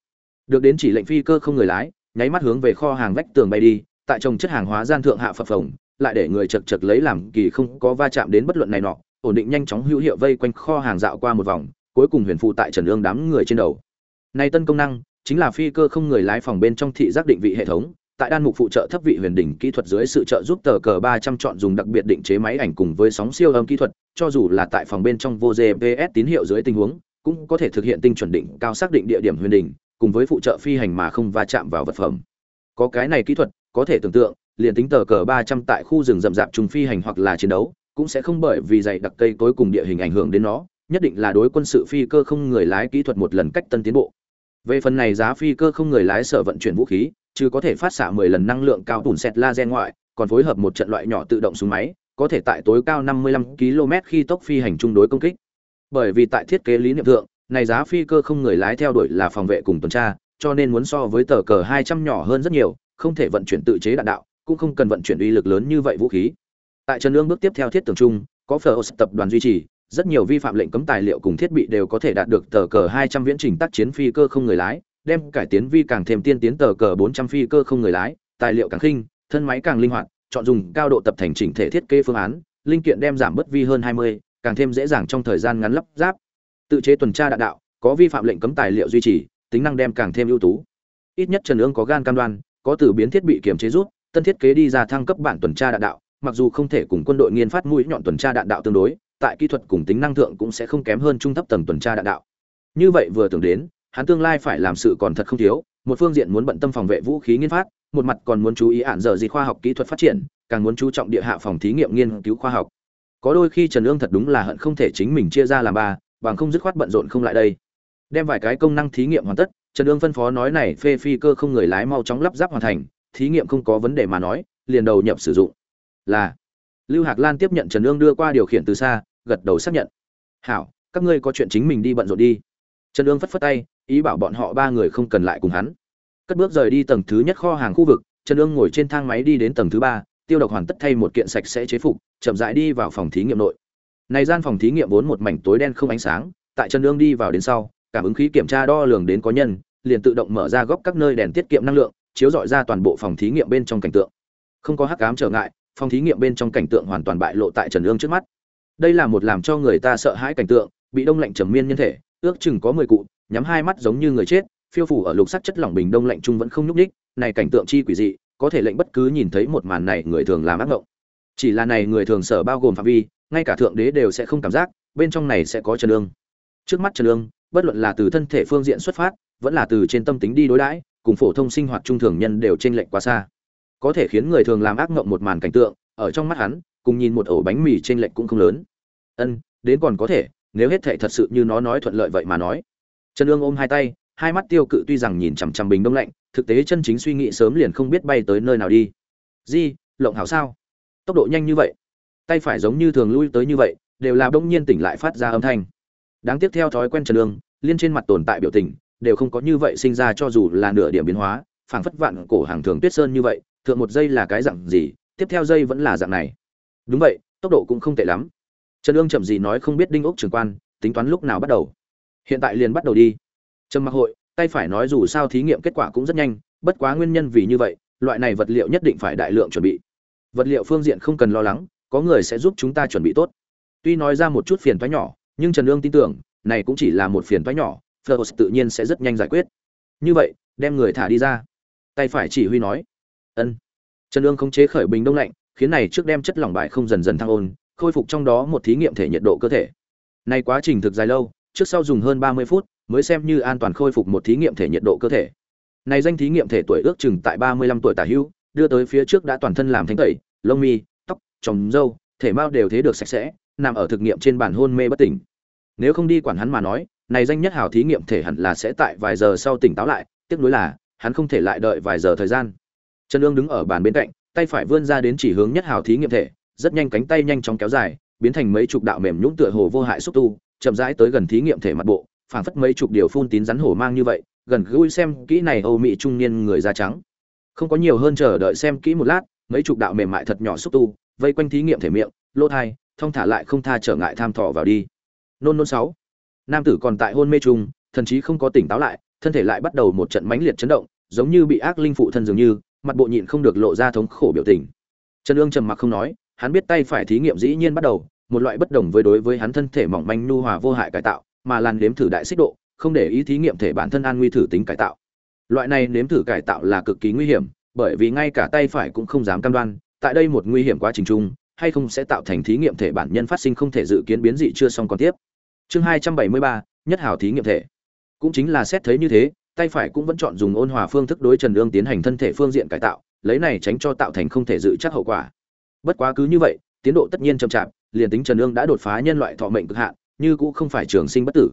Được đến chỉ lệnh phi cơ không người lái, nháy mắt hướng về kho hàng vách tường bay đi, tại trồng chất hàng hóa gian thượng hạ phập phồng, lại để người chật chật lấy làm kỳ không có va chạm đến bất luận này nọ, ổn định nhanh chóng hữu hiệu vây quanh kho hàng dạo qua một vòng, cuối cùng huyền phụ tại trần ương đám người trên đầu. Này tân công năng, chính là phi cơ không người lái phòng bên trong thị giác định vị hệ thống tại đan mục phụ trợ thấp vị huyền đỉnh kỹ thuật dưới sự trợ giúp tờ cờ 300 chọn dùng đặc biệt định chế máy ảnh cùng với sóng siêu âm kỹ thuật, cho dù là tại phòng bên trong vô GPS tín hiệu dưới tình huống, cũng có thể thực hiện tinh chuẩn định cao xác định địa điểm huyền đỉnh, cùng với phụ trợ phi hành mà không va chạm vào vật phẩm. Có cái này kỹ thuật, có thể tưởng tượng, liền tính tờ cờ 300 tại khu rừng rậm rạp trùng phi hành hoặc là chiến đấu, cũng sẽ không bởi vì dày đặc cây tối cùng địa hình ảnh hưởng đến nó, nhất định là đối quân sự phi cơ không người lái kỹ thuật một lần cách tân tiến bộ. Về phần này giá phi cơ không người lái sở vận chuyển vũ khí, chứ có thể phát xạ 10 lần năng lượng cao tủn xét laser ngoại, còn phối hợp một trận loại nhỏ tự động súng máy, có thể tại tối cao 55 km khi tốc phi hành trung đối công kích. Bởi vì tại thiết kế lý niệm thượng, này giá phi cơ không người lái theo đuổi là phòng vệ cùng tuần tra, cho nên muốn so với tờ cờ 200 nhỏ hơn rất nhiều, không thể vận chuyển tự chế đạn đạo, cũng không cần vận chuyển uy lực lớn như vậy vũ khí. Tại Trần Nương bước tiếp theo thiết tưởng chung, có Phlos tập đoàn duy trì, rất nhiều vi phạm lệnh cấm tài liệu cùng thiết bị đều có thể đạt được tờ cờ 200 viễn trình tác chiến phi cơ không người lái, đem cải tiến vi càng thêm tiên tiến tờ cờ 400 phi cơ không người lái, tài liệu càng khinh, thân máy càng linh hoạt, chọn dùng cao độ tập thành chỉnh thể thiết kế phương án, linh kiện đem giảm bớt vi hơn 20, càng thêm dễ dàng trong thời gian ngắn lắp ráp. Tự chế tuần tra đạn đạo, có vi phạm lệnh cấm tài liệu duy trì, tính năng đem càng thêm ưu tú. Ít nhất Trần Ương có gan cam đoan, có từ biến thiết bị kiểm chế rút, tân thiết kế đi ra thăng cấp bản tuần tra đạn đạo, mặc dù không thể cùng quân đội nghiên phát mũi nhọn tuần tra đạn đạo tương đối, tại kỹ thuật cùng tính năng thượng cũng sẽ không kém hơn trung thấp tầng tuần tra đạn đạo. Như vậy vừa tưởng đến, hắn tương lai phải làm sự còn thật không thiếu, một phương diện muốn bận tâm phòng vệ vũ khí nghiên phát, một mặt còn muốn chú ý ạn dở gì khoa học kỹ thuật phát triển, càng muốn chú trọng địa hạ phòng thí nghiệm nghiên cứu khoa học. Có đôi khi trần ương thật đúng là hận không thể chính mình chia ra làm ba, bằng không dứt khoát bận rộn không lại đây. Đem vài cái công năng thí nghiệm hoàn tất, trần ương phân phó nói này, phê phi cơ không người lái mau chóng lắp ráp hoàn thành, thí nghiệm không có vấn đề mà nói, liền đầu nhập sử dụng. Là, lưu hạc lan tiếp nhận trần ương đưa qua điều khiển từ xa, gật đầu xác nhận. Hảo, các ngươi có chuyện chính mình đi bận rộn đi trần ương phất phất tay, ý bảo bọn họ ba người không cần lại cùng hắn. Cất bước rời đi tầng thứ nhất kho hàng khu vực, trần ương ngồi trên thang máy đi đến tầng thứ ba, tiêu độc hoàn tất thay một kiện sạch sẽ chế phục, chậm rãi đi vào phòng thí nghiệm nội. Này gian phòng thí nghiệm vốn một mảnh tối đen không ánh sáng, tại trần ương đi vào đến sau, cảm ứng khí kiểm tra đo lường đến có nhân, liền tự động mở ra góc các nơi đèn tiết kiệm năng lượng, chiếu dọi ra toàn bộ phòng thí nghiệm bên trong cảnh tượng. Không có hắc ám trở ngại, phòng thí nghiệm bên trong cảnh tượng hoàn toàn bại lộ tại trần ương trước mắt. Đây là một làm cho người ta sợ hãi cảnh tượng, bị đông lạnh trầm miên nhân thể ước chừng có mười cụ nhắm hai mắt giống như người chết phiêu phủ ở lục sắc chất lỏng bình đông lạnh trung vẫn không nhúc nhích. này cảnh tượng chi quỷ dị có thể lệnh bất cứ nhìn thấy một màn này người thường làm ác ngộng chỉ là này người thường sở bao gồm phạm vi ngay cả thượng đế đều sẽ không cảm giác bên trong này sẽ có trần lương. trước mắt trần lương, bất luận là từ thân thể phương diện xuất phát vẫn là từ trên tâm tính đi đối đãi cùng phổ thông sinh hoạt trung thường nhân đều trên lệnh quá xa có thể khiến người thường làm ác ngộng một màn cảnh tượng ở trong mắt hắn cùng nhìn một ổ bánh mì trên lệnh cũng không lớn ân đến còn có thể nếu hết thệ thật sự như nó nói thuận lợi vậy mà nói. Trần ương ôm hai tay, hai mắt tiêu cự tuy rằng nhìn chằm chằm bình đông lạnh, thực tế chân chính suy nghĩ sớm liền không biết bay tới nơi nào đi. Di, lộng hảo sao? Tốc độ nhanh như vậy, tay phải giống như thường lui tới như vậy, đều là bỗng nhiên tỉnh lại phát ra âm thanh. Đáng tiếc theo thói quen trần ương, liên trên mặt tồn tại biểu tình, đều không có như vậy sinh ra cho dù là nửa điểm biến hóa, phảng phất vạn cổ hàng thường tuyết sơn như vậy, thượng một giây là cái dạng gì, tiếp theo giây vẫn là dạng này. Đúng vậy, tốc độ cũng không tệ lắm trần ương chậm gì nói không biết đinh ốc trưởng quan, tính toán lúc nào bắt đầu. Hiện tại liền bắt đầu đi. Trầm mặc hội, tay phải nói dù sao thí nghiệm kết quả cũng rất nhanh, bất quá nguyên nhân vì như vậy, loại này vật liệu nhất định phải đại lượng chuẩn bị. Vật liệu phương diện không cần lo lắng, có người sẽ giúp chúng ta chuẩn bị tốt. Tuy nói ra một chút phiền toái nhỏ, nhưng trần ương tin tưởng, này cũng chỉ là một phiền toái nhỏ Fleurs tự nhiên sẽ rất nhanh giải quyết. Như vậy, đem người thả đi ra. Tay phải chỉ huy nói. Ân. Trần ương khống chế khởi bình đông lạnh, khiến này trước đem chất lỏng bại không dần dần thăng ôn khôi phục trong đó một thí nghiệm thể nhiệt độ cơ thể. Này quá trình thực dài lâu, trước sau dùng hơn ba mươi phút mới xem như an toàn khôi phục một thí nghiệm thể nhiệt độ cơ thể. Này danh thí nghiệm thể tuổi ước chừng tại ba mươi lăm tuổi tả hữu đưa tới phía trước đã toàn thân làm thanh tẩy, lông mi, tóc trồng râu, thể mao đều thế được sạch sẽ, nằm ở thực nghiệm trên bàn hôn mê bất tỉnh. Nếu không đi quản hắn mà nói, này danh nhất hào thí nghiệm thể hẳn là sẽ tại vài giờ sau tỉnh táo lại, tiếc nuối là, hắn không thể lại đợi vài giờ thời gian. Trần ương đứng ở bàn bên cạnh, tay phải vươn ra đến chỉ hướng nhất hào thí nghiệm thể rất nhanh cánh tay nhanh chóng kéo dài, biến thành mấy chục đạo mềm nhũng tựa hồ vô hại xúc tu, chậm rãi tới gần thí nghiệm thể mặt bộ, phảng phất mấy chục điều phun tín rắn hổ mang như vậy, gần gũi xem kỹ này âu mỹ trung niên người da trắng. Không có nhiều hơn chờ đợi xem kỹ một lát, mấy chục đạo mềm mại thật nhỏ xúc tu, vây quanh thí nghiệm thể miệng, lỗ thai thông thả lại không tha trở ngại tham thọ vào đi. Nôn nôn sáu. Nam tử còn tại hôn mê trung thần chí không có tỉnh táo lại, thân thể lại bắt đầu một trận mãnh liệt chấn động, giống như bị ác linh phụ thân dường như, mặt bộ nhịn không được lộ ra thống khổ biểu tình. Trần ương trầm mặc không nói hắn biết tay phải thí nghiệm dĩ nhiên bắt đầu, một loại bất đồng với đối với hắn thân thể mỏng manh nu hòa vô hại cải tạo, mà làn nếm thử đại xích độ, không để ý thí nghiệm thể bản thân an nguy thử tính cải tạo. Loại này nếm thử cải tạo là cực kỳ nguy hiểm, bởi vì ngay cả tay phải cũng không dám cam đoan, tại đây một nguy hiểm quá trình chung, hay không sẽ tạo thành thí nghiệm thể bản nhân phát sinh không thể dự kiến biến dị chưa xong còn tiếp. Chương hai trăm bảy mươi ba, nhất hảo thí nghiệm thể. Cũng chính là xét thấy như thế, tay phải cũng vẫn chọn dùng ôn hòa phương thức đối trần ương tiến hành thân thể phương diện cải tạo, lấy này tránh cho tạo thành không thể dự chắc hậu quả bất quá cứ như vậy, tiến độ tất nhiên chậm chạp, liền tính trần ương đã đột phá nhân loại thọ mệnh cực hạn, như cũng không phải trường sinh bất tử.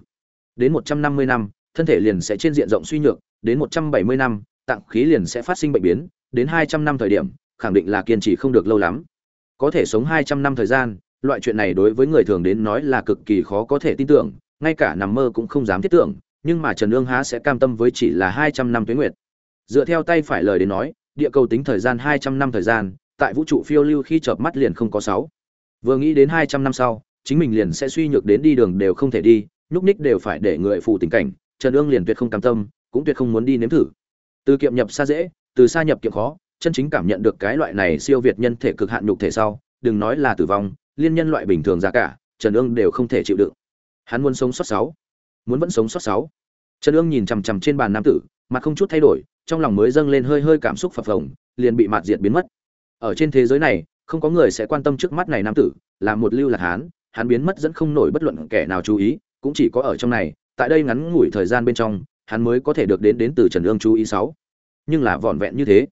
Đến một trăm năm mươi năm, thân thể liền sẽ trên diện rộng suy nhược, đến một trăm bảy mươi năm, tạng khí liền sẽ phát sinh bệnh biến, đến hai trăm năm thời điểm, khẳng định là kiên trì không được lâu lắm. Có thể sống hai trăm năm thời gian, loại chuyện này đối với người thường đến nói là cực kỳ khó có thể tin tưởng, ngay cả nằm mơ cũng không dám thiết tưởng, nhưng mà trần ương há sẽ cam tâm với chỉ là hai trăm năm tuế nguyệt. Dựa theo tay phải lời đến nói, địa cầu tính thời gian hai trăm năm thời gian tại vũ trụ phiêu lưu khi chợp mắt liền không có sáu. Vừa nghĩ đến hai trăm năm sau, chính mình liền sẽ suy nhược đến đi đường đều không thể đi, nhúc ních đều phải để người phụ tình cảnh, trần ương liền tuyệt không cam tâm, cũng tuyệt không muốn đi nếm thử. Từ kiệm nhập xa dễ, từ xa nhập kiệm khó, chân chính cảm nhận được cái loại này siêu việt nhân thể cực hạn nhục thể sau, đừng nói là tử vong, liên nhân loại bình thường ra cả, trần ương đều không thể chịu đựng. Hắn muốn sống sót sáu. Muốn vẫn sống sót sáu. Trần ương nhìn chằm chằm trên bàn nam tử, mặt không chút thay đổi, trong lòng mới dâng lên hơi hơi cảm xúc phập phồng, liền bị mạt diệt biến mất ở trên thế giới này, không có người sẽ quan tâm trước mắt này nam tử, là một lưu lạc hán, hắn biến mất dẫn không nổi bất luận kẻ nào chú ý, cũng chỉ có ở trong này, tại đây ngắn ngủi thời gian bên trong, hắn mới có thể được đến đến từ trần ương chú ý sáu. Nhưng là vỏn vẹn như thế,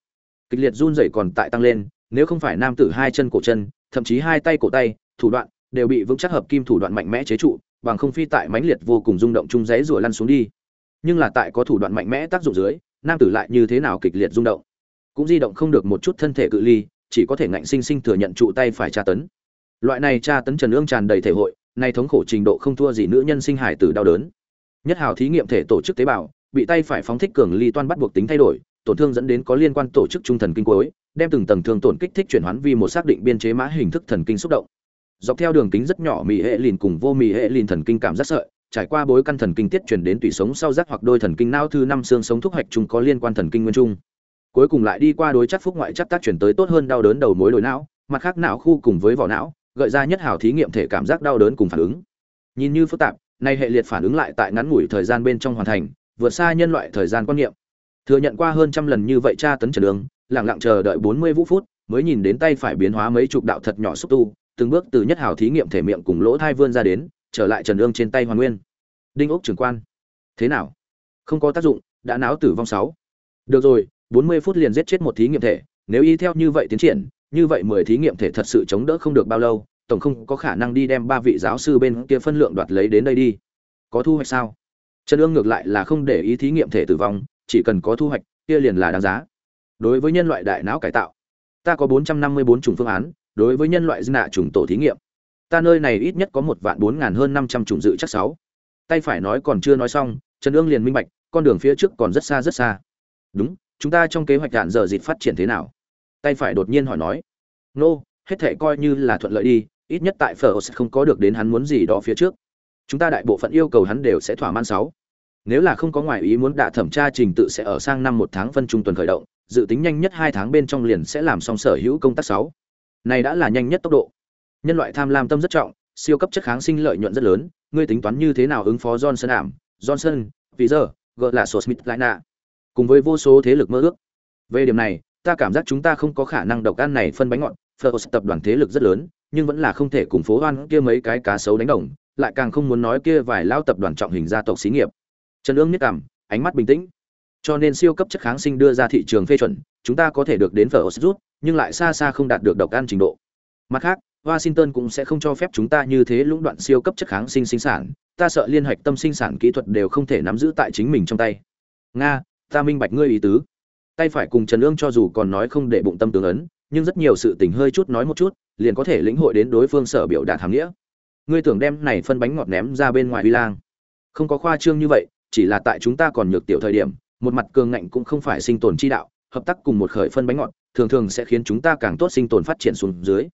kịch liệt run rẩy còn tại tăng lên, nếu không phải nam tử hai chân cổ chân, thậm chí hai tay cổ tay, thủ đoạn đều bị vững chắc hợp kim thủ đoạn mạnh mẽ chế trụ, bằng không phi tại mãnh liệt vô cùng rung động chung giấy rủa lăn xuống đi. Nhưng là tại có thủ đoạn mạnh mẽ tác dụng dưới, nam tử lại như thế nào kịch liệt rung động? Cũng di động không được một chút thân thể cự ly chỉ có thể ngạnh sinh sinh thừa nhận trụ tay phải tra tấn. Loại này tra tấn trần ương tràn đầy thể hội, nay thống khổ trình độ không thua gì nữ nhân sinh hải tử đau đớn. Nhất hào thí nghiệm thể tổ chức tế bào, bị tay phải phóng thích cường ly toan bắt buộc tính thay đổi, tổn thương dẫn đến có liên quan tổ chức trung thần kinh cuối, đem từng tầng thương tổn kích thích chuyển hoán vi một xác định biên chế mã hình thức thần kinh xúc động. Dọc theo đường kính rất nhỏ mì hệ lìn cùng vô mì hệ lìn thần kinh cảm giác sợi, trải qua bối căn thần kinh tiết chuyển đến tủy sống sau giác hoặc đôi thần kinh não thư năm xương sống thúc hoạch chung có liên quan thần kinh nguyên trung cuối cùng lại đi qua đối chất phúc ngoại chất tác chuyển tới tốt hơn đau đớn đầu mối đối não, mặt khác não khu cùng với vỏ não, gợi ra nhất hào thí nghiệm thể cảm giác đau đớn cùng phản ứng. Nhìn như phức tạp, nay hệ liệt phản ứng lại tại ngắn ngủi thời gian bên trong hoàn thành, vượt xa nhân loại thời gian quan niệm. Thừa nhận qua hơn trăm lần như vậy tra tấn trần đường, lặng lặng chờ đợi bốn mươi vũ phút, mới nhìn đến tay phải biến hóa mấy chục đạo thật nhỏ xúc tu, từng bước từ nhất hào thí nghiệm thể miệng cùng lỗ thai vươn ra đến, trở lại trần ương trên tay hoàn nguyên. Đinh ốc trưởng quan. Thế nào? Không có tác dụng, đã náo tử vong sáu. Được rồi bốn mươi phút liền giết chết một thí nghiệm thể, nếu y theo như vậy tiến triển, như vậy mười thí nghiệm thể thật sự chống đỡ không được bao lâu, tổng không có khả năng đi đem ba vị giáo sư bên kia phân lượng đoạt lấy đến đây đi. Có thu hoạch sao? Trần ương ngược lại là không để ý thí nghiệm thể tử vong, chỉ cần có thu hoạch, kia liền là đáng giá. Đối với nhân loại đại não cải tạo, ta có bốn trăm năm mươi bốn chủng phương án, đối với nhân loại nạ chủng tổ thí nghiệm, ta nơi này ít nhất có một vạn bốn ngàn hơn năm trăm chủng dự chắc sáu. Tay phải nói còn chưa nói xong, trần ương liền minh bạch, con đường phía trước còn rất xa rất xa. Đúng chúng ta trong kế hoạch đạn giờ dịt phát triển thế nào? Tay phải đột nhiên hỏi nói. Nô、no, hết thể coi như là thuận lợi đi ít nhất tại phở không có được đến hắn muốn gì đó phía trước. Chúng ta đại bộ phận yêu cầu hắn đều sẽ thỏa mãn sáu. Nếu là không có ngoại ý muốn đạ thẩm tra trình tự sẽ ở sang năm một tháng phân trung tuần khởi động dự tính nhanh nhất hai tháng bên trong liền sẽ làm xong sở hữu công tác sáu. Này đã là nhanh nhất tốc độ. Nhân loại tham lam tâm rất trọng siêu cấp chất kháng sinh lợi nhuận rất lớn ngươi tính toán như thế nào ứng phó johnson ảm? Johnson vì giờ gợ là sổ smith lại nạ cùng với vô số thế lực mơ ước về điểm này ta cảm giác chúng ta không có khả năng độc ăn này phân bánh ngọt First tập đoàn thế lực rất lớn, nhưng vẫn là không thể cùng phố hoan kia mấy cái cá sấu đánh đồng, lại càng không muốn nói kia vài lao tập đoàn trọng hình gia tộc xí nghiệp. Trần Ương nhất cảm, ánh mắt bình tĩnh. Cho nên siêu cấp chất kháng sinh đưa ra thị trường phê chuẩn, chúng ta có thể được đến First rút, nhưng lại xa xa không đạt được độc ăn trình độ. Mặt khác, Washington cũng sẽ không cho phép chúng ta như thế lũng đoạn siêu cấp chất kháng sinh sinh sản, ta sợ liên hoạch tâm sinh sản kỹ thuật đều không thể nắm giữ tại chính mình trong tay. Nga, ta minh bạch ngươi ý tứ. Tay phải cùng Trần Ương cho dù còn nói không để bụng tâm tướng ấn, nhưng rất nhiều sự tình hơi chút nói một chút, liền có thể lĩnh hội đến đối phương sở biểu đạt hàm nghĩa. Ngươi tưởng đem này phân bánh ngọt ném ra bên ngoài Huy Lang? Không có khoa trương như vậy, chỉ là tại chúng ta còn nhược tiểu thời điểm, một mặt cường ngạnh cũng không phải sinh tồn chi đạo, hợp tác cùng một khởi phân bánh ngọt, thường thường sẽ khiến chúng ta càng tốt sinh tồn phát triển xuống dưới.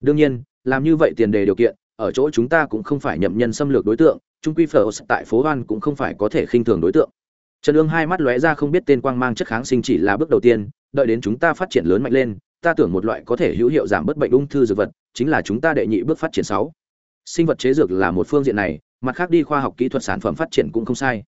Đương nhiên, làm như vậy tiền đề điều kiện, ở chỗ chúng ta cũng không phải nhậm nhân xâm lược đối tượng, trung quy phở tại phố Hoan cũng không phải có thể khinh thường đối tượng. Trần Dương hai mắt lóe ra không biết tên quang mang chất kháng sinh chỉ là bước đầu tiên, đợi đến chúng ta phát triển lớn mạnh lên, ta tưởng một loại có thể hữu hiệu giảm bớt bệnh ung thư dược vật, chính là chúng ta đệ nhị bước phát triển sáu. Sinh vật chế dược là một phương diện này, mặt khác đi khoa học kỹ thuật sản phẩm phát triển cũng không sai.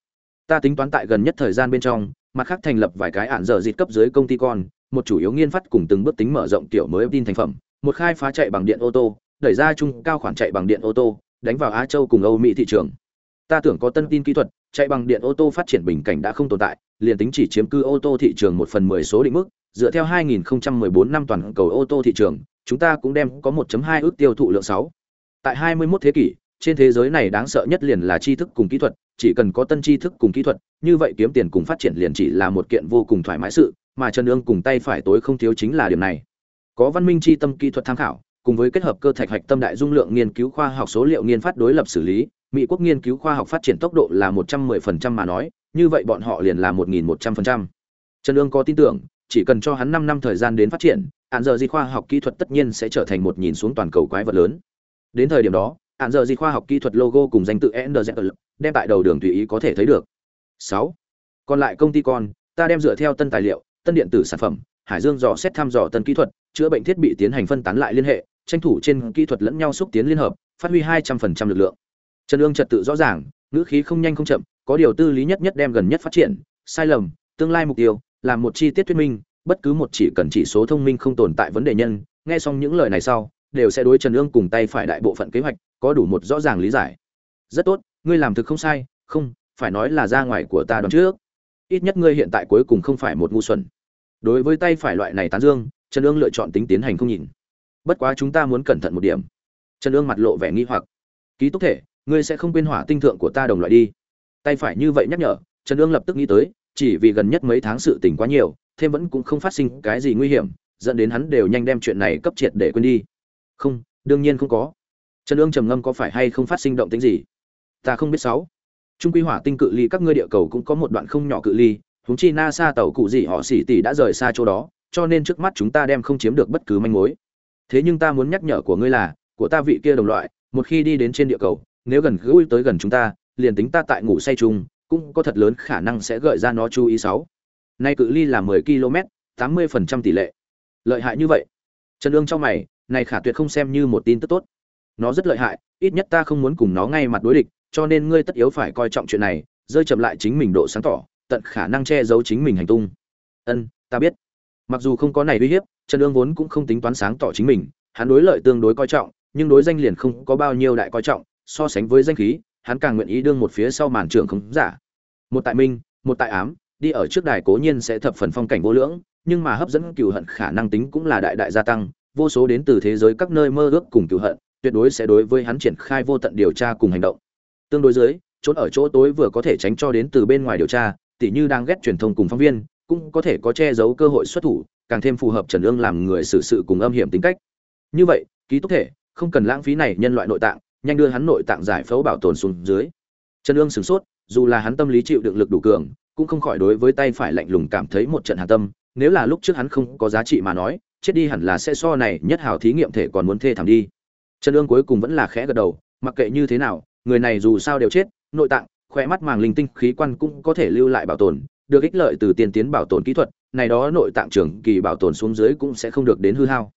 Ta tính toán tại gần nhất thời gian bên trong, mặt khác thành lập vài cái án giờ dịch cấp dưới công ty con, một chủ yếu nghiên phát cùng từng bước tính mở rộng tiểu mới tin thành phẩm, một khai phá chạy bằng điện ô tô, đẩy ra trung cao khoản chạy bằng điện ô tô, đánh vào Á Châu cùng Âu Mỹ thị trường. Ta tưởng có tân tin kỹ thuật, chạy bằng điện ô tô phát triển bình cảnh đã không tồn tại, liền tính chỉ chiếm cư ô tô thị trường một phần mười số định mức, dựa theo 2014 năm toàn cầu ô tô thị trường, chúng ta cũng đem có 1.2 ước tiêu thụ lượng 6. Tại 21 thế kỷ, trên thế giới này đáng sợ nhất liền là tri thức cùng kỹ thuật, chỉ cần có tân tri thức cùng kỹ thuật, như vậy kiếm tiền cùng phát triển liền chỉ là một kiện vô cùng thoải mái sự, mà Trần Ương cùng tay phải tối không thiếu chính là điểm này. Có văn minh tri tâm kỹ thuật tham khảo, cùng với kết hợp cơ thạch hạch tâm đại dung lượng nghiên cứu khoa học số liệu nghiên phát đối lập xử lý, Mỹ quốc nghiên cứu khoa học phát triển tốc độ là 110% mà nói, như vậy bọn họ liền là 1100%. Trần Ương có tin tưởng, chỉ cần cho hắn 5 năm thời gian đến phát triển, án giờ di khoa học kỹ thuật tất nhiên sẽ trở thành một nhìn xuống toàn cầu quái vật lớn. Đến thời điểm đó, án giờ di khoa học kỹ thuật logo cùng danh tự NZ đem tại đầu đường tùy ý có thể thấy được. 6. Còn lại công ty con, ta đem dựa theo tân tài liệu, tân điện tử sản phẩm, Hải Dương dò xét thăm dò tân kỹ thuật, chữa bệnh thiết bị tiến hành phân tán lại liên hệ, tranh thủ trên kỹ thuật lẫn nhau xúc tiến liên hợp, phát huy 200% lực lượng. Trần Dương trật tự rõ ràng, ngữ khí không nhanh không chậm, có điều tư lý nhất nhất đem gần nhất phát triển, sai lầm, tương lai mục tiêu, làm một chi tiết thuyết minh bất cứ một chỉ cần chỉ số thông minh không tồn tại vấn đề nhân nghe xong những lời này sau đều sẽ đối trần ương cùng tay phải đại bộ phận kế hoạch có đủ một rõ ràng lý giải. Rất tốt ngươi làm thực không sai không phải nói là ra ngoài của ta đoán trước. Ít nhất ngươi hiện tại cuối cùng không phải một ngu xuẩn. Đối với tay phải loại này tán dương trần ương lựa chọn tính tiến hành không nhìn. Bất quá chúng ta muốn cẩn thận một điểm. Trần ương mặt lộ vẻ nghi hoặc. Ký túc thể ngươi sẽ không quên hỏa tinh thượng của ta đồng loại đi. Tay phải như vậy nhắc nhở, trần ương lập tức nghĩ tới, chỉ vì gần nhất mấy tháng sự tình quá nhiều, thêm vẫn cũng không phát sinh cái gì nguy hiểm, dẫn đến hắn đều nhanh đem chuyện này cấp triệt để quên đi. Không, đương nhiên không có. Trần ương trầm ngâm có phải hay không phát sinh động tính gì? Ta không biết sáu. Trung quy hỏa tinh cự ly các ngươi địa cầu cũng có một đoạn không nhỏ cự ly, huống chi nasa tàu cụ gì họ xỉ tỷ đã rời xa chỗ đó, cho nên trước mắt chúng ta đem không chiếm được bất cứ manh mối. Thế nhưng ta muốn nhắc nhở của ngươi là, của ta vị kia đồng loại, một khi đi đến trên địa cầu nếu gần gũi tới gần chúng ta, liền tính ta tại ngủ say chung, cũng có thật lớn khả năng sẽ gợi ra nó chú ý sáu. Nay cự ly là 10 km 80% tỷ lệ. Lợi hại như vậy. Trần ương trong mày, này khả tuyệt không xem như một tin tức tốt. Nó rất lợi hại, ít nhất ta không muốn cùng nó ngay mặt đối địch, cho nên ngươi tất yếu phải coi trọng chuyện này, rơi chậm lại chính mình độ sáng tỏ, tận khả năng che giấu chính mình hành tung. Ân, ta biết. Mặc dù không có này uy hiếp, trần ương vốn cũng không tính toán sáng tỏ chính mình, hắn đối lợi tương đối coi trọng, nhưng đối danh liền không có bao nhiêu đại coi trọng so sánh với danh khí, hắn càng nguyện ý đương một phía sau màn trưởng không giả. Một tại minh, một tại ám, đi ở trước đài cố nhiên sẽ thập phần phong cảnh vô lưỡng, nhưng mà hấp dẫn cừu hận khả năng tính cũng là đại đại gia tăng, vô số đến từ thế giới các nơi mơ ước cùng cừu hận, tuyệt đối sẽ đối với hắn triển khai vô tận điều tra cùng hành động. Tương đối dưới, trốn ở chỗ tối vừa có thể tránh cho đến từ bên ngoài điều tra, tỉ như đang ghét truyền thông cùng phóng viên, cũng có thể có che giấu cơ hội xuất thủ, càng thêm phù hợp trần ương làm người xử sự cùng âm hiểm tính cách. Như vậy, ký túc thể, không cần lãng phí này nhân loại nội tạng nhanh đưa hắn nội tạng giải phẫu bảo tồn xuống dưới. Trần ương sửng sốt, dù là hắn tâm lý chịu đựng lực đủ cường, cũng không khỏi đối với tay phải lạnh lùng cảm thấy một trận hạ tâm, nếu là lúc trước hắn không có giá trị mà nói, chết đi hẳn là sẽ so này nhất hào thí nghiệm thể còn muốn thê thảm đi. Trần ương cuối cùng vẫn là khẽ gật đầu, mặc kệ như thế nào, người này dù sao đều chết, nội tạng, khỏe mắt màng linh tinh khí quan cũng có thể lưu lại bảo tồn, được ích lợi từ tiên tiến bảo tồn kỹ thuật, này đó nội tạng trưởng kỳ bảo tồn xuống dưới cũng sẽ không được đến hư hao.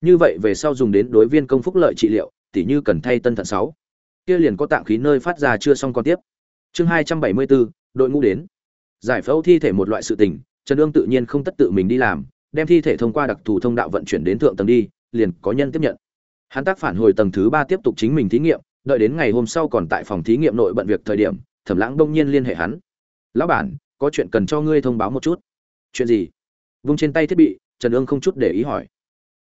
Như vậy về sau dùng đến đối viên công phúc lợi trị liệu tỉ như cần thay tân thận sáu. Kia liền có tạng khí nơi phát ra chưa xong còn tiếp. Chương hai trăm bảy mươi bốn, đội ngũ đến. Giải phẫu thi thể một loại sự tình, trần ương tự nhiên không tất tự mình đi làm, đem thi thể thông qua đặc thù thông đạo vận chuyển đến thượng tầng đi, liền có nhân tiếp nhận. Hắn tác phản hồi tầng thứ ba tiếp tục chính mình thí nghiệm, đợi đến ngày hôm sau còn tại phòng thí nghiệm nội bận việc thời điểm, thẩm lãng đông nhiên liên hệ hắn. Lão bản, có chuyện cần cho ngươi thông báo một chút. Chuyện gì? Vung trên tay thiết bị, trần ương không chút để ý hỏi.